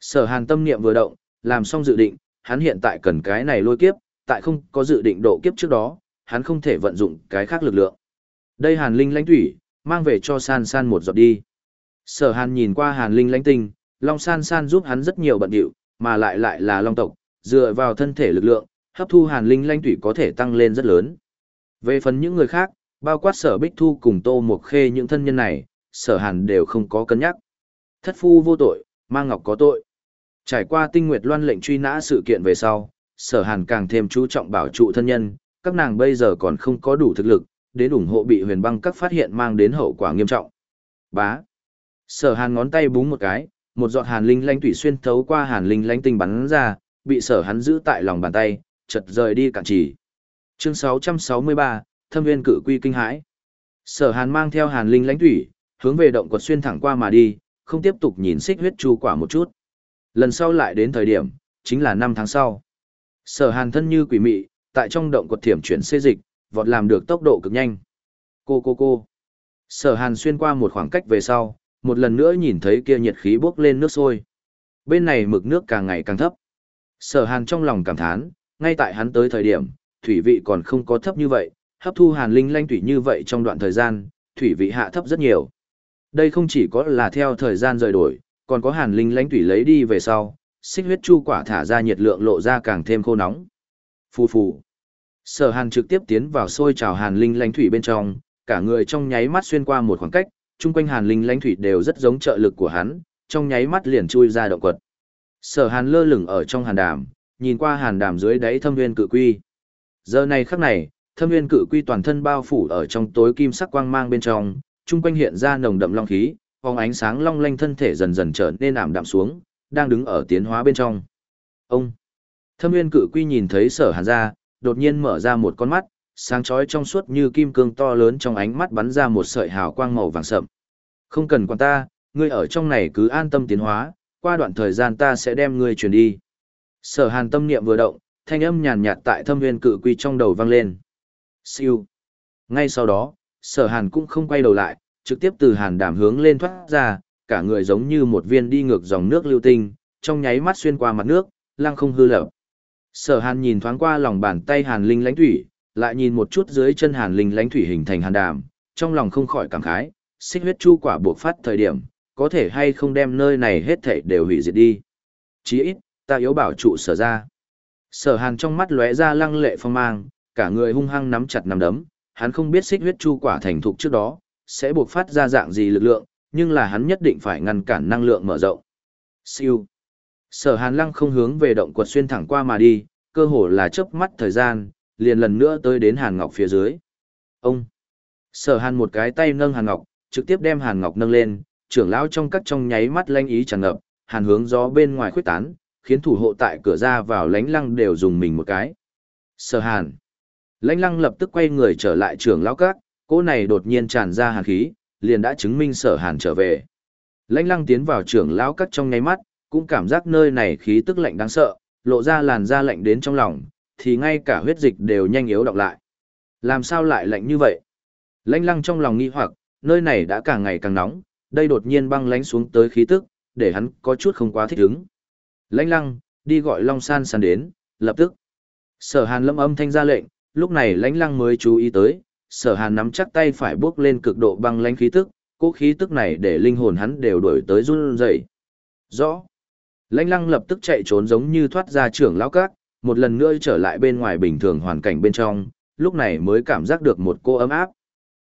Sở hàn tâm niệm vừa động, làm xong dự định, hắn hiện tại cần cái này lôi kiếp, tại không có dự định độ kiếp trước đó, hắn không thể vận dụng cái khác lực lượng. Đây hàn linh lãnh thủy, mang về cho san san một giọt đi. Sở hàn nhìn qua hàn linh lãnh tinh, long san san giúp hắn rất nhiều bận điệu, mà lại lại là long tộc, dựa vào thân thể lực lượng, hấp thu hàn linh lãnh thủy có thể tăng lên rất lớn. Về phần những người khác, bao quát sở bích thu cùng tô một khê những thân nhân này, sở hàn đều không có cân nhắc. Thất phu vô tội, mang ngọc có tội. Trải qua tinh nguyệt loan lệnh truy nã sự kiện về sau, sở hàn càng thêm chú trọng bảo trụ thân nhân, các nàng bây giờ còn không có đủ thực lực, đến ủng hộ bị huyền băng các phát hiện mang đến hậu quả nghiêm trọng. Bá. Sở hàn ngón tay búng một cái, một giọt hàn linh lanh thủy xuyên thấu qua hàn linh lanh tinh bắn ra, bị sở hắn giữ tại lòng bàn tay, chật rời đi cản chỉ. Chương 663, Thâm viên cử quy kinh hãi. Sở hàn mang theo hàn linh lãnh thủy, hướng về động quật xuyên thẳng qua mà đi, không tiếp tục nhìn xích huyết chu quả một chút. Lần sau lại đến thời điểm, chính là năm tháng sau. Sở hàn thân như quỷ mị, tại trong động quật thiểm chuyển xê dịch, vọt làm được tốc độ cực nhanh. Cô cô cô. Sở hàn xuyên qua một khoảng cách về sau, một lần nữa nhìn thấy kia nhiệt khí bốc lên nước sôi. Bên này mực nước càng ngày càng thấp. Sở hàn trong lòng cảm thán, ngay tại hắn tới thời điểm, thủy vị còn không có thấp như vậy, hấp thu hàn linh lanh thủy như vậy trong đoạn thời gian, thủy vị hạ thấp rất nhiều. Đây không chỉ có là theo thời gian rời đổi, còn có hàn linh lãnh thủy lấy đi về sau, xích huyết chu quả thả ra nhiệt lượng lộ ra càng thêm khô nóng. Phù phù. Sở hàn trực tiếp tiến vào sôi trào hàn linh lãnh thủy bên trong, cả người trong nháy mắt xuyên qua một khoảng cách, chung quanh hàn linh lãnh thủy đều rất giống trợ lực của hắn, trong nháy mắt liền chui ra động quật. Sở hàn lơ lửng ở trong hàn đàm, nhìn qua hàn đàm dưới đáy thâm nguyên cự quy. Giờ này khắc này, thâm nguyên cự quy toàn thân bao phủ ở trong tối kim sắc quang mang bên trong, chung quanh hiện ra nồng đậm long khí, phóng ánh sáng long lanh thân thể dần dần trở nên ảm đạm xuống, đang đứng ở tiến hóa bên trong. Ông! Thâm nguyên cự quy nhìn thấy sở hàn ra, đột nhiên mở ra một con mắt, sáng chói trong suốt như kim cương to lớn trong ánh mắt bắn ra một sợi hào quang màu vàng sậm. Không cần quan ta, ngươi ở trong này cứ an tâm tiến hóa, qua đoạn thời gian ta sẽ đem ngươi truyền đi. Sở hàn tâm niệm vừa động, thanh âm nhàn nhạt tại thâm nguyên cự quy trong đầu vang lên. Siêu. Ngay sau đó, sở hàn cũng không quay đầu lại, trực tiếp từ hàn đàm hướng lên thoát ra, cả người giống như một viên đi ngược dòng nước lưu tinh, trong nháy mắt xuyên qua mặt nước, lăng không hư lập. Sở hàn nhìn thoáng qua lòng bàn tay hàn linh lãnh thủy, lại nhìn một chút dưới chân hàn linh lãnh thủy hình thành hàn đàm, trong lòng không khỏi cảm khái, xích huyết chu quả buộc phát thời điểm, có thể hay không đem nơi này hết thảy đều hủy diệt đi. Chí ít, ta yếu bảo trụ sở ra. Sở hàn trong mắt lóe ra lăng lệ phong mang, cả người hung hăng nắm chặt nắm đấm, hắn không biết xích huyết chu quả thành thục trước đó, sẽ buộc phát ra dạng gì lực lượng, nhưng là hắn nhất định phải ngăn cản năng lượng mở rộng. Siêu. Sở hàn lăng không hướng về động quật xuyên thẳng qua mà đi, cơ hồ là chớp mắt thời gian, liền lần nữa tới đến hàn ngọc phía dưới. Ông. Sở hàn một cái tay nâng hàn ngọc, trực tiếp đem hàn ngọc nâng lên, trưởng lão trong các trong nháy mắt lanh ý tràn ngập, hàn hướng gió bên ngoài khuếch tán, khiến thủ hộ tại cửa ra vào lánh lăng đều dùng mình một cái. Sở hàn. Lãnh lăng lập tức quay người trở lại trưởng lão các, cô này đột nhiên tràn ra hàn khí, liền đã chứng minh sở hàn trở về. Lãnh lăng tiến vào trưởng lão các trong nháy mắt, cũng cảm giác nơi này khí tức lạnh đáng sợ, lộ ra làn da lạnh đến trong lòng, thì ngay cả huyết dịch đều nhanh yếu đọc lại. Làm sao lại lạnh như vậy? Lãnh lăng trong lòng nghi hoặc, nơi này đã càng ngày càng nóng, đây đột nhiên băng lánh xuống tới khí tức, để hắn có chút không quá thích ứng. Lãnh lăng, đi gọi Long San San đến, lập tức. Sở hàn lâm âm thanh ra lệnh, lúc này lãnh lăng mới chú ý tới, sở hàn nắm chắc tay phải bước lên cực độ băng lãnh khí tức, cố khí tức này để linh hồn hắn đều đổi tới run rẩy. Rõ. Lãnh lăng lập tức chạy trốn giống như thoát ra trưởng lão cát, một lần nữa trở lại bên ngoài bình thường hoàn cảnh bên trong, lúc này mới cảm giác được một cô ấm áp.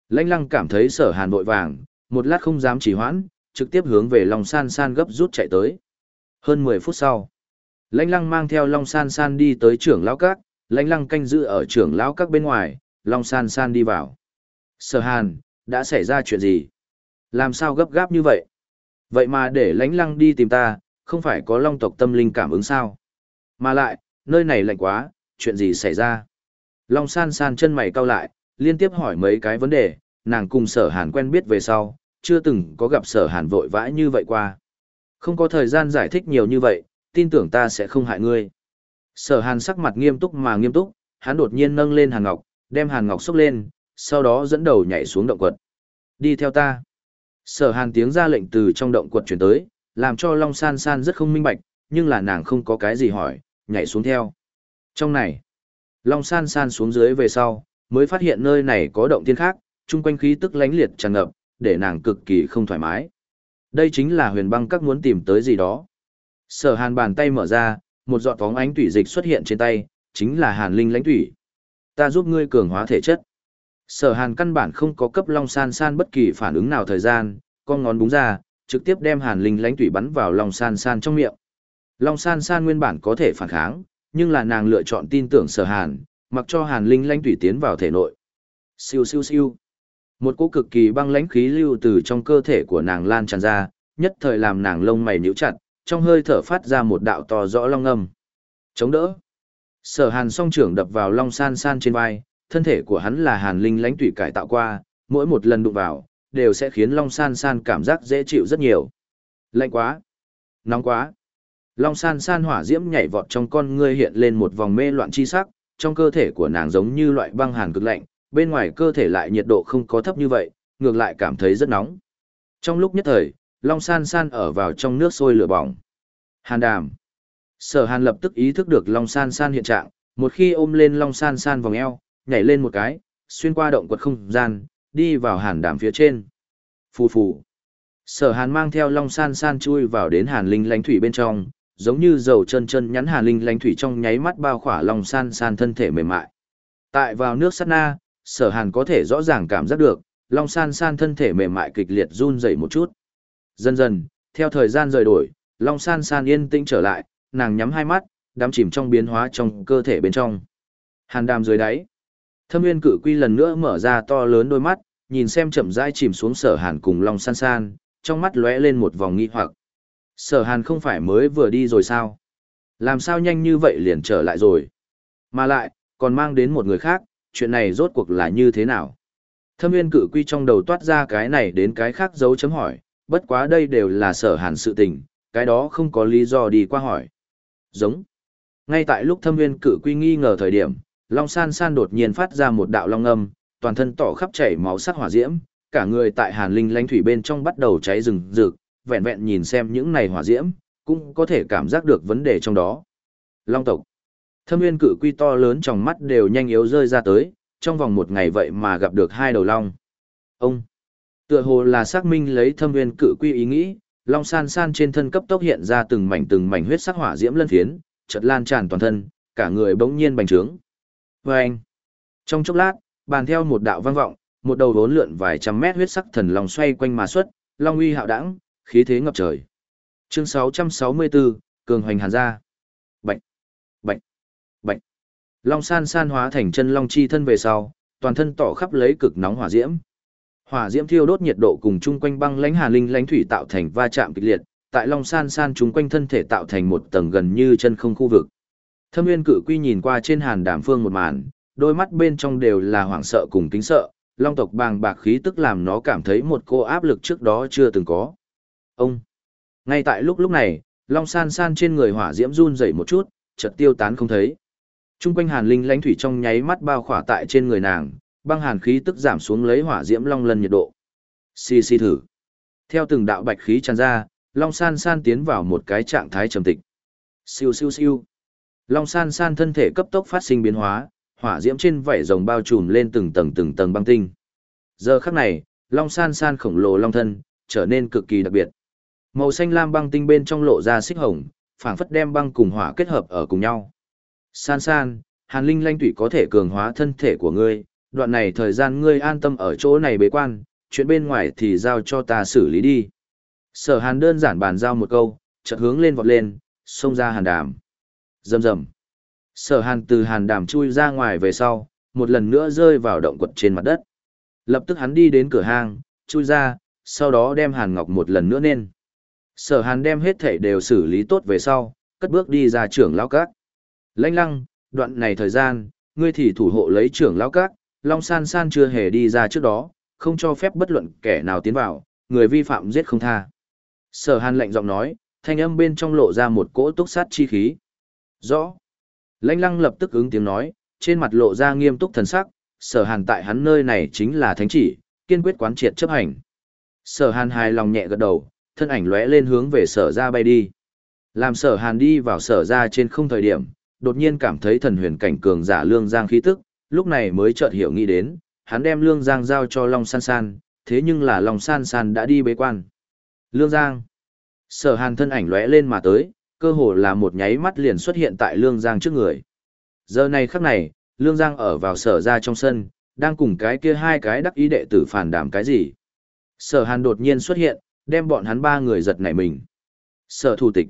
Lãnh lăng cảm thấy sở hàn vội vàng, một lát không dám trì hoãn, trực tiếp hướng về Long San San gấp rút chạy tới. Hơn 10 phút sau, Lãnh lăng mang theo Long San San đi tới trưởng lão cát, lãnh lăng canh giữ ở trưởng lão các bên ngoài, Long San San đi vào. Sở Hàn, đã xảy ra chuyện gì? Làm sao gấp gáp như vậy? Vậy mà để lãnh lăng đi tìm ta, không phải có long tộc tâm linh cảm ứng sao? Mà lại, nơi này lạnh quá, chuyện gì xảy ra? Long San San chân mày cau lại, liên tiếp hỏi mấy cái vấn đề, nàng cùng sở hàn quen biết về sau, chưa từng có gặp sở hàn vội vã như vậy qua. Không có thời gian giải thích nhiều như vậy, tin tưởng ta sẽ không hại ngươi. Sở hàn sắc mặt nghiêm túc mà nghiêm túc, hắn đột nhiên nâng lên hàn ngọc, đem hàn ngọc xúc lên, sau đó dẫn đầu nhảy xuống động quật. Đi theo ta. Sở hàn tiếng ra lệnh từ trong động quật chuyển tới, làm cho Long San San rất không minh bạch, nhưng là nàng không có cái gì hỏi, nhảy xuống theo. Trong này, Long San San xuống dưới về sau, mới phát hiện nơi này có động thiên khác, chung quanh khí tức lánh liệt tràn ngập, để nàng cực kỳ không thoải mái. Đây chính là huyền băng các muốn tìm tới gì đó. Sở hàn bàn tay mở ra, một giọt phóng ánh tủy dịch xuất hiện trên tay, chính là hàn linh lãnh tủy. Ta giúp ngươi cường hóa thể chất. Sở hàn căn bản không có cấp long san san bất kỳ phản ứng nào thời gian, con ngón búng ra, trực tiếp đem hàn linh lãnh tủy bắn vào long san san trong miệng. Long san san nguyên bản có thể phản kháng, nhưng là nàng lựa chọn tin tưởng sở hàn, mặc cho hàn linh lãnh tủy tiến vào thể nội. Siêu siêu siêu. Một cỗ cực kỳ băng lãnh khí lưu từ trong cơ thể của nàng lan tràn ra, nhất thời làm nàng lông mày nhíu chặt, trong hơi thở phát ra một đạo to rõ long âm. Chống đỡ. Sở hàn song trưởng đập vào long san san trên vai, thân thể của hắn là hàn linh lãnh tủy cải tạo qua, mỗi một lần đụng vào, đều sẽ khiến long san san cảm giác dễ chịu rất nhiều. Lạnh quá. Nóng quá. Long san san hỏa diễm nhảy vọt trong con ngươi hiện lên một vòng mê loạn chi sắc, trong cơ thể của nàng giống như loại băng hàn cực lạnh, bên ngoài cơ thể lại nhiệt độ không có thấp như vậy, ngược lại cảm thấy rất nóng. Trong lúc nhất thời, Long San San ở vào trong nước sôi lửa bỏng. Hàn đàm. Sở hàn lập tức ý thức được Long San San hiện trạng, một khi ôm lên Long San San vòng eo, nhảy lên một cái, xuyên qua động quật không gian, đi vào hàn đàm phía trên. Phù phù. Sở hàn mang theo Long San San chui vào đến hàn linh lánh thủy bên trong, giống như dầu chân chân nhắn hàn linh lánh thủy trong nháy mắt bao khỏa Long San San thân thể mềm mại. Tại vào nước sát na, sở hàn có thể rõ ràng cảm giác được, Long San San thân thể mềm mại kịch liệt run dậy một chút. Dần dần, theo thời gian rời đổi, Long San San yên tĩnh trở lại, nàng nhắm hai mắt, đắm chìm trong biến hóa trong cơ thể bên trong. Hàn đàm dưới đáy. Thâm Nguyên Cự Quy lần nữa mở ra to lớn đôi mắt, nhìn xem chậm rãi chìm xuống Sở Hàn cùng Long San San, trong mắt lóe lên một vòng nghi hoặc. Sở Hàn không phải mới vừa đi rồi sao? Làm sao nhanh như vậy liền trở lại rồi? Mà lại, còn mang đến một người khác, chuyện này rốt cuộc là như thế nào? Thâm Nguyên Cự Quy trong đầu toát ra cái này đến cái khác dấu chấm hỏi, bất quá đây đều là Sở Hàn sự tình, cái đó không có lý do đi qua hỏi. Giống. Ngay tại lúc thâm viên Cự quy nghi ngờ thời điểm, Long San San đột nhiên phát ra một đạo long âm, toàn thân tỏ khắp chảy máu sắc hỏa diễm, cả người tại hàn linh lãnh thủy bên trong bắt đầu cháy rừng rực, vẹn vẹn nhìn xem những này hỏa diễm, cũng có thể cảm giác được vấn đề trong đó. Long tộc. Thâm Nguyên Cự quy to lớn trong mắt đều nhanh yếu rơi ra tới, trong vòng một ngày vậy mà gặp được hai đầu long. Ông. Tựa hồ là xác minh lấy thâm Nguyên Cự quy ý nghĩ, Long San San trên thân cấp tốc hiện ra từng mảnh từng mảnh huyết sắc hỏa diễm lân phiến, chợt lan tràn toàn thân, cả người bỗng nhiên bành trướng. Và anh, trong chốc lát, bàn theo một đạo vang vọng, một đầu vốn lượn vài trăm mét huyết sắc thần long xoay quanh mà xuất, long uy hạo đẳng, khí thế ngập trời. Chương 664, Cường hoành hàn ra bệnh bệnh bệnh Long san san hóa thành chân long chi thân về sau, toàn thân tỏ khắp lấy cực nóng hỏa diễm. Hỏa diễm thiêu đốt nhiệt độ cùng chung quanh băng lãnh hà linh lãnh thủy tạo thành va chạm kịch liệt, tại Long San San chung quanh thân thể tạo thành một tầng gần như chân không khu vực. Thâm Nguyên Cự Quy nhìn qua trên Hàn Đàm Phương một màn, đôi mắt bên trong đều là hoảng sợ cùng kính sợ, Long tộc bàng bạc khí tức làm nó cảm thấy một cô áp lực trước đó chưa từng có. Ông. Ngay tại lúc lúc này, Long San San trên người hỏa diễm run rẩy một chút, chợt tiêu tán không thấy. Trung quanh Hàn Linh lãnh thủy trong nháy mắt bao khỏa tại trên người nàng, băng hàn khí tức giảm xuống lấy hỏa diễm long lần nhiệt độ. Xì xì thử. Theo từng đạo bạch khí tràn ra, Long San San tiến vào một cái trạng thái trầm tịch. Siêu siêu siêu. Long San San thân thể cấp tốc phát sinh biến hóa, hỏa diễm trên vảy rồng bao trùm lên từng tầng từng tầng băng tinh. Giờ khắc này, Long San San khổng lồ long thân trở nên cực kỳ đặc biệt. Màu xanh lam băng tinh bên trong lộ ra xích hồng, phảng phất đem băng cùng hỏa kết hợp ở cùng nhau. San San, Hàn Linh Lanh tủy có thể cường hóa thân thể của ngươi, đoạn này thời gian ngươi an tâm ở chỗ này bế quan, chuyện bên ngoài thì giao cho ta xử lý đi. Sở hàn đơn giản bàn giao một câu, chợt hướng lên vọt lên, xông ra hàn đàm. Rầm rầm. Sở hàn từ hàn đàm chui ra ngoài về sau, một lần nữa rơi vào động quật trên mặt đất. Lập tức hắn đi đến cửa hang, chui ra, sau đó đem hàn ngọc một lần nữa lên. Sở hàn đem hết thể đều xử lý tốt về sau, cất bước đi ra trưởng lão các. lanh lăng, đoạn này thời gian, ngươi thì thủ hộ lấy trưởng lão các, Long San San chưa hề đi ra trước đó, không cho phép bất luận kẻ nào tiến vào, người vi phạm giết không tha. Sở hàn lạnh giọng nói, thanh âm bên trong lộ ra một cỗ túc sát chi khí. Rõ. Lanh lăng lập tức ứng tiếng nói, trên mặt lộ ra nghiêm túc thần sắc, sở hàn tại hắn nơi này chính là thánh chỉ, kiên quyết quán triệt chấp hành. Sở hàn hài lòng nhẹ gật đầu, thân ảnh lóe lên hướng về sở ra bay đi. Làm sở hàn đi vào sở ra trên không thời điểm, đột nhiên cảm thấy thần huyền cảnh cường giả lương giang khí tức, lúc này mới chợt hiểu nghĩ đến, hắn đem lương giang giao cho Long San San, thế nhưng là Long San San đã đi bế quan. Lương Giang. Sở hàn thân ảnh lóe lên mà tới, cơ hồ là một nháy mắt liền xuất hiện tại Lương Giang trước người. Giờ này khắc này, Lương Giang ở vào sở ra trong sân, đang cùng cái kia hai cái đắc ý đệ tử phản đảm cái gì. Sở hàn đột nhiên xuất hiện, đem bọn hắn ba người giật nảy mình. Sở thủ tịch.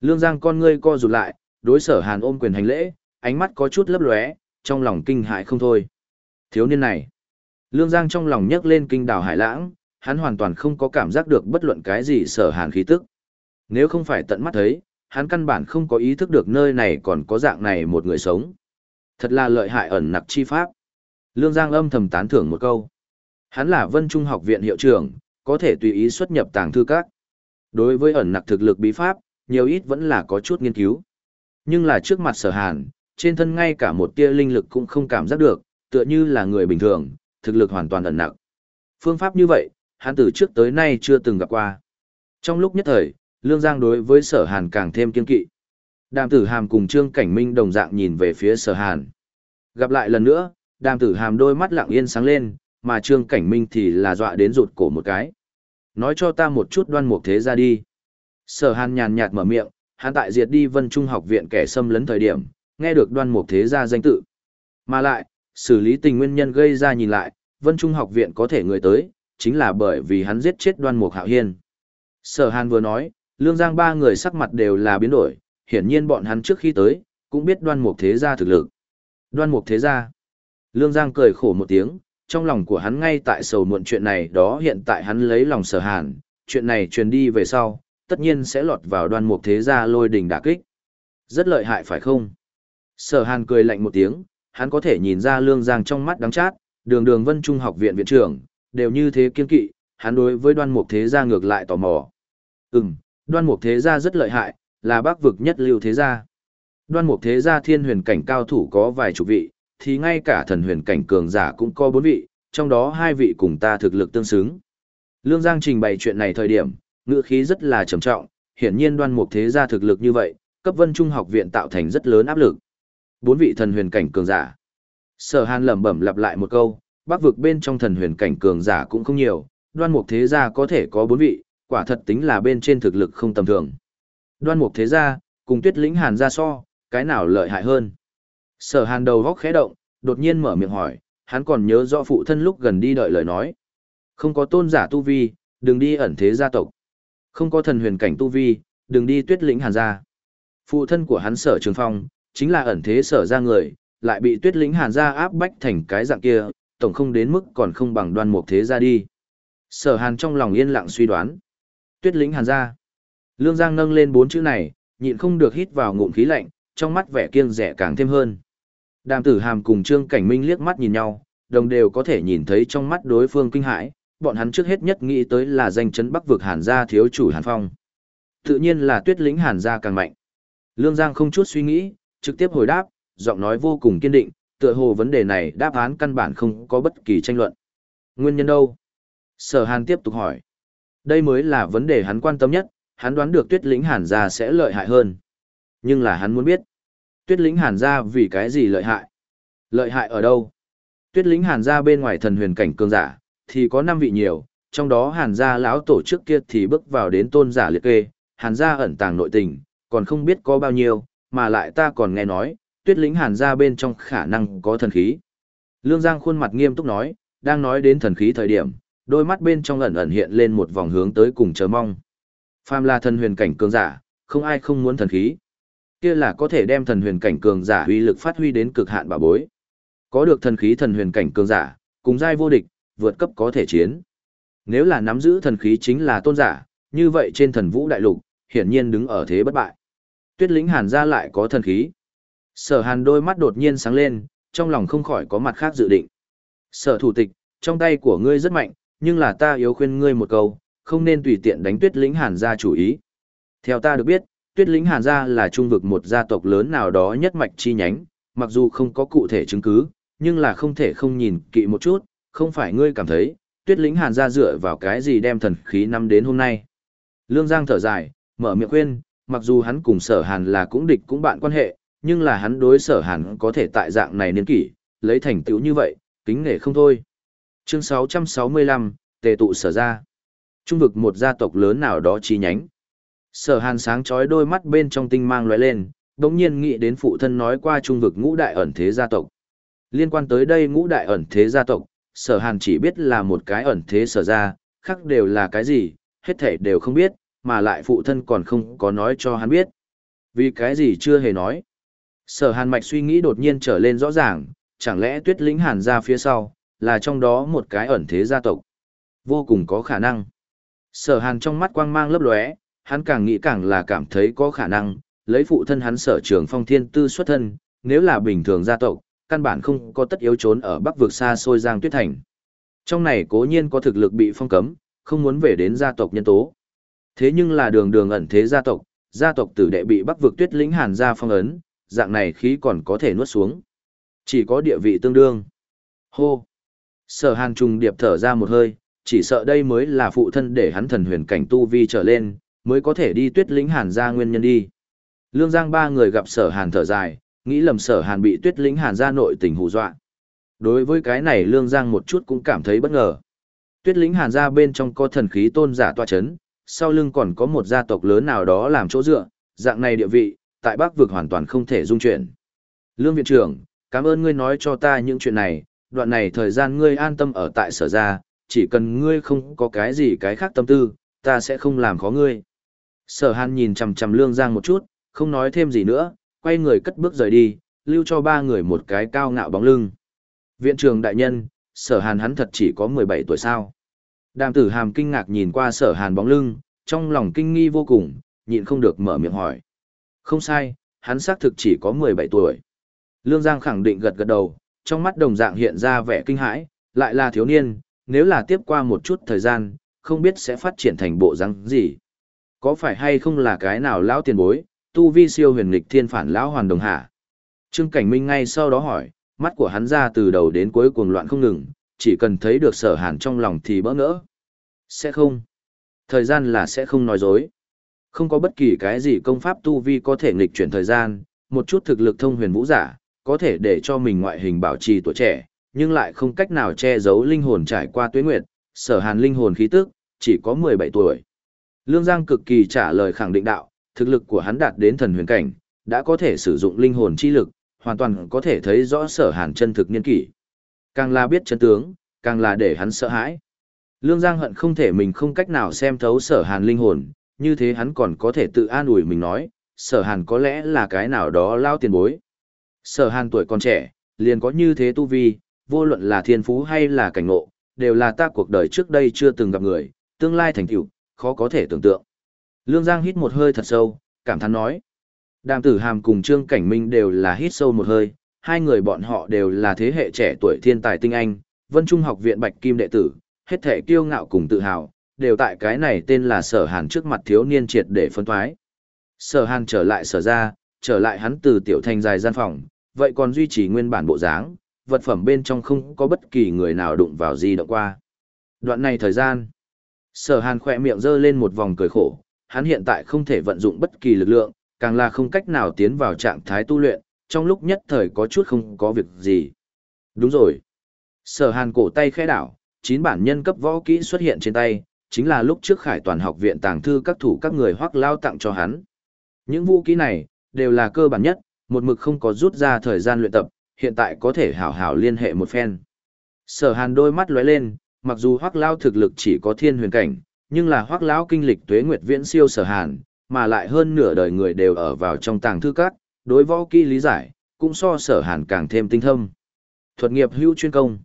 Lương Giang con ngươi co rụt lại, đối sở hàn ôm quyền hành lễ, ánh mắt có chút lấp lóe, trong lòng kinh hại không thôi. Thiếu niên này. Lương Giang trong lòng nhấc lên kinh đảo hải lãng, hắn hoàn toàn không có cảm giác được bất luận cái gì sở hàn khí tức. Nếu không phải tận mắt thấy, hắn căn bản không có ý thức được nơi này còn có dạng này một người sống. Thật là lợi hại ẩn nặc chi pháp. Lương Giang âm thầm tán thưởng một câu. Hắn là Vân Trung học viện hiệu trưởng, có thể tùy ý xuất nhập tàng thư các. Đối với ẩn nặc thực lực bí pháp, nhiều ít vẫn là có chút nghiên cứu. Nhưng là trước mặt sở hàn, trên thân ngay cả một tia linh lực cũng không cảm giác được, tựa như là người bình thường, thực lực hoàn toàn ẩn nặc. Phương pháp như vậy, hắn từ trước tới nay chưa từng gặp qua. Trong lúc nhất thời, Lương Giang đối với sở hàn càng thêm kiên kỵ. Đàm tử hàm cùng Trương Cảnh Minh đồng dạng nhìn về phía sở hàn. Gặp lại lần nữa, đàm tử hàm đôi mắt lặng yên sáng lên, mà Trương Cảnh Minh thì là dọa đến rụt cổ một cái. Nói cho ta một chút đoan mục thế ra đi. Sở hàn nhàn nhạt mở miệng, hắn tại diệt đi vân trung học viện kẻ xâm lấn thời điểm, nghe được đoan mục thế ra danh tự. Mà lại, xử lý tình nguyên nhân gây ra nhìn lại, vân trung học viện có thể người tới, chính là bởi vì hắn giết chết đoan mục hạo hiên. Sở Hàn vừa nói, lương giang ba người sắc mặt đều là biến đổi, hiển nhiên bọn hắn trước khi tới, cũng biết đoan mục thế gia thực lực. Đoan mục thế gia. Lương Giang cười khổ một tiếng, trong lòng của hắn ngay tại sầu muộn chuyện này đó hiện tại hắn lấy lòng sở hàn, chuyện này truyền đi về sau, tất nhiên sẽ lọt vào đoan mục thế gia lôi đình đả kích. Rất lợi hại phải không? Sở hàn cười lạnh một tiếng, hắn có thể nhìn ra lương giang trong mắt đắng chát, đường đường vân trung học viện viện trưởng, đều như thế kiên kỵ, hắn đối với đoan mục thế gia ngược lại tò mò. Ừm, đoan mục thế gia rất lợi hại, là bác vực nhất lưu thế gia. Đoan mục thế gia thiên huyền cảnh cao thủ có vài chục vị, thì ngay cả thần huyền cảnh cường giả cũng có bốn vị, trong đó hai vị cùng ta thực lực tương xứng. Lương Giang trình bày chuyện này thời điểm, ngữ khí rất là trầm trọng, hiển nhiên đoan mục thế gia thực lực như vậy, cấp vân trung học viện tạo thành rất lớn áp lực. Bốn vị thần huyền cảnh cường giả. Sở Hàn lẩm bẩm lặp lại một câu, bắc vực bên trong thần huyền cảnh cường giả cũng không nhiều, đoan mục thế gia có thể có bốn vị, quả thật tính là bên trên thực lực không tầm thường. Đoan mục thế gia, cùng tuyết lĩnh hàn gia so, Cái nào lợi hại hơn? Sở hàn đầu góc khẽ động, đột nhiên mở miệng hỏi, hắn còn nhớ rõ phụ thân lúc gần đi đợi lời nói. Không có tôn giả tu vi, đừng đi ẩn thế gia tộc. Không có thần huyền cảnh tu vi, đừng đi tuyết lĩnh hàn gia. Phụ thân của hắn sở trường phong, chính là ẩn thế sở ra người, lại bị tuyết lĩnh hàn gia áp bách thành cái dạng kia, tổng không đến mức còn không bằng đoan mục thế gia đi. Sở hàn trong lòng yên lặng suy đoán. Tuyết lĩnh hàn gia. Lương Giang nâng lên bốn chữ này, nhịn không được hít vào ngụm khí lạnh, trong mắt vẻ kiêng rẻ càng thêm hơn. Đàm tử hàm cùng Trương Cảnh Minh liếc mắt nhìn nhau, đồng đều có thể nhìn thấy trong mắt đối phương kinh hãi, bọn hắn trước hết nhất nghĩ tới là danh chấn bắc vực Hàn gia thiếu chủ Hàn Phong. Tự nhiên là tuyết lĩnh Hàn gia càng mạnh. Lương Giang không chút suy nghĩ, trực tiếp hồi đáp, giọng nói vô cùng kiên định, tựa hồ vấn đề này đáp án căn bản không có bất kỳ tranh luận. Nguyên nhân đâu? Sở Hàn tiếp tục hỏi. Đây mới là vấn đề hắn quan tâm nhất, hắn đoán được tuyết lĩnh Hàn gia sẽ lợi hại hơn. Nhưng là hắn muốn biết, tuyết lĩnh Hàn gia vì cái gì lợi hại? Lợi hại ở đâu? Tuyết lĩnh Hàn gia bên ngoài thần huyền cảnh cường giả, thì có năm vị nhiều, trong đó Hàn gia lão tổ trước kia thì bước vào đến tôn giả liệt kê, Hàn gia ẩn tàng nội tình, còn không biết có bao nhiêu, mà lại ta còn nghe nói, tuyết lĩnh Hàn gia bên trong khả năng có thần khí. Lương Giang khuôn mặt nghiêm túc nói, đang nói đến thần khí thời điểm, đôi mắt bên trong ẩn ẩn hiện lên một vòng hướng tới cùng chờ mong. Phàm là thần huyền cảnh cường giả, không ai không muốn thần khí. Kia là có thể đem thần huyền cảnh cường giả uy lực phát huy đến cực hạn bà bối. Có được thần khí thần huyền cảnh cường giả, cùng giai vô địch, vượt cấp có thể chiến. Nếu là nắm giữ thần khí chính là tôn giả, như vậy trên thần vũ đại lục, hiển nhiên đứng ở thế bất bại. Tuyết lĩnh hàn ra lại có thần khí. Sở hàn đôi mắt đột nhiên sáng lên, trong lòng không khỏi có mặt khác dự định. Sở thủ tịch, trong tay của ngươi rất mạnh, nhưng là ta yếu khuyên ngươi một câu, không nên tùy tiện đánh tuyết lĩnh hàn gia chủ ý. Theo ta được biết, tuyết lĩnh hàn gia là trung vực một gia tộc lớn nào đó nhất mạch chi nhánh, mặc dù không có cụ thể chứng cứ, nhưng là không thể không nhìn kỹ một chút, không phải ngươi cảm thấy, tuyết lĩnh hàn gia dựa vào cái gì đem thần khí năm đến hôm nay. Lương Giang thở dài, mở miệng khuyên, mặc dù hắn cùng sở hàn là cũng địch cũng bạn quan hệ, nhưng là hắn đối sở hàn có thể tại dạng này niên kỷ, lấy thành tựu như vậy, kính nể không thôi. Chương 665, Tề tụ sở ra. Trung vực một gia tộc lớn nào đó chi nhánh. Sở hàn sáng chói đôi mắt bên trong tinh mang lóe lên, đồng nhiên nghĩ đến phụ thân nói qua trung vực ngũ đại ẩn thế gia tộc. Liên quan tới đây ngũ đại ẩn thế gia tộc, sở hàn chỉ biết là một cái ẩn thế sở ra, khác đều là cái gì, hết thể đều không biết, mà lại phụ thân còn không có nói cho hắn biết. Vì cái gì chưa hề nói. Sở hàn mạch suy nghĩ đột nhiên trở lên rõ ràng, chẳng lẽ tuyết lĩnh hàn ra phía sau, là trong đó một cái ẩn thế gia tộc. Vô cùng có khả năng. Sở hàn trong mắt quang mang lấp lóe, hắn càng nghĩ càng là cảm thấy có khả năng, lấy phụ thân hắn sở trường phong thiên tư xuất thân, nếu là bình thường gia tộc, căn bản không có tất yếu trốn ở bắc vực xa xôi giang tuyết thành. Trong này cố nhiên có thực lực bị phong cấm, không muốn về đến gia tộc nhân tố. Thế nhưng là đường đường ẩn thế gia tộc, gia tộc tử đệ bị bắc vực tuyết lĩnh hàn gia phong ấn, dạng này khí còn có thể nuốt xuống. Chỉ có địa vị tương đương. Hô! Sở hàn trùng điệp thở ra một hơi, chỉ sợ đây mới là phụ thân để hắn thần huyền cảnh tu vi trở lên, mới có thể đi tuyết lĩnh hàn ra nguyên nhân đi. Lương Giang ba người gặp sở hàn thở dài, nghĩ lầm sở hàn bị tuyết lĩnh hàn ra nội tình hù dọa. Đối với cái này Lương Giang một chút cũng cảm thấy bất ngờ. Tuyết lĩnh hàn ra bên trong có thần khí tôn giả toa chấn, sau lưng còn có một gia tộc lớn nào đó làm chỗ dựa, dạng này địa vị, tại Bắc vực hoàn toàn không thể dung chuyển. Lương viện trưởng, cảm ơn ngươi nói cho ta những chuyện này, đoạn này thời gian ngươi an tâm ở tại sở gia, chỉ cần ngươi không có cái gì cái khác tâm tư, ta sẽ không làm khó ngươi. Sở hàn nhìn chằm chằm lương giang một chút, không nói thêm gì nữa, quay người cất bước rời đi, lưu cho ba người một cái cao ngạo bóng lưng. Viện trường đại nhân, sở hàn hắn thật chỉ có 17 tuổi sao. Đàm tử hàm kinh ngạc nhìn qua sở hàn bóng lưng, trong lòng kinh nghi vô cùng, nhịn không được mở miệng hỏi. Không sai, hắn xác thực chỉ có 17 tuổi. Lương Giang khẳng định gật gật đầu, trong mắt đồng dạng hiện ra vẻ kinh hãi, lại là thiếu niên, nếu là tiếp qua một chút thời gian, không biết sẽ phát triển thành bộ răng gì. Có phải hay không là cái nào lão tiền bối, tu vi siêu huyền lịch thiên phản lão hoàn đồng hạ? Trương Cảnh Minh ngay sau đó hỏi, mắt của hắn ra từ đầu đến cuối cuồng loạn không ngừng, chỉ cần thấy được sở hàn trong lòng thì bỡ ngỡ. Sẽ không. Thời gian là sẽ không nói dối. Không có bất kỳ cái gì công pháp tu vi có thể nghịch chuyển thời gian, một chút thực lực thông huyền vũ giả, có thể để cho mình ngoại hình bảo trì tuổi trẻ, nhưng lại không cách nào che giấu linh hồn trải qua tuế nguyệt, sở hàn linh hồn khí tức, chỉ có 17 tuổi. Lương Giang cực kỳ trả lời khẳng định đạo, thực lực của hắn đạt đến thần huyền cảnh, đã có thể sử dụng linh hồn chi lực, hoàn toàn có thể thấy rõ sở hàn chân thực niên kỷ. Càng là biết chân tướng, càng là để hắn sợ hãi. Lương Giang hận không thể mình không cách nào xem thấu sở hàn linh hồn, như thế hắn còn có thể tự an ủi mình nói, sở hàn có lẽ là cái nào đó lao tiền bối. Sở hàn tuổi còn trẻ, liền có như thế tu vi, vô luận là thiên phú hay là cảnh ngộ, đều là ta cuộc đời trước đây chưa từng gặp người, tương lai thành tựu khó có thể tưởng tượng. Lương Giang hít một hơi thật sâu, cảm thán nói. Đàm tử hàm cùng Trương Cảnh Minh đều là hít sâu một hơi, hai người bọn họ đều là thế hệ trẻ tuổi thiên tài tinh anh, Vân Trung học viện Bạch Kim đệ tử, hết thể kiêu ngạo cùng tự hào, đều tại cái này tên là sở hàn trước mặt thiếu niên triệt để phân thoái. Sở hàn trở lại sở ra, trở lại hắn từ tiểu thành dài gian phòng, vậy còn duy trì nguyên bản bộ dáng, vật phẩm bên trong không có bất kỳ người nào đụng vào gì động qua. Đoạn này thời gian, sở hàn khỏe miệng giơ lên một vòng cười khổ, hắn hiện tại không thể vận dụng bất kỳ lực lượng, càng là không cách nào tiến vào trạng thái tu luyện, trong lúc nhất thời có chút không có việc gì. Đúng rồi. Sở hàn cổ tay khẽ đảo, chín bản nhân cấp võ kỹ xuất hiện trên tay, chính là lúc trước khải toàn học viện tàng thư các thủ các người hoác lao tặng cho hắn. Những vũ kỹ này, đều là cơ bản nhất, một mực không có rút ra thời gian luyện tập, hiện tại có thể hảo hảo liên hệ một phen. Sở hàn đôi mắt lóe lên, mặc dù Hoắc Lão thực lực chỉ có thiên huyền cảnh, nhưng là Hoắc lão kinh lịch tuế nguyệt viễn siêu sở hàn, mà lại hơn nửa đời người đều ở vào trong tàng thư các, đối võ kỹ lý giải, cũng so sở hàn càng thêm tinh thông, Thuật nghiệp hữu chuyên công.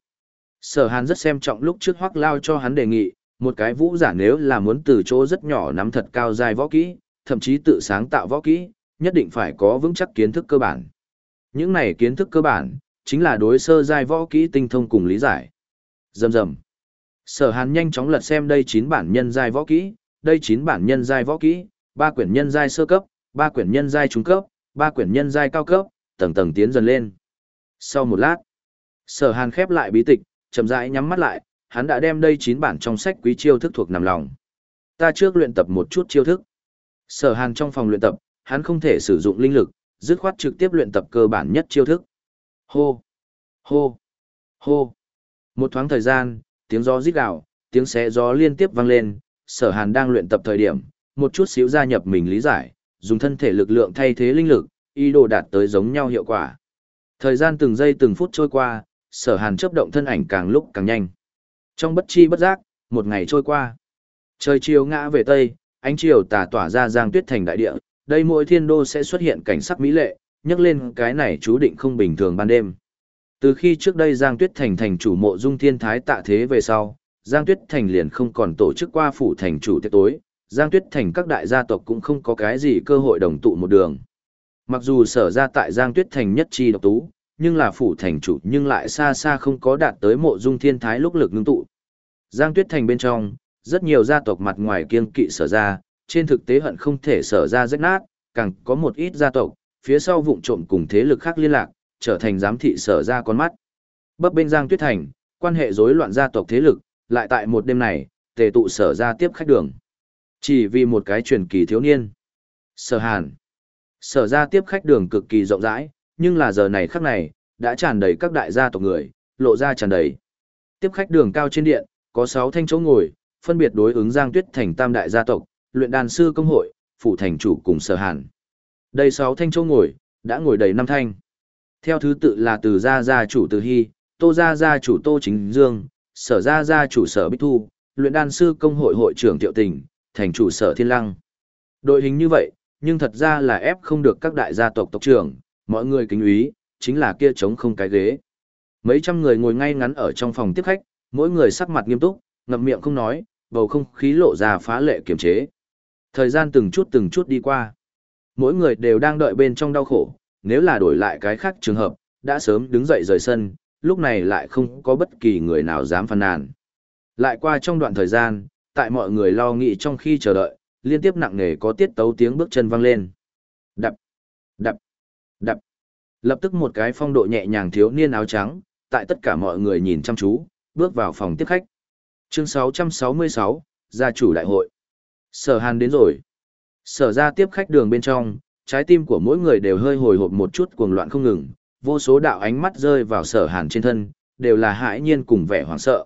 Sở hàn rất xem trọng lúc trước Hoắc Lão cho hắn đề nghị, một cái vũ giả nếu là muốn từ chỗ rất nhỏ nắm thật cao dài võ kỹ, thậm chí tự sáng tạo võ kỹ, nhất định phải có vững chắc kiến thức cơ bản. Những này kiến thức cơ bản, chính là đối sơ giai võ kỹ tinh thông cùng lý giải. Dầm dầm. Sở Hàn nhanh chóng lật xem đây 9 bản nhân giai võ kỹ, đây 9 bản nhân giai võ kỹ, ba quyển nhân giai sơ cấp, ba quyển nhân giai trung cấp, ba quyển nhân giai cao cấp, tầng tầng tiến dần lên. Sau một lát, Sở Hàn khép lại bí tịch, chậm rãi nhắm mắt lại, hắn đã đem đây 9 bản trong sách quý chiêu thức thuộc nằm lòng. Ta trước luyện tập một chút chiêu thức. Sở Hàn trong phòng luyện tập, hắn không thể sử dụng linh lực, dứt khoát trực tiếp luyện tập cơ bản nhất chiêu thức. Hô, hô, hô. Một thoáng thời gian, tiếng gió rít gào, tiếng xé gió liên tiếp vang lên, Sở Hàn đang luyện tập thời điểm, một chút xíu gia nhập mình lý giải, dùng thân thể lực lượng thay thế linh lực, ý đồ đạt tới giống nhau hiệu quả. Thời gian từng giây từng phút trôi qua, Sở Hàn chớp động thân ảnh càng lúc càng nhanh. Trong bất chi bất giác, một ngày trôi qua. Trời chiều ngã về tây, ánh chiều tà tỏa ra giang tuyết thành đại địa, đây mỗi thiên đô sẽ xuất hiện cảnh sắc mỹ lệ, nhắc lên cái này chú định không bình thường ban đêm. Từ khi trước đây Giang Tuyết Thành thành chủ mộ dung thiên thái tạ thế về sau, Giang Tuyết Thành liền không còn tổ chức qua phủ thành chủ tiệc tối, Giang Tuyết Thành các đại gia tộc cũng không có cái gì cơ hội đồng tụ một đường. Mặc dù sở ra tại Giang Tuyết Thành nhất chi độc tú, nhưng là phủ thành chủ nhưng lại xa xa không có đạt tới mộ dung thiên thái lúc lực ngưng tụ. Giang Tuyết Thành bên trong, rất nhiều gia tộc mặt ngoài kiêng kỵ sở ra, trên thực tế hận không thể sở ra rách nát, càng có một ít gia tộc, phía sau vụng trộm cùng thế lực khác liên lạc, trở thành giám thị sở ra con mắt. Bấp bên Giang Tuyết Thành, quan hệ rối loạn gia tộc thế lực, lại tại một đêm này, tề tụ sở ra tiếp khách đường. Chỉ vì một cái truyền kỳ thiếu niên. Sở Hàn. Sở ra tiếp khách đường cực kỳ rộng rãi, nhưng là giờ này khắc này, đã tràn đầy các đại gia tộc người, lộ ra tràn đầy. Tiếp khách đường cao trên điện, có 6 thanh chỗ ngồi, phân biệt đối ứng Giang Tuyết Thành tam đại gia tộc, luyện đàn sư công hội, phủ thành chủ cùng sở hàn. Đây 6 thanh châu ngồi, đã ngồi đầy năm thanh. Theo thứ tự là từ gia gia chủ từ hy, tô gia gia chủ tô chính dương, sở gia gia chủ sở bích thu, luyện đan sư công hội hội trưởng tiệu tình, thành chủ sở thiên lăng. Đội hình như vậy, nhưng thật ra là ép không được các đại gia tộc tộc trưởng, mọi người kính úy, chính là kia trống không cái ghế. Mấy trăm người ngồi ngay ngắn ở trong phòng tiếp khách, mỗi người sắc mặt nghiêm túc, ngậm miệng không nói, bầu không khí lộ ra phá lệ kiềm chế. Thời gian từng chút từng chút đi qua. Mỗi người đều đang đợi bên trong đau khổ, nếu là đổi lại cái khác trường hợp, đã sớm đứng dậy rời sân, lúc này lại không có bất kỳ người nào dám phàn nàn. Lại qua trong đoạn thời gian, tại mọi người lo nghĩ trong khi chờ đợi, liên tiếp nặng nề có tiết tấu tiếng bước chân vang lên. Đập, đập, đập. Lập tức một cái phong độ nhẹ nhàng thiếu niên áo trắng, tại tất cả mọi người nhìn chăm chú, bước vào phòng tiếp khách. Chương 666, Gia chủ đại hội. Sở Hàn đến rồi. Sở ra tiếp khách đường bên trong, trái tim của mỗi người đều hơi hồi hộp một chút cuồng loạn không ngừng, vô số đạo ánh mắt rơi vào sở hàn trên thân, đều là hãi nhiên cùng vẻ hoảng sợ.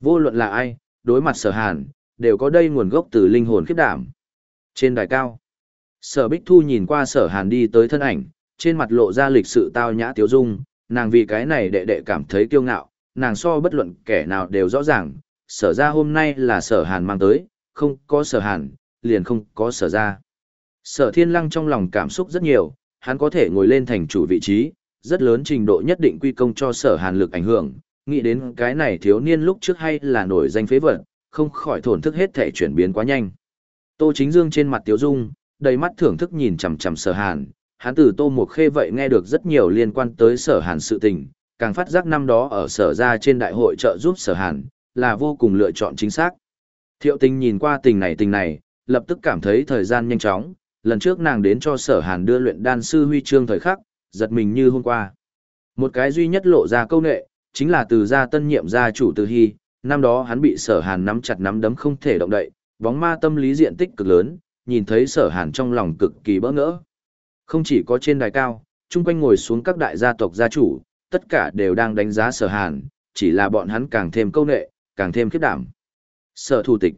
Vô luận là ai, đối mặt sở hàn, đều có đây nguồn gốc từ linh hồn khiếp đảm. Trên đài cao, Sở Bích Thu nhìn qua sở hàn đi tới thân ảnh, trên mặt lộ ra lịch sự tao nhã tiếu dung, nàng vì cái này đệ đệ cảm thấy kiêu ngạo, nàng so bất luận kẻ nào đều rõ ràng, sở ra hôm nay là sở hàn mang tới, không có sở hàn, liền không có sở ra. Sở thiên lăng trong lòng cảm xúc rất nhiều, hắn có thể ngồi lên thành chủ vị trí, rất lớn trình độ nhất định quy công cho sở hàn lực ảnh hưởng, nghĩ đến cái này thiếu niên lúc trước hay là nổi danh phế vật, không khỏi thổn thức hết thể chuyển biến quá nhanh. Tô Chính Dương trên mặt Tiếu Dung, đầy mắt thưởng thức nhìn chằm chằm Sở Hàn, hắn từ Tô Mục Khê vậy nghe được rất nhiều liên quan tới Sở Hàn sự tình, càng phát giác năm đó ở Sở ra trên đại hội trợ giúp Sở Hàn, là vô cùng lựa chọn chính xác. Thiệu Tình nhìn qua tình này tình này, lập tức cảm thấy thời gian nhanh chóng, lần trước nàng đến cho Sở Hàn đưa luyện đan sư huy chương thời khắc, giật mình như hôm qua. Một cái duy nhất lộ ra câu nệ, chính là từ gia tân nhiệm gia chủ Từ Hy, năm đó hắn bị Sở Hàn nắm chặt nắm đấm không thể động đậy, bóng ma tâm lý diện tích cực lớn, nhìn thấy sở hàn trong lòng cực kỳ bỡ ngỡ. Không chỉ có trên đài cao, chung quanh ngồi xuống các đại gia tộc gia chủ, tất cả đều đang đánh giá sở hàn, chỉ là bọn hắn càng thêm câu nệ, càng thêm khiếp đảm. Sở thủ tịch.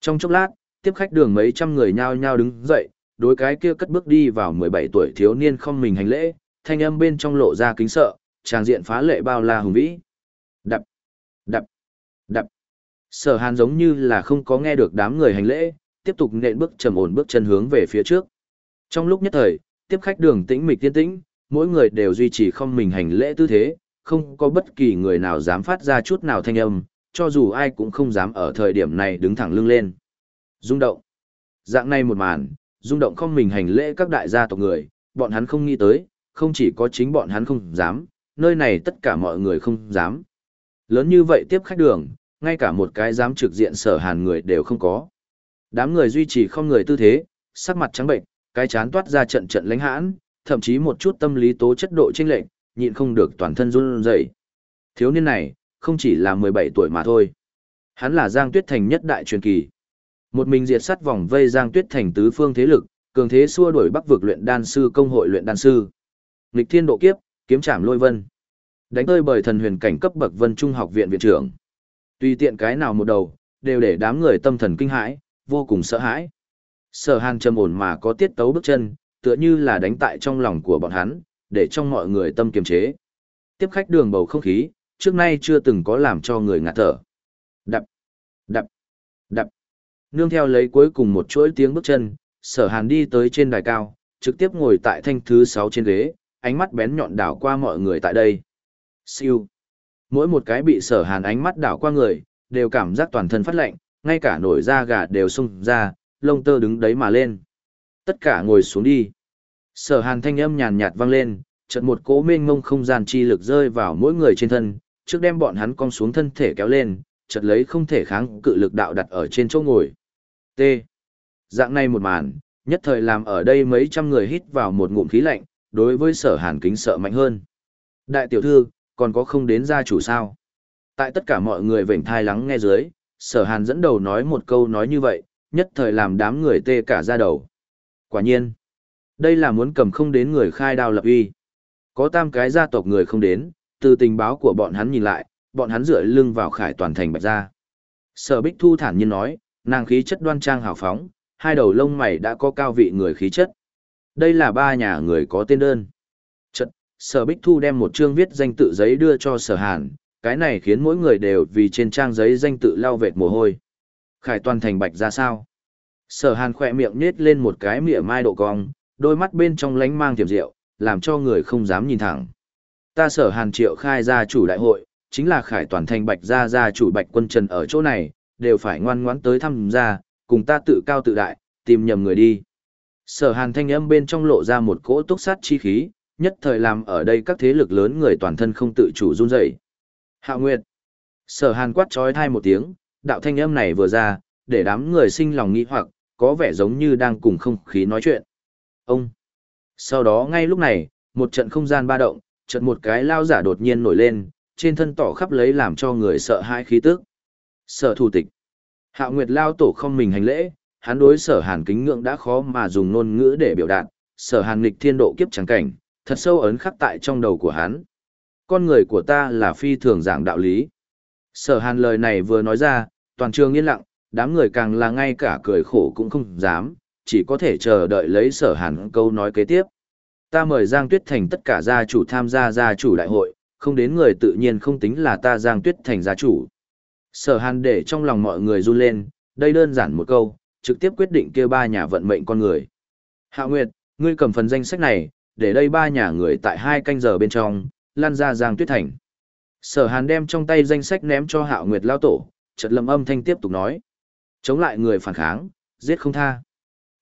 Trong chốc lát, tiếp khách đường mấy trăm người nhao nhao đứng dậy, đối cái kia cất bước đi vào 17 tuổi thiếu niên không mình hành lễ, thanh âm bên trong lộ ra kính sợ, tràng diện phá lệ bao la hùng vĩ. Đập, đập, đập. Sở hàn giống như là không có nghe được đám người hành lễ, tiếp tục nện bước trầm ổn bước chân hướng về phía trước. Trong lúc nhất thời, tiếp khách đường tĩnh mịch tiên tĩnh, mỗi người đều duy trì không mình hành lễ tư thế, không có bất kỳ người nào dám phát ra chút nào thanh âm, cho dù ai cũng không dám ở thời điểm này đứng thẳng lưng lên. Rung động. Dạng này một màn, rung động không mình hành lễ các đại gia tộc người, bọn hắn không nghĩ tới, không chỉ có chính bọn hắn không dám, nơi này tất cả mọi người không dám. Lớn như vậy tiếp khách đường, ngay cả một cái dám trực diện sở hàn người đều không có. Đám người duy trì không người tư thế, sắc mặt trắng bệnh, cái chán toát ra trận trận lãnh hãn, thậm chí một chút tâm lý tố chất độ chênh lệch, nhịn không được toàn thân run rẩy. Thiếu niên này, không chỉ là 17 tuổi mà thôi. Hắn là Giang Tuyết Thành nhất đại truyền kỳ. Một mình diệt sát vòng vây Giang Tuyết Thành tứ phương thế lực, cường thế xua đuổi Bắc vực luyện đan sư công hội luyện đan sư. lịch thiên độ kiếp, kiếm trảm lôi vân. Đánh tơi bởi thần huyền cảnh cấp bậc Vân Trung học viện viện trưởng. Tùy tiện cái nào một đầu, đều để đám người tâm thần kinh hãi, vô cùng sợ hãi. Sở hàn trầm ổn mà có tiết tấu bước chân, tựa như là đánh tại trong lòng của bọn hắn, để trong mọi người tâm kiềm chế. Tiếp khách đường bầu không khí, trước nay chưa từng có làm cho người ngạt thở. Đập, đập, đập. Nương theo lấy cuối cùng một chuỗi tiếng bước chân, sở hàn đi tới trên đài cao, trực tiếp ngồi tại thanh thứ 6 trên ghế, ánh mắt bén nhọn đảo qua mọi người tại đây. Siêu. Mỗi một cái bị sở hàn ánh mắt đảo qua người, đều cảm giác toàn thân phát lạnh, ngay cả nổi da gà đều sung ra, lông tơ đứng đấy mà lên. Tất cả ngồi xuống đi. Sở hàn thanh âm nhàn nhạt vang lên, chợt một cỗ mênh mông không gian chi lực rơi vào mỗi người trên thân, trước đem bọn hắn cong xuống thân thể kéo lên, chợt lấy không thể kháng cự lực đạo đặt ở trên chỗ ngồi. T. Dạng này một màn, nhất thời làm ở đây mấy trăm người hít vào một ngụm khí lạnh, đối với sở hàn kính sợ mạnh hơn. Đại tiểu thư, còn có không đến gia chủ sao? Tại tất cả mọi người vểnh thai lắng nghe dưới, sở hàn dẫn đầu nói một câu nói như vậy, nhất thời làm đám người tê cả ra đầu. Quả nhiên, đây là muốn cầm không đến người khai đao lập uy. Có tam cái gia tộc người không đến, từ tình báo của bọn hắn nhìn lại, bọn hắn dựa lưng vào khải toàn thành bạch ra. Sở Bích Thu thản nhiên nói, nàng khí chất đoan trang hào phóng, hai đầu lông mày đã có cao vị người khí chất. Đây là ba nhà người có tên đơn. Chật, Sở Bích Thu đem một chương viết danh tự giấy đưa cho Sở Hàn, cái này khiến mỗi người đều vì trên trang giấy danh tự lau vệt mồ hôi. Khải toàn thành bạch ra sao? Sở hàn khỏe miệng nết lên một cái mỉa mai độ cong, đôi mắt bên trong lánh mang tiềm rượu, làm cho người không dám nhìn thẳng. Ta sở hàn triệu khai gia chủ đại hội, chính là khải toàn thành bạch gia gia chủ bạch quân trần ở chỗ này, đều phải ngoan ngoãn tới thăm gia, cùng ta tự cao tự đại, tìm nhầm người đi. Sở hàn thanh âm bên trong lộ ra một cỗ túc sát chi khí, nhất thời làm ở đây các thế lực lớn người toàn thân không tự chủ run rẩy. Hạ Nguyệt. Sở Hàn quát trói thai một tiếng, đạo thanh âm này vừa ra, để đám người sinh lòng nghi hoặc, có vẻ giống như đang cùng không khí nói chuyện. Ông. Sau đó ngay lúc này, một trận không gian ba động, Chợt một cái lao giả đột nhiên nổi lên, trên thân tỏ khắp lấy làm cho người sợ hãi khí tức. Sở thủ tịch. Hạo Nguyệt lao tổ không mình hành lễ, hắn đối sở hàn kính ngưỡng đã khó mà dùng ngôn ngữ để biểu đạt, sở hàn nghịch thiên độ kiếp trắng cảnh, thật sâu ấn khắc tại trong đầu của hắn con người của ta là phi thường giảng đạo lý. Sở hàn lời này vừa nói ra, toàn trường yên lặng, đám người càng là ngay cả cười khổ cũng không dám, chỉ có thể chờ đợi lấy sở hàn câu nói kế tiếp. Ta mời Giang Tuyết Thành tất cả gia chủ tham gia gia chủ đại hội, không đến người tự nhiên không tính là ta Giang Tuyết Thành gia chủ. Sở hàn để trong lòng mọi người run lên, đây đơn giản một câu, trực tiếp quyết định kia ba nhà vận mệnh con người. Hạ Nguyệt, ngươi cầm phần danh sách này, để đây ba nhà người tại hai canh giờ bên trong, lan ra Giang Tuyết Thành. Sở Hàn đem trong tay danh sách ném cho Hạo Nguyệt lao tổ, chợt lâm âm thanh tiếp tục nói. Chống lại người phản kháng, giết không tha.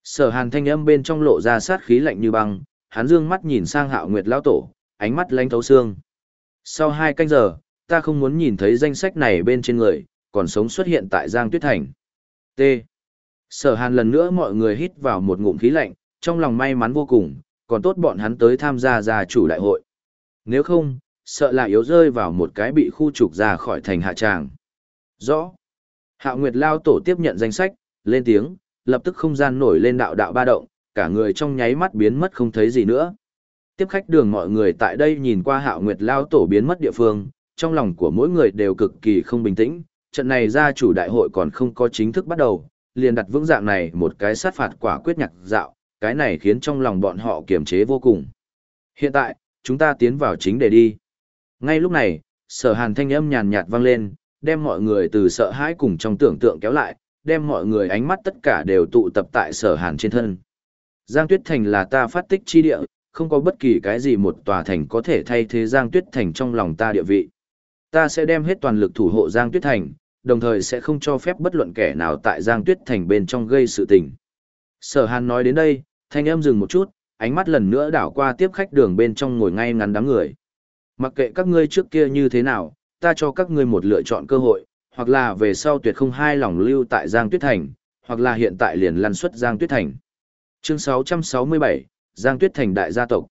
Sở Hàn thanh âm bên trong lộ ra sát khí lạnh như băng, hắn dương mắt nhìn sang Hạo Nguyệt lao tổ, ánh mắt lanh thấu xương. Sau hai canh giờ, ta không muốn nhìn thấy danh sách này bên trên người, còn sống xuất hiện tại Giang Tuyết Thành. T. Sở Hàn lần nữa mọi người hít vào một ngụm khí lạnh, trong lòng may mắn vô cùng, còn tốt bọn hắn tới tham gia gia chủ đại hội. Nếu không, sợ là yếu rơi vào một cái bị khu trục ra khỏi thành hạ tràng. Rõ. Hạo Nguyệt Lao Tổ tiếp nhận danh sách, lên tiếng, lập tức không gian nổi lên đạo đạo ba động, cả người trong nháy mắt biến mất không thấy gì nữa. Tiếp khách đường mọi người tại đây nhìn qua Hạo Nguyệt Lao Tổ biến mất địa phương, trong lòng của mỗi người đều cực kỳ không bình tĩnh, trận này gia chủ đại hội còn không có chính thức bắt đầu, liền đặt vững dạng này một cái sát phạt quả quyết nhạc dạo, cái này khiến trong lòng bọn họ kiềm chế vô cùng. Hiện tại, chúng ta tiến vào chính để đi. Ngay lúc này, sở hàn thanh âm nhàn nhạt vang lên, đem mọi người từ sợ hãi cùng trong tưởng tượng kéo lại, đem mọi người ánh mắt tất cả đều tụ tập tại sở hàn trên thân. Giang Tuyết Thành là ta phát tích chi địa, không có bất kỳ cái gì một tòa thành có thể thay thế Giang Tuyết Thành trong lòng ta địa vị. Ta sẽ đem hết toàn lực thủ hộ Giang Tuyết Thành, đồng thời sẽ không cho phép bất luận kẻ nào tại Giang Tuyết Thành bên trong gây sự tình. Sở Hàn nói đến đây, thanh âm dừng một chút, ánh mắt lần nữa đảo qua tiếp khách đường bên trong ngồi ngay ngắn đám người. Mặc kệ các ngươi trước kia như thế nào, ta cho các ngươi một lựa chọn cơ hội, hoặc là về sau tuyệt không hai lòng lưu tại Giang Tuyết Thành, hoặc là hiện tại liền lăn xuất Giang Tuyết Thành. Chương 667, Giang Tuyết Thành đại gia tộc.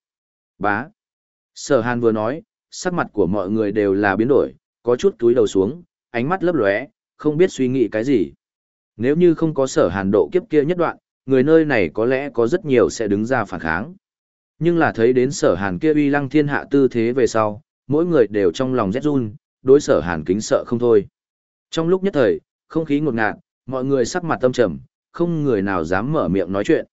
Bá. Sở Hàn vừa nói, sắc mặt của mọi người đều là biến đổi, có chút túi đầu xuống, ánh mắt lấp lóe, không biết suy nghĩ cái gì. Nếu như không có sở Hàn độ kiếp kia nhất đoạn, người nơi này có lẽ có rất nhiều sẽ đứng ra phản kháng. Nhưng là thấy đến sở hàn kia uy lăng thiên hạ tư thế về sau, mỗi người đều trong lòng rét run, đối sở hàn kính sợ không thôi. Trong lúc nhất thời, không khí ngột ngạt, mọi người sắc mặt tâm trầm, không người nào dám mở miệng nói chuyện.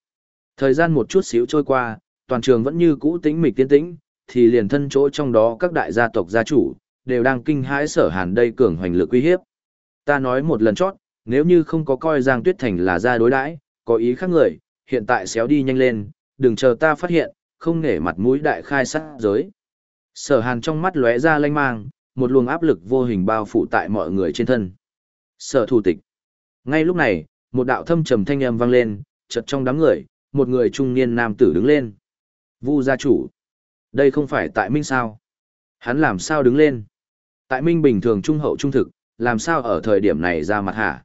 Thời gian một chút xíu trôi qua, toàn trường vẫn như cũ tĩnh mịch tiến tĩnh, thì liền thân chỗ trong đó các đại gia tộc gia chủ, đều đang kinh hãi sở hàn đây cường hoành lực uy hiếp. Ta nói một lần chót, nếu như không có coi Giang Tuyết Thành là gia đối đãi, có ý khác người, hiện tại xéo đi nhanh lên, đừng chờ ta phát hiện, không nể mặt mũi đại khai sát giới. Sở hàn trong mắt lóe ra lanh mang, một luồng áp lực vô hình bao phủ tại mọi người trên thân. Sở thủ tịch. Ngay lúc này, một đạo thâm trầm thanh âm vang lên, chợt trong đám người, một người trung niên nam tử đứng lên. Vu gia chủ. Đây không phải tại Minh sao? Hắn làm sao đứng lên? Tại Minh bình thường trung hậu trung thực, làm sao ở thời điểm này ra mặt hả?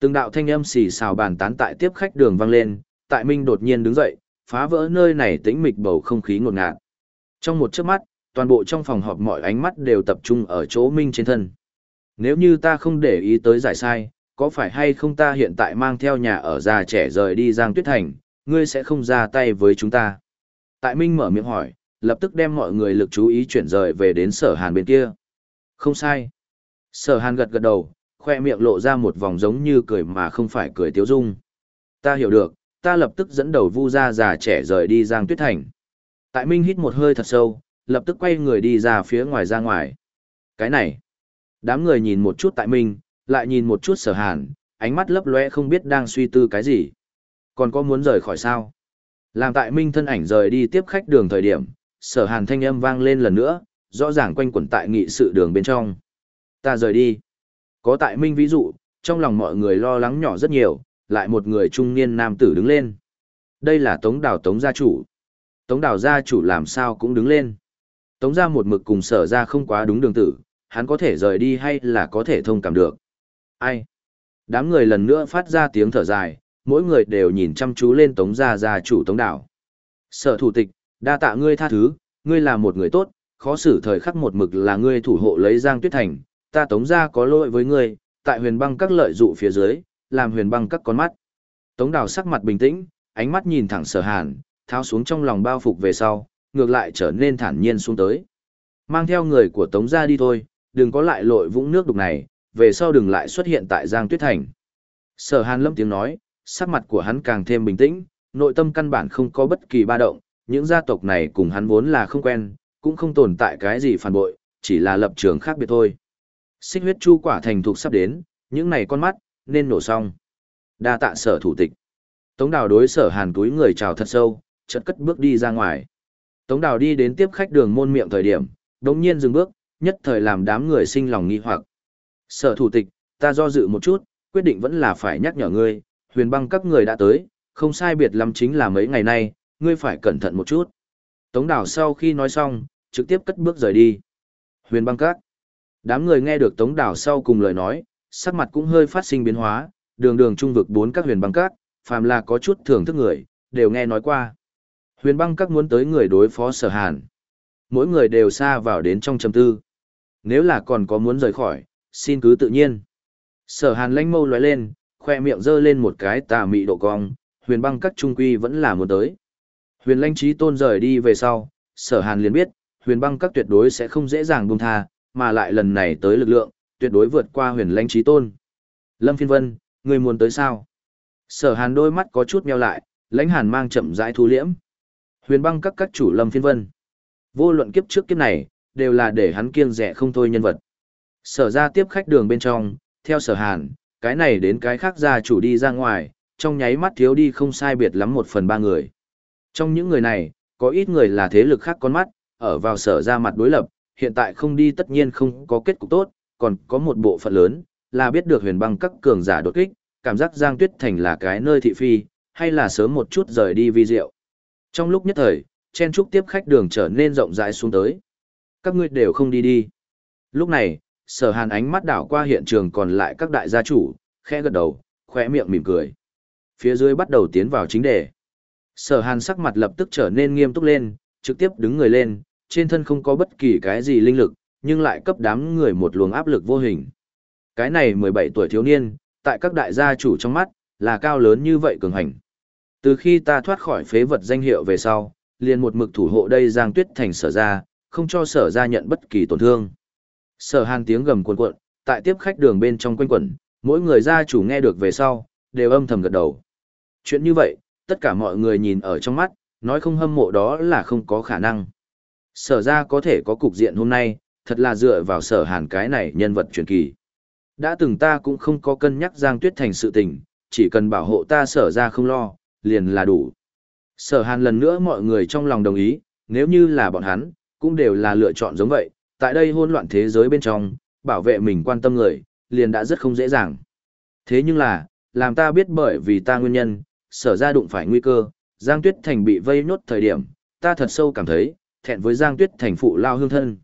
Từng đạo thanh âm xì xào bàn tán tại tiếp khách đường vang lên, tại Minh đột nhiên đứng dậy, phá vỡ nơi này tĩnh mịch bầu không khí ngột ngạt. Trong một chớp mắt, toàn bộ trong phòng họp mọi ánh mắt đều tập trung ở chỗ Minh trên thân. Nếu như ta không để ý tới giải sai, có phải hay không ta hiện tại mang theo nhà ở già trẻ rời đi Giang Tuyết Thành, ngươi sẽ không ra tay với chúng ta. Tại Minh mở miệng hỏi, lập tức đem mọi người lực chú ý chuyển rời về đến sở hàn bên kia. Không sai. Sở hàn gật gật đầu, khoe miệng lộ ra một vòng giống như cười mà không phải cười tiếu dung. Ta hiểu được, ta lập tức dẫn đầu vu gia già trẻ rời đi Giang Tuyết Thành. Tại Minh hít một hơi thật sâu, lập tức quay người đi ra phía ngoài ra ngoài. Cái này, đám người nhìn một chút tại Minh, lại nhìn một chút sở hàn, ánh mắt lấp lóe không biết đang suy tư cái gì. Còn có muốn rời khỏi sao? Làm tại Minh thân ảnh rời đi tiếp khách đường thời điểm, sở hàn thanh âm vang lên lần nữa, rõ ràng quanh quẩn tại nghị sự đường bên trong. Ta rời đi. Có tại minh ví dụ, trong lòng mọi người lo lắng nhỏ rất nhiều, lại một người trung niên nam tử đứng lên. Đây là Tống Đào Tống gia chủ. Tống Đào gia chủ làm sao cũng đứng lên. Tống gia một mực cùng sở ra không quá đúng đường tử, hắn có thể rời đi hay là có thể thông cảm được. Ai? Đám người lần nữa phát ra tiếng thở dài, mỗi người đều nhìn chăm chú lên Tống gia gia chủ Tống Đào. Sở thủ tịch, đa tạ ngươi tha thứ, ngươi là một người tốt, khó xử thời khắc một mực là ngươi thủ hộ lấy Giang Tuyết Thành, ta tống Gia có lỗi với ngươi, tại huyền băng các lợi dụ phía dưới, làm huyền băng các con mắt. Tống đào sắc mặt bình tĩnh, ánh mắt nhìn thẳng sở hàn, tháo xuống trong lòng bao phục về sau, ngược lại trở nên thản nhiên xuống tới. Mang theo người của tống Gia đi thôi, đừng có lại lội vũng nước đục này, về sau đừng lại xuất hiện tại Giang Tuyết Thành. Sở hàn lâm tiếng nói, sắc mặt của hắn càng thêm bình tĩnh, nội tâm căn bản không có bất kỳ ba động, những gia tộc này cùng hắn vốn là không quen, cũng không tồn tại cái gì phản bội, chỉ là lập trường khác biệt thôi. Xích huyết chu quả thành thục sắp đến, những này con mắt, nên nổ xong. Đa tạ sở thủ tịch. Tống đào đối sở hàn túi người chào thật sâu, chợt cất bước đi ra ngoài. Tống đào đi đến tiếp khách đường môn miệng thời điểm, đống nhiên dừng bước, nhất thời làm đám người sinh lòng nghi hoặc. Sở thủ tịch, ta do dự một chút, quyết định vẫn là phải nhắc nhở ngươi, huyền băng các người đã tới, không sai biệt lắm chính là mấy ngày nay, ngươi phải cẩn thận một chút. Tống đảo sau khi nói xong, trực tiếp cất bước rời đi. Huyền băng các. Đám người nghe được Tống đảo sau cùng lời nói, sắc mặt cũng hơi phát sinh biến hóa, đường đường trung vực bốn các huyền băng các, phàm là có chút thưởng thức người, đều nghe nói qua. Huyền băng các muốn tới người đối phó sở hàn. Mỗi người đều xa vào đến trong trầm tư. Nếu là còn có muốn rời khỏi, xin cứ tự nhiên. Sở hàn lanh mâu lóe lên, khoe miệng giơ lên một cái tà mị độ cong, huyền băng các trung quy vẫn là muốn tới. Huyền lãnh trí tôn rời đi về sau, sở hàn liền biết, huyền băng các tuyệt đối sẽ không dễ dàng buông tha, mà lại lần này tới lực lượng, tuyệt đối vượt qua huyền lãnh trí tôn. Lâm phiên vân, người muốn tới sao? Sở hàn đôi mắt có chút meo lại, lãnh hàn mang chậm rãi thu liễm. Huyền băng các các chủ lâm phiên vân. Vô luận kiếp trước kiếp này, đều là để hắn kiêng rẻ không thôi nhân vật. Sở ra tiếp khách đường bên trong, theo sở hàn, cái này đến cái khác gia chủ đi ra ngoài, trong nháy mắt thiếu đi không sai biệt lắm một phần ba người. Trong những người này, có ít người là thế lực khác con mắt, ở vào sở ra mặt đối lập, hiện tại không đi tất nhiên không có kết cục tốt, còn có một bộ phận lớn, là biết được huyền băng các cường giả đột kích, cảm giác Giang Tuyết Thành là cái nơi thị phi, hay là sớm một chút rời đi vi diệu. Trong lúc nhất thời, chen trúc tiếp khách đường trở nên rộng rãi xuống tới. Các ngươi đều không đi đi. Lúc này, sở hàn ánh mắt đảo qua hiện trường còn lại các đại gia chủ, khẽ gật đầu, khỏe miệng mỉm cười. Phía dưới bắt đầu tiến vào chính đề. Sở hàn sắc mặt lập tức trở nên nghiêm túc lên, trực tiếp đứng người lên, trên thân không có bất kỳ cái gì linh lực, nhưng lại cấp đám người một luồng áp lực vô hình. Cái này 17 tuổi thiếu niên, tại các đại gia chủ trong mắt, là cao lớn như vậy cường hành. Từ khi ta thoát khỏi phế vật danh hiệu về sau, liền một mực thủ hộ đây Giang Tuyết Thành sở ra, không cho sở ra nhận bất kỳ tổn thương. Sở hàn tiếng gầm cuộn cuộn, tại tiếp khách đường bên trong quanh quẩn, mỗi người gia chủ nghe được về sau, đều âm thầm gật đầu. Chuyện như vậy, tất cả mọi người nhìn ở trong mắt, nói không hâm mộ đó là không có khả năng. Sở ra có thể có cục diện hôm nay, thật là dựa vào sở hàn cái này nhân vật truyền kỳ. Đã từng ta cũng không có cân nhắc Giang Tuyết Thành sự tình, chỉ cần bảo hộ ta sở ra không lo, liền là đủ. Sở hàn lần nữa mọi người trong lòng đồng ý, nếu như là bọn hắn, cũng đều là lựa chọn giống vậy, tại đây hỗn loạn thế giới bên trong, bảo vệ mình quan tâm người, liền đã rất không dễ dàng. Thế nhưng là, làm ta biết bởi vì ta nguyên nhân, sở ra đụng phải nguy cơ, Giang Tuyết Thành bị vây nốt thời điểm, ta thật sâu cảm thấy, thẹn với Giang Tuyết Thành phụ lao hương thân.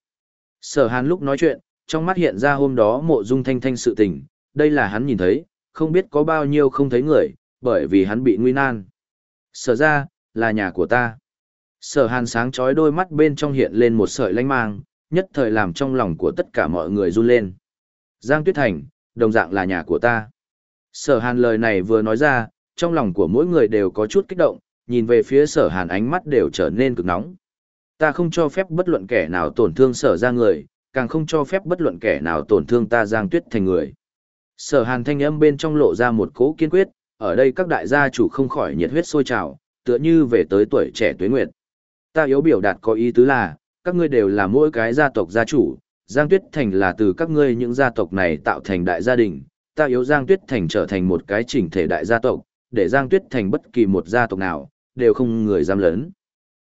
Sở hàn lúc nói chuyện, trong mắt hiện ra hôm đó mộ dung thanh thanh sự tình, đây là hắn nhìn thấy, không biết có bao nhiêu không thấy người, bởi vì hắn bị nguy nan. Sở ra, là nhà của ta. Sở hàn sáng chói đôi mắt bên trong hiện lên một sợi lanh mang, nhất thời làm trong lòng của tất cả mọi người run lên. Giang Tuyết Thành, đồng dạng là nhà của ta. Sở hàn lời này vừa nói ra, trong lòng của mỗi người đều có chút kích động, nhìn về phía sở hàn ánh mắt đều trở nên cực nóng. Ta không cho phép bất luận kẻ nào tổn thương sở ra người, càng không cho phép bất luận kẻ nào tổn thương ta Giang Tuyết Thành người. Sở hàn thanh âm bên trong lộ ra một cố kiên quyết, ở đây các đại gia chủ không khỏi nhiệt huyết sôi trào, tựa như về tới tuổi trẻ tuế nguyệt. Ta yếu biểu đạt có ý tứ là, các ngươi đều là mỗi cái gia tộc gia chủ, Giang Tuyết Thành là từ các ngươi những gia tộc này tạo thành đại gia đình, ta yếu Giang Tuyết Thành trở thành một cái chỉnh thể đại gia tộc, để Giang Tuyết Thành bất kỳ một gia tộc nào, đều không người dám lớn.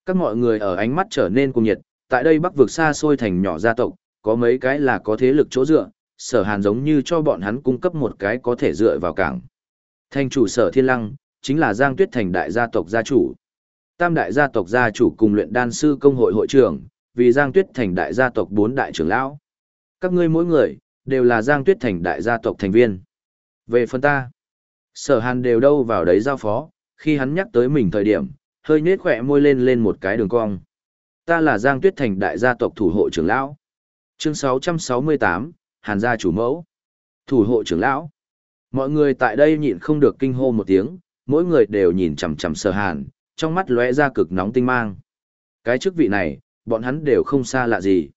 Các mọi người ở ánh mắt trở nên cùng nhiệt, tại đây bắc vực xa xôi thành nhỏ gia tộc, có mấy cái là có thế lực chỗ dựa, sở hàn giống như cho bọn hắn cung cấp một cái có thể dựa vào cảng. Thành chủ sở thiên lăng, chính là Giang Tuyết Thành đại gia tộc gia chủ. Tam đại gia tộc gia chủ cùng luyện đan sư công hội hội trưởng, vì Giang Tuyết Thành đại gia tộc bốn đại trưởng lão. Các ngươi mỗi người, đều là Giang Tuyết Thành đại gia tộc thành viên. Về phần ta, sở hàn đều đâu vào đấy giao phó, khi hắn nhắc tới mình thời điểm, hơi nết khỏe môi lên lên một cái đường cong. Ta là Giang Tuyết Thành đại gia tộc thủ hộ trưởng lão. Chương 668, Hàn gia chủ mẫu. Thủ hộ trưởng lão. Mọi người tại đây nhịn không được kinh hô một tiếng, mỗi người đều nhìn chằm chằm sở hàn, trong mắt lóe ra cực nóng tinh mang. Cái chức vị này, bọn hắn đều không xa lạ gì.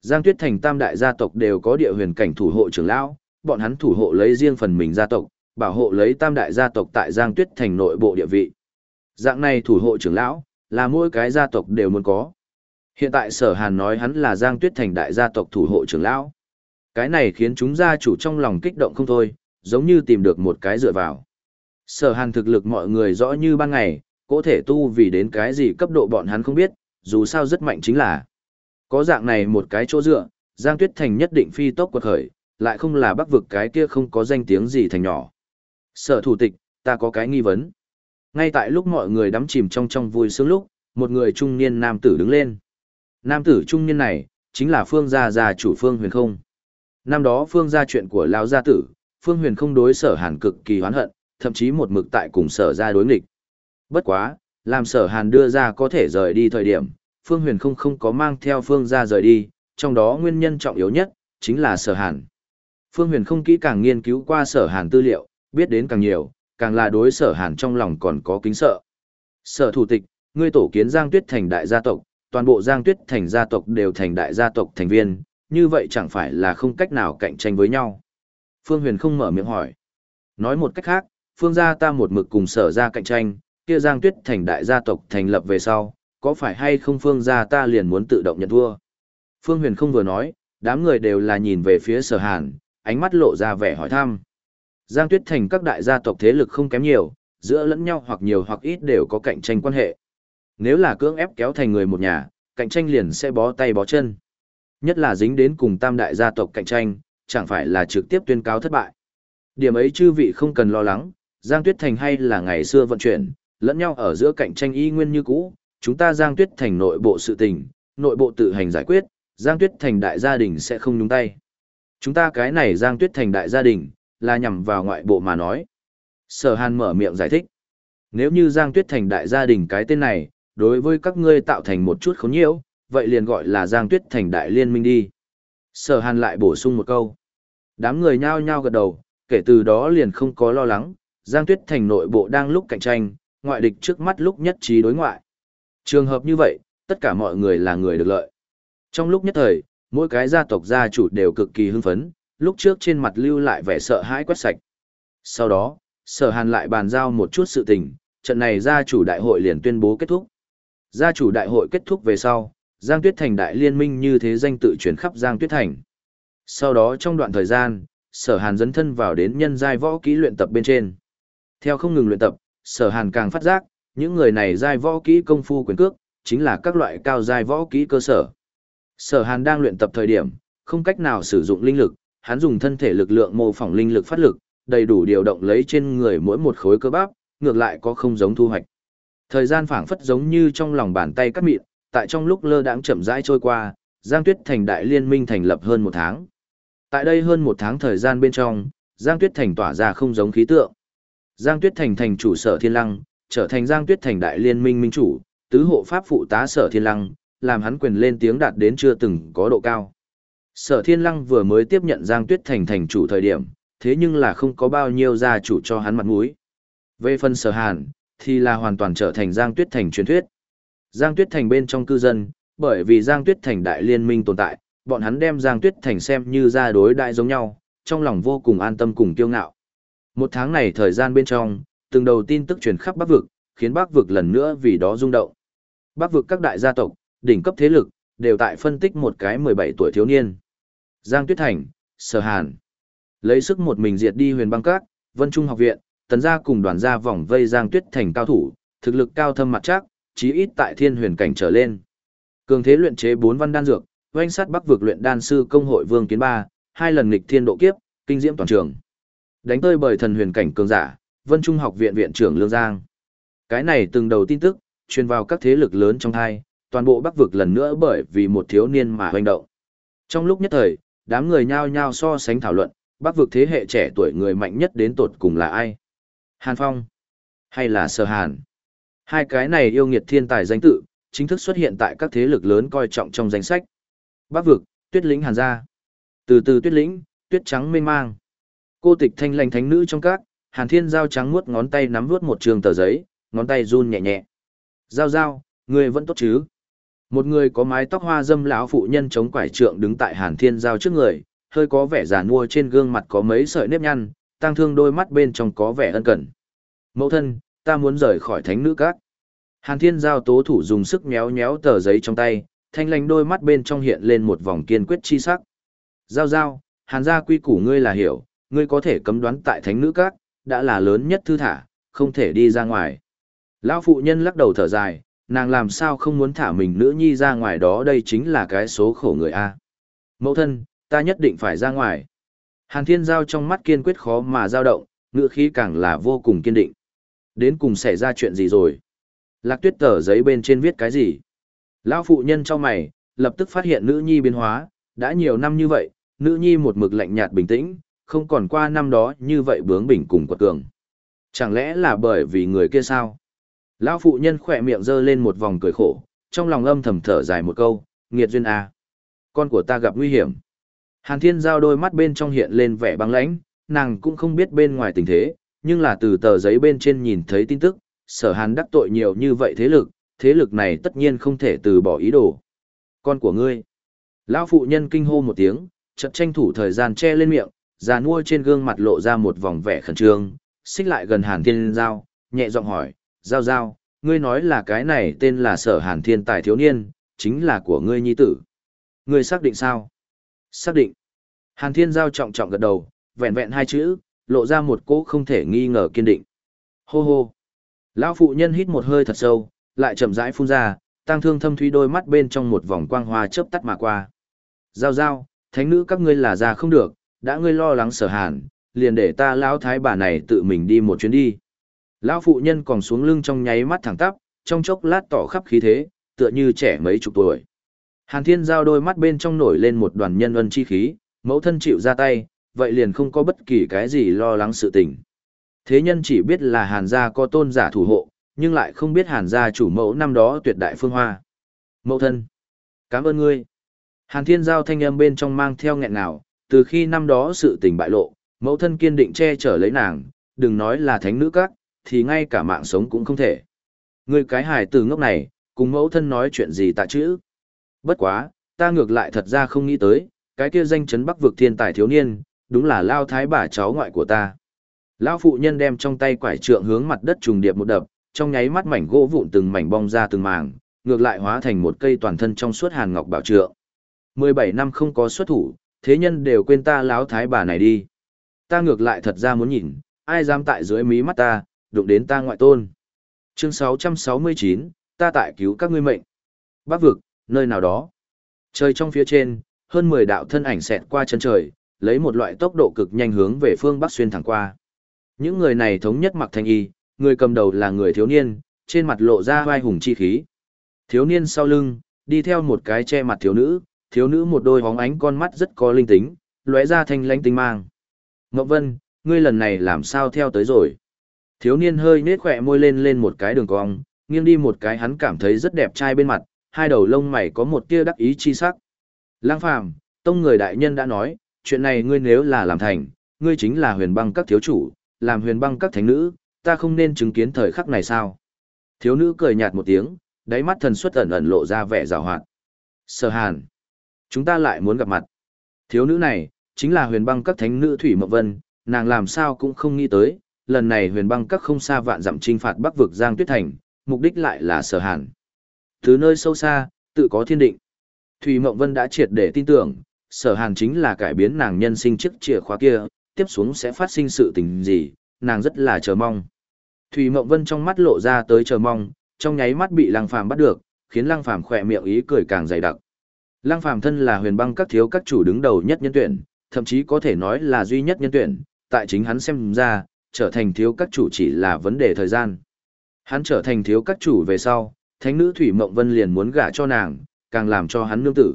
Giang Tuyết Thành tam đại gia tộc đều có địa huyền cảnh thủ hộ trưởng lão, bọn hắn thủ hộ lấy riêng phần mình gia tộc, bảo hộ lấy tam đại gia tộc tại Giang Tuyết thành nội bộ địa vị. Dạng này thủ hộ trưởng lão, là mỗi cái gia tộc đều muốn có. Hiện tại sở hàn nói hắn là Giang Tuyết thành đại gia tộc thủ hộ trưởng lão. Cái này khiến chúng gia chủ trong lòng kích động không thôi, giống như tìm được một cái dựa vào. Sở hàn thực lực mọi người rõ như ban ngày, có thể tu vì đến cái gì cấp độ bọn hắn không biết, dù sao rất mạnh chính là. Có dạng này một cái chỗ dựa, Giang Tuyết Thành nhất định phi tốc quật khởi, lại không là bắc vực cái kia không có danh tiếng gì thành nhỏ. Sở thủ tịch, ta có cái nghi vấn. Ngay tại lúc mọi người đắm chìm trong trong vui sướng lúc, một người trung niên nam tử đứng lên. Nam tử trung niên này, chính là phương gia gia chủ phương huyền không. Năm đó phương gia chuyện của lão gia tử, phương huyền không đối sở hàn cực kỳ hoán hận, thậm chí một mực tại cùng sở gia đối nghịch. Bất quá, làm sở hàn đưa ra có thể rời đi thời điểm, phương huyền không không có mang theo phương ra rời đi, trong đó nguyên nhân trọng yếu nhất, chính là sở hàn. Phương huyền không kỹ càng nghiên cứu qua sở hàn tư liệu, biết đến càng nhiều, càng là đối sở hàn trong lòng còn có kính sợ. Sở thủ tịch, ngươi tổ kiến Giang Tuyết thành đại gia tộc, toàn bộ Giang Tuyết thành gia tộc đều thành đại gia tộc thành viên, như vậy chẳng phải là không cách nào cạnh tranh với nhau. Phương Huyền không mở miệng hỏi. Nói một cách khác, Phương gia ta một mực cùng sở ra cạnh tranh, kia Giang Tuyết thành đại gia tộc thành lập về sau, có phải hay không Phương gia ta liền muốn tự động nhận thua? Phương Huyền không vừa nói, đám người đều là nhìn về phía sở hàn, ánh mắt lộ ra vẻ hỏi thăm. Giang Tuyết Thành các đại gia tộc thế lực không kém nhiều, giữa lẫn nhau hoặc nhiều hoặc ít đều có cạnh tranh quan hệ. Nếu là cưỡng ép kéo thành người một nhà, cạnh tranh liền sẽ bó tay bó chân. Nhất là dính đến cùng tam đại gia tộc cạnh tranh, chẳng phải là trực tiếp tuyên cáo thất bại. Điểm ấy chư vị không cần lo lắng, Giang Tuyết Thành hay là ngày xưa vận chuyển, lẫn nhau ở giữa cạnh tranh y nguyên như cũ, chúng ta Giang Tuyết Thành nội bộ sự tình, nội bộ tự hành giải quyết, Giang Tuyết Thành đại gia đình sẽ không nhúng tay. Chúng ta cái này Giang Tuyết Thành đại gia đình, là nhằm vào ngoại bộ mà nói. Sở Hàn mở miệng giải thích. Nếu như Giang Tuyết Thành đại gia đình cái tên này, đối với các ngươi tạo thành một chút khốn nhiễu, vậy liền gọi là Giang Tuyết Thành đại liên minh đi. Sở Hàn lại bổ sung một câu. Đám người nhao nhao gật đầu, kể từ đó liền không có lo lắng, Giang Tuyết Thành nội bộ đang lúc cạnh tranh, ngoại địch trước mắt lúc nhất trí đối ngoại. Trường hợp như vậy, tất cả mọi người là người được lợi. Trong lúc nhất thời, mỗi cái gia tộc gia chủ đều cực kỳ hưng phấn, lúc trước trên mặt lưu lại vẻ sợ hãi quét sạch. Sau đó, sở hàn lại bàn giao một chút sự tình, trận này gia chủ đại hội liền tuyên bố kết thúc. Gia chủ đại hội kết thúc về sau, Giang Tuyết Thành đại liên minh như thế danh tự chuyển khắp Giang Tuyết Thành. Sau đó trong đoạn thời gian, sở hàn dấn thân vào đến nhân giai võ kỹ luyện tập bên trên. Theo không ngừng luyện tập, sở hàn càng phát giác, những người này giai võ kỹ công phu quyền cước, chính là các loại cao giai võ kỹ cơ sở. Sở hàn đang luyện tập thời điểm, không cách nào sử dụng linh lực, hắn dùng thân thể lực lượng mô phỏng linh lực phát lực, đầy đủ điều động lấy trên người mỗi một khối cơ bắp, ngược lại có không giống thu hoạch. Thời gian phảng phất giống như trong lòng bàn tay cắt mịn, tại trong lúc lơ đãng chậm rãi trôi qua, Giang Tuyết Thành đại liên minh thành lập hơn một tháng. Tại đây hơn một tháng thời gian bên trong, Giang Tuyết Thành tỏa ra không giống khí tượng. Giang Tuyết Thành thành chủ sở thiên lăng, trở thành Giang Tuyết Thành đại liên minh minh chủ, tứ hộ pháp phụ tá sở thiên lăng, làm hắn quyền lên tiếng đạt đến chưa từng có độ cao. Sở Thiên Lăng vừa mới tiếp nhận Giang Tuyết Thành thành chủ thời điểm, thế nhưng là không có bao nhiêu gia chủ cho hắn mặt mũi. Về phần Sở Hàn, thì là hoàn toàn trở thành Giang Tuyết Thành truyền thuyết. Giang Tuyết Thành bên trong cư dân, bởi vì Giang Tuyết Thành đại liên minh tồn tại, bọn hắn đem Giang Tuyết Thành xem như gia đối đại giống nhau, trong lòng vô cùng an tâm cùng kiêu ngạo. Một tháng này thời gian bên trong, từng đầu tin tức truyền khắp Bắc vực, khiến Bắc vực lần nữa vì đó rung động. Bắc vực các đại gia tộc, đỉnh cấp thế lực, đều tại phân tích một cái 17 tuổi thiếu niên. Giang Tuyết Thành, Sở Hàn. Lấy sức một mình diệt đi huyền băng các, Vân Trung học viện, tấn gia cùng đoàn gia vòng vây Giang Tuyết Thành cao thủ, thực lực cao thâm mặt chắc, chí ít tại thiên huyền cảnh trở lên. Cường thế luyện chế bốn văn đan dược, oanh sát bắc vực luyện đan sư công hội Vương Kiến Ba, hai lần nghịch thiên độ kiếp, kinh diễm toàn trường. Đánh tơi bởi thần huyền cảnh cường giả, Vân Trung học viện viện trưởng Lương Giang. Cái này từng đầu tin tức, truyền vào các thế lực lớn trong thai, toàn bộ bắc vực lần nữa bởi vì một thiếu niên mà hoành động. Trong lúc nhất thời, đám người nhao nhao so sánh thảo luận, bắc vực thế hệ trẻ tuổi người mạnh nhất đến tột cùng là ai? Hàn Phong? Hay là Sở Hàn? Hai cái này yêu nghiệt thiên tài danh tự, chính thức xuất hiện tại các thế lực lớn coi trọng trong danh sách. Bắc vực, tuyết lĩnh Hàn gia. Từ từ tuyết lĩnh, tuyết trắng mênh mang. Cô tịch thanh lành thánh nữ trong các, Hàn Thiên Giao trắng muốt ngón tay nắm vuốt một trường tờ giấy, ngón tay run nhẹ nhẹ. Giao giao, người vẫn tốt chứ? Một người có mái tóc hoa dâm lão phụ nhân chống quải trượng đứng tại Hàn Thiên Giao trước người, hơi có vẻ già nua trên gương mặt có mấy sợi nếp nhăn, tăng thương đôi mắt bên trong có vẻ ân cần. Mẫu thân, ta muốn rời khỏi thánh nữ các. Hàn thiên giao tố thủ dùng sức méo méo tờ giấy trong tay, thanh lành đôi mắt bên trong hiện lên một vòng kiên quyết chi sắc. Giao giao, hàn gia quy củ ngươi là hiểu, ngươi có thể cấm đoán tại thánh nữ các, đã là lớn nhất thư thả, không thể đi ra ngoài. Lão phụ nhân lắc đầu thở dài, nàng làm sao không muốn thả mình nữ nhi ra ngoài đó đây chính là cái số khổ người A. Mẫu thân, ta nhất định phải ra ngoài. Hàn thiên giao trong mắt kiên quyết khó mà dao động, ngựa khí càng là vô cùng kiên định. Đến cùng xảy ra chuyện gì rồi? Lạc tuyết tờ giấy bên trên viết cái gì? Lão phụ nhân cho mày, lập tức phát hiện nữ nhi biến hóa, đã nhiều năm như vậy, nữ nhi một mực lạnh nhạt bình tĩnh, không còn qua năm đó như vậy bướng bỉnh cùng quật cường. Chẳng lẽ là bởi vì người kia sao? Lão phụ nhân khỏe miệng giơ lên một vòng cười khổ, trong lòng âm thầm thở dài một câu, nghiệt duyên à. Con của ta gặp nguy hiểm. Hàn thiên giao đôi mắt bên trong hiện lên vẻ băng lãnh, nàng cũng không biết bên ngoài tình thế, nhưng là từ tờ giấy bên trên nhìn thấy tin tức, sở hàn đắc tội nhiều như vậy thế lực, thế lực này tất nhiên không thể từ bỏ ý đồ. Con của ngươi. Lão phụ nhân kinh hô một tiếng, chợt tranh thủ thời gian che lên miệng, già nua trên gương mặt lộ ra một vòng vẻ khẩn trương, xích lại gần Hàn Thiên Giao, nhẹ giọng hỏi, Giao Giao, ngươi nói là cái này tên là sở Hàn Thiên Tài thiếu niên, chính là của ngươi nhi tử. Ngươi xác định sao? Xác định. Hàn Thiên Giao trọng trọng gật đầu, vẹn vẹn hai chữ, lộ ra một cỗ không thể nghi ngờ kiên định. Hô hô. Lão phụ nhân hít một hơi thật sâu, lại chậm rãi phun ra, tăng thương thâm thúy đôi mắt bên trong một vòng quang hoa chớp tắt mà qua. Giao giao, thánh nữ các ngươi là ra không được, đã ngươi lo lắng sở hàn, liền để ta lão thái bà này tự mình đi một chuyến đi. Lão phụ nhân còn xuống lưng trong nháy mắt thẳng tắp, trong chốc lát tỏ khắp khí thế, tựa như trẻ mấy chục tuổi. Hàn Thiên Giao đôi mắt bên trong nổi lên một đoàn nhân ân chi khí, mẫu thân chịu ra tay, vậy liền không có bất kỳ cái gì lo lắng sự tình. Thế nhân chỉ biết là Hàn gia có tôn giả thủ hộ, nhưng lại không biết Hàn gia chủ mẫu năm đó tuyệt đại phương hoa. Mẫu thân, cảm ơn ngươi. Hàn Thiên Giao thanh âm bên trong mang theo nghẹn nào, từ khi năm đó sự tình bại lộ, mẫu thân kiên định che chở lấy nàng, đừng nói là thánh nữ các, thì ngay cả mạng sống cũng không thể. Ngươi cái hài từ ngốc này, cùng mẫu thân nói chuyện gì tạ chữ. Bất quá, ta ngược lại thật ra không nghĩ tới, cái kia danh chấn bắc vực thiên tài thiếu niên, đúng là lao thái bà cháu ngoại của ta. Lão phụ nhân đem trong tay quải trượng hướng mặt đất trùng điệp một đập, trong nháy mắt mảnh gỗ vụn từng mảnh bong ra từng mảng, ngược lại hóa thành một cây toàn thân trong suốt hàn ngọc bảo trượng. 17 năm không có xuất thủ, thế nhân đều quên ta láo thái bà này đi. Ta ngược lại thật ra muốn nhìn, ai dám tại dưới mí mắt ta, đụng đến ta ngoại tôn. Chương 669, ta tại cứu các ngươi mệnh. Bắc vực, nơi nào đó. Trời trong phía trên, hơn 10 đạo thân ảnh xẹt qua chân trời, lấy một loại tốc độ cực nhanh hướng về phương Bắc xuyên thẳng qua. Những người này thống nhất mặc thanh y, người cầm đầu là người thiếu niên, trên mặt lộ ra vai hùng chi khí. Thiếu niên sau lưng, đi theo một cái che mặt thiếu nữ, thiếu nữ một đôi hóng ánh con mắt rất có linh tính, lóe ra thanh lãnh tinh mang. Ngọc Vân, ngươi lần này làm sao theo tới rồi? Thiếu niên hơi nết khỏe môi lên lên một cái đường cong, nghiêng đi một cái hắn cảm thấy rất đẹp trai bên mặt, hai đầu lông mày có một tia đắc ý chi sắc. Lang Phàm, tông người đại nhân đã nói, chuyện này ngươi nếu là làm thành, ngươi chính là huyền băng các thiếu chủ, làm huyền băng các thánh nữ, ta không nên chứng kiến thời khắc này sao? Thiếu nữ cười nhạt một tiếng, đáy mắt thần xuất ẩn ẩn lộ ra vẻ rào hoạt. Sở Hàn. Chúng ta lại muốn gặp mặt. Thiếu nữ này, chính là huyền băng các thánh nữ Thủy Mộng Vân, nàng làm sao cũng không nghĩ tới, lần này huyền băng các không xa vạn dặm trinh phạt bắc vực Giang Tuyết Thành, mục đích lại là sở hàn. Từ nơi sâu xa, tự có thiên định. Thủy Mộng Vân đã triệt để tin tưởng, sở hàn chính là cải biến nàng nhân sinh chiếc chìa khóa kia, tiếp xuống sẽ phát sinh sự tình gì, nàng rất là chờ mong. Thủy Mộng Vân trong mắt lộ ra tới chờ mong, trong nháy mắt bị Lăng Phàm bắt được, khiến Lăng Phàm khỏe miệng ý cười càng dày đặc. Lăng Phàm thân là huyền băng các thiếu các chủ đứng đầu nhất nhân tuyển, thậm chí có thể nói là duy nhất nhân tuyển, tại chính hắn xem ra, trở thành thiếu các chủ chỉ là vấn đề thời gian. Hắn trở thành thiếu các chủ về sau, thánh nữ Thủy Mộng Vân liền muốn gả cho nàng, càng làm cho hắn nương tử.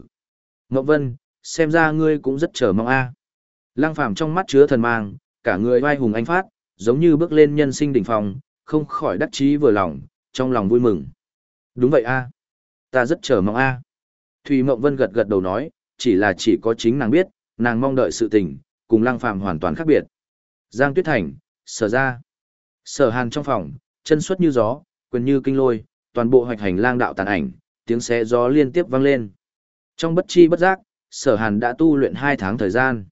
Mộng Vân, xem ra ngươi cũng rất chờ mong a. À. Lăng Phàm trong mắt chứa thần mang, cả người vai hùng anh phát, giống như bước lên nhân sinh đỉnh phong, không khỏi đắc chí vừa lòng, trong lòng vui mừng. Đúng vậy a, ta rất chờ mong a. Thủy Mộng Vân gật gật đầu nói, chỉ là chỉ có chính nàng biết, nàng mong đợi sự tình, cùng Lăng Phàm hoàn toàn khác biệt. Giang Tuyết Thành, sở ra. Sở Hàn trong phòng, chân xuất như gió, quyền như kinh lôi, toàn bộ hoạch hành lang đạo tàn ảnh, tiếng xé gió liên tiếp vang lên. Trong bất chi bất giác, Sở Hàn đã tu luyện 2 tháng thời gian.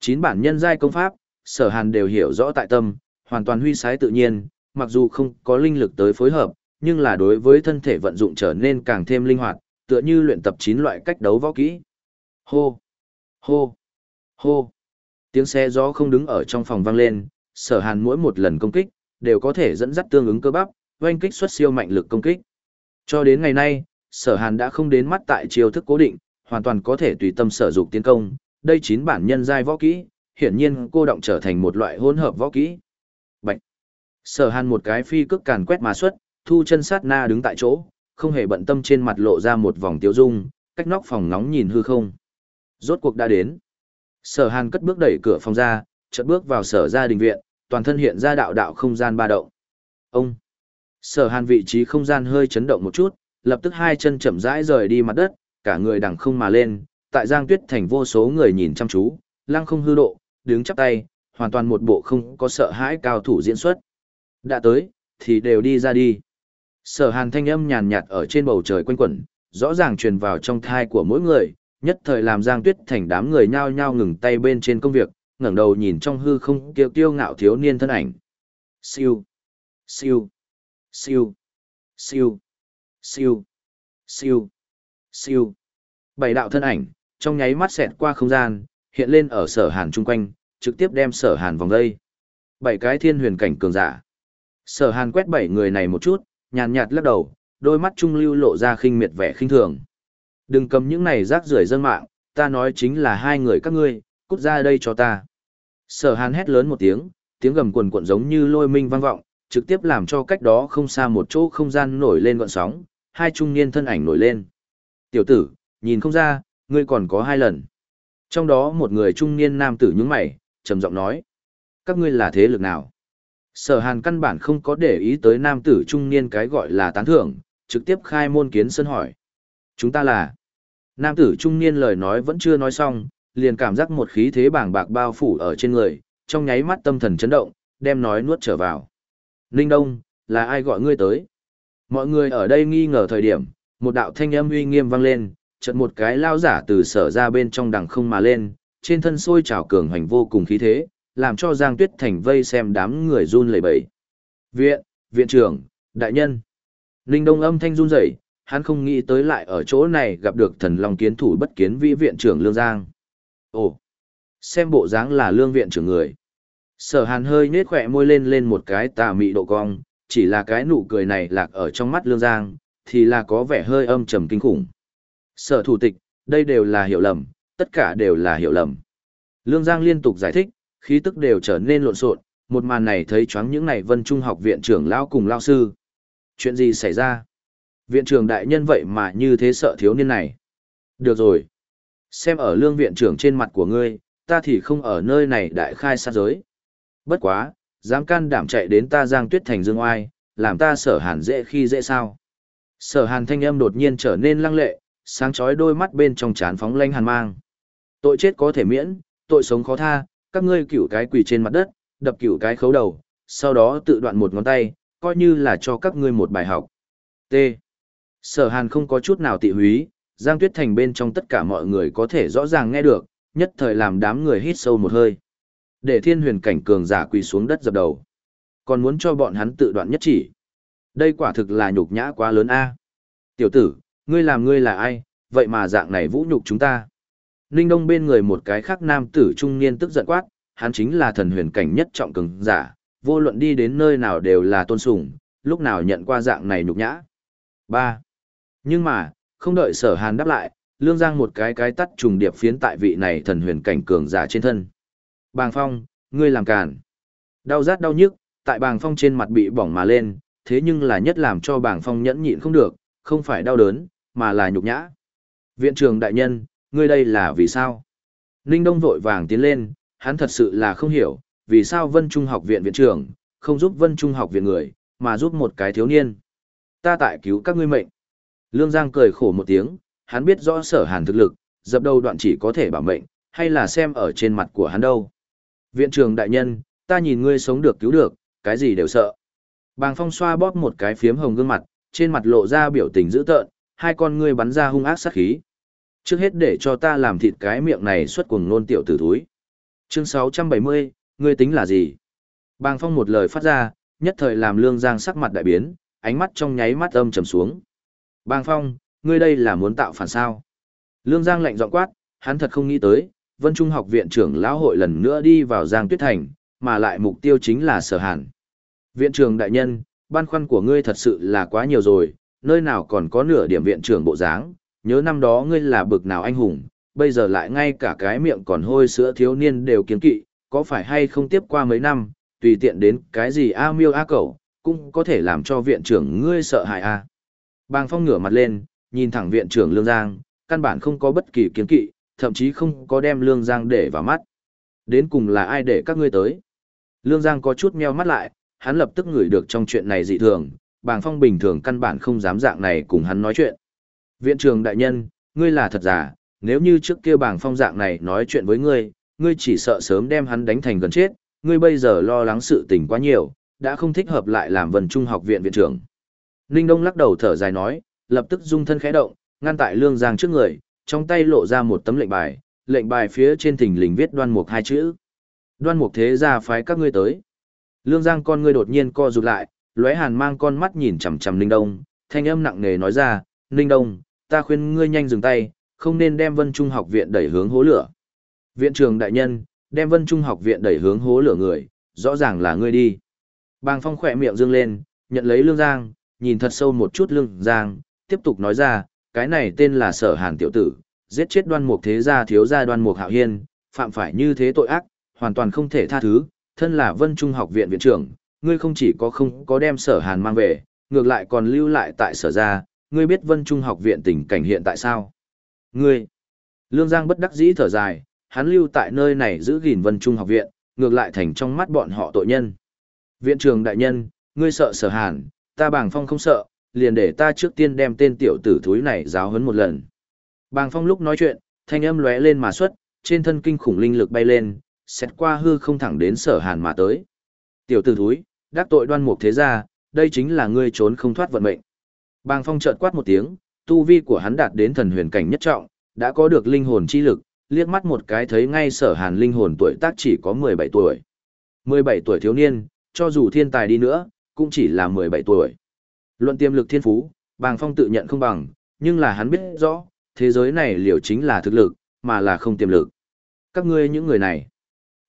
Chín bản nhân giai công pháp, sở hàn đều hiểu rõ tại tâm, hoàn toàn huy sái tự nhiên, mặc dù không có linh lực tới phối hợp, nhưng là đối với thân thể vận dụng trở nên càng thêm linh hoạt, tựa như luyện tập chín loại cách đấu võ kỹ. Hô! Hô! Hô! Tiếng xe gió không đứng ở trong phòng vang lên, sở hàn mỗi một lần công kích, đều có thể dẫn dắt tương ứng cơ bắp, oanh kích xuất siêu mạnh lực công kích. Cho đến ngày nay, sở hàn đã không đến mắt tại chiêu thức cố định, hoàn toàn có thể tùy tâm sở dụng tiến công. Đây chín bản nhân giai võ kỹ, hiển nhiên cô động trở thành một loại hỗn hợp võ kỹ. Bạch. Sở hàn một cái phi cước càn quét mà xuất, thu chân sát na đứng tại chỗ, không hề bận tâm trên mặt lộ ra một vòng tiếu dung, cách nóc phòng nóng nhìn hư không. Rốt cuộc đã đến. Sở hàn cất bước đẩy cửa phòng ra, chợt bước vào sở gia đình viện, toàn thân hiện ra đạo đạo không gian ba động. Ông. Sở hàn vị trí không gian hơi chấn động một chút, lập tức hai chân chậm rãi rời đi mặt đất, cả người đằng không mà lên, tại Giang Tuyết thành vô số người nhìn chăm chú, lăng không hư độ, đứng chắp tay, hoàn toàn một bộ không có sợ hãi cao thủ diễn xuất. Đã tới, thì đều đi ra đi. Sở hàn thanh âm nhàn nhạt ở trên bầu trời quanh quẩn, rõ ràng truyền vào trong thai của mỗi người, nhất thời làm Giang Tuyết thành đám người nhao nhao ngừng tay bên trên công việc, ngẩng đầu nhìn trong hư không kiêu kiêu ngạo thiếu niên thân ảnh. Siêu, siêu, siêu, siêu, siêu, siêu, siêu. Bảy đạo thân ảnh, trong nháy mắt xẹt qua không gian, hiện lên ở sở hàn chung quanh, trực tiếp đem sở hàn vòng đây. Bảy cái thiên huyền cảnh cường giả. Sở hàn quét bảy người này một chút, nhàn nhạt lắc đầu, đôi mắt trung lưu lộ ra khinh miệt vẻ khinh thường. Đừng cầm những này rác rưởi dân mạng, ta nói chính là hai người các ngươi, cút ra đây cho ta. Sở hàn hét lớn một tiếng, tiếng gầm quần cuộn giống như lôi minh vang vọng, trực tiếp làm cho cách đó không xa một chỗ không gian nổi lên gọn sóng, hai trung niên thân ảnh nổi lên. Tiểu tử, nhìn không ra, ngươi còn có hai lần. Trong đó một người trung niên nam tử nhướng mày, trầm giọng nói. Các ngươi là thế lực nào? Sở hàn căn bản không có để ý tới nam tử trung niên cái gọi là tán thưởng, trực tiếp khai môn kiến sân hỏi. Chúng ta là... Nam tử trung niên lời nói vẫn chưa nói xong, liền cảm giác một khí thế bàng bạc bao phủ ở trên người, trong nháy mắt tâm thần chấn động, đem nói nuốt trở vào. Ninh Đông, là ai gọi ngươi tới? Mọi người ở đây nghi ngờ thời điểm, một đạo thanh âm uy nghiêm vang lên, chợt một cái lao giả từ sở ra bên trong đằng không mà lên, trên thân sôi trào cường hành vô cùng khí thế, làm cho Giang Tuyết Thành vây xem đám người run lẩy bẩy. Viện, viện trưởng, đại nhân. Ninh Đông âm thanh run rẩy, hắn không nghĩ tới lại ở chỗ này gặp được thần long kiến thủ bất kiến vĩ viện trưởng Lương Giang. Ồ, xem bộ dáng là Lương viện trưởng người. Sở hàn hơi nết khỏe môi lên lên một cái tà mị độ cong, chỉ là cái nụ cười này lạc ở trong mắt Lương Giang, thì là có vẻ hơi âm trầm kinh khủng. Sở thủ tịch, đây đều là hiểu lầm, tất cả đều là hiểu lầm. Lương Giang liên tục giải thích, khí tức đều trở nên lộn xộn, một màn này thấy choáng những này vân trung học viện trưởng lão cùng lao sư. Chuyện gì xảy ra? Viện trưởng đại nhân vậy mà như thế sợ thiếu niên này. Được rồi. Xem ở lương viện trưởng trên mặt của ngươi, ta thì không ở nơi này đại khai sát giới. Bất quá, dám can đảm chạy đến ta giang tuyết thành dương oai, làm ta sở hàn dễ khi dễ sao. Sở hàn thanh âm đột nhiên trở nên lăng lệ, sáng chói đôi mắt bên trong chán phóng lanh hàn mang. Tội chết có thể miễn, tội sống khó tha, các ngươi cửu cái quỳ trên mặt đất, đập cửu cái khấu đầu, sau đó tự đoạn một ngón tay, coi như là cho các ngươi một bài học. T. Sở hàn không có chút nào tị húy, Giang Tuyết Thành bên trong tất cả mọi người có thể rõ ràng nghe được, nhất thời làm đám người hít sâu một hơi. Để thiên huyền cảnh cường giả quỳ xuống đất dập đầu. Còn muốn cho bọn hắn tự đoạn nhất chỉ. Đây quả thực là nhục nhã quá lớn a. Tiểu tử, ngươi làm ngươi là ai, vậy mà dạng này vũ nhục chúng ta. Ninh Đông bên người một cái khác nam tử trung niên tức giận quát, hắn chính là thần huyền cảnh nhất trọng cường giả, vô luận đi đến nơi nào đều là tôn sùng, lúc nào nhận qua dạng này nhục nhã. 3. Nhưng mà, không đợi sở hàn đáp lại, lương giang một cái cái tắt trùng điệp phiến tại vị này thần huyền cảnh cường giả trên thân. Bàng phong, ngươi làm càn. Đau rát đau nhức, tại bàng phong trên mặt bị bỏng mà lên, thế nhưng là nhất làm cho bàng phong nhẫn nhịn không được, không phải đau đớn, mà là nhục nhã. Viện trường đại nhân, ngươi đây là vì sao? Ninh Đông vội vàng tiến lên, hắn thật sự là không hiểu, vì sao Vân Trung học viện viện trưởng, không giúp Vân Trung học viện người, mà giúp một cái thiếu niên. Ta tại cứu các ngươi mệnh. Lương Giang cười khổ một tiếng, hắn biết rõ sở hàn thực lực, dập đầu đoạn chỉ có thể bảo mệnh, hay là xem ở trên mặt của hắn đâu. Viện trưởng đại nhân, ta nhìn ngươi sống được cứu được, cái gì đều sợ. Bàng phong xoa bóp một cái phiếm hồng gương mặt, trên mặt lộ ra biểu tình dữ tợn, hai con ngươi bắn ra hung ác sát khí. Trước hết để cho ta làm thịt cái miệng này xuất cuồng nôn tiểu tử thúi. Chương 670, ngươi tính là gì? Bàng Phong một lời phát ra, nhất thời làm Lương Giang sắc mặt đại biến, ánh mắt trong nháy mắt âm trầm xuống. Bàng Phong, ngươi đây là muốn tạo phản sao? Lương Giang lạnh giọng quát, hắn thật không nghĩ tới, Vân Trung học viện trưởng lão hội lần nữa đi vào Giang Tuyết Thành, mà lại mục tiêu chính là Sở Hàn. Viện trưởng đại nhân, ban khoăn của ngươi thật sự là quá nhiều rồi, nơi nào còn có nửa điểm viện trưởng bộ dáng, nhớ năm đó ngươi là bực nào anh hùng, bây giờ lại ngay cả cái miệng còn hôi sữa thiếu niên đều kiến kỵ, có phải hay không tiếp qua mấy năm, tùy tiện đến cái gì a miêu a cẩu, cũng có thể làm cho viện trưởng ngươi sợ hãi a. Bàng Phong ngửa mặt lên, nhìn thẳng viện trưởng Lương Giang, căn bản không có bất kỳ kiến kỵ, thậm chí không có đem Lương Giang để vào mắt. Đến cùng là ai để các ngươi tới? Lương Giang có chút meo mắt lại, hắn lập tức ngửi được trong chuyện này dị thường, Bàng Phong bình thường căn bản không dám dạng này cùng hắn nói chuyện. Viện trưởng đại nhân, ngươi là thật giả, nếu như trước kia bảng Phong dạng này nói chuyện với ngươi, ngươi chỉ sợ sớm đem hắn đánh thành gần chết, ngươi bây giờ lo lắng sự tình quá nhiều, đã không thích hợp lại làm vần trung học viện viện trưởng. Ninh Đông lắc đầu thở dài nói, lập tức dung thân khẽ động, ngăn tại Lương Giang trước người, trong tay lộ ra một tấm lệnh bài, lệnh bài phía trên thình lình viết đoan mục hai chữ. Đoan mục thế gia phái các ngươi tới. Lương Giang con ngươi đột nhiên co rụt lại, lóe hàn mang con mắt nhìn chằm chằm Ninh Đông, thanh âm nặng nề nói ra, Ninh Đông, ta khuyên ngươi nhanh dừng tay, không nên đem Vân Trung học viện đẩy hướng hố lửa. Viện trưởng đại nhân, đem Vân Trung học viện đẩy hướng hố lửa người, rõ ràng là ngươi đi. Bàng Phong khỏe miệng dương lên, nhận lấy Lương Giang, nhìn thật sâu một chút Lương Giang, tiếp tục nói ra, cái này tên là Sở Hàn tiểu tử, giết chết Đoan Mục thế gia thiếu gia Đoan Mục Hạo Hiên, phạm phải như thế tội ác, hoàn toàn không thể tha thứ, thân là Vân Trung học viện viện trưởng, ngươi không chỉ có không có đem Sở Hàn mang về, ngược lại còn lưu lại tại Sở gia, ngươi biết Vân Trung học viện tình cảnh hiện tại sao? Ngươi. Lương Giang bất đắc dĩ thở dài, hắn lưu tại nơi này giữ gìn Vân Trung học viện, ngược lại thành trong mắt bọn họ tội nhân. Viện trường đại nhân, ngươi sợ sở hàn, ta bàng phong không sợ, liền để ta trước tiên đem tên tiểu tử thúi này giáo huấn một lần. Bàng phong lúc nói chuyện, thanh âm lóe lên mà xuất, trên thân kinh khủng linh lực bay lên, xét qua hư không thẳng đến sở hàn mà tới. Tiểu tử thúi, đắc tội đoan mục thế gia, đây chính là ngươi trốn không thoát vận mệnh. Bàng phong chợt quát một tiếng, tu vi của hắn đạt đến thần huyền cảnh nhất trọng, đã có được linh hồn chi lực, liếc mắt một cái thấy ngay sở hàn linh hồn tuổi tác chỉ có 17 tuổi. 17 tuổi thiếu niên, cho dù thiên tài đi nữa, cũng chỉ là 17 tuổi. Luận tiềm lực thiên phú, bàng phong tự nhận không bằng, nhưng là hắn biết rõ, thế giới này liều chính là thực lực, mà là không tiềm lực. Các ngươi những người này.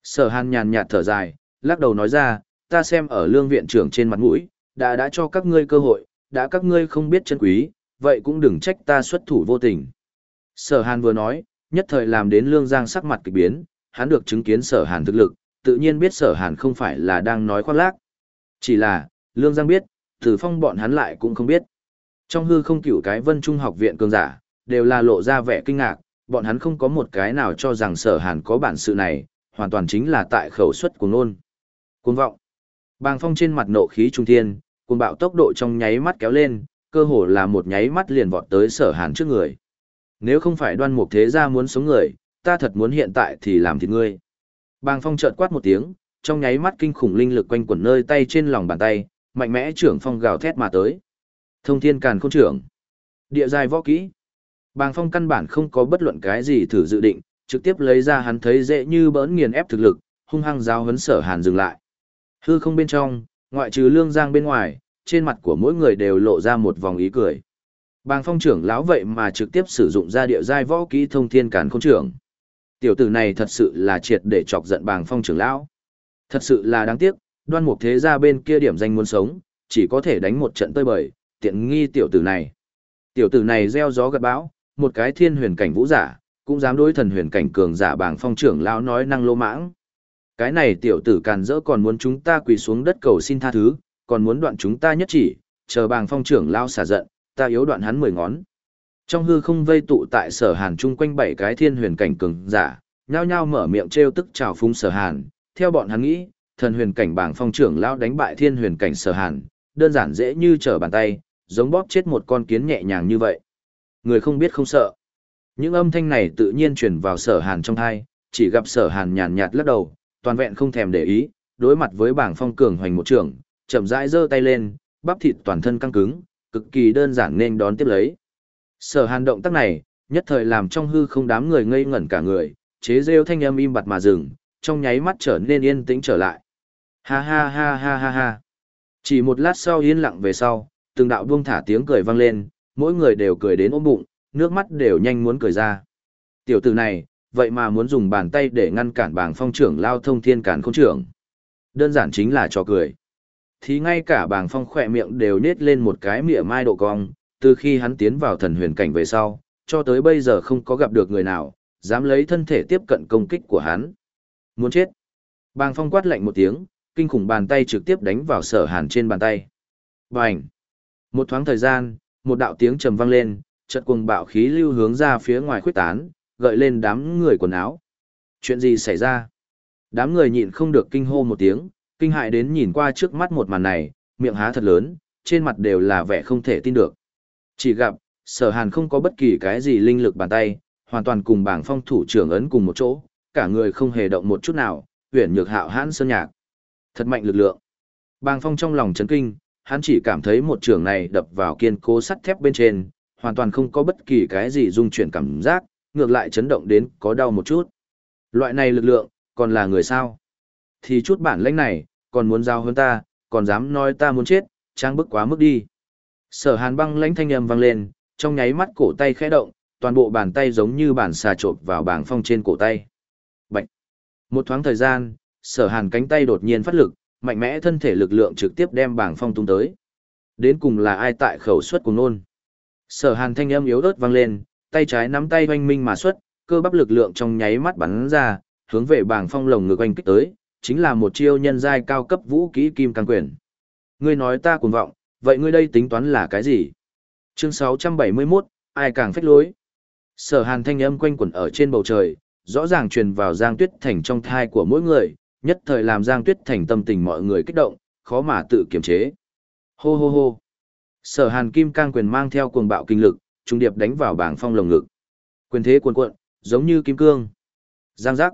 Sở hàn nhàn nhạt thở dài, lắc đầu nói ra, ta xem ở lương viện trưởng trên mặt mũi, đã đã cho các ngươi cơ hội, đã các ngươi không biết chân quý, vậy cũng đừng trách ta xuất thủ vô tình. Sở hàn vừa nói, nhất thời làm đến lương giang sắc mặt kịch biến, hắn được chứng kiến sở hàn thực lực, tự nhiên biết sở hàn không phải là đang nói khoác lác. Chỉ là, lương giang biết, tử phong bọn hắn lại cũng không biết. Trong hư không cửu cái vân trung học viện cường giả, đều là lộ ra vẻ kinh ngạc, bọn hắn không có một cái nào cho rằng sở hàn có bản sự này, hoàn toàn chính là tại khẩu suất của nôn. Cuồng vọng. Bàng phong trên mặt nộ khí trung thiên, cuồng bạo tốc độ trong nháy mắt kéo lên, cơ hồ là một nháy mắt liền vọt tới sở hàn trước người. Nếu không phải đoan mục thế gia muốn sống người, ta thật muốn hiện tại thì làm thịt ngươi. Bàng phong chợt quát một tiếng, trong nháy mắt kinh khủng linh lực quanh quẩn nơi tay trên lòng bàn tay, mạnh mẽ trưởng phong gào thét mà tới. Thông thiên càn khôn trưởng. Địa dài võ kỹ. Bàng phong căn bản không có bất luận cái gì thử dự định, trực tiếp lấy ra hắn thấy dễ như bỡn nghiền ép thực lực, hung hăng giao huấn sở hàn dừng lại. Hư không bên trong, ngoại trừ lương giang bên ngoài, trên mặt của mỗi người đều lộ ra một vòng ý cười. Bàng phong trưởng lão vậy mà trực tiếp sử dụng ra địa giai võ kỹ thông thiên càn khôn trưởng. Tiểu tử này thật sự là triệt để chọc giận bàng phong trưởng lão. Thật sự là đáng tiếc, đoan mục thế gia bên kia điểm danh muốn sống, chỉ có thể đánh một trận tơi bời, tiện nghi tiểu tử này. Tiểu tử này gieo gió gặt bão, một cái thiên huyền cảnh vũ giả, cũng dám đối thần huyền cảnh cường giả bàng phong trưởng lão nói năng lô mãng. Cái này tiểu tử càn dỡ còn muốn chúng ta quỳ xuống đất cầu xin tha thứ, còn muốn đoạn chúng ta nhất chỉ, chờ bàng phong trưởng lao xả giận, ta yếu đoạn hắn mười ngón. Trong hư không vây tụ tại sở hàn chung quanh bảy cái thiên huyền cảnh cường giả, nhao nhao mở miệng trêu tức chào phúng sở hàn, theo bọn hắn nghĩ, thần huyền cảnh bảng phong trưởng lao đánh bại thiên huyền cảnh sở hàn, đơn giản dễ như trở bàn tay, giống bóp chết một con kiến nhẹ nhàng như vậy. Người không biết không sợ. Những âm thanh này tự nhiên truyền vào sở hàn trong thai, chỉ gặp sở hàn nhàn nhạt lắc đầu, toàn vẹn không thèm để ý, đối mặt với bảng phong cường hoành một trưởng, chậm rãi giơ tay lên, bắp thịt toàn thân căng cứng, cực kỳ đơn giản nên đón tiếp lấy. Sở hàn động tác này, nhất thời làm trong hư không đám người ngây ngẩn cả người, chế rêu thanh âm im bặt mà dừng, trong nháy mắt trở nên yên tĩnh trở lại. Ha ha ha ha ha ha. Chỉ một lát sau yên lặng về sau, từng đạo buông thả tiếng cười vang lên, mỗi người đều cười đến ôm bụng, nước mắt đều nhanh muốn cười ra. Tiểu tử này, vậy mà muốn dùng bàn tay để ngăn cản bảng phong trưởng lao thông thiên cản khôn trưởng. Đơn giản chính là trò cười. Thì ngay cả bảng phong khỏe miệng đều nết lên một cái mỉa mai độ cong, từ khi hắn tiến vào thần huyền cảnh về sau, cho tới bây giờ không có gặp được người nào, dám lấy thân thể tiếp cận công kích của hắn. Muốn chết. Bàng phong quát lạnh một tiếng, kinh khủng bàn tay trực tiếp đánh vào sở hàn trên bàn tay. Bành! Một thoáng thời gian, một đạo tiếng trầm vang lên, chợt cuồng bạo khí lưu hướng ra phía ngoài khuếch tán, gợi lên đám người quần áo. Chuyện gì xảy ra? Đám người nhịn không được kinh hô một tiếng, kinh hại đến nhìn qua trước mắt một màn này, miệng há thật lớn, trên mặt đều là vẻ không thể tin được. Chỉ gặp, sở hàn không có bất kỳ cái gì linh lực bàn tay, hoàn toàn cùng bảng phong thủ trưởng ấn cùng một chỗ, cả người không hề động một chút nào, huyền nhược hạo hãn sơn nhạc. Thật mạnh lực lượng. Bàng phong trong lòng chấn kinh, hắn chỉ cảm thấy một trường này đập vào kiên cố sắt thép bên trên, hoàn toàn không có bất kỳ cái gì rung chuyển cảm giác, ngược lại chấn động đến có đau một chút. Loại này lực lượng, còn là người sao? Thì chút bản lãnh này, còn muốn giao hơn ta, còn dám nói ta muốn chết, trang bức quá mức đi. Sở hàn băng lãnh thanh âm vang lên, trong nháy mắt cổ tay khẽ động, toàn bộ bàn tay giống như bản xà trộn vào bảng phong trên cổ tay. Bạch! Một thoáng thời gian, sở hàn cánh tay đột nhiên phát lực, mạnh mẽ thân thể lực lượng trực tiếp đem bảng phong tung tới. Đến cùng là ai tại khẩu suất cùng nôn. Sở hàn thanh âm yếu ớt vang lên, tay trái nắm tay oanh minh mà xuất, cơ bắp lực lượng trong nháy mắt bắn ra, hướng về bảng phong lồng ngực oanh kích tới, chính là một chiêu nhân giai cao cấp vũ kỹ kim cang quyền. Ngươi nói ta cuồng vọng, vậy ngươi đây tính toán là cái gì? Chương 671, ai càng phách lối? Sở hàn thanh âm quanh quẩn ở trên bầu trời, rõ ràng truyền vào Giang Tuyết Thành trong thai của mỗi người, nhất thời làm Giang Tuyết Thành tâm tình mọi người kích động, khó mà tự kiềm chế. Hô hô hô. Sở hàn kim cang quyền mang theo cuồng bạo kinh lực, trung điệp đánh vào bảng phong lồng ngực. Quyền thế cuồn cuộn, giống như kim cương. Giang giác.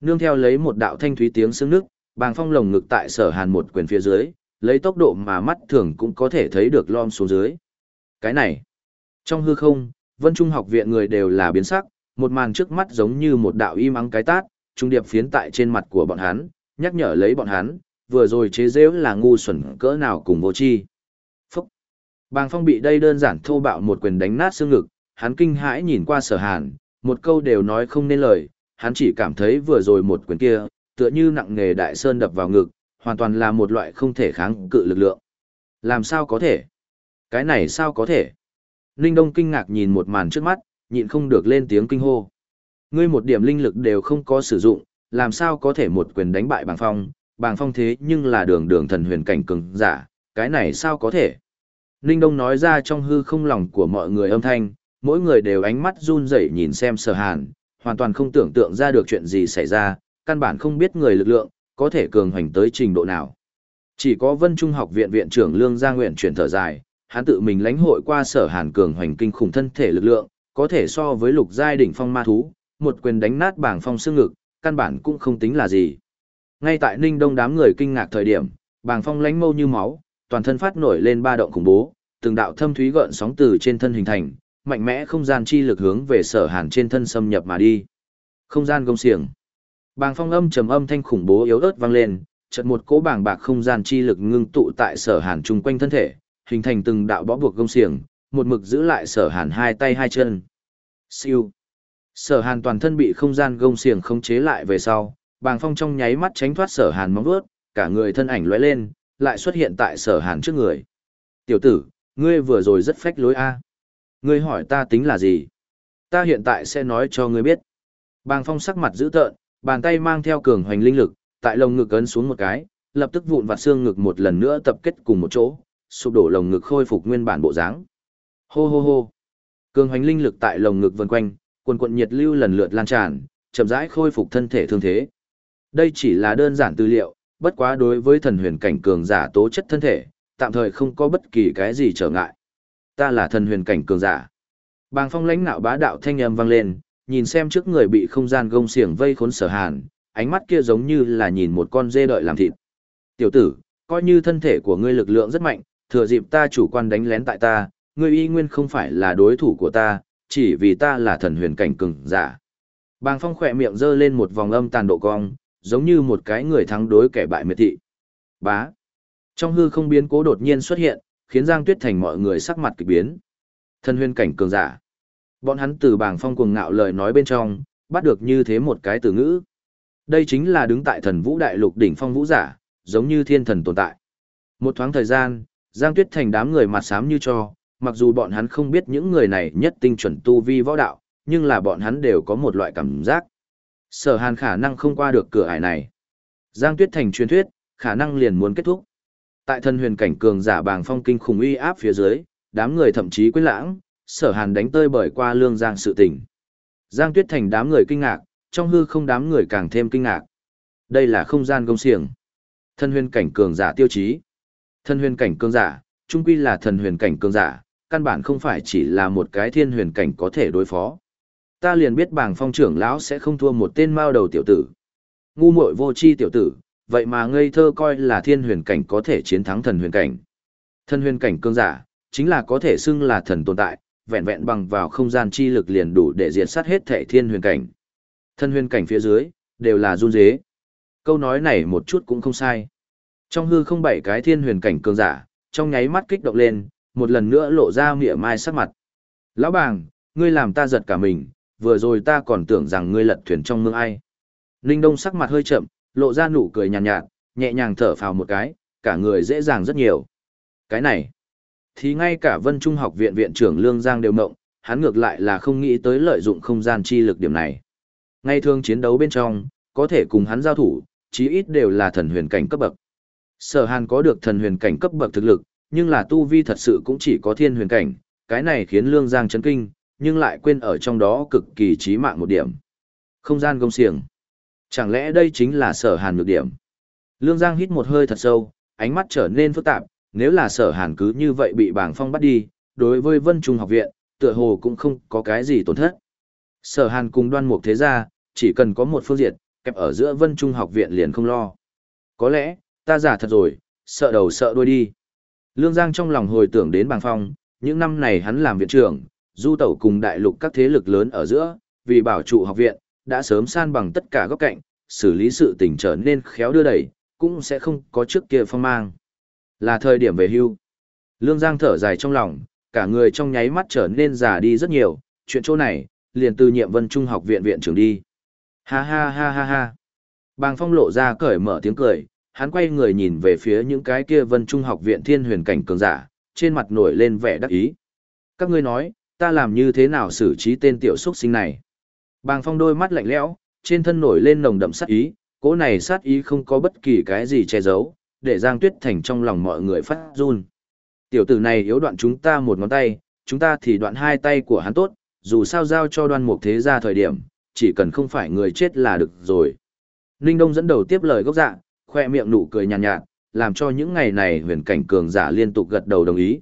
Nương theo lấy một đạo thanh thúy tiếng sương nước, bảng phong lồng ngực tại sở hàn một quyền phía dưới, lấy tốc độ mà mắt thường cũng có thể thấy được lom xuống dưới. Cái này. Trong hư không, vân trung học viện người đều là biến sắc, một màn trước mắt giống như một đạo im ắng cái tát, trung điệp phiến tại trên mặt của bọn hắn, nhắc nhở lấy bọn hắn, vừa rồi chế giễu là ngu xuẩn cỡ nào cùng vô chi. Bàng phong bị đây đơn giản thô bạo một quyền đánh nát xương ngực, hắn kinh hãi nhìn qua sở hàn, một câu đều nói không nên lời, hắn chỉ cảm thấy vừa rồi một quyền kia, tựa như nặng nghề đại sơn đập vào ngực, hoàn toàn là một loại không thể kháng cự lực lượng. Làm sao có thể? Cái này sao có thể? Ninh Đông kinh ngạc nhìn một màn trước mắt, nhịn không được lên tiếng kinh hô. Ngươi một điểm linh lực đều không có sử dụng, làm sao có thể một quyền đánh bại bàng phong, bàng phong thế nhưng là đường đường thần huyền cảnh cường giả, cái này sao có thể? Ninh Đông nói ra trong hư không lòng của mọi người âm thanh, mỗi người đều ánh mắt run rẩy nhìn xem sở hàn, hoàn toàn không tưởng tượng ra được chuyện gì xảy ra, căn bản không biết người lực lượng, có thể cường hoành tới trình độ nào. Chỉ có Vân Trung học viện viện trưởng Lương Gia Nguyện chuyển thở dài, hắn tự mình lãnh hội qua sở hàn cường hoành kinh khủng thân thể lực lượng, có thể so với lục giai đỉnh phong ma thú, một quyền đánh nát bảng phong xương ngực, căn bản cũng không tính là gì. Ngay tại Ninh Đông đám người kinh ngạc thời điểm, bảng phong lánh mâu như máu, toàn thân phát nổi lên ba động khủng bố, từng đạo thâm thúy gợn sóng từ trên thân hình thành, mạnh mẽ không gian chi lực hướng về sở hàn trên thân xâm nhập mà đi. Không gian gông xiềng. Bàng phong âm trầm âm thanh khủng bố yếu ớt vang lên, chợt một cỗ bảng bạc không gian chi lực ngưng tụ tại sở hàn chung quanh thân thể, hình thành từng đạo bó buộc gông xiềng, một mực giữ lại sở hàn hai tay hai chân. Siêu. Sở hàn toàn thân bị không gian gông xiềng khống chế lại về sau, bàng phong trong nháy mắt tránh thoát sở hàn móng vuốt, cả người thân ảnh lóe lên, lại xuất hiện tại sở hàn trước người. Tiểu tử, ngươi vừa rồi rất phách lối a. Ngươi hỏi ta tính là gì? Ta hiện tại sẽ nói cho ngươi biết. Bàng phong sắc mặt dữ tợn, bàn tay mang theo cường hoành linh lực, tại lồng ngực ấn xuống một cái, lập tức vụn vặt xương ngực một lần nữa tập kết cùng một chỗ, sụp đổ lồng ngực khôi phục nguyên bản bộ dáng. Hô hô hô. Cường hoành linh lực tại lồng ngực vần quanh, quần quận nhiệt lưu lần lượt lan tràn, chậm rãi khôi phục thân thể thương thế. Đây chỉ là đơn giản tư liệu, bất quá đối với thần huyền cảnh cường giả tố chất thân thể, tạm thời không có bất kỳ cái gì trở ngại. Ta là thần huyền cảnh cường giả. Bàng phong lãnh nạo bá đạo thanh âm vang lên, nhìn xem trước người bị không gian gông xiềng vây khốn sở hàn, ánh mắt kia giống như là nhìn một con dê đợi làm thịt. Tiểu tử, coi như thân thể của ngươi lực lượng rất mạnh, thừa dịp ta chủ quan đánh lén tại ta, ngươi y nguyên không phải là đối thủ của ta, chỉ vì ta là thần huyền cảnh cường giả. Bàng phong khỏe miệng giơ lên một vòng âm tàn độ cong, giống như một cái người thắng đối kẻ bại miệt thị. Bá. Trong hư không biến cố đột nhiên xuất hiện, khiến Giang Tuyết Thành mọi người sắc mặt kỳ biến. Thân Huyên cảnh cường giả. Bọn hắn từ bảng phong cuồng ngạo lời nói bên trong, bắt được như thế một cái từ ngữ. Đây chính là đứng tại thần vũ đại lục đỉnh phong vũ giả, giống như thiên thần tồn tại. Một thoáng thời gian, Giang Tuyết Thành đám người mặt xám như cho, mặc dù bọn hắn không biết những người này nhất tinh chuẩn tu vi võ đạo, nhưng là bọn hắn đều có một loại cảm giác. Sở hàn khả năng không qua được cửa ải này. Giang Tuyết Thành truyền thuyết, khả năng liền muốn kết thúc. Tại thân huyền cảnh cường giả bàng phong kinh khủng uy áp phía dưới, đám người thậm chí quyết lãng, sở hàn đánh tơi bởi qua lương giang sự tình. Giang Tuyết Thành đám người kinh ngạc, trong hư không đám người càng thêm kinh ngạc. Đây là không gian công xiềng. Thân huyền cảnh cường giả tiêu chí. Thân huyền cảnh cường giả, trung quy là thần huyền cảnh cường giả, căn bản không phải chỉ là một cái thiên huyền cảnh có thể đối phó. Ta liền biết bàng phong trưởng lão sẽ không thua một tên mao đầu tiểu tử. Ngu muội vô chi tiểu tử, vậy mà ngây thơ coi là thiên huyền cảnh có thể chiến thắng thần huyền cảnh. Thần huyền cảnh cương giả, chính là có thể xưng là thần tồn tại, vẹn vẹn bằng vào không gian chi lực liền đủ để diệt sát hết thể thiên huyền cảnh. Thần huyền cảnh phía dưới, đều là run dế. Câu nói này một chút cũng không sai. Trong hư không bảy cái thiên huyền cảnh cường giả, trong nháy mắt kích động lên, một lần nữa lộ ra mỉa mai sắc mặt. Lão bàng, ngươi làm ta giật cả mình, vừa rồi ta còn tưởng rằng ngươi lật thuyền trong mương ai. Ninh Đông sắc mặt hơi chậm, lộ ra nụ cười nhàn nhạt, nhạt, nhẹ nhàng thở phào một cái, cả người dễ dàng rất nhiều. Cái này, thì ngay cả Vân Trung học viện viện trưởng Lương Giang đều mộng, hắn ngược lại là không nghĩ tới lợi dụng không gian chi lực điểm này. Ngay thường chiến đấu bên trong, có thể cùng hắn giao thủ, chí ít đều là thần huyền cảnh cấp bậc. Sở Hàn có được thần huyền cảnh cấp bậc thực lực, nhưng là tu vi thật sự cũng chỉ có thiên huyền cảnh, cái này khiến Lương Giang chấn kinh, nhưng lại quên ở trong đó cực kỳ chí mạng một điểm. Không gian gông xiềng. Chẳng lẽ đây chính là sở hàn nhược điểm? Lương Giang hít một hơi thật sâu, ánh mắt trở nên phức tạp, nếu là sở hàn cứ như vậy bị bảng phong bắt đi, đối với vân trung học viện, tựa hồ cũng không có cái gì tổn thất. Sở hàn cùng đoan mục thế gia, chỉ cần có một phương diện, kẹp ở giữa vân trung học viện liền không lo. Có lẽ, ta giả thật rồi, sợ đầu sợ đuôi đi. Lương Giang trong lòng hồi tưởng đến bàng phong, những năm này hắn làm viện trưởng, du tẩu cùng đại lục các thế lực lớn ở giữa, vì bảo trụ học viện, đã sớm san bằng tất cả góc cạnh, xử lý sự tình trở nên khéo đưa đẩy, cũng sẽ không có trước kia phong mang. Là thời điểm về hưu. Lương Giang thở dài trong lòng, cả người trong nháy mắt trở nên già đi rất nhiều, chuyện chỗ này, liền từ nhiệm vân trung học viện viện trưởng đi. Ha ha ha ha ha. Bàng phong lộ ra cởi mở tiếng cười, hắn quay người nhìn về phía những cái kia vân trung học viện thiên huyền cảnh cường giả, trên mặt nổi lên vẻ đắc ý. Các ngươi nói, ta làm như thế nào xử trí tên tiểu xuất sinh này? Bàng phong đôi mắt lạnh lẽo, trên thân nổi lên nồng đậm sát ý, cỗ này sát ý không có bất kỳ cái gì che giấu, để Giang Tuyết Thành trong lòng mọi người phát run. Tiểu tử này yếu đoạn chúng ta một ngón tay, chúng ta thì đoạn hai tay của hắn tốt, dù sao giao cho đoan mục thế ra thời điểm, chỉ cần không phải người chết là được rồi. Ninh Đông dẫn đầu tiếp lời gốc dạ, khoe miệng nụ cười nhàn nhạt, nhạt, làm cho những ngày này huyền cảnh cường giả liên tục gật đầu đồng ý.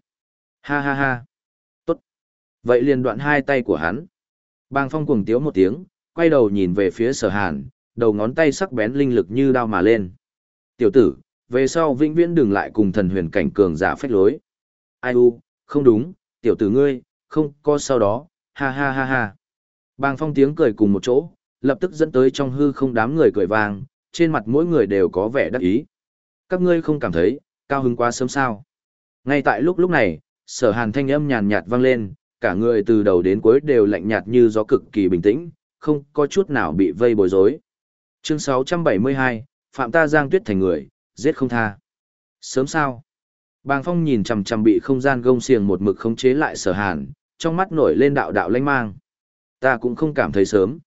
Ha ha ha. Vậy liền đoạn hai tay của hắn. Bàng phong cuồng tiếu một tiếng, quay đầu nhìn về phía sở hàn, đầu ngón tay sắc bén linh lực như đao mà lên. Tiểu tử, về sau vĩnh viễn đừng lại cùng thần huyền cảnh cường giả phách lối. Ai u, không đúng, tiểu tử ngươi, không có sau đó, ha ha ha ha. Bàng phong tiếng cười cùng một chỗ, lập tức dẫn tới trong hư không đám người cười vang, trên mặt mỗi người đều có vẻ đắc ý. Các ngươi không cảm thấy, cao hứng quá sớm sao. Ngay tại lúc lúc này, sở hàn thanh âm nhàn nhạt vang lên, cả người từ đầu đến cuối đều lạnh nhạt như gió cực kỳ bình tĩnh, không có chút nào bị vây bối rối. Chương 672, Phạm ta giang tuyết thành người, giết không tha. Sớm sao? Bàng Phong nhìn chằm chằm bị không gian gông xiềng một mực khống chế lại sở hàn, trong mắt nổi lên đạo đạo lanh mang. Ta cũng không cảm thấy sớm.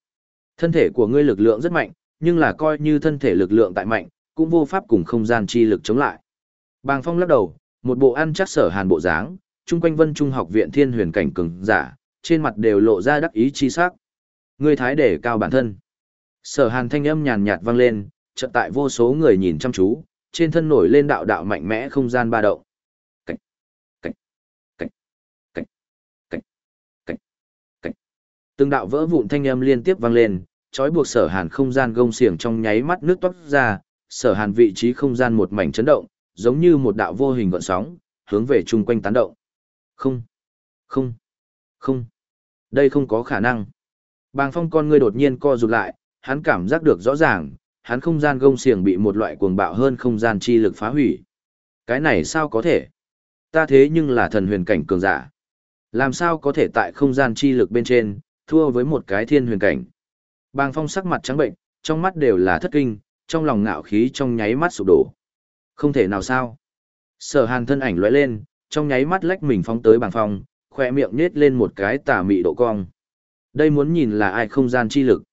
Thân thể của ngươi lực lượng rất mạnh, nhưng là coi như thân thể lực lượng tại mạnh, cũng vô pháp cùng không gian chi lực chống lại. Bàng Phong lắc đầu, một bộ ăn chắc sở hàn bộ dáng, chung quanh vân trung học viện thiên huyền cảnh cường giả, trên mặt đều lộ ra đắc ý chi sắc. Ngươi thái để cao bản thân. Sở hàn thanh âm nhàn nhạt vang lên, chợt tại vô số người nhìn chăm chú, trên thân nổi lên đạo đạo mạnh mẽ không gian ba động. Cảnh, cảnh, cảnh, cảnh, cảnh, cảnh, cảnh. Từng đạo vỡ vụn thanh âm liên tiếp vang lên, trói buộc sở hàn không gian gông xiềng trong nháy mắt nước toát ra, sở hàn vị trí không gian một mảnh chấn động, giống như một đạo vô hình gọn sóng, hướng về chung quanh tán động. Không, không, không, đây không có khả năng. Bàng phong con ngươi đột nhiên co rụt lại, hắn cảm giác được rõ ràng, hắn không gian gông xiềng bị một loại cuồng bạo hơn không gian chi lực phá hủy. Cái này sao có thể? Ta thế nhưng là thần huyền cảnh cường giả. Làm sao có thể tại không gian chi lực bên trên, thua với một cái thiên huyền cảnh? Bàng phong sắc mặt trắng bệnh, trong mắt đều là thất kinh, trong lòng ngạo khí trong nháy mắt sụp đổ. Không thể nào sao? Sở hàn thân ảnh lóe lên, trong nháy mắt lách mình phóng tới bàng phong, khoe miệng nết lên một cái tà mị độ cong. Đây muốn nhìn là ai không gian chi lực.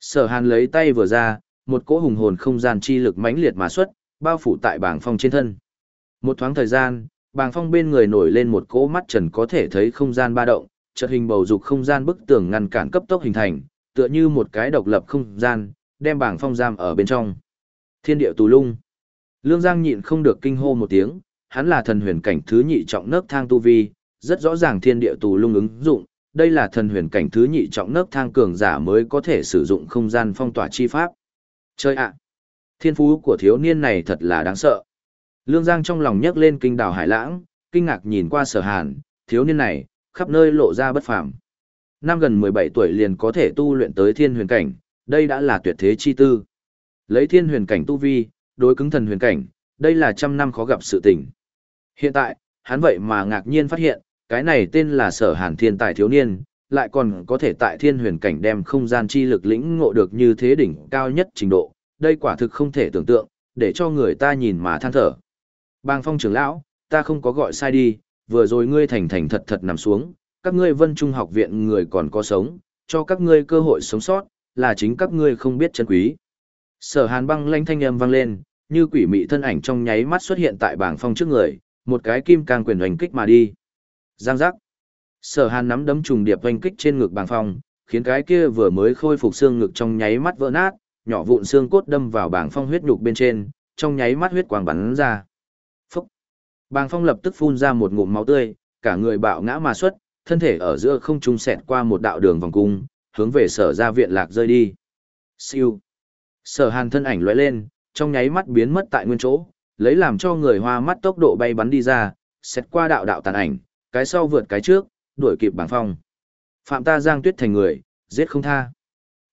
Sở hàn lấy tay vừa ra, một cỗ hùng hồn không gian chi lực mãnh liệt mà xuất, bao phủ tại bảng phong trên thân. Một thoáng thời gian, bảng phong bên người nổi lên một cỗ mắt trần có thể thấy không gian ba động, chợt hình bầu dục không gian bức tường ngăn cản cấp tốc hình thành, tựa như một cái độc lập không gian, đem bảng phong giam ở bên trong. Thiên địa tù lung. Lương Giang nhịn không được kinh hô một tiếng, hắn là thần huyền cảnh thứ nhị trọng nấc thang tu vi, rất rõ ràng thiên địa tù lung ứng dụng, đây là thần huyền cảnh thứ nhị trọng nấc thang cường giả mới có thể sử dụng không gian phong tỏa chi pháp. Chơi ạ! thiên phú của thiếu niên này thật là đáng sợ. Lương Giang trong lòng nhấc lên kinh đào hải lãng, kinh ngạc nhìn qua sở hàn, thiếu niên này, khắp nơi lộ ra bất phàm. Năm gần 17 tuổi liền có thể tu luyện tới thiên huyền cảnh, đây đã là tuyệt thế chi tư. Lấy thiên huyền cảnh tu vi, đối cứng thần huyền cảnh, đây là trăm năm khó gặp sự tình. Hiện tại, hắn vậy mà ngạc nhiên phát hiện, cái này tên là sở hàn thiên tài thiếu niên, lại còn có thể tại thiên huyền cảnh đem không gian chi lực lĩnh ngộ được như thế đỉnh cao nhất trình độ, đây quả thực không thể tưởng tượng, để cho người ta nhìn mà than thở. Bang phong trưởng lão, ta không có gọi sai đi, vừa rồi ngươi thành thành thật thật nằm xuống, các ngươi vân trung học viện người còn có sống, cho các ngươi cơ hội sống sót, là chính các ngươi không biết chân quý. Sở hàn băng lanh thanh âm vang lên, như quỷ mị thân ảnh trong nháy mắt xuất hiện tại bảng phong trước người, một cái kim càng quyền hoành kích mà đi. Giang giác. Sở hàn nắm đấm trùng điệp hoành kích trên ngực bảng phong, khiến cái kia vừa mới khôi phục xương ngực trong nháy mắt vỡ nát, nhỏ vụn xương cốt đâm vào bảng phong huyết nhục bên trên, trong nháy mắt huyết quang bắn ra. Phúc. Bàng phong lập tức phun ra một ngụm máu tươi, cả người bạo ngã mà xuất, thân thể ở giữa không trung xẹt qua một đạo đường vòng cung, hướng về sở ra viện lạc rơi đi. Siêu. Sở hàn thân ảnh lóe lên, trong nháy mắt biến mất tại nguyên chỗ, lấy làm cho người hoa mắt tốc độ bay bắn đi ra, xét qua đạo đạo tàn ảnh, cái sau vượt cái trước, đuổi kịp bảng phong. Phạm ta giang tuyết thành người, giết không tha.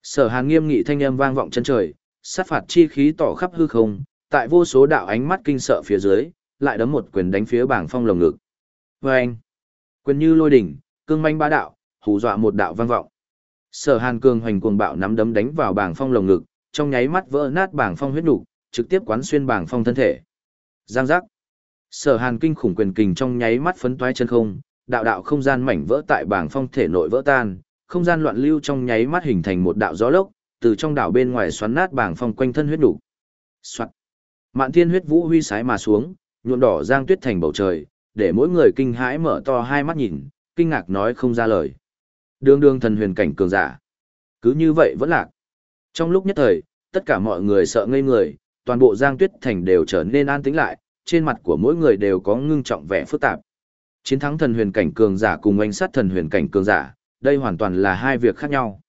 Sở hàn nghiêm nghị thanh âm vang vọng chân trời, sát phạt chi khí tỏ khắp hư không, tại vô số đạo ánh mắt kinh sợ phía dưới, lại đấm một quyền đánh phía bảng phong lồng ngực. Vâng! Quyền như lôi đỉnh, cương manh bá đạo, hù dọa một đạo vang vọng. Sở Hàn cường hoành cuồng bạo nắm đấm đánh vào bảng phong lồng ngực, trong nháy mắt vỡ nát bảng phong huyết nục, trực tiếp quán xuyên bảng phong thân thể. Giang giác. Sở Hàn kinh khủng quyền kình trong nháy mắt phấn toái chân không, đạo đạo không gian mảnh vỡ tại bảng phong thể nội vỡ tan, không gian loạn lưu trong nháy mắt hình thành một đạo gió lốc, từ trong đảo bên ngoài xoắn nát bảng phong quanh thân huyết đủ, Soạt. Mạn Thiên huyết vũ huy sái mà xuống, nhuộm đỏ giang tuyết thành bầu trời, để mỗi người kinh hãi mở to hai mắt nhìn, kinh ngạc nói không ra lời. Đường đường thần huyền cảnh cường giả. Cứ như vậy vẫn lạc. Trong lúc nhất thời, tất cả mọi người sợ ngây người, toàn bộ Giang Tuyết Thành đều trở nên an tĩnh lại, trên mặt của mỗi người đều có ngưng trọng vẻ phức tạp. Chiến thắng thần huyền cảnh cường giả cùng oanh sát thần huyền cảnh cường giả, đây hoàn toàn là hai việc khác nhau.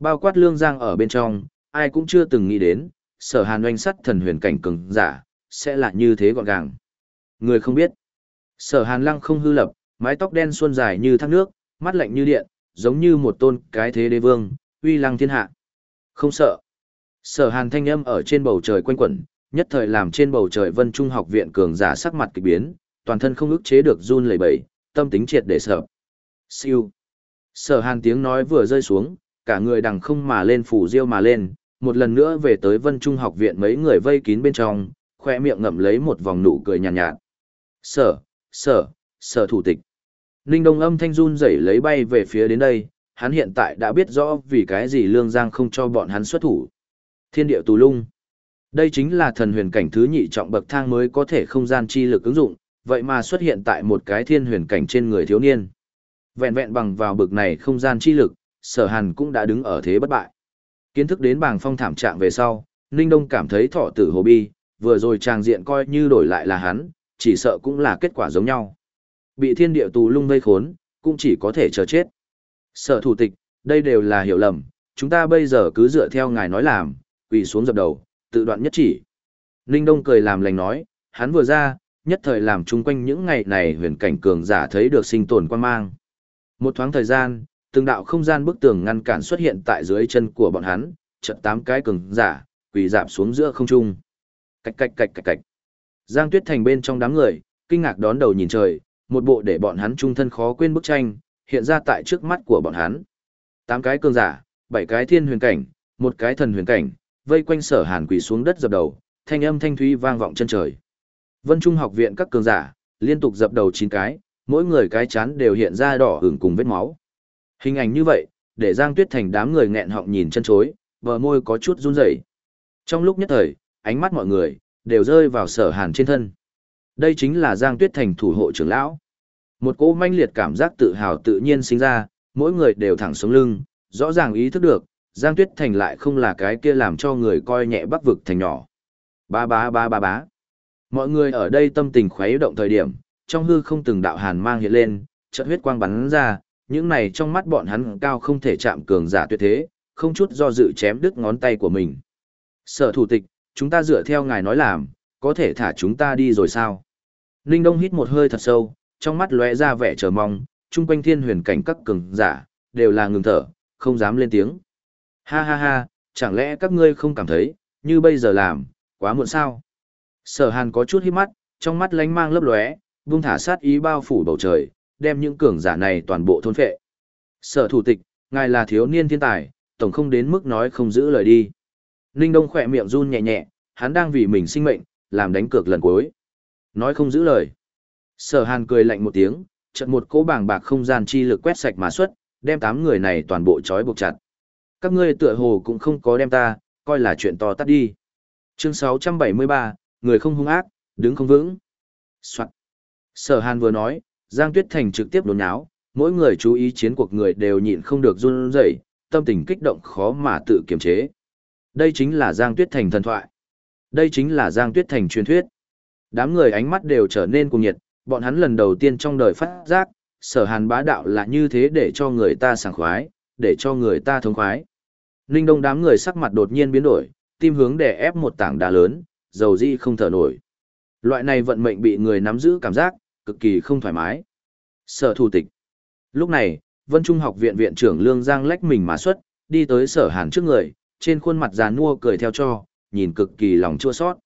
Bao quát lương giang ở bên trong, ai cũng chưa từng nghĩ đến, sở hàn oanh sát thần huyền cảnh cường giả, sẽ là như thế gọn gàng. Người không biết. Sở hàn lăng không hư lập, mái tóc đen xuân dài như thác nước, mắt lạnh như điện, giống như một tôn cái thế đế vương, uy lăng thiên hạ. Không sợ. Sở hàn thanh âm ở trên bầu trời quanh quẩn, nhất thời làm trên bầu trời vân trung học viện cường giả sắc mặt kỳ biến, toàn thân không ức chế được run lẩy bẩy, tâm tính triệt để sợ. Siêu. Sở hàn tiếng nói vừa rơi xuống, cả người đằng không mà lên phủ diêu mà lên, một lần nữa về tới vân trung học viện mấy người vây kín bên trong, khoe miệng ngậm lấy một vòng nụ cười nhàn nhạt, nhạt. Sở, sở, sở thủ tịch. Ninh Đông âm thanh run rẩy lấy bay về phía đến đây, hắn hiện tại đã biết rõ vì cái gì Lương Giang không cho bọn hắn xuất thủ. Thiên địa tù lung. Đây chính là thần huyền cảnh thứ nhị trọng bậc thang mới có thể không gian chi lực ứng dụng, vậy mà xuất hiện tại một cái thiên huyền cảnh trên người thiếu niên. Vẹn vẹn bằng vào bậc này không gian chi lực, sở hàn cũng đã đứng ở thế bất bại. Kiến thức đến bảng phong thảm trạng về sau, Ninh Đông cảm thấy thọ tử hồ bi, vừa rồi tràng diện coi như đổi lại là hắn, chỉ sợ cũng là kết quả giống nhau. Bị thiên địa tù lung vây khốn, cũng chỉ có thể chờ chết. Sở thủ tịch, đây đều là hiểu lầm, chúng ta bây giờ cứ dựa theo ngài nói làm, quỳ xuống dập đầu, tự đoạn nhất chỉ. Ninh Đông cười làm lành nói, hắn vừa ra, nhất thời làm chung quanh những ngày này huyền cảnh cường giả thấy được sinh tồn quan mang. Một thoáng thời gian, từng đạo không gian bức tường ngăn cản xuất hiện tại dưới chân của bọn hắn, chợt tám cái cường giả, quỳ dạp xuống giữa không trung. Cạch cạch cạch cạch cạch. Giang Tuyết Thành bên trong đám người, kinh ngạc đón đầu nhìn trời, một bộ để bọn hắn trung thân khó quên bức tranh, hiện ra tại trước mắt của bọn hắn. Tám cái cường giả, bảy cái thiên huyền cảnh, một cái thần huyền cảnh, vây quanh sở hàn quỳ xuống đất dập đầu, thanh âm thanh thúy vang vọng chân trời. Vân Trung học viện các cường giả, liên tục dập đầu chín cái, mỗi người cái chán đều hiện ra đỏ hưởng cùng vết máu. Hình ảnh như vậy, để Giang Tuyết Thành đám người nghẹn họng nhìn chân chối, bờ môi có chút run rẩy. Trong lúc nhất thời, ánh mắt mọi người đều rơi vào Sở Hàn trên thân. Đây chính là Giang Tuyết Thành thủ hộ trưởng lão. Một cỗ manh liệt cảm giác tự hào tự nhiên sinh ra, mỗi người đều thẳng sống lưng, rõ ràng ý thức được, Giang Tuyết Thành lại không là cái kia làm cho người coi nhẹ bắc vực thành nhỏ. Ba ba ba ba ba. Mọi người ở đây tâm tình khuấy động thời điểm, trong hư không từng đạo hàn mang hiện lên, chợt huyết quang bắn ra, những này trong mắt bọn hắn cao không thể chạm cường giả tuyệt thế, không chút do dự chém đứt ngón tay của mình. Sở thủ tịch, chúng ta dựa theo ngài nói làm, có thể thả chúng ta đi rồi sao? Ninh Đông hít một hơi thật sâu, trong mắt lóe ra vẻ chờ mong, chung quanh thiên huyền cảnh các cường giả, đều là ngừng thở, không dám lên tiếng. Ha ha ha, chẳng lẽ các ngươi không cảm thấy, như bây giờ làm, quá muộn sao? Sở hàn có chút hít mắt, trong mắt lánh mang lấp lóe, vung thả sát ý bao phủ bầu trời, đem những cường giả này toàn bộ thôn phệ. Sở thủ tịch, ngài là thiếu niên thiên tài, tổng không đến mức nói không giữ lời đi. Ninh Đông khỏe miệng run nhẹ nhẹ, hắn đang vì mình sinh mệnh, làm đánh cược lần cuối. Nói không giữ lời. Sở hàn cười lạnh một tiếng, chợt một cỗ bảng bạc không gian chi lực quét sạch mà xuất, đem tám người này toàn bộ trói buộc chặt. Các ngươi tựa hồ cũng không có đem ta, coi là chuyện to tắt đi. Chương 673, người không hung ác, đứng không vững. Soạn. Sở Hàn vừa nói, Giang Tuyết Thành trực tiếp đốn nháo, mỗi người chú ý chiến cuộc người đều nhịn không được run rẩy, tâm tình kích động khó mà tự kiềm chế. Đây chính là Giang Tuyết Thành thần thoại. Đây chính là Giang Tuyết Thành truyền thuyết. Đám người ánh mắt đều trở nên cuồng nhiệt, bọn hắn lần đầu tiên trong đời phát giác, sở hàn bá đạo là như thế để cho người ta sảng khoái, để cho người ta thống khoái. Ninh đông đám người sắc mặt đột nhiên biến đổi, tim hướng để ép một tảng đá lớn, dầu di không thở nổi. Loại này vận mệnh bị người nắm giữ cảm giác, cực kỳ không thoải mái. Sở thủ tịch. Lúc này, Vân Trung học viện viện trưởng Lương Giang lách mình mà xuất, đi tới sở hàn trước người, trên khuôn mặt già nua cười theo cho, nhìn cực kỳ lòng chua sót.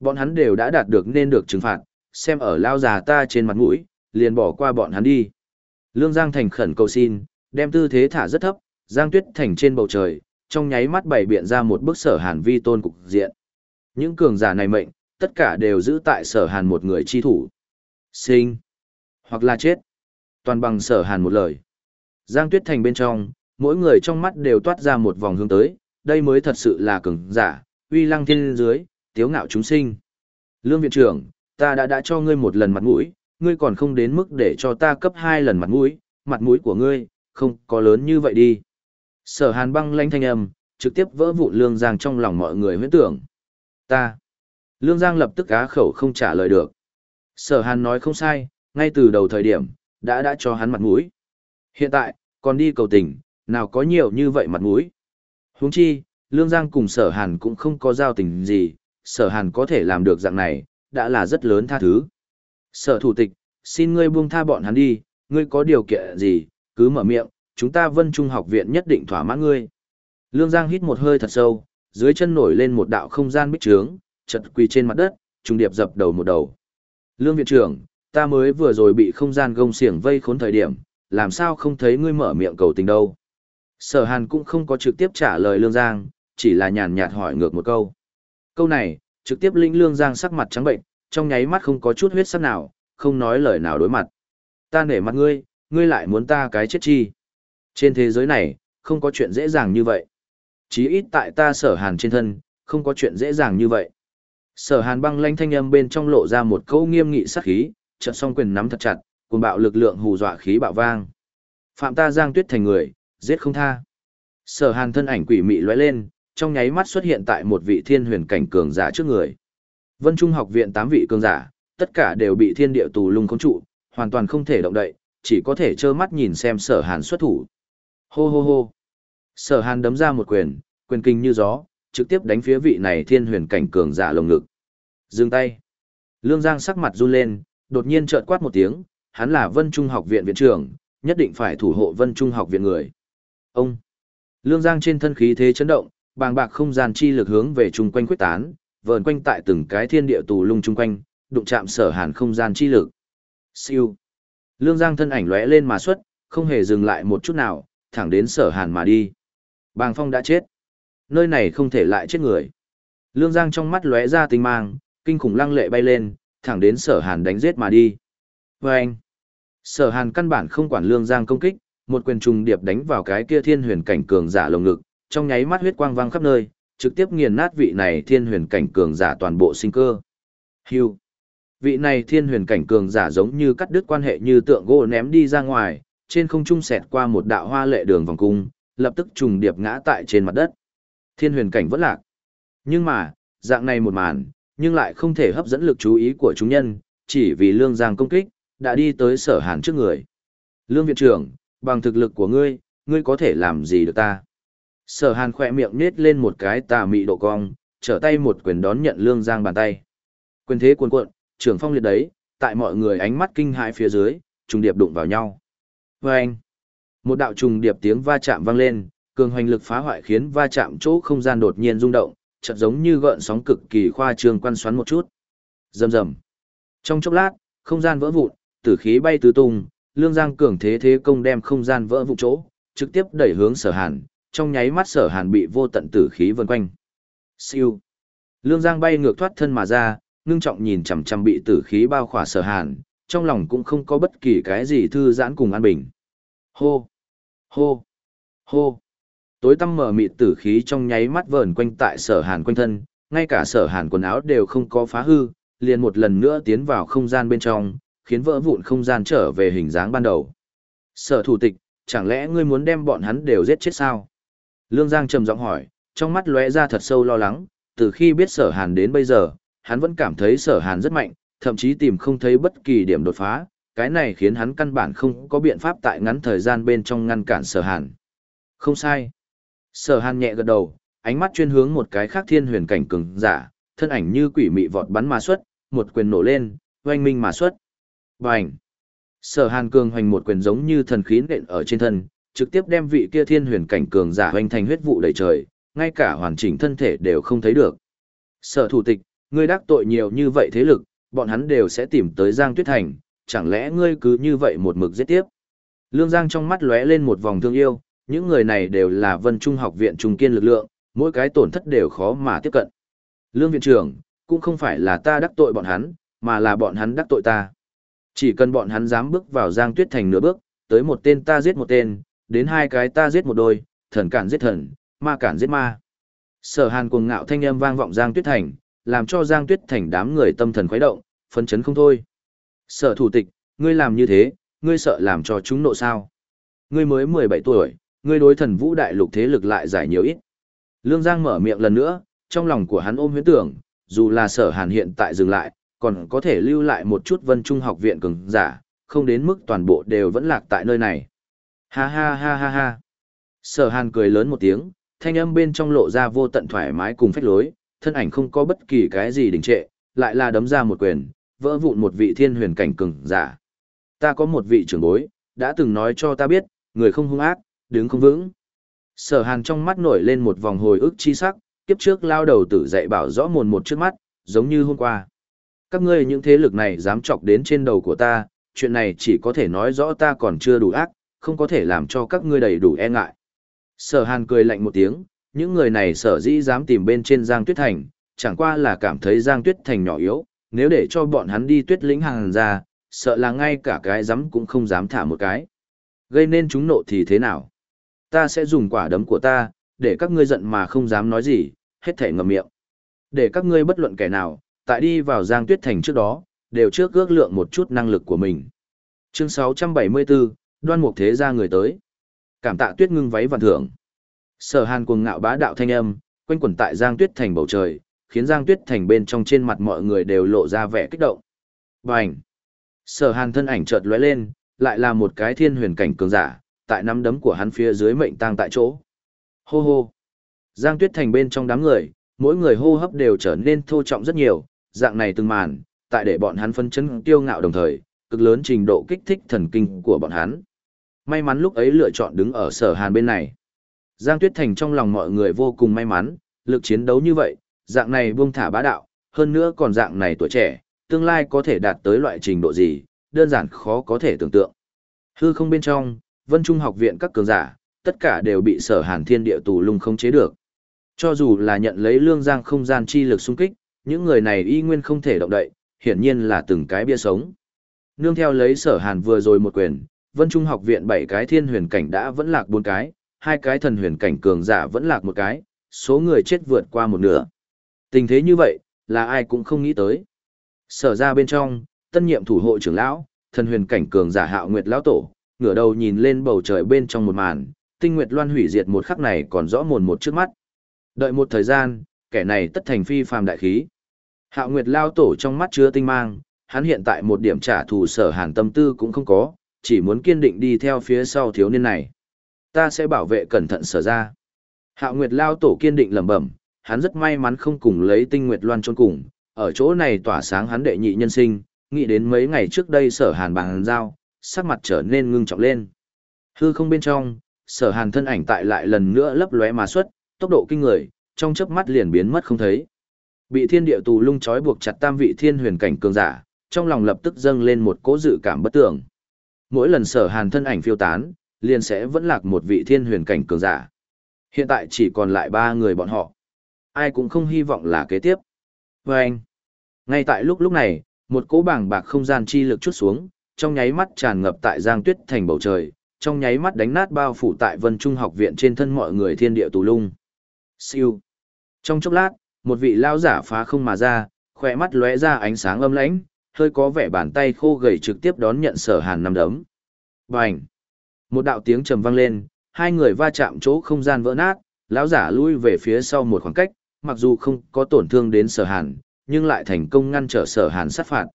Bọn hắn đều đã đạt được nên được trừng phạt, xem ở lao già ta trên mặt mũi, liền bỏ qua bọn hắn đi. Lương Giang thành khẩn cầu xin, đem tư thế thả rất thấp, Giang Tuyết thành trên bầu trời, trong nháy mắt bày biện ra một bức sở hàn vi tôn cục diện. Những cường giả này mệnh, tất cả đều giữ tại sở hàn một người chi thủ. Sinh, hoặc là chết. Toàn bằng sở hàn một lời. Giang Tuyết thành bên trong, mỗi người trong mắt đều toát ra một vòng hướng tới, đây mới thật sự là cường giả, uy lăng thiên dưới, tiếu ngạo chúng sinh. Lương viện trưởng, ta đã đã cho ngươi một lần mặt mũi, ngươi còn không đến mức để cho ta cấp hai lần mặt mũi, mặt mũi của ngươi, không có lớn như vậy đi. Sở hàn băng lanh thanh âm, trực tiếp vỡ vụn lương giang trong lòng mọi người huyễn tưởng. Ta. Lương giang lập tức á khẩu không trả lời được. Sở hàn nói không sai, ngay từ đầu thời điểm, đã đã cho hắn mặt mũi. Hiện tại, còn đi cầu tình, nào có nhiều như vậy mặt mũi. Huống chi, Lương Giang cùng sở hàn cũng không có giao tình gì, sở hàn có thể làm được dạng này, đã là rất lớn tha thứ. Sở thủ tịch, xin ngươi buông tha bọn hắn đi, ngươi có điều kiện gì, cứ mở miệng, chúng ta vân trung học viện nhất định thỏa mãn ngươi. Lương Giang hít một hơi thật sâu, dưới chân nổi lên một đạo không gian bích trướng, chật quỳ trên mặt đất, trùng điệp dập đầu một đầu. Lương viện trưởng, ta mới vừa rồi bị không gian gông xiềng vây khốn thời điểm, làm sao không thấy ngươi mở miệng cầu tình đâu. Sở hàn cũng không có trực tiếp trả lời Lương Giang, chỉ là nhàn nhạt hỏi ngược một câu. Câu này, trực tiếp linh Lương Giang sắc mặt trắng bệnh, trong nháy mắt không có chút huyết sắc nào, không nói lời nào đối mặt. Ta nể mặt ngươi, ngươi lại muốn ta cái chết chi. Trên thế giới này, không có chuyện dễ dàng như vậy. Chí ít tại ta sở hàn trên thân, không có chuyện dễ dàng như vậy. Sở hàn băng lanh thanh âm bên trong lộ ra một câu nghiêm nghị sắc khí, trận song quyền nắm thật chặt, cùng bạo lực lượng hù dọa khí bạo vang. Phạm ta giang tuyết thành người, giết không tha. Sở hàn thân ảnh quỷ mị lóe lên, trong nháy mắt xuất hiện tại một vị thiên huyền cảnh cường giả trước người. Vân Trung học viện tám vị cường giả, tất cả đều bị thiên địa tù lung khống trụ, hoàn toàn không thể động đậy, chỉ có thể trơ mắt nhìn xem sở hàn xuất thủ. Hô hô hô. Sở hàn đấm ra một quyền, quyền kinh như gió, trực tiếp đánh phía vị này thiên huyền cảnh cường giả lồng ngực. Dừng tay. Lương Giang sắc mặt run lên, đột nhiên trợn quát một tiếng, hắn là Vân Trung học viện viện trưởng, nhất định phải thủ hộ Vân Trung học viện người. Ông. Lương Giang trên thân khí thế chấn động, bàng bạc không gian chi lực hướng về chung quanh quyết tán, vờn quanh tại từng cái thiên địa tù lung chung quanh, đụng chạm sở hàn không gian chi lực. Siêu. Lương Giang thân ảnh lóe lên mà xuất, không hề dừng lại một chút nào, thẳng đến sở hàn mà đi. Bàng Phong đã chết. Nơi này không thể lại chết người. Lương Giang trong mắt lóe ra tinh mang, kinh khủng lăng lệ bay lên, thẳng đến sở hàn đánh giết mà đi. Và anh. Sở hàn căn bản không quản Lương Giang công kích, một quyền trùng điệp đánh vào cái kia thiên huyền cảnh cường giả lồng ngực, trong nháy mắt huyết quang vang khắp nơi, trực tiếp nghiền nát vị này thiên huyền cảnh cường giả toàn bộ sinh cơ. Hưu. Vị này thiên huyền cảnh cường giả giống như cắt đứt quan hệ như tượng gỗ ném đi ra ngoài, trên không trung xẹt qua một đạo hoa lệ đường vòng cung, lập tức trùng điệp ngã tại trên mặt đất. Thiên huyền cảnh vẫn lạc. Nhưng mà, dạng này một màn, nhưng lại không thể hấp dẫn lực chú ý của chúng nhân, chỉ vì lương giang công kích, đã đi tới sở hàn trước người. Lương viện trưởng, bằng thực lực của ngươi, ngươi có thể làm gì được ta? Sở hàn khỏe miệng nết lên một cái tà mị độ cong, trở tay một quyền đón nhận lương giang bàn tay. Quyền thế cuồn cuộn, trưởng phong liệt đấy, tại mọi người ánh mắt kinh hãi phía dưới, trùng điệp đụng vào nhau. Và anh, một đạo trùng điệp tiếng va chạm vang lên, cường hoành lực phá hoại khiến va chạm chỗ không gian đột nhiên rung động, chợt giống như gợn sóng cực kỳ khoa trương quan xoắn một chút. Rầm rầm. Trong chốc lát, không gian vỡ vụn, tử khí bay tứ tung, lương giang cường thế thế công đem không gian vỡ vụn chỗ, trực tiếp đẩy hướng sở hàn, trong nháy mắt sở hàn bị vô tận tử khí vần quanh. Siêu. Lương giang bay ngược thoát thân mà ra, ngưng trọng nhìn chằm chằm bị tử khí bao khỏa sở hàn, trong lòng cũng không có bất kỳ cái gì thư giãn cùng an bình. Hô! Hô! Hô! Tối tăm mở mịt tử khí trong nháy mắt vờn quanh tại sở hàn quanh thân, ngay cả sở hàn quần áo đều không có phá hư, liền một lần nữa tiến vào không gian bên trong, khiến vỡ vụn không gian trở về hình dáng ban đầu. Sở thủ tịch, chẳng lẽ ngươi muốn đem bọn hắn đều giết chết sao? Lương Giang trầm giọng hỏi, trong mắt lóe ra thật sâu lo lắng, từ khi biết sở hàn đến bây giờ, hắn vẫn cảm thấy sở hàn rất mạnh, thậm chí tìm không thấy bất kỳ điểm đột phá, cái này khiến hắn căn bản không có biện pháp tại ngắn thời gian bên trong ngăn cản sở hàn. Không sai. Sở hàn nhẹ gật đầu, ánh mắt chuyên hướng một cái khác thiên huyền cảnh cường giả, thân ảnh như quỷ mị vọt bắn mà xuất, một quyền nổ lên, oanh minh mà xuất. Bành! Sở hàn cường hoành một quyền giống như thần khí nện ở trên thân, trực tiếp đem vị kia thiên huyền cảnh cường giả hoành thành huyết vụ đầy trời, ngay cả hoàn chỉnh thân thể đều không thấy được. Sở thủ tịch, ngươi đắc tội nhiều như vậy thế lực, bọn hắn đều sẽ tìm tới Giang Tuyết Thành, chẳng lẽ ngươi cứ như vậy một mực giết tiếp? Lương Giang trong mắt lóe lên một vòng thương yêu, những người này đều là Vân Trung học viện trung kiên lực lượng, mỗi cái tổn thất đều khó mà tiếp cận. Lương viện trưởng, cũng không phải là ta đắc tội bọn hắn, mà là bọn hắn đắc tội ta. Chỉ cần bọn hắn dám bước vào Giang Tuyết Thành nửa bước, tới một tên ta giết một tên, đến hai cái ta giết một đôi, thần cản giết thần, ma cản giết ma. Sở Hàn cuồng ngạo thanh âm vang vọng Giang Tuyết Thành, làm cho Giang Tuyết Thành đám người tâm thần khuấy động, phấn chấn không thôi. Sở thủ tịch, ngươi làm như thế, ngươi sợ làm cho chúng nộ sao. Ngươi mới 17 tuổi, ngươi đối thần vũ đại lục thế lực lại giải nhiều ít. Lương Giang mở miệng lần nữa, trong lòng của hắn ôm huyễn tưởng, dù là sở hàn hiện tại dừng lại, còn có thể lưu lại một chút vân trung học viện cường giả, không đến mức toàn bộ đều vẫn lạc tại nơi này. Ha ha ha ha ha. Sở hàn cười lớn một tiếng, thanh âm bên trong lộ ra vô tận thoải mái cùng phách lối, thân ảnh không có bất kỳ cái gì đình trệ, lại là đấm ra một quyền, vỡ vụn một vị thiên huyền cảnh cường giả. Ta có một vị trưởng bối, đã từng nói cho ta biết, người không hung ác, đứng không vững. Sở hàn trong mắt nổi lên một vòng hồi ức chi sắc, kiếp trước lao đầu tử dạy bảo rõ mồn một trước mắt, giống như hôm qua. Các ngươi những thế lực này dám chọc đến trên đầu của ta, chuyện này chỉ có thể nói rõ ta còn chưa đủ ác, không có thể làm cho các ngươi đầy đủ e ngại. Sở hàn cười lạnh một tiếng, những người này sở dĩ dám tìm bên trên Giang Tuyết Thành, chẳng qua là cảm thấy Giang Tuyết Thành nhỏ yếu, nếu để cho bọn hắn đi tuyết lĩnh hàng ra, sợ là ngay cả cái dám cũng không dám thả một cái. Gây nên chúng nộ thì thế nào? Ta sẽ dùng quả đấm của ta, để các ngươi giận mà không dám nói gì, hết thể ngậm miệng. Để các ngươi bất luận kẻ nào, tại đi vào Giang Tuyết Thành trước đó, đều trước ước lượng một chút năng lực của mình. Chương 674, đoan mục thế ra người tới. Cảm tạ tuyết ngưng váy vạn thưởng. Sở hàn cuồng ngạo bá đạo thanh âm, quanh quẩn tại Giang Tuyết Thành bầu trời, khiến Giang Tuyết Thành bên trong trên mặt mọi người đều lộ ra vẻ kích động. Bành! Sở hàn thân ảnh chợt lóe lên, lại là một cái thiên huyền cảnh cường giả, tại nắm đấm của hắn phía dưới mệnh tang tại chỗ. Hô hô! Giang Tuyết Thành bên trong đám người, mỗi người hô hấp đều trở nên thô trọng rất nhiều, dạng này từng màn, tại để bọn hắn phân chấn tiêu ngạo đồng thời, cực lớn trình độ kích thích thần kinh của bọn hắn. May mắn lúc ấy lựa chọn đứng ở sở hàn bên này. Giang Tuyết Thành trong lòng mọi người vô cùng may mắn, lực chiến đấu như vậy, dạng này buông thả bá đạo, hơn nữa còn dạng này tuổi trẻ, tương lai có thể đạt tới loại trình độ gì, đơn giản khó có thể tưởng tượng. Hư không bên trong, Vân Trung học viện các cường giả, tất cả đều bị sở hàn thiên địa tù lung không chế được. Cho dù là nhận lấy lương giang không gian chi lực xung kích, những người này y nguyên không thể động đậy, hiển nhiên là từng cái bia sống. Nương theo lấy sở hàn vừa rồi một quyền, Vân Trung học viện bảy cái thiên huyền cảnh đã vẫn lạc bốn cái, hai cái thần huyền cảnh cường giả vẫn lạc một cái, số người chết vượt qua một nửa. Tình thế như vậy, là ai cũng không nghĩ tới. Sở ra bên trong, tân nhiệm thủ hộ trưởng lão, thần huyền cảnh cường giả hạo nguyệt lão tổ, ngửa đầu nhìn lên bầu trời bên trong một màn, tinh nguyệt loan hủy diệt một khắc này còn rõ mồn một trước mắt. Đợi một thời gian, kẻ này tất thành phi phàm đại khí. Hạo nguyệt lao tổ trong mắt chứa tinh mang, hắn hiện tại một điểm trả thù sở hàn tâm tư cũng không có, chỉ muốn kiên định đi theo phía sau thiếu niên này. Ta sẽ bảo vệ cẩn thận sở ra. Hạo nguyệt lao tổ kiên định lẩm bẩm, hắn rất may mắn không cùng lấy tinh nguyệt loan trôn cùng, ở chỗ này tỏa sáng hắn đệ nhị nhân sinh, nghĩ đến mấy ngày trước đây sở hàn bàn giao, sắc mặt trở nên ngưng trọng lên. Hư không bên trong, sở hàn thân ảnh tại lại lần nữa lấp lóe mà xuất, tốc độ kinh người, trong chớp mắt liền biến mất không thấy. Bị thiên địa tù lung trói buộc chặt tam vị thiên huyền cảnh cường giả, trong lòng lập tức dâng lên một cỗ dự cảm bất tưởng. Mỗi lần sở hàn thân ảnh phiêu tán, liền sẽ vẫn lạc một vị thiên huyền cảnh cường giả. Hiện tại chỉ còn lại ba người bọn họ. Ai cũng không hy vọng là kế tiếp. Và anh, ngay tại lúc lúc này, một cỗ bảng bạc không gian chi lực chút xuống, trong nháy mắt tràn ngập tại giang tuyết thành bầu trời, trong nháy mắt đánh nát bao phủ tại vân trung học viện trên thân mọi người thiên địa tù lung. Siêu. Trong chốc lát, một vị lao giả phá không mà ra, khỏe mắt lóe ra ánh sáng âm lãnh, hơi có vẻ bàn tay khô gầy trực tiếp đón nhận sở hàn năm đấm. Bành! Một đạo tiếng trầm vang lên, hai người va chạm chỗ không gian vỡ nát, lão giả lui về phía sau một khoảng cách, mặc dù không có tổn thương đến sở hàn, nhưng lại thành công ngăn trở sở hàn sát phạt.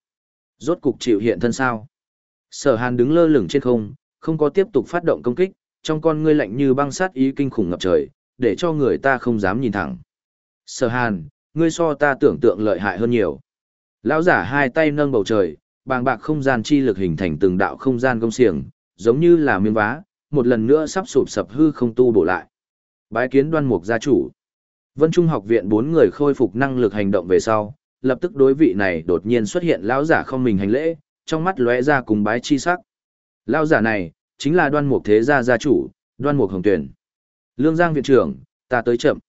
Rốt cục chịu hiện thân sao. Sở hàn đứng lơ lửng trên không, không có tiếp tục phát động công kích, trong con ngươi lạnh như băng sát ý kinh khủng ngập trời, để cho người ta không dám nhìn thẳng. Sở hàn, ngươi so ta tưởng tượng lợi hại hơn nhiều. Lão giả hai tay nâng bầu trời, bàng bạc không gian chi lực hình thành từng đạo không gian công xiềng, giống như là miếng vá, một lần nữa sắp sụp sập hư không tu bổ lại. Bái kiến đoan mục gia chủ. Vân Trung học viện bốn người khôi phục năng lực hành động về sau, lập tức đối vị này đột nhiên xuất hiện lão giả không mình hành lễ, trong mắt lóe ra cùng bái chi sắc. Lão giả này, chính là đoan mục thế gia gia chủ, đoan mục hồng tuyển. Lương Giang viện trưởng, ta tới chậm.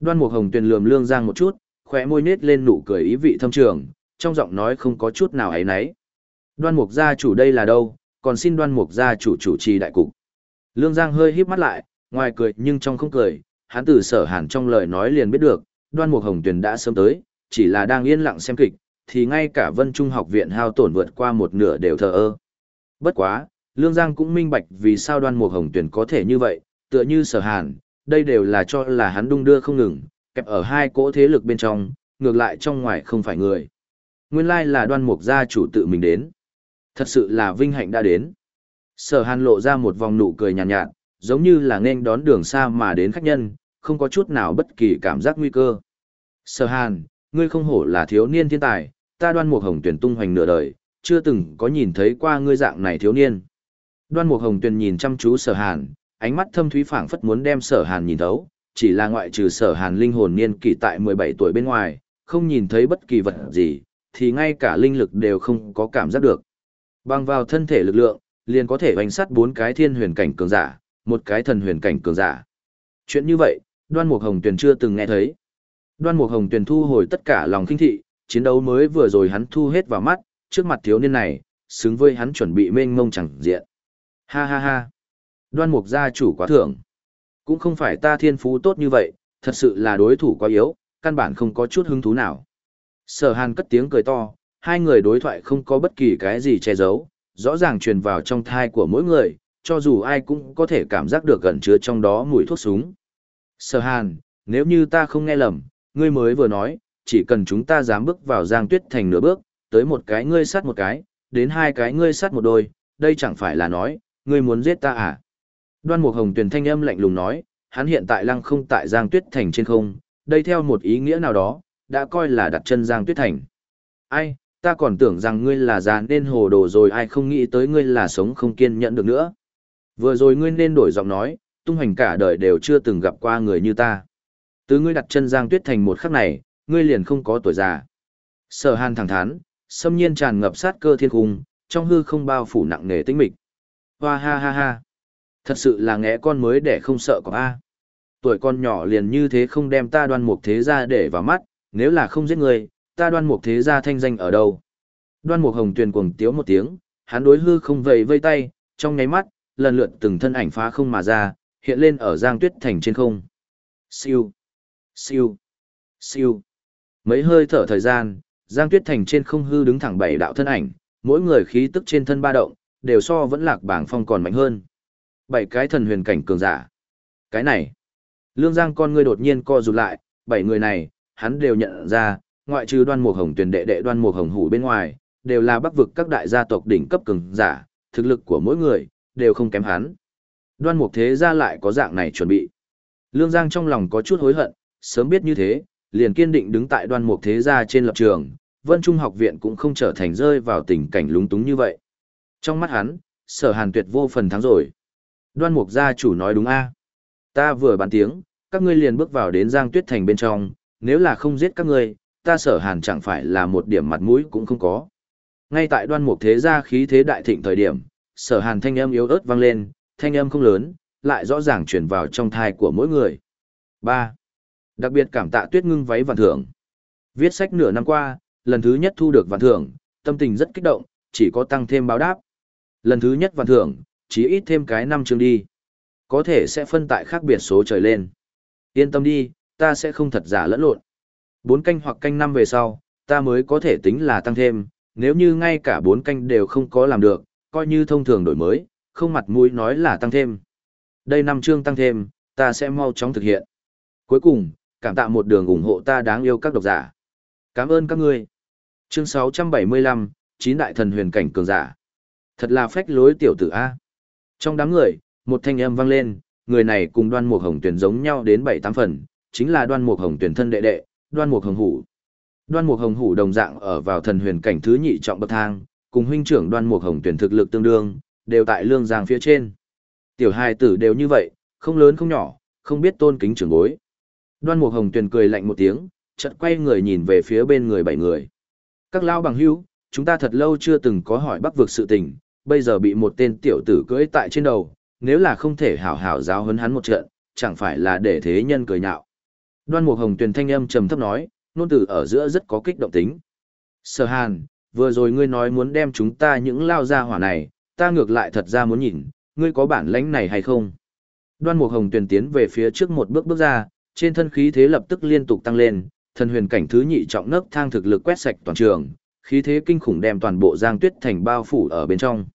Đoan mục hồng tuyển lườm Lương Giang một chút, khóe môi nết lên nụ cười ý vị thâm trường, trong giọng nói không có chút nào ấy nấy. Đoan mục gia chủ đây là đâu, còn xin đoan mục gia chủ chủ trì đại cục. Lương Giang hơi híp mắt lại, ngoài cười nhưng trong không cười, hắn từ sở hàn trong lời nói liền biết được, đoan mục hồng tuyển đã sớm tới, chỉ là đang yên lặng xem kịch, thì ngay cả vân trung học viện hao tổn vượt qua một nửa đều thờ ơ. Bất quá, Lương Giang cũng minh bạch vì sao đoan mục hồng tuyển có thể như vậy, tựa như sở hàn, đây đều là cho là hắn đung đưa không ngừng, kẹp ở hai cỗ thế lực bên trong, ngược lại trong ngoài không phải người. Nguyên lai là đoan mục gia chủ tự mình đến. Thật sự là vinh hạnh đã đến. Sở hàn lộ ra một vòng nụ cười nhàn nhạt, nhạt, giống như là nên đón đường xa mà đến khách nhân, không có chút nào bất kỳ cảm giác nguy cơ. Sở hàn, ngươi không hổ là thiếu niên thiên tài, ta đoan mục hồng tuyển tung hoành nửa đời, chưa từng có nhìn thấy qua ngươi dạng này thiếu niên. Đoan mục hồng tuyển nhìn chăm chú sở hàn, ánh mắt thâm thúy phảng phất muốn đem sở hàn nhìn thấu, chỉ là ngoại trừ sở hàn linh hồn niên kỷ tại 17 tuổi bên ngoài, không nhìn thấy bất kỳ vật gì, thì ngay cả linh lực đều không có cảm giác được. Bằng vào thân thể lực lượng, liền có thể bánh sát bốn cái thiên huyền cảnh cường giả, một cái thần huyền cảnh cường giả. Chuyện như vậy, đoan mục hồng tuyền chưa từng nghe thấy. Đoan mục hồng tuyền thu hồi tất cả lòng kinh thị, chiến đấu mới vừa rồi hắn thu hết vào mắt, trước mặt thiếu niên này, xứng với hắn chuẩn bị mênh mông chẳng diện. Ha ha ha. Đoan mục gia chủ quá thưởng. Cũng không phải ta thiên phú tốt như vậy, thật sự là đối thủ quá yếu, căn bản không có chút hứng thú nào. Sở hàn cất tiếng cười to, hai người đối thoại không có bất kỳ cái gì che giấu, rõ ràng truyền vào trong thai của mỗi người, cho dù ai cũng có thể cảm giác được gần chứa trong đó mùi thuốc súng. Sở hàn, nếu như ta không nghe lầm, ngươi mới vừa nói, chỉ cần chúng ta dám bước vào giang tuyết thành nửa bước, tới một cái ngươi sát một cái, đến hai cái ngươi sát một đôi, đây chẳng phải là nói, ngươi muốn giết ta à? Đoan Mục Hồng Tuyền thanh âm lạnh lùng nói, hắn hiện tại lăng không tại Giang Tuyết Thành trên không, đây theo một ý nghĩa nào đó, đã coi là đặt chân Giang Tuyết Thành. Ai, ta còn tưởng rằng ngươi là già nên hồ đồ rồi ai không nghĩ tới ngươi là sống không kiên nhẫn được nữa. Vừa rồi ngươi nên đổi giọng nói, tung hoành cả đời đều chưa từng gặp qua người như ta. Từ ngươi đặt chân Giang Tuyết Thành một khắc này, ngươi liền không có tuổi già. Sở Hàn thẳng thắn, xâm nhiên tràn ngập sát cơ thiên khung, trong hư không bao phủ nặng nề tĩnh mịch. Hoa ha ha ha. Thật sự là ngẽ con mới để không sợ có a. Tuổi con nhỏ liền như thế không đem ta đoan mục thế ra để vào mắt, nếu là không giết người, ta đoan mục thế gia thanh danh ở đâu. Đoan mục hồng tuyền cuồng tiếu một tiếng, hắn đối hư không vầy vây tay, trong nháy mắt, lần lượt từng thân ảnh phá không mà ra, hiện lên ở giang tuyết thành trên không. Siêu, siêu, siêu. Mấy hơi thở thời gian, giang tuyết thành trên không hư đứng thẳng bảy đạo thân ảnh, mỗi người khí tức trên thân ba động, đều so vẫn lạc bảng phong còn mạnh hơn. Bảy cái thần huyền cảnh cường giả. Cái này, lương giang con ngươi đột nhiên co rụt lại, bảy người này, hắn đều nhận ra, ngoại trừ đoan mục hồng tuyển đệ đệ đoan mục hồng hủ bên ngoài, đều là bắc vực các đại gia tộc đỉnh cấp cường giả, thực lực của mỗi người, đều không kém hắn. Đoan mục thế gia lại có dạng này chuẩn bị. Lương Giang trong lòng có chút hối hận, sớm biết như thế, liền kiên định đứng tại đoan mục thế gia trên lập trường, Vân Trung học viện cũng không trở thành rơi vào tình cảnh lúng túng như vậy. Trong mắt hắn, sở hàn tuyệt vô phần thắng rồi. Đoan mục gia chủ nói đúng a Ta vừa bàn tiếng, các ngươi liền bước vào đến Giang Tuyết Thành bên trong, nếu là không giết các ngươi, ta sở hàn chẳng phải là một điểm mặt mũi cũng không có. Ngay tại đoan mục thế gia khí thế đại thịnh thời điểm, sở hàn thanh âm yếu ớt vang lên, thanh âm không lớn, lại rõ ràng truyền vào trong thai của mỗi người. 3. Đặc biệt cảm tạ tuyết ngưng váy vạn thưởng. Viết sách nửa năm qua, lần thứ nhất thu được vạn thưởng, tâm tình rất kích động, chỉ có tăng thêm báo đáp. Lần thứ nhất vạn thưởng, chỉ ít thêm cái năm chương đi. Có thể sẽ phân tại khác biệt số trời lên. Yên tâm đi, ta sẽ không thật giả lẫn lộn. Bốn canh hoặc canh năm về sau, ta mới có thể tính là tăng thêm, nếu như ngay cả bốn canh đều không có làm được, coi như thông thường đổi mới, không mặt mũi nói là tăng thêm. Đây năm chương tăng thêm, ta sẽ mau chóng thực hiện. Cuối cùng, cảm tạ một đường ủng hộ ta đáng yêu các độc giả. Cảm ơn các ngươi. Chương 675, chín đại thần huyền cảnh cường giả. Thật là phách lối tiểu tử A. Trong đám người, một thanh âm vang lên, người này cùng đoan mục hồng tuyển giống nhau đến 7-8 phần, chính là đoan mục hồng tuyển thân đệ đệ, đoan mục hồng hủ. Đoan mục hồng hủ đồng dạng ở vào thần huyền cảnh thứ nhị trọng bậc thang, cùng huynh trưởng đoan mục hồng tuyển thực lực tương đương, đều tại lương giang phía trên. Tiểu hai tử đều như vậy, không lớn không nhỏ, không biết tôn kính trưởng bối. Đoan mục hồng tuyển cười lạnh một tiếng, chợt quay người nhìn về phía bên người bảy người. Các lao bằng hữu, chúng ta thật lâu chưa từng có hỏi bắc vực sự tình, bây giờ bị một tên tiểu tử cưỡi tại trên đầu, nếu là không thể hảo hảo giáo huấn hắn một trận, chẳng phải là để thế nhân cười nhạo. Đoan Mục Hồng Tuyền thanh âm trầm thấp nói, nôn tử ở giữa rất có kích động tính. Sở Hàn, vừa rồi ngươi nói muốn đem chúng ta những lao ra hỏa này, ta ngược lại thật ra muốn nhìn, ngươi có bản lãnh này hay không? Đoan Mục Hồng Tuyền tiến về phía trước một bước bước ra, trên thân khí thế lập tức liên tục tăng lên, thần huyền cảnh thứ nhị trọng nấc thang thực lực quét sạch toàn trường, khí thế kinh khủng đem toàn bộ Giang Tuyết thành bao phủ ở bên trong.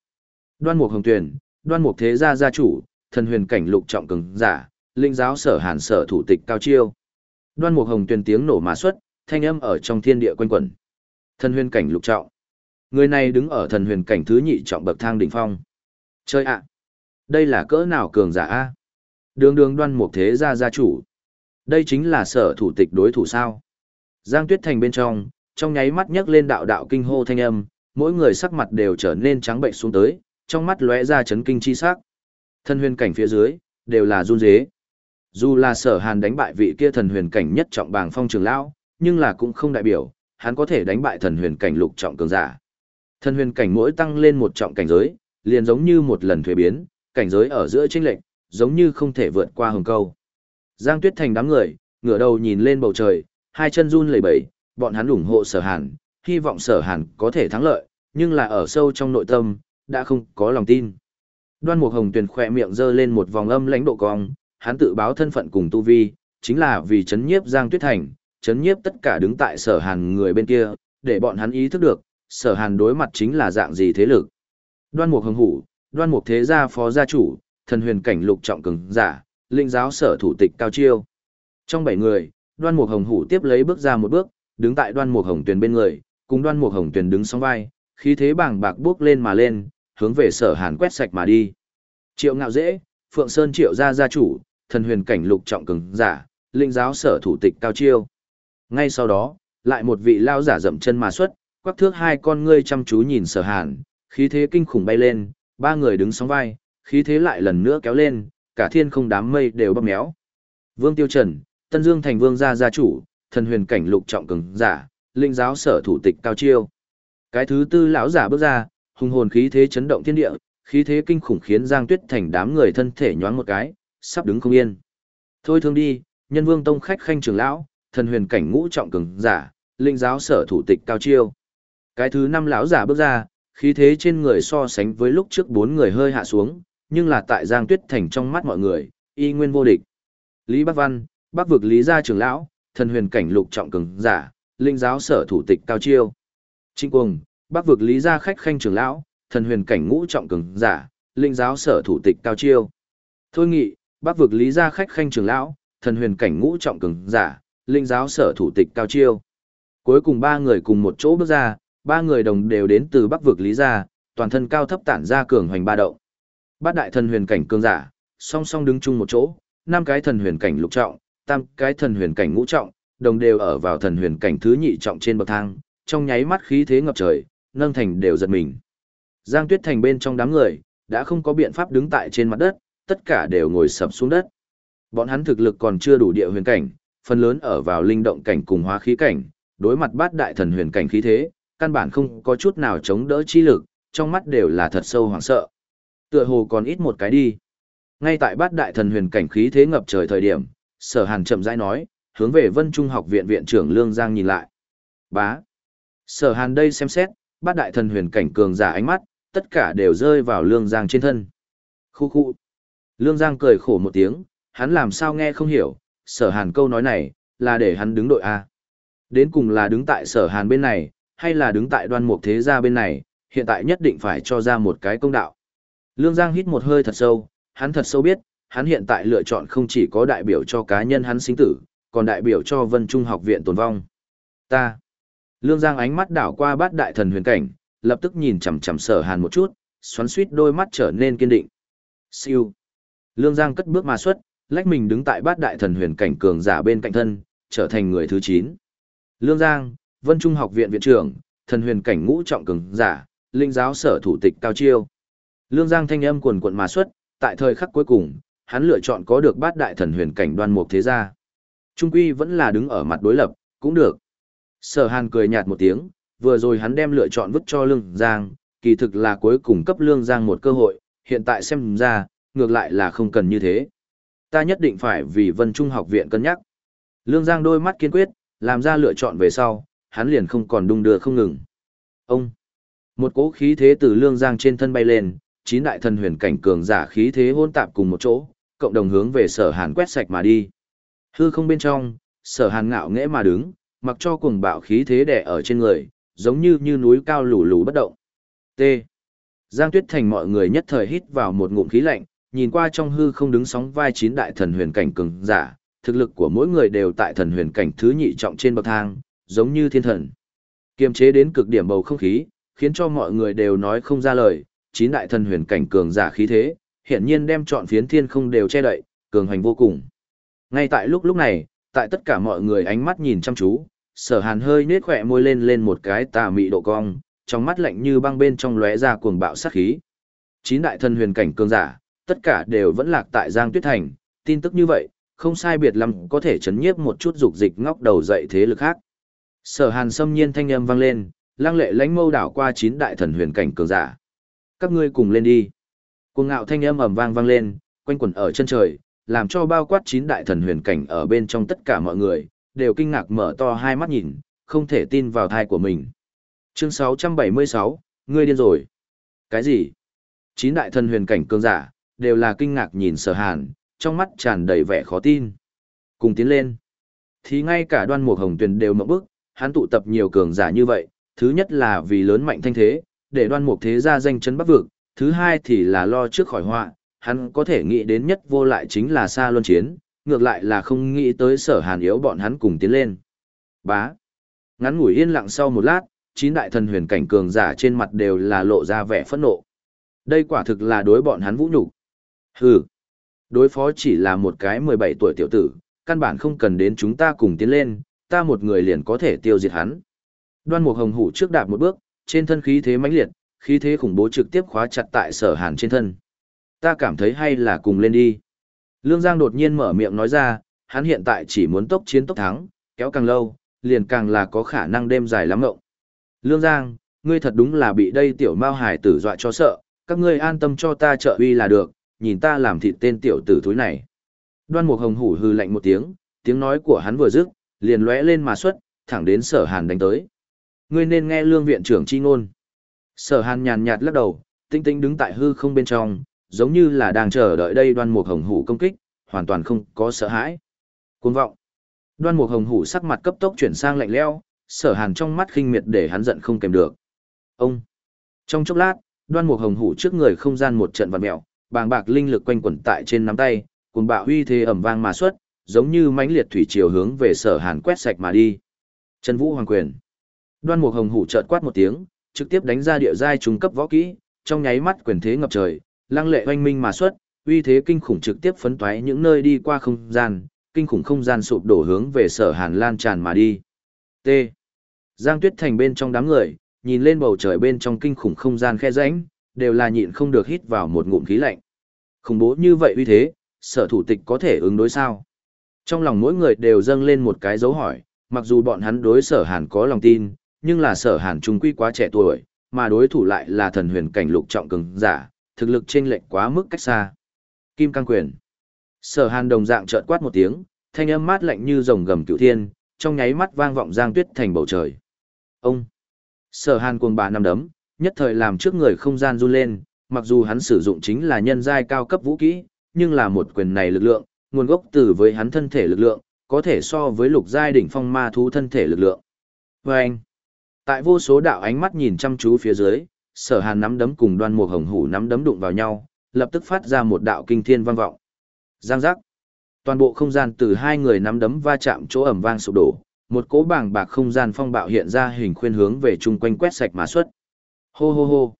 Đoan Mục Hồng Tuyền, Đoan Mục Thế gia gia chủ, thần huyền cảnh lục trọng cường giả, linh giáo sở Hàn sở thủ tịch cao chiêu. Đoan Mục Hồng Tuyền tiếng nổ mà xuất, thanh âm ở trong thiên địa quanh quẩn. Thần huyền cảnh lục trọng. Người này đứng ở thần huyền cảnh thứ nhị trọng bậc thang đỉnh phong. Chơi ạ! Đây là cỡ nào cường giả a? Đường đường đoan mục thế gia gia chủ. Đây chính là sở thủ tịch đối thủ sao. Giang Tuyết Thành bên trong, trong nháy mắt nhấc lên đạo đạo kinh hô thanh âm, mỗi người sắc mặt đều trở nên trắng bệnh xuống tới, trong mắt lóe ra chấn kinh chi sắc. Thân huyền cảnh phía dưới, đều là run rế. Dù là sở hàn đánh bại vị kia thần huyền cảnh nhất trọng bàng phong trường lão, nhưng là cũng không đại biểu, hắn có thể đánh bại thần huyền cảnh lục trọng cường giả. Thần huyền cảnh mỗi tăng lên một trọng cảnh giới, liền giống như một lần thuế biến, cảnh giới ở giữa chênh lệnh, giống như không thể vượt qua hồng câu. Giang Tuyết Thành đám người, ngửa đầu nhìn lên bầu trời, hai chân run lẩy bẩy, bọn hắn ủng hộ Sở Hàn, hy vọng Sở Hàn có thể thắng lợi, nhưng là ở sâu trong nội tâm, đã không có lòng tin. Đoan Mục Hồng Tuyền khỏe miệng giơ lên một vòng âm lãnh độ cong, hắn tự báo thân phận cùng tu vi, chính là vì chấn nhiếp Giang Tuyết Thành, chấn nhiếp tất cả đứng tại Sở Hàn người bên kia, để bọn hắn ý thức được, Sở Hàn đối mặt chính là dạng gì thế lực. Đoan Mục Hồng Hủ, Đoan Mục Thế gia phó gia chủ, thần huyền cảnh lục trọng cường giả, linh giáo sở thủ tịch cao chiêu. Trong bảy người, Đoan Mục Hồng Hủ tiếp lấy bước ra một bước, đứng tại Đoan Mục Hồng Tuyền bên người, cùng Đoan Mục Hồng Tuyền đứng song vai, khí thế bàng bạc bước lên mà lên, hướng về Sở Hàn quét sạch mà đi. Triệu Ngạo Dễ, Phượng Sơn Triệu gia gia chủ, thần huyền cảnh lục trọng cường giả, linh giáo sở thủ tịch cao chiêu. Ngay sau đó, lại một vị lao giả dậm chân mà xuất, quắc thước hai con ngươi chăm chú nhìn Sở Hàn, khí thế kinh khủng bay lên, ba người đứng sóng vai, khí thế lại lần nữa kéo lên, cả thiên không đám mây đều bóp méo. Vương Tiêu Trần, Tân Dương thành vương gia gia chủ, thần huyền cảnh lục trọng cường giả, linh giáo sở thủ tịch cao chiêu. Cái thứ tư lão giả bước ra, hùng hồn khí thế chấn động thiên địa, khí thế kinh khủng khiến Giang Tuyết thành đám người thân thể nhoáng một cái, sắp đứng không yên. Thôi thương đi, nhân vương tông khách khanh trưởng lão, thần huyền cảnh ngũ trọng cường giả, linh giáo sở thủ tịch cao chiêu. Cái thứ năm lão giả bước ra, khí thế trên người so sánh với lúc trước bốn người hơi hạ xuống, nhưng là tại Giang Tuyết Thành trong mắt mọi người, y nguyên vô địch. Lý Bắc Văn, Bắc vực Lý gia trưởng lão, thần huyền cảnh lục trọng cường giả, linh giáo sở thủ tịch cao chiêu. Trinh Cuồng, Bắc vực Lý gia khách khanh trưởng lão, thần huyền cảnh ngũ trọng cường giả, linh giáo sở thủ tịch cao chiêu. Thôi nghị, Bắc vực Lý gia khách khanh trưởng lão, thần huyền cảnh ngũ trọng cường giả, linh giáo sở thủ tịch cao chiêu. Cuối cùng ba người cùng một chỗ bước ra, ba người đồng đều đến từ Bắc vực Lý gia, toàn thân cao thấp tản ra cường hoành ba động. Bát đại thần huyền cảnh cường giả, song song đứng chung một chỗ, năm cái thần huyền cảnh lục trọng, tam cái thần huyền cảnh ngũ trọng, đồng đều ở vào thần huyền cảnh thứ nhị trọng trên bậc thang, trong nháy mắt khí thế ngập trời, nâng thành đều giật mình. Giang Tuyết Thành bên trong đám người, đã không có biện pháp đứng tại trên mặt đất, tất cả đều ngồi sập xuống đất. Bọn hắn thực lực còn chưa đủ địa huyền cảnh, phần lớn ở vào linh động cảnh cùng hóa khí cảnh, đối mặt bát đại thần huyền cảnh khí thế, căn bản không có chút nào chống đỡ chi lực, trong mắt đều là thật sâu hoảng sợ. Tựa hồ còn ít một cái đi. Ngay tại bát đại thần huyền cảnh khí thế ngập trời thời điểm, sở hàn chậm rãi nói, hướng về vân trung học viện viện trưởng Lương Giang nhìn lại. Bá. Sở hàn đây xem xét, bát đại thần huyền cảnh cường giả ánh mắt, tất cả đều rơi vào Lương Giang trên thân. Khu khu. Lương Giang cười khổ một tiếng, hắn làm sao nghe không hiểu, sở hàn câu nói này, là để hắn đứng đội A. Đến cùng là đứng tại sở hàn bên này, hay là đứng tại đoan mục thế gia bên này, hiện tại nhất định phải cho ra một cái công đạo. Lương Giang hít một hơi thật sâu, hắn thật sâu biết, hắn hiện tại lựa chọn không chỉ có đại biểu cho cá nhân hắn sinh tử, còn đại biểu cho Vân Trung học viện tồn vong. Ta. Lương Giang ánh mắt đảo qua bát đại thần huyền cảnh, lập tức nhìn chằm chằm Sở Hàn một chút, xoắn suýt đôi mắt trở nên kiên định. Siêu. Lương Giang cất bước mà xuất, lách mình đứng tại bát đại thần huyền cảnh cường giả bên cạnh thân, trở thành người thứ 9. Lương Giang, Vân Trung học viện viện trưởng, thần huyền cảnh ngũ trọng cường giả, linh giáo sở thủ tịch cao chiêu. Lương Giang thanh âm quần quận mà xuất, tại thời khắc cuối cùng, hắn lựa chọn có được bát đại thần huyền cảnh đoan mục thế gia. Trung quy vẫn là đứng ở mặt đối lập, cũng được. Sở Hàn cười nhạt một tiếng, vừa rồi hắn đem lựa chọn vứt cho Lương Giang, kỳ thực là cuối cùng cấp Lương Giang một cơ hội, hiện tại xem ra, ngược lại là không cần như thế. Ta nhất định phải vì Vân Trung học viện cân nhắc. Lương Giang đôi mắt kiên quyết, làm ra lựa chọn về sau, hắn liền không còn đung đưa không ngừng. Ông! Một cỗ khí thế từ Lương Giang trên thân bay lên, chín đại thần huyền cảnh cường giả khí thế hôn tạp cùng một chỗ, cộng đồng hướng về sở hàn quét sạch mà đi. Hư không bên trong, sở hàn ngạo nghễ mà đứng, mặc cho cuồng bạo khí thế đè ở trên người, giống như như núi cao lù lù bất động. T. Giang Tuyết Thành mọi người nhất thời hít vào một ngụm khí lạnh, nhìn qua trong hư không đứng sóng vai chín đại thần huyền cảnh cường giả, thực lực của mỗi người đều tại thần huyền cảnh thứ nhị trọng trên bậc thang, giống như thiên thần. Kiềm chế đến cực điểm bầu không khí, khiến cho mọi người đều nói không ra lời, chín đại thần huyền cảnh cường giả khí thế, hiển nhiên đem trọn phiến thiên không đều che đậy, cường hành vô cùng. Ngay tại lúc lúc này, tại tất cả mọi người ánh mắt nhìn chăm chú, sở hàn hơi nết khỏe môi lên lên một cái tà mị độ cong, trong mắt lạnh như băng bên trong lóe ra cuồng bạo sát khí. Chín đại thần huyền cảnh cường giả, tất cả đều vẫn lạc tại Giang Tuyết Thành, tin tức như vậy, không sai biệt lắm có thể chấn nhiếp một chút dục dịch ngóc đầu dậy thế lực khác. Sở Hàn xâm nhiên thanh âm vang lên, Lang lệ lãnh mâu đảo qua chín đại thần huyền cảnh cường giả. Các ngươi cùng lên đi. Cuồng ngạo thanh âm ầm vang vang lên, quanh quẩn ở chân trời, làm cho bao quát chín đại thần huyền cảnh ở bên trong tất cả mọi người, đều kinh ngạc mở to hai mắt nhìn, không thể tin vào thai của mình. Chương 676, ngươi điên rồi. Cái gì? Chín đại thần huyền cảnh cường giả, đều là kinh ngạc nhìn sở hàn, trong mắt tràn đầy vẻ khó tin. Cùng tiến lên. Thì ngay cả đoan mục hồng tuyền đều mộng bức, hắn tụ tập nhiều cường giả như vậy, thứ nhất là vì lớn mạnh thanh thế, để đoan mục thế gia danh chấn bắc vực, thứ hai thì là lo trước khỏi họa, hắn có thể nghĩ đến nhất vô lại chính là xa luân chiến, ngược lại là không nghĩ tới sở hàn yếu bọn hắn cùng tiến lên. Bá. Ngắn ngủi yên lặng sau một lát, chín đại thần huyền cảnh cường giả trên mặt đều là lộ ra vẻ phẫn nộ. Đây quả thực là đối bọn hắn vũ nhục. Hừ. Đối phó chỉ là một cái 17 tuổi tiểu tử, căn bản không cần đến chúng ta cùng tiến lên, ta một người liền có thể tiêu diệt hắn. Đoan Mục Hồng Hủ trước đạp một bước, trên thân khí thế mãnh liệt, khí thế khủng bố trực tiếp khóa chặt tại Sở Hàn trên thân. Ta cảm thấy hay là cùng lên đi. Lương Giang đột nhiên mở miệng nói ra, hắn hiện tại chỉ muốn tốc chiến tốc thắng, kéo càng lâu, liền càng là có khả năng đêm dài lắm ngộng. Lương Giang, ngươi thật đúng là bị đây tiểu mao hải tử dọa cho sợ, các ngươi an tâm cho ta trợ uy là được, nhìn ta làm thịt tên tiểu tử thúi này. Đoan Mục Hồng hủ hư lạnh một tiếng, tiếng nói của hắn vừa dứt, liền lóe lên mà xuất, thẳng đến Sở Hàn đánh tới. Ngươi nên nghe Lương viện trưởng chi ngôn. Sở Hàn nhàn nhạt lắc đầu, tinh tinh đứng tại hư không bên trong, giống như là đang chờ đợi đây Đoan Mục Hồng hủ công kích, hoàn toàn không có sợ hãi. Cuồng vọng. Đoan Mục Hồng hủ sắc mặt cấp tốc chuyển sang lạnh lẽo, Sở Hàn trong mắt khinh miệt để hắn giận không kèm được. Ông. Trong chốc lát, Đoan Mục Hồng hủ trước người không gian một trận vặn mèo, bàng bạc linh lực quanh quẩn tại trên nắm tay, cuồng bạo uy thế ầm vang mà xuất, giống như mãnh liệt thủy triều hướng về Sở Hàn quét sạch mà đi. Chân Vũ Hoàng Quyền. Đoan Mục Hồng hủ chợt quát một tiếng, trực tiếp đánh ra địa giai trung cấp võ kỹ, trong nháy mắt quyền thế ngập trời, lăng lệ oanh minh mà xuất, uy thế kinh khủng trực tiếp phấn toái những nơi đi qua không gian, kinh khủng không gian sụp đổ hướng về Sở Hàn lan tràn mà đi. T. Giang Tuyết Thành bên trong đám người, nhìn lên bầu trời bên trong kinh khủng không gian khe rãnh, đều là nhịn không được hít vào một ngụm khí lạnh. Khủng bố như vậy uy thế, sở thủ tịch có thể ứng đối sao? Trong lòng mỗi người đều dâng lên một cái dấu hỏi, mặc dù bọn hắn đối sở hàn có lòng tin, nhưng là sở hàn trung quy quá trẻ tuổi, mà đối thủ lại là thần huyền cảnh lục trọng cường giả, thực lực chênh lệch quá mức cách xa. Kim căng quyền. Sở hàn đồng dạng chợt quát một tiếng, thanh âm mát lạnh như rồng gầm cửu thiên, trong nháy mắt vang vọng giang tuyết thành bầu trời. Ông. Sở hàn cuồng bà năm đấm, nhất thời làm trước người không gian run lên, mặc dù hắn sử dụng chính là nhân giai cao cấp vũ kỹ, nhưng là một quyền này lực lượng, nguồn gốc từ với hắn thân thể lực lượng, có thể so với lục giai đỉnh phong ma thú thân thể lực lượng. Và anh, tại vô số đạo ánh mắt nhìn chăm chú phía dưới, sở hàn nắm đấm cùng đoan mục hồng hủ nắm đấm đụng vào nhau, lập tức phát ra một đạo kinh thiên vang vọng. Giang giác. Toàn bộ không gian từ hai người nắm đấm va chạm chỗ ẩm vang sụp đổ, một cỗ bảng bạc không gian phong bạo hiện ra hình khuyên hướng về chung quanh quét sạch mà xuất. Hô hô hô.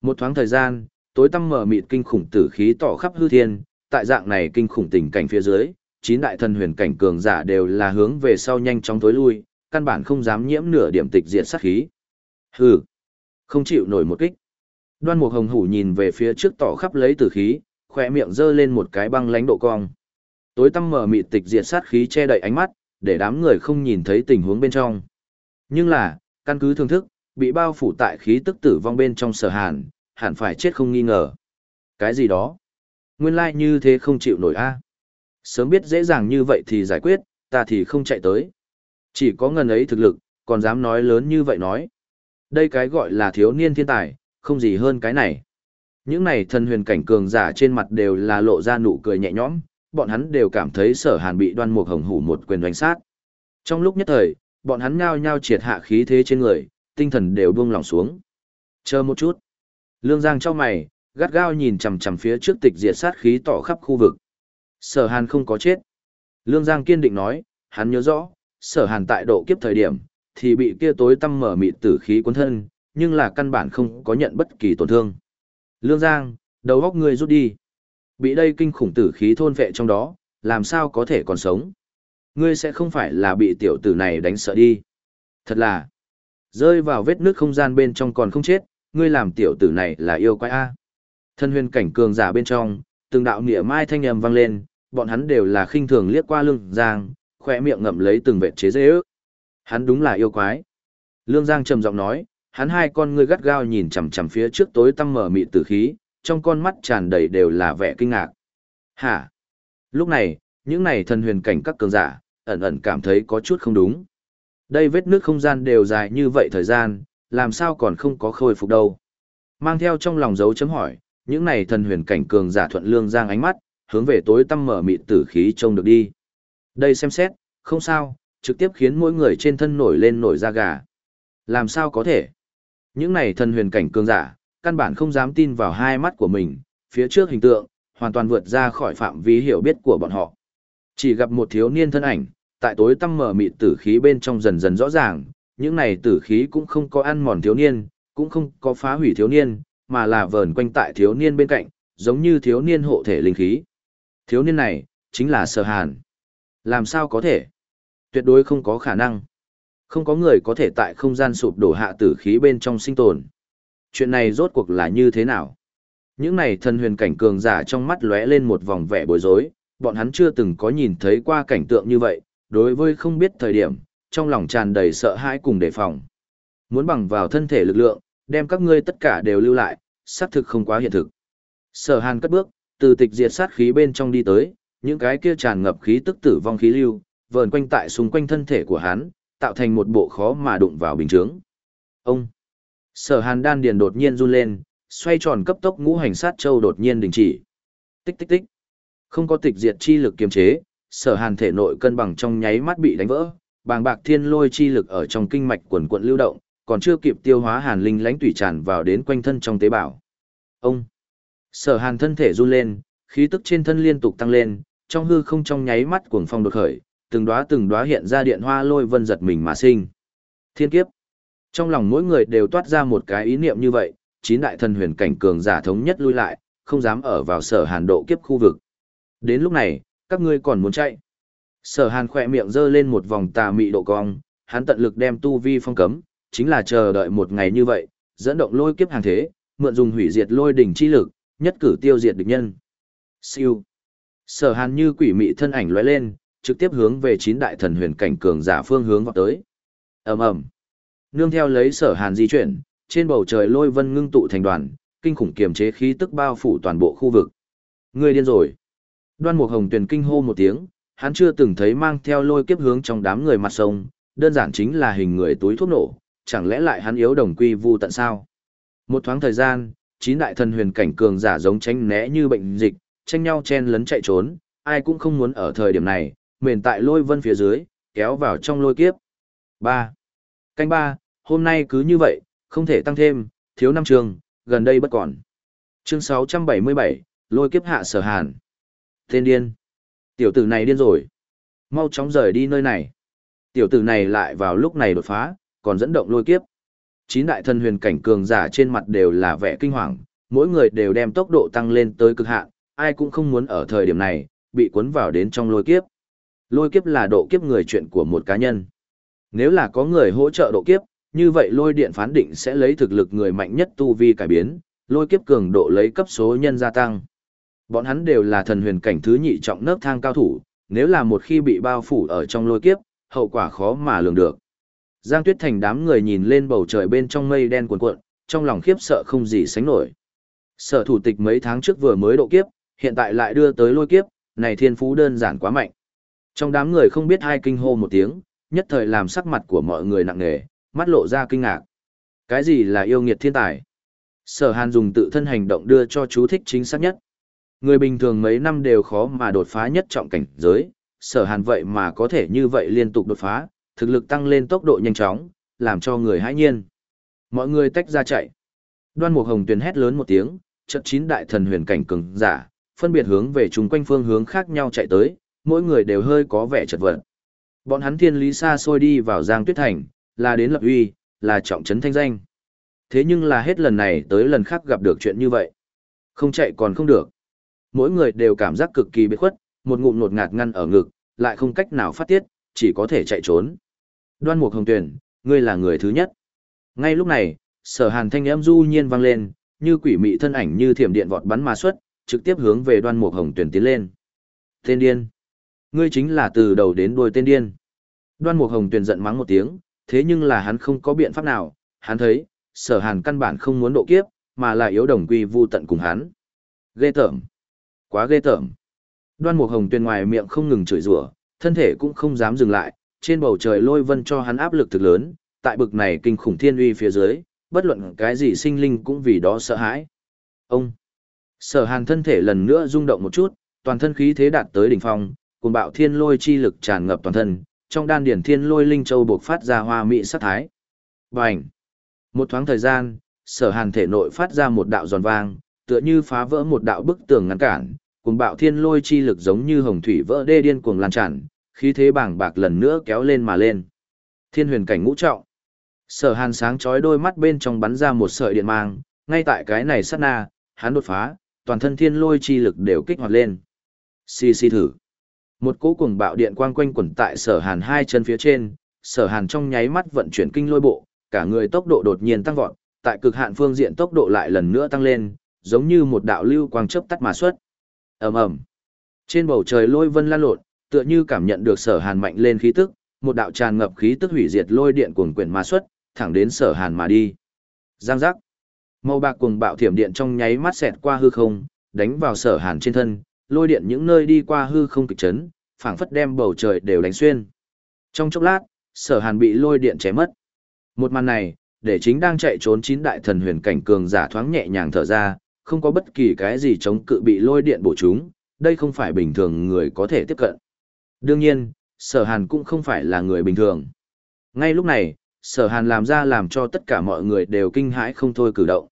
Một thoáng thời gian, tối tăm mở mịt kinh khủng tử khí tỏ khắp hư thiên, tại dạng này kinh khủng tình cảnh phía dưới, chín đại thần huyền cảnh cường giả đều là hướng về sau nhanh chóng tối lui, căn bản không dám nhiễm nửa điểm tịch diệt sát khí. Hừ, không chịu nổi một kích. Đoan Mục Hồng Hủ nhìn về phía trước tỏ khắp lấy tử khí, khóe miệng giơ lên một cái băng lãnh độ cong. Tối tăm mở mịt tịch diệt sát khí che đậy ánh mắt, để đám người không nhìn thấy tình huống bên trong. Nhưng là, căn cứ thưởng thức, bị bao phủ tại khí tức tử vong bên trong sở hàn, hẳn phải chết không nghi ngờ. Cái gì đó? Nguyên lai like như thế không chịu nổi a. Sớm biết dễ dàng như vậy thì giải quyết, ta thì không chạy tới. Chỉ có ngần ấy thực lực, còn dám nói lớn như vậy nói. Đây cái gọi là thiếu niên thiên tài, không gì hơn cái này. Những này thần huyền cảnh cường giả trên mặt đều là lộ ra nụ cười nhẹ nhõm, bọn hắn đều cảm thấy sở hàn bị đoan mục hồng hủ một quyền đánh sát. Trong lúc nhất thời, bọn hắn nhao nhao triệt hạ khí thế trên người, tinh thần đều buông lỏng xuống. Chờ một chút. Lương Giang cho mày, gắt gao nhìn chằm chằm phía trước tịch diệt sát khí tỏ khắp khu vực. Sở Hàn không có chết. Lương Giang kiên định nói, hắn nhớ rõ, Sở Hàn tại độ kiếp thời điểm, thì bị kia tối tăm mở mịt tử khí cuốn thân, nhưng là căn bản không có nhận bất kỳ tổn thương. Lương Giang, đầu góc ngươi rút đi. Bị đây kinh khủng tử khí thôn vệ trong đó, làm sao có thể còn sống. Ngươi sẽ không phải là bị tiểu tử này đánh sợ đi. Thật là, rơi vào vết nước không gian bên trong còn không chết, ngươi làm tiểu tử này là yêu quái A. Thân huyền cảnh cường giả bên trong, từng đạo nghĩa mai thanh âm vang lên, bọn hắn đều là khinh thường liếc qua lương giang, khỏe miệng ngậm lấy từng vệt chế dễ ước. Hắn đúng là yêu quái. Lương Giang trầm giọng nói, hắn hai con ngươi gắt gao nhìn chằm chằm phía trước tối tăm mở mịt tử khí, trong con mắt tràn đầy đều là vẻ kinh ngạc. Hả? Lúc này, những này thần huyền cảnh các cường giả, ẩn ẩn cảm thấy có chút không đúng. Đây vết nước không gian đều dài như vậy thời gian, làm sao còn không có khôi phục đâu. Mang theo trong lòng dấu chấm hỏi, những này thần huyền cảnh cường giả thuận lương giang ánh mắt, hướng về tối tăm mở mịt tử khí trông được đi. Đây xem xét, không sao, trực tiếp khiến mỗi người trên thân nổi lên nổi da gà. Làm sao có thể? Những này thần huyền cảnh cường giả, căn bản không dám tin vào hai mắt của mình, phía trước hình tượng, hoàn toàn vượt ra khỏi phạm vi hiểu biết của bọn họ. Chỉ gặp một thiếu niên thân ảnh, tại tối tăm mở mịt tử khí bên trong dần dần rõ ràng, những này tử khí cũng không có ăn mòn thiếu niên, cũng không có phá hủy thiếu niên, mà là vờn quanh tại thiếu niên bên cạnh, giống như thiếu niên hộ thể linh khí. Thiếu niên này, chính là sở hàn. Làm sao có thể? Tuyệt đối không có khả năng. Không có người có thể tại không gian sụp đổ hạ tử khí bên trong sinh tồn. Chuyện này rốt cuộc là như thế nào? Những này thần huyền cảnh cường giả trong mắt lóe lên một vòng vẻ bối rối, bọn hắn chưa từng có nhìn thấy qua cảnh tượng như vậy, đối với không biết thời điểm, trong lòng tràn đầy sợ hãi cùng đề phòng. Muốn bằng vào thân thể lực lượng, đem các ngươi tất cả đều lưu lại, xác thực không quá hiện thực. Sở Hàn cất bước, từ tịch diệt sát khí bên trong đi tới, những cái kia tràn ngập khí tức tử vong khí lưu, vờn quanh tại xung quanh thân thể của hắn, tạo thành một bộ khó mà đụng vào bình chướng. Ông! Sở Hàn đan điền đột nhiên run lên, xoay tròn cấp tốc ngũ hành sát châu đột nhiên đình chỉ. Tích tích tích. Không có tịch diệt chi lực kiềm chế, Sở Hàn thể nội cân bằng trong nháy mắt bị đánh vỡ, bàng bạc thiên lôi chi lực ở trong kinh mạch quần quận lưu động, còn chưa kịp tiêu hóa Hàn linh lãnh tủy tràn vào đến quanh thân trong tế bào. Ông! Sở Hàn thân thể run lên, khí tức trên thân liên tục tăng lên, trong hư không trong nháy mắt cuồng phong đột khởi, từng đóa từng đóa hiện ra điện hoa lôi vân giật mình mà sinh. Thiên kiếp. Trong lòng mỗi người đều toát ra một cái ý niệm như vậy, chín đại thần huyền cảnh cường giả thống nhất lui lại, không dám ở vào sở hàn độ kiếp khu vực. Đến lúc này, các ngươi còn muốn chạy. Sở hàn khỏe miệng giơ lên một vòng tà mị độ cong, hắn tận lực đem tu vi phong cấm, chính là chờ đợi một ngày như vậy, dẫn động lôi kiếp hàng thế, mượn dùng hủy diệt lôi đỉnh chi lực, nhất cử tiêu diệt địch nhân. Siêu. Sở hàn như quỷ mị thân ảnh lóe lên, trực tiếp hướng về chín đại thần huyền cảnh cường giả phương hướng vào tới. ầm ầm Nương theo lấy sở hàn di chuyển, trên bầu trời lôi vân ngưng tụ thành đoàn, kinh khủng kiềm chế khí tức bao phủ toàn bộ khu vực. Người điên rồi. Đoan Mục Hồng Tuyền kinh hô một tiếng, hắn chưa từng thấy mang theo lôi kiếp hướng trong đám người mặt sông, đơn giản chính là hình người túi thuốc nổ, chẳng lẽ lại hắn yếu đồng quy vu tận sao? Một thoáng thời gian, chín đại thần huyền cảnh cường giả giống tránh né như bệnh dịch, tranh nhau chen lấn chạy trốn, ai cũng không muốn ở thời điểm này, mền tại lôi vân phía dưới, kéo vào trong lôi kiếp. 3. Canh 3, hôm nay cứ như vậy, không thể tăng thêm, thiếu năm trường, gần đây bất còn. Chương 677, lôi kiếp hạ sở hàn. Tên điên. Tiểu tử này điên rồi. Mau chóng rời đi nơi này. Tiểu tử này lại vào lúc này đột phá, còn dẫn động lôi kiếp. Chín đại thần huyền cảnh cường giả trên mặt đều là vẻ kinh hoàng, mỗi người đều đem tốc độ tăng lên tới cực hạn, ai cũng không muốn ở thời điểm này, bị cuốn vào đến trong lôi kiếp. Lôi kiếp là độ kiếp người chuyện của một cá nhân. Nếu là có người hỗ trợ độ kiếp, như vậy lôi điện phán định sẽ lấy thực lực người mạnh nhất tu vi cải biến, lôi kiếp cường độ lấy cấp số nhân gia tăng. Bọn hắn đều là thần huyền cảnh thứ nhị trọng nấp thang cao thủ, nếu là một khi bị bao phủ ở trong lôi kiếp, hậu quả khó mà lường được. Giang Tuyết Thành đám người nhìn lên bầu trời bên trong mây đen cuồn cuộn, trong lòng khiếp sợ không gì sánh nổi. Sở thủ tịch mấy tháng trước vừa mới độ kiếp, hiện tại lại đưa tới lôi kiếp, này thiên phú đơn giản quá mạnh. Trong đám người không biết hai kinh hô một tiếng, nhất thời làm sắc mặt của mọi người nặng nề, mắt lộ ra kinh ngạc. Cái gì là yêu nghiệt thiên tài? Sở Hàn dùng tự thân hành động đưa cho chú thích chính xác nhất. Người bình thường mấy năm đều khó mà đột phá nhất trọng cảnh giới, sở Hàn vậy mà có thể như vậy liên tục đột phá, thực lực tăng lên tốc độ nhanh chóng, làm cho người hãi nhiên. Mọi người tách ra chạy. Đoan Mục Hồng Tuyền hét lớn một tiếng, chợt chín đại thần huyền cảnh cường giả, phân biệt hướng về chúng quanh phương hướng khác nhau chạy tới, mỗi người đều hơi có vẻ chật vật. Bọn hắn thiên lý xa xôi đi vào Giang Tuyết Thành, là đến lập uy, là trọng trấn thanh danh. Thế nhưng là hết lần này tới lần khác gặp được chuyện như vậy. Không chạy còn không được. Mỗi người đều cảm giác cực kỳ bế khuất, một ngụm nột ngạt ngăn ở ngực, lại không cách nào phát tiết, chỉ có thể chạy trốn. Đoan Mục Hồng Tuyển, ngươi là người thứ nhất. Ngay lúc này, sở hàn thanh âm du nhiên vang lên, như quỷ mị thân ảnh như thiểm điện vọt bắn mà xuất, trực tiếp hướng về đoan mục hồng tuyển tiến lên. Tên điên. Ngươi chính là từ đầu đến đuôi tên điên. Đoan mục hồng tuyển giận mắng một tiếng, thế nhưng là hắn không có biện pháp nào, hắn thấy, sở hàn căn bản không muốn độ kiếp, mà là yếu đồng quy vu tận cùng hắn. Ghê tởm. Quá ghê tởm. Đoan mục hồng tuyên ngoài miệng không ngừng chửi rủa, thân thể cũng không dám dừng lại, trên bầu trời lôi vân cho hắn áp lực thực lớn, tại bực này kinh khủng thiên uy phía dưới, bất luận cái gì sinh linh cũng vì đó sợ hãi. Ông. Sở hàn thân thể lần nữa rung động một chút, toàn thân khí thế đạt tới đỉnh phong, cùng bạo thiên lôi chi lực tràn ngập toàn thân, trong đan điển thiên lôi linh châu buộc phát ra hoa mỹ sát thái. Bành! Một thoáng thời gian, sở hàn thể nội phát ra một đạo giòn vang, tựa như phá vỡ một đạo bức tường ngăn cản, Cuồng bạo thiên lôi chi lực giống như hồng thủy vỡ đê điên cuồng lan tràn, khí thế bảng bạc lần nữa kéo lên mà lên. Thiên huyền cảnh ngũ trọng. Sở hàn sáng chói đôi mắt bên trong bắn ra một sợi điện mang, ngay tại cái này sát na, hắn đột phá, toàn thân thiên lôi chi lực đều kích hoạt lên. Xì xì thử. Một cỗ cuồng bạo điện quang quanh quẩn tại sở hàn hai chân phía trên, sở hàn trong nháy mắt vận chuyển kinh lôi bộ, cả người tốc độ đột nhiên tăng vọt, tại cực hạn phương diện tốc độ lại lần nữa tăng lên, giống như một đạo lưu quang chớp tắt mà xuất. Ầm ầm. Trên bầu trời lôi vân lan lộn, tựa như cảm nhận được sở hàn mạnh lên khí tức, một đạo tràn ngập khí tức hủy diệt lôi điện cuồng quyển ma xuất, thẳng đến sở hàn mà đi. Giang giác. Màu bạc cuồng bạo thiểm điện trong nháy mắt xẹt qua hư không, đánh vào sở hàn trên thân, lôi điện những nơi đi qua hư không kịch chấn, phảng phất đem bầu trời đều đánh xuyên. Trong chốc lát, sở hàn bị lôi điện chém mất. Một màn này, để chính đang chạy trốn chín đại thần huyền cảnh cường giả thoáng nhẹ nhàng thở ra, không có bất kỳ cái gì chống cự bị lôi điện bổ chúng, đây không phải bình thường người có thể tiếp cận. Đương nhiên, sở hàn cũng không phải là người bình thường. Ngay lúc này, sở hàn làm ra làm cho tất cả mọi người đều kinh hãi không thôi cử động.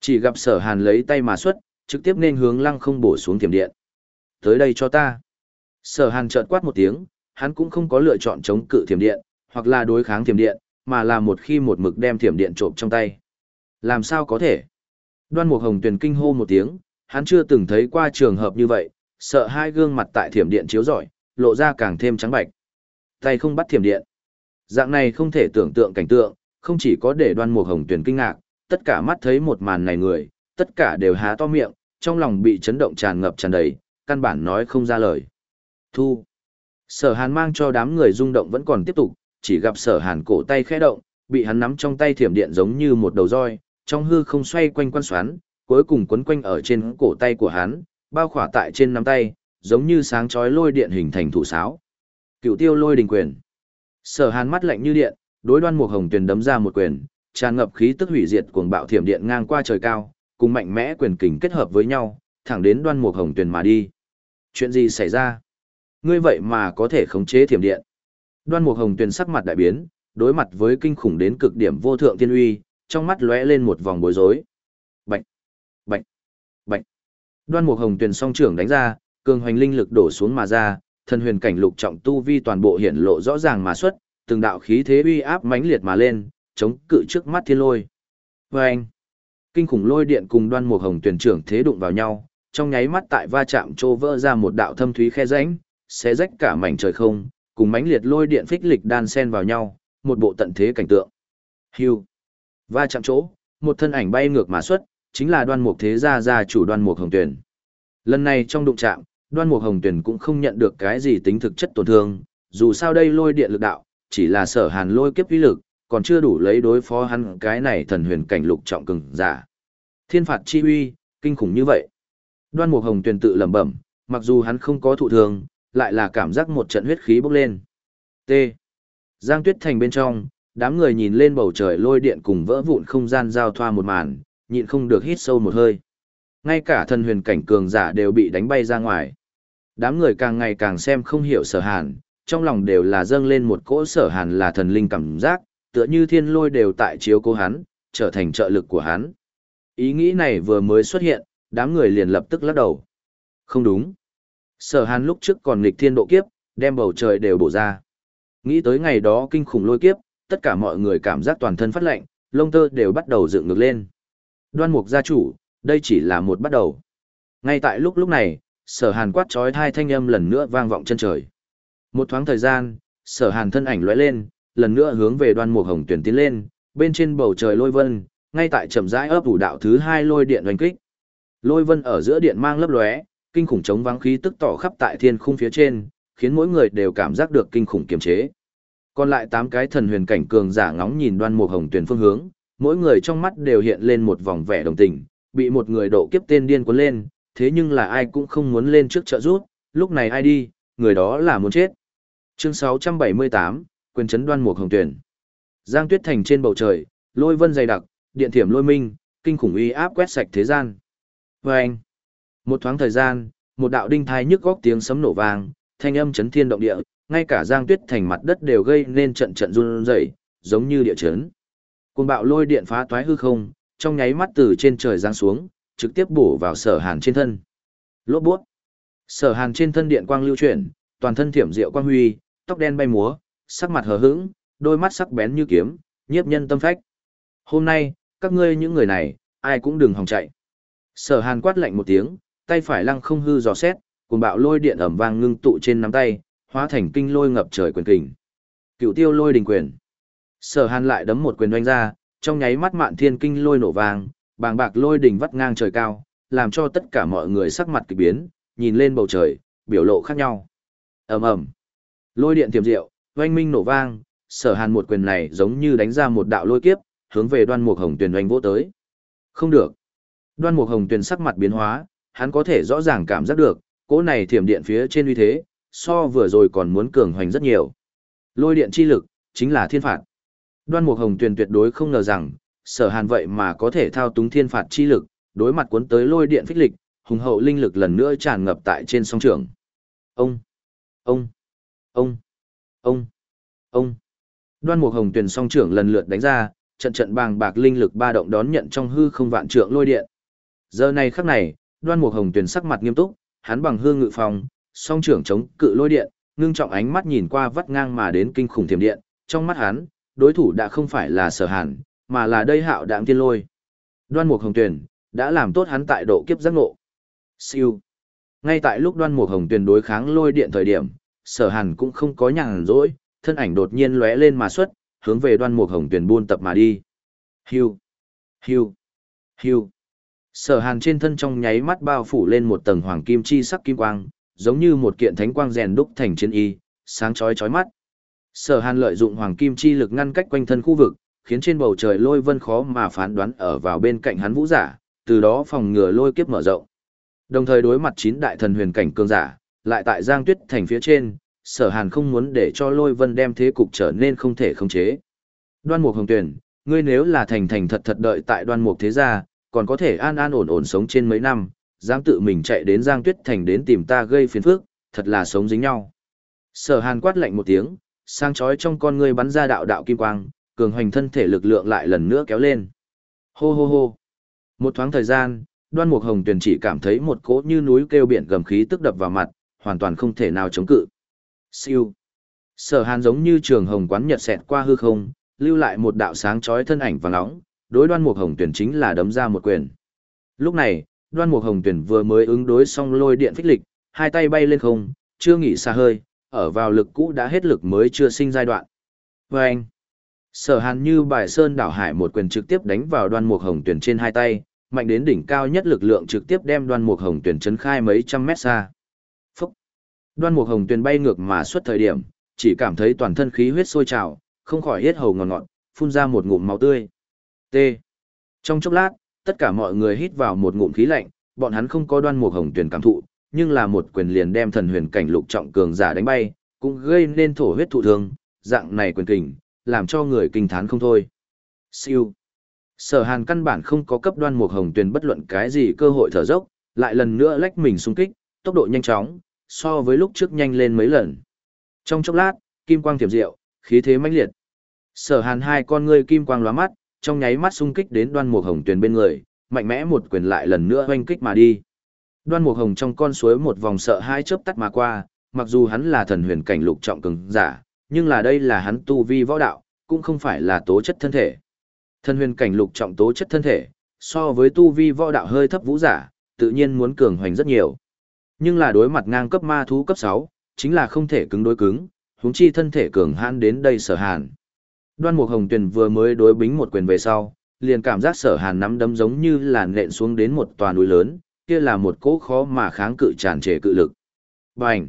Chỉ gặp sở hàn lấy tay mà xuất, trực tiếp nên hướng lăng không bổ xuống tiềm điện. Tới đây cho ta. Sở hàn chợt quát một tiếng, hắn cũng không có lựa chọn chống cự thiểm điện, hoặc là đối kháng thiểm điện, mà là một khi một mực đem thiểm điện trộm trong tay. Làm sao có thể? Đoan Mục Hồng Tuyền kinh hô một tiếng, hắn chưa từng thấy qua trường hợp như vậy, sợ hai gương mặt tại thiểm điện chiếu rọi, lộ ra càng thêm trắng bạch. Tay không bắt thiểm điện. Dạng này không thể tưởng tượng cảnh tượng, không chỉ có để Đoan Mục Hồng Tuyền kinh ngạc, tất cả mắt thấy một màn này người, tất cả đều há to miệng, trong lòng bị chấn động tràn ngập tràn đầy, căn bản nói không ra lời. Thu. Sở Hàn mang cho đám người rung động vẫn còn tiếp tục, chỉ gặp Sở Hàn cổ tay khẽ động, bị hắn nắm trong tay thiểm điện giống như một đầu roi, trong hư không xoay quanh quan xoắn, cuối cùng quấn quanh ở trên cổ tay của hắn, bao khỏa tại trên nắm tay, giống như sáng chói lôi điện hình thành thủ sáo. Cựu tiêu lôi đình quyền. Sở Hàn mắt lạnh như điện, đối đoan mục hồng tuyền đấm ra một quyền, tràn ngập khí tức hủy diệt cuồng bạo thiểm điện ngang qua trời cao, cùng mạnh mẽ quyền kình kết hợp với nhau, thẳng đến đoan mục hồng tuyền mà đi. Chuyện gì xảy ra? Ngươi vậy mà có thể khống chế thiểm điện. Đoan mục hồng tuyền sắc mặt đại biến, đối mặt với kinh khủng đến cực điểm vô thượng thiên uy, trong mắt lóe lên một vòng bối rối. Bạch, bạch, bạch. Đoan Mục Hồng Tuyền song trưởng đánh ra, cường hoành linh lực đổ xuống mà ra, thần huyền cảnh lục trọng tu vi toàn bộ hiện lộ rõ ràng mà xuất, từng đạo khí thế uy áp mãnh liệt mà lên, chống cự trước mắt thiên lôi. Oeng! Kinh khủng lôi điện cùng Đoan Mục Hồng Tuyền trưởng thế đụng vào nhau, trong nháy mắt tại va chạm trô vỡ ra một đạo thâm thúy khe rãnh, xé rách cả mảnh trời không, cùng mãnh liệt lôi điện phích lịch đan xen vào nhau, một bộ tận thế cảnh tượng. Hưu! Va chạm chỗ, một thân ảnh bay ngược mà xuất, chính là đoan mục thế gia gia chủ đoan mục hồng tuyển. Lần này trong đụng chạm, đoan mục hồng tuyển cũng không nhận được cái gì tính thực chất tổn thương, dù sao đây lôi điện lực đạo, chỉ là sở hàn lôi kiếp uy lực, còn chưa đủ lấy đối phó hắn cái này thần huyền cảnh lục trọng cường giả. Thiên phạt chi uy, kinh khủng như vậy. Đoan mục hồng tuyển tự lẩm bẩm, mặc dù hắn không có thụ thương, lại là cảm giác một trận huyết khí bốc lên. T. Giang Tuyết Thành bên trong, đám người nhìn lên bầu trời lôi điện cùng vỡ vụn không gian giao thoa một màn, nhịn không được hít sâu một hơi. Ngay cả thần huyền cảnh cường giả đều bị đánh bay ra ngoài. Đám người càng ngày càng xem không hiểu sở hàn, trong lòng đều là dâng lên một cỗ sở hàn là thần linh cảm giác, tựa như thiên lôi đều tại chiếu cố hắn, trở thành trợ lực của hắn. Ý nghĩ này vừa mới xuất hiện, đám người liền lập tức lắc đầu. Không đúng. Sở hàn lúc trước còn nghịch thiên độ kiếp, đem bầu trời đều bổ ra. Nghĩ tới ngày đó kinh khủng lôi kiếp, tất cả mọi người cảm giác toàn thân phát lạnh, lông tơ đều bắt đầu dựng ngược lên. Đoan mục gia chủ, đây chỉ là một bắt đầu. Ngay tại lúc lúc này, sở hàn quát trói thai thanh âm lần nữa vang vọng chân trời. Một thoáng thời gian, sở hàn thân ảnh lóe lên, lần nữa hướng về đoan mục hồng tuyển tiến lên, bên trên bầu trời lôi vân, ngay tại chậm rãi ấp ủ đạo thứ hai lôi điện oanh kích. Lôi vân ở giữa điện mang lấp lóe, kinh khủng chống vắng khí tức tỏ khắp tại thiên khung phía trên, khiến mỗi người đều cảm giác được kinh khủng kiềm chế. Còn lại tám cái thần huyền cảnh cường giả ngóng nhìn đoan mục hồng tuyển phương hướng, mỗi người trong mắt đều hiện lên một vòng vẻ đồng tình, bị một người độ kiếp tên điên cuốn lên, thế nhưng là ai cũng không muốn lên trước trợ rút, lúc này ai đi, người đó là muốn chết. Chương 678, quyền chấn đoan mục hồng tuyển. Giang Tuyết Thành trên bầu trời, lôi vân dày đặc, điện thiểm lôi minh, kinh khủng uy áp quét sạch thế gian. Và anh, một thoáng thời gian, một đạo đinh thai nhức góc tiếng sấm nổ vang, thanh âm chấn thiên động địa, ngay cả Giang Tuyết Thành mặt đất đều gây nên trận trận run rẩy, giống như địa chấn. Cuồng bạo lôi điện phá toái hư không, trong nháy mắt từ trên trời giáng xuống, trực tiếp bổ vào Sở Hàn trên thân. Lốp bút. Sở Hàn trên thân điện quang lưu chuyển, toàn thân thiểm diệu quang huy, tóc đen bay múa, sắc mặt hờ hững, đôi mắt sắc bén như kiếm, nhiếp nhân tâm phách. Hôm nay, các ngươi những người này, ai cũng đừng hòng chạy. Sở Hàn quát lạnh một tiếng, tay phải lăng không hư dò xét, cùng bạo lôi điện ầm vang ngưng tụ trên nắm tay, hóa thành kinh lôi ngập trời quyền kình. Cựu tiêu lôi đình quyền. Sở Hàn lại đấm một quyền oanh ra, trong nháy mắt mạn thiên kinh lôi nổ vàng, bàng bạc lôi đình vắt ngang trời cao, làm cho tất cả mọi người sắc mặt kỳ biến, nhìn lên bầu trời, biểu lộ khác nhau. ầm ầm, lôi điện tiềm diệu, oanh minh nổ vang, sở hàn một quyền này giống như đánh ra một đạo lôi kiếp, hướng về đoan mục hồng tuyền oanh vỗ tới. Không được. Đoan mục hồng tuyền sắc mặt biến hóa, hắn có thể rõ ràng cảm giác được, cỗ này thiểm điện phía trên uy thế, so vừa rồi còn muốn cường hoành rất nhiều. Lôi điện chi lực, chính là thiên phạt. Đoan Mục Hồng Tuyền tuyệt đối không ngờ rằng, sở hàn vậy mà có thể thao túng thiên phạt chi lực, đối mặt cuốn tới lôi điện phích lịch, hùng hậu linh lực lần nữa tràn ngập tại trên song trường. Ông, ông, ông, ông, ông. Đoan Mục Hồng Tuyền song trưởng lần lượt đánh ra, trận trận bàng bạc linh lực ba động đón nhận trong hư không vạn trượng lôi điện. Giờ này khắc này, Đoan Mục Hồng Tuyền sắc mặt nghiêm túc, hắn bằng hương ngự phòng, song trưởng chống cự lôi điện, ngưng trọng ánh mắt nhìn qua vắt ngang mà đến kinh khủng thiểm điện, trong mắt hắn, đối thủ đã không phải là sở hàn, mà là đây hạo đạm tiên lôi. Đoan Mục Hồng Tuyền đã làm tốt hắn tại độ kiếp giác ngộ. Siêu. Ngay tại lúc Đoan Mục Hồng Tuyền đối kháng lôi điện thời điểm, sở hàn cũng không có nhàn rỗi, thân ảnh đột nhiên lóe lên mà xuất, hướng về Đoan Mục Hồng Tuyền buôn tập mà đi. Hiu. Hiu. Hiu. Sở hàn trên thân trong nháy mắt bao phủ lên một tầng hoàng kim chi sắc kim quang, giống như một kiện thánh quang rèn đúc thành chiến y, sáng chói chói mắt. Sở hàn lợi dụng hoàng kim chi lực ngăn cách quanh thân khu vực, khiến trên bầu trời lôi vân khó mà phán đoán ở vào bên cạnh hắn vũ giả, từ đó phòng ngừa lôi kiếp mở rộng. Đồng thời đối mặt chín đại thần huyền cảnh cường giả, lại tại Giang Tuyết thành phía trên, Sở Hàn không muốn để cho Lôi Vân đem thế cục trở nên không thể khống chế. Đoan Mục Hồng Tuyển, ngươi nếu là thành thành thật thật đợi tại Đoan Mục thế gia, còn có thể an an ổn ổn sống trên mấy năm, dám tự mình chạy đến Giang Tuyết Thành đến tìm ta gây phiền phức, thật là sống dính nhau. Sở Hàn quát lạnh một tiếng, sang chói trong con ngươi bắn ra đạo đạo kim quang, cường hoành thân thể lực lượng lại lần nữa kéo lên. Hô hô hô. Một thoáng thời gian, Đoan Mục Hồng Tuyền chỉ cảm thấy một cỗ như núi kêu biển gầm khí tức đập vào mặt, hoàn toàn không thể nào chống cự. Siêu. Sở Hàn giống như trường hồng quán nhật xẹt qua hư không, lưu lại một đạo sáng chói thân ảnh vàng nóng, đối đoan mục hồng tuyển chính là đấm ra một quyền. Lúc này, đoan mục hồng tuyển vừa mới ứng đối xong lôi điện phích lịch, hai tay bay lên không, chưa nghỉ xa hơi, ở vào lực cũ đã hết lực mới chưa sinh giai đoạn. Và anh, sở hàn như bài sơn đảo hải một quyền trực tiếp đánh vào đoan mục hồng tuyển trên hai tay, mạnh đến đỉnh cao nhất lực lượng trực tiếp đem đoan mục hồng tuyển chấn khai mấy trăm mét xa. Phúc! Đoan mục hồng tuyển bay ngược mà suốt thời điểm, chỉ cảm thấy toàn thân khí huyết sôi trào, không khỏi hết hầu ngọt ngọt, phun ra một ngụm máu tươi. T. Trong chốc lát, tất cả mọi người hít vào một ngụm khí lạnh, bọn hắn không có đoan mục hồng tuyển cảm thụ, nhưng là một quyền liền đem thần huyền cảnh lục trọng cường giả đánh bay, cũng gây nên thổ huyết thụ thương, dạng này quyền kình, làm cho người kinh thán không thôi. Siêu. Sở Hàn căn bản không có cấp đoan mục hồng tuyển bất luận cái gì cơ hội thở dốc, lại lần nữa lách mình xung kích, tốc độ nhanh chóng, so với lúc trước nhanh lên mấy lần. Trong chốc lát, kim quang tiềm diệu, khí thế mãnh liệt. Sở Hàn hai con ngươi kim quang lóa mắt, trong nháy mắt xung kích đến đoan mục hồng tuyền bên người, mạnh mẽ một quyền lại lần nữa oanh kích mà đi. Đoan mục hồng trong con suối một vòng sợ hai chớp tắt mà qua, mặc dù hắn là thần huyền cảnh lục trọng cường giả, nhưng là đây là hắn tu vi võ đạo, cũng không phải là tố chất thân thể. Thần huyền cảnh lục trọng tố chất thân thể, so với tu vi võ đạo hơi thấp vũ giả, tự nhiên muốn cường hoành rất nhiều. Nhưng là đối mặt ngang cấp ma thú cấp 6, chính là không thể cứng đối cứng, huống chi thân thể cường hãn đến đây sở hàn. Đoan Mục Hồng Tuyền vừa mới đối bính một quyền về sau, liền cảm giác sở hàn nắm đấm giống như là nện xuống đến một tòa núi lớn, kia là một cỗ khó mà kháng cự tràn trề cự lực. Bành!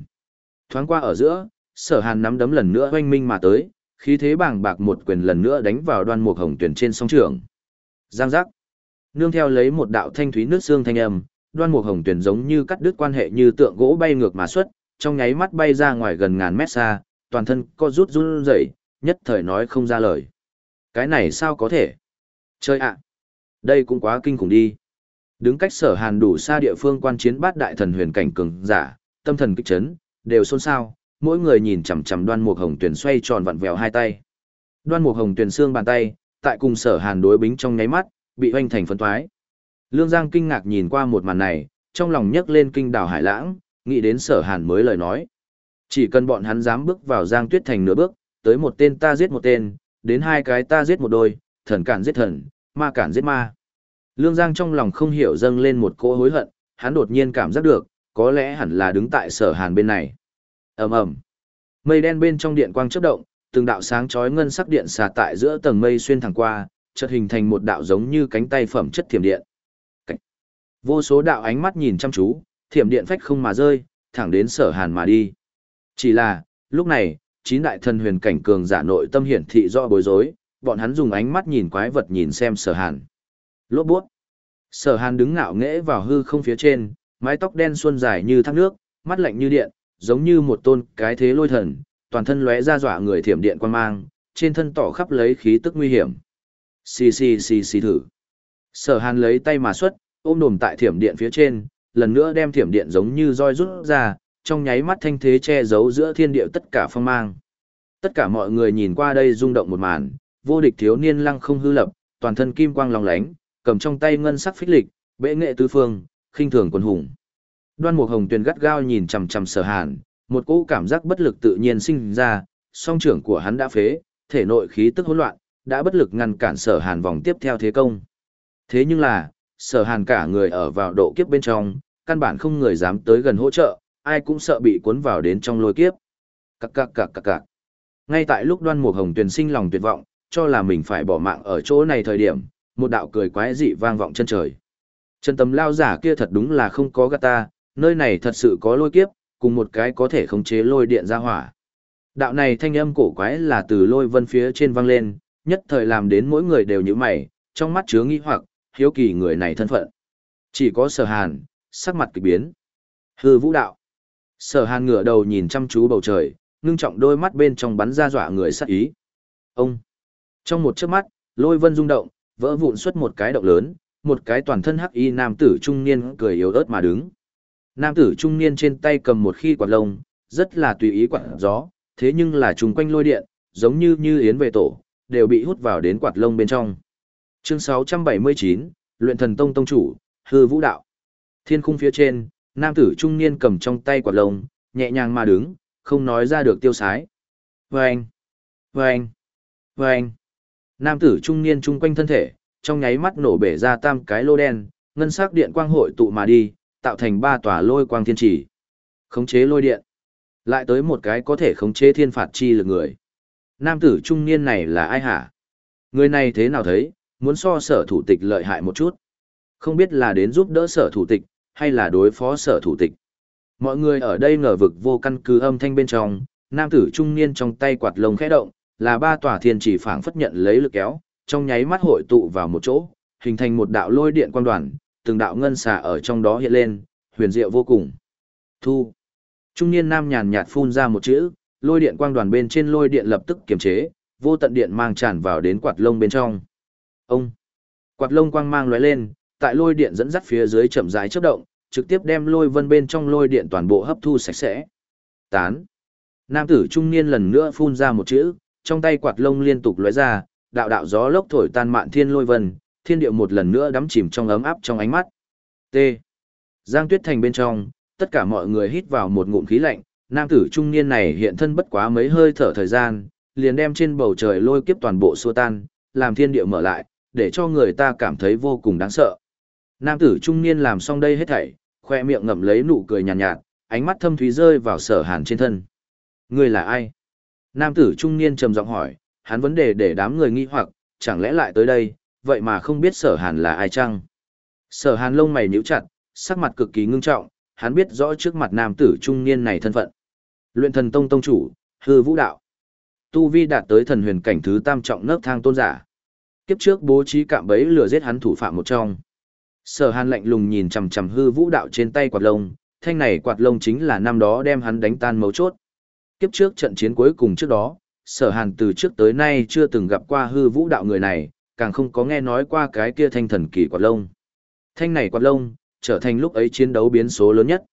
Thoáng qua ở giữa, sở hàn nắm đấm lần nữa oanh minh mà tới, khí thế bàng bạc một quyền lần nữa đánh vào đoan mục hồng Tuyền trên song trường. Giang giác! Nương theo lấy một đạo thanh thúy nước xương thanh âm, đoan mục hồng Tuyền giống như cắt đứt quan hệ như tượng gỗ bay ngược mà xuất, trong nháy mắt bay ra ngoài gần ngàn mét xa, toàn thân co rút run rẩy, nhất thời nói không ra lời. Cái này sao có thể? Chơi ạ! Đây cũng quá kinh khủng đi. Đứng cách sở hàn đủ xa địa phương quan chiến bát đại thần huyền cảnh cường giả, tâm thần kích chấn, đều xôn xao, mỗi người nhìn chằm chằm đoan mục hồng tuyển xoay tròn vặn vẹo hai tay. Đoan mục hồng tuyển xương bàn tay, tại cùng sở hàn đối bính trong nháy mắt, bị hoanh thành phân toái. Lương Giang kinh ngạc nhìn qua một màn này, trong lòng nhấc lên kinh đảo hải lãng, nghĩ đến sở hàn mới lời nói. Chỉ cần bọn hắn dám bước vào Giang Tuyết Thành nửa bước, tới một tên ta giết một tên, đến hai cái ta giết một đôi, thần cản giết thần, ma cản giết ma. Lương Giang trong lòng không hiểu dâng lên một cỗ hối hận, hắn đột nhiên cảm giác được, có lẽ hẳn là đứng tại sở hàn bên này. ầm ầm Mây đen bên trong điện quang chớp động, từng đạo sáng chói ngân sắc điện xà tại giữa tầng mây xuyên thẳng qua, chợt hình thành một đạo giống như cánh tay phẩm chất thiểm điện. Cảnh. Vô số đạo ánh mắt nhìn chăm chú, thiểm điện phách không mà rơi, thẳng đến sở hàn mà đi. Chỉ là, lúc này, chín đại thần huyền cảnh cường giả nội tâm hiển thị rõ bối rối, bọn hắn dùng ánh mắt nhìn quái vật nhìn xem sở hàn. Lốt buốt. Sở hàn đứng ngạo nghễ vào hư không phía trên, mái tóc đen xuân dài như thác nước, mắt lạnh như điện, giống như một tôn cái thế lôi thần, toàn thân lóe ra dọa người thiểm điện quan mang, trên thân tỏ khắp lấy khí tức nguy hiểm. Xì xì xì xì thử. Sở hàn lấy tay mà xuất, ôm đồm tại thiểm điện phía trên, lần nữa đem thiểm điện giống như roi rút ra, trong nháy mắt thanh thế che giấu giữa thiên địa tất cả phong mang. Tất cả mọi người nhìn qua đây rung động một màn, vô địch thiếu niên lăng không hư lập, toàn thân kim quang long lánh, cầm trong tay ngân sắc phích lịch, bệ nghệ tứ phương, khinh thường quân hùng. Đoan Mục Hồng Tuyền gắt gao nhìn chằm chằm Sở Hàn, một cỗ cảm giác bất lực tự nhiên sinh ra, song trưởng của hắn đã phế, thể nội khí tức hỗn loạn, đã bất lực ngăn cản Sở Hàn vòng tiếp theo thế công. Thế nhưng là, Sở Hàn cả người ở vào độ kiếp bên trong, căn bản không người dám tới gần hỗ trợ, ai cũng sợ bị cuốn vào đến trong lôi kiếp. Cạc cạc cạc cạc cạc. Ngay tại lúc Đoan Mục Hồng tuyển sinh lòng tuyệt vọng, cho là mình phải bỏ mạng ở chỗ này thời điểm, một đạo cười quái dị vang vọng chân trời. Chân tâm lao giả kia thật đúng là không có gạt ta, nơi này thật sự có lôi kiếp, cùng một cái có thể khống chế lôi điện ra hỏa. Đạo này thanh âm cổ quái là từ lôi vân phía trên vang lên, nhất thời làm đến mỗi người đều như mày, trong mắt chứa nghi hoặc, hiếu kỳ người này thân phận. Chỉ có sở hàn, sắc mặt kỳ biến. Hư vũ đạo. Sở hàn ngửa đầu nhìn chăm chú bầu trời, ngưng trọng đôi mắt bên trong bắn ra dọa người sắc ý. Ông. Trong một chớp mắt, lôi vân rung động, vỡ vụn xuất một cái động lớn, một cái toàn thân hắc y nam tử trung niên cười yếu ớt mà đứng. Nam tử trung niên trên tay cầm một khi quạt lông, rất là tùy ý quạt gió, thế nhưng là trùng quanh lôi điện, giống như như yến về tổ, đều bị hút vào đến quạt lông bên trong. Chương 679, Luyện Thần Tông Tông Chủ, Hư Vũ Đạo. Thiên khung phía trên, nam tử trung niên cầm trong tay quạt lông, nhẹ nhàng mà đứng, không nói ra được tiêu sái. Vâng! Vâng! Vâng! Nam tử trung niên trung quanh thân thể, trong nháy mắt nổ bể ra tam cái lô đen, ngân sắc điện quang hội tụ mà đi, tạo thành ba tòa lôi quang thiên chỉ. Khống chế lôi điện. Lại tới một cái có thể khống chế thiên phạt chi lực người. Nam tử trung niên này là ai hả? Người này thế nào thấy, muốn so sở thủ tịch lợi hại một chút. Không biết là đến giúp đỡ sở thủ tịch, hay là đối phó sở thủ tịch. Mọi người ở đây ngờ vực vô căn cứ âm thanh bên trong, nam tử trung niên trong tay quạt lông khẽ động, là ba tòa thiên chỉ phảng phất nhận lấy lực kéo, trong nháy mắt hội tụ vào một chỗ, hình thành một đạo lôi điện quang đoàn, từng đạo ngân xà ở trong đó hiện lên, huyền diệu vô cùng. Thu. Trung niên nam nhàn nhạt phun ra một chữ, lôi điện quang đoàn bên trên lôi điện lập tức kiềm chế, vô tận điện mang tràn vào đến quạt lông bên trong. Ông. Quạt lông quang mang lóe lên, tại lôi điện dẫn dắt phía dưới chậm rãi chớp động, trực tiếp đem lôi vân bên trong lôi điện toàn bộ hấp thu sạch sẽ. Tán. Nam tử trung niên lần nữa phun ra một chữ, trong tay quạt lông liên tục lóe ra, đạo đạo gió lốc thổi tan mạn thiên lôi vân, thiên địa một lần nữa đắm chìm trong ấm áp trong ánh mắt. T. Giang Tuyết Thành bên trong, tất cả mọi người hít vào một ngụm khí lạnh, nam tử trung niên này hiện thân bất quá mấy hơi thở thời gian, liền đem trên bầu trời lôi kiếp toàn bộ xua tan, làm thiên địa mở lại, để cho người ta cảm thấy vô cùng đáng sợ. Nam tử trung niên làm xong đây hết thảy, khoe miệng ngậm lấy nụ cười nhàn nhạt, nhạt, ánh mắt thâm thúy rơi vào sở hàn trên thân. Người là ai? Nam tử trung niên trầm giọng hỏi, hắn vấn đề để đám người nghi hoặc, chẳng lẽ lại tới đây, vậy mà không biết sở hàn là ai chăng? Sở hàn lông mày nhíu chặt, sắc mặt cực kỳ ngưng trọng, hắn biết rõ trước mặt nam tử trung niên này thân phận. Luyện thần tông tông chủ, hư vũ đạo. Tu vi đạt tới thần huyền cảnh thứ tam trọng nấc thang tôn giả. Kiếp trước bố trí cạm bẫy lừa giết hắn thủ phạm một trong. Sở hàn lạnh lùng nhìn chằm chằm hư vũ đạo trên tay quạt lông, thanh này quạt lông chính là năm đó đem hắn đánh tan mấu chốt. Kiếp trước trận chiến cuối cùng trước đó, sở hàn từ trước tới nay chưa từng gặp qua hư vũ đạo người này, càng không có nghe nói qua cái kia thanh thần kỳ quạt lông. Thanh này quạt lông, trở thành lúc ấy chiến đấu biến số lớn nhất.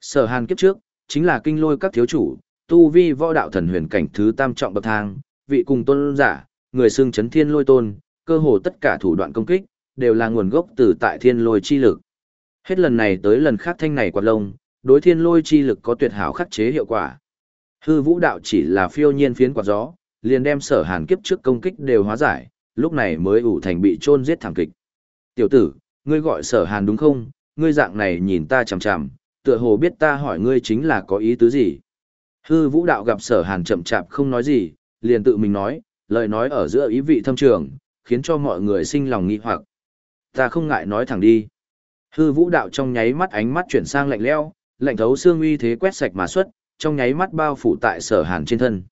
Sở hàn kiếp trước, chính là kinh lôi các thiếu chủ, tu vi võ đạo thần huyền cảnh thứ tam trọng bậc thang, vị cùng tôn giả, người xưng chấn thiên lôi tôn, cơ hồ tất cả thủ đoạn công kích, đều là nguồn gốc từ tại thiên lôi chi lực. Hết lần này tới lần khác thanh này quạt lông, đối thiên lôi chi lực có tuyệt hảo khắc chế hiệu quả. Hư vũ đạo chỉ là phiêu nhiên phiến quạt gió, liền đem sở hàn kiếp trước công kích đều hóa giải, lúc này mới ủ thành bị chôn giết thảm kịch. Tiểu tử, ngươi gọi sở hàn đúng không? Ngươi dạng này nhìn ta chằm chằm, tựa hồ biết ta hỏi ngươi chính là có ý tứ gì. Hư vũ đạo gặp sở hàn chậm chạp không nói gì, liền tự mình nói, lời nói ở giữa ý vị thâm trường, khiến cho mọi người sinh lòng nghi hoặc. Ta không ngại nói thẳng đi. Hư vũ đạo trong nháy mắt ánh mắt chuyển sang lạnh leo, lạnh thấu xương uy thế quét sạch mà xuất, trong nháy mắt bao phủ tại sở hàn trên thân.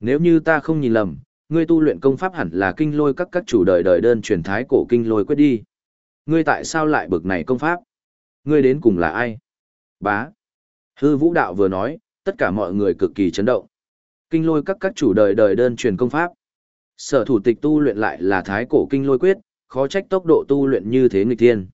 Nếu như ta không nhìn lầm, ngươi tu luyện công pháp hẳn là kinh lôi các các chủ đời đời đơn truyền thái cổ kinh lôi quyết đi. Ngươi tại sao lại bực này công pháp? Ngươi đến cùng là ai? Bá. Hư vũ đạo vừa nói, tất cả mọi người cực kỳ chấn động. Kinh lôi các các chủ đời đời đơn truyền công pháp. Sở thủ tịch tu luyện lại là thái cổ kinh lôi quyết, khó trách tốc độ tu luyện như thế nghịch thiên.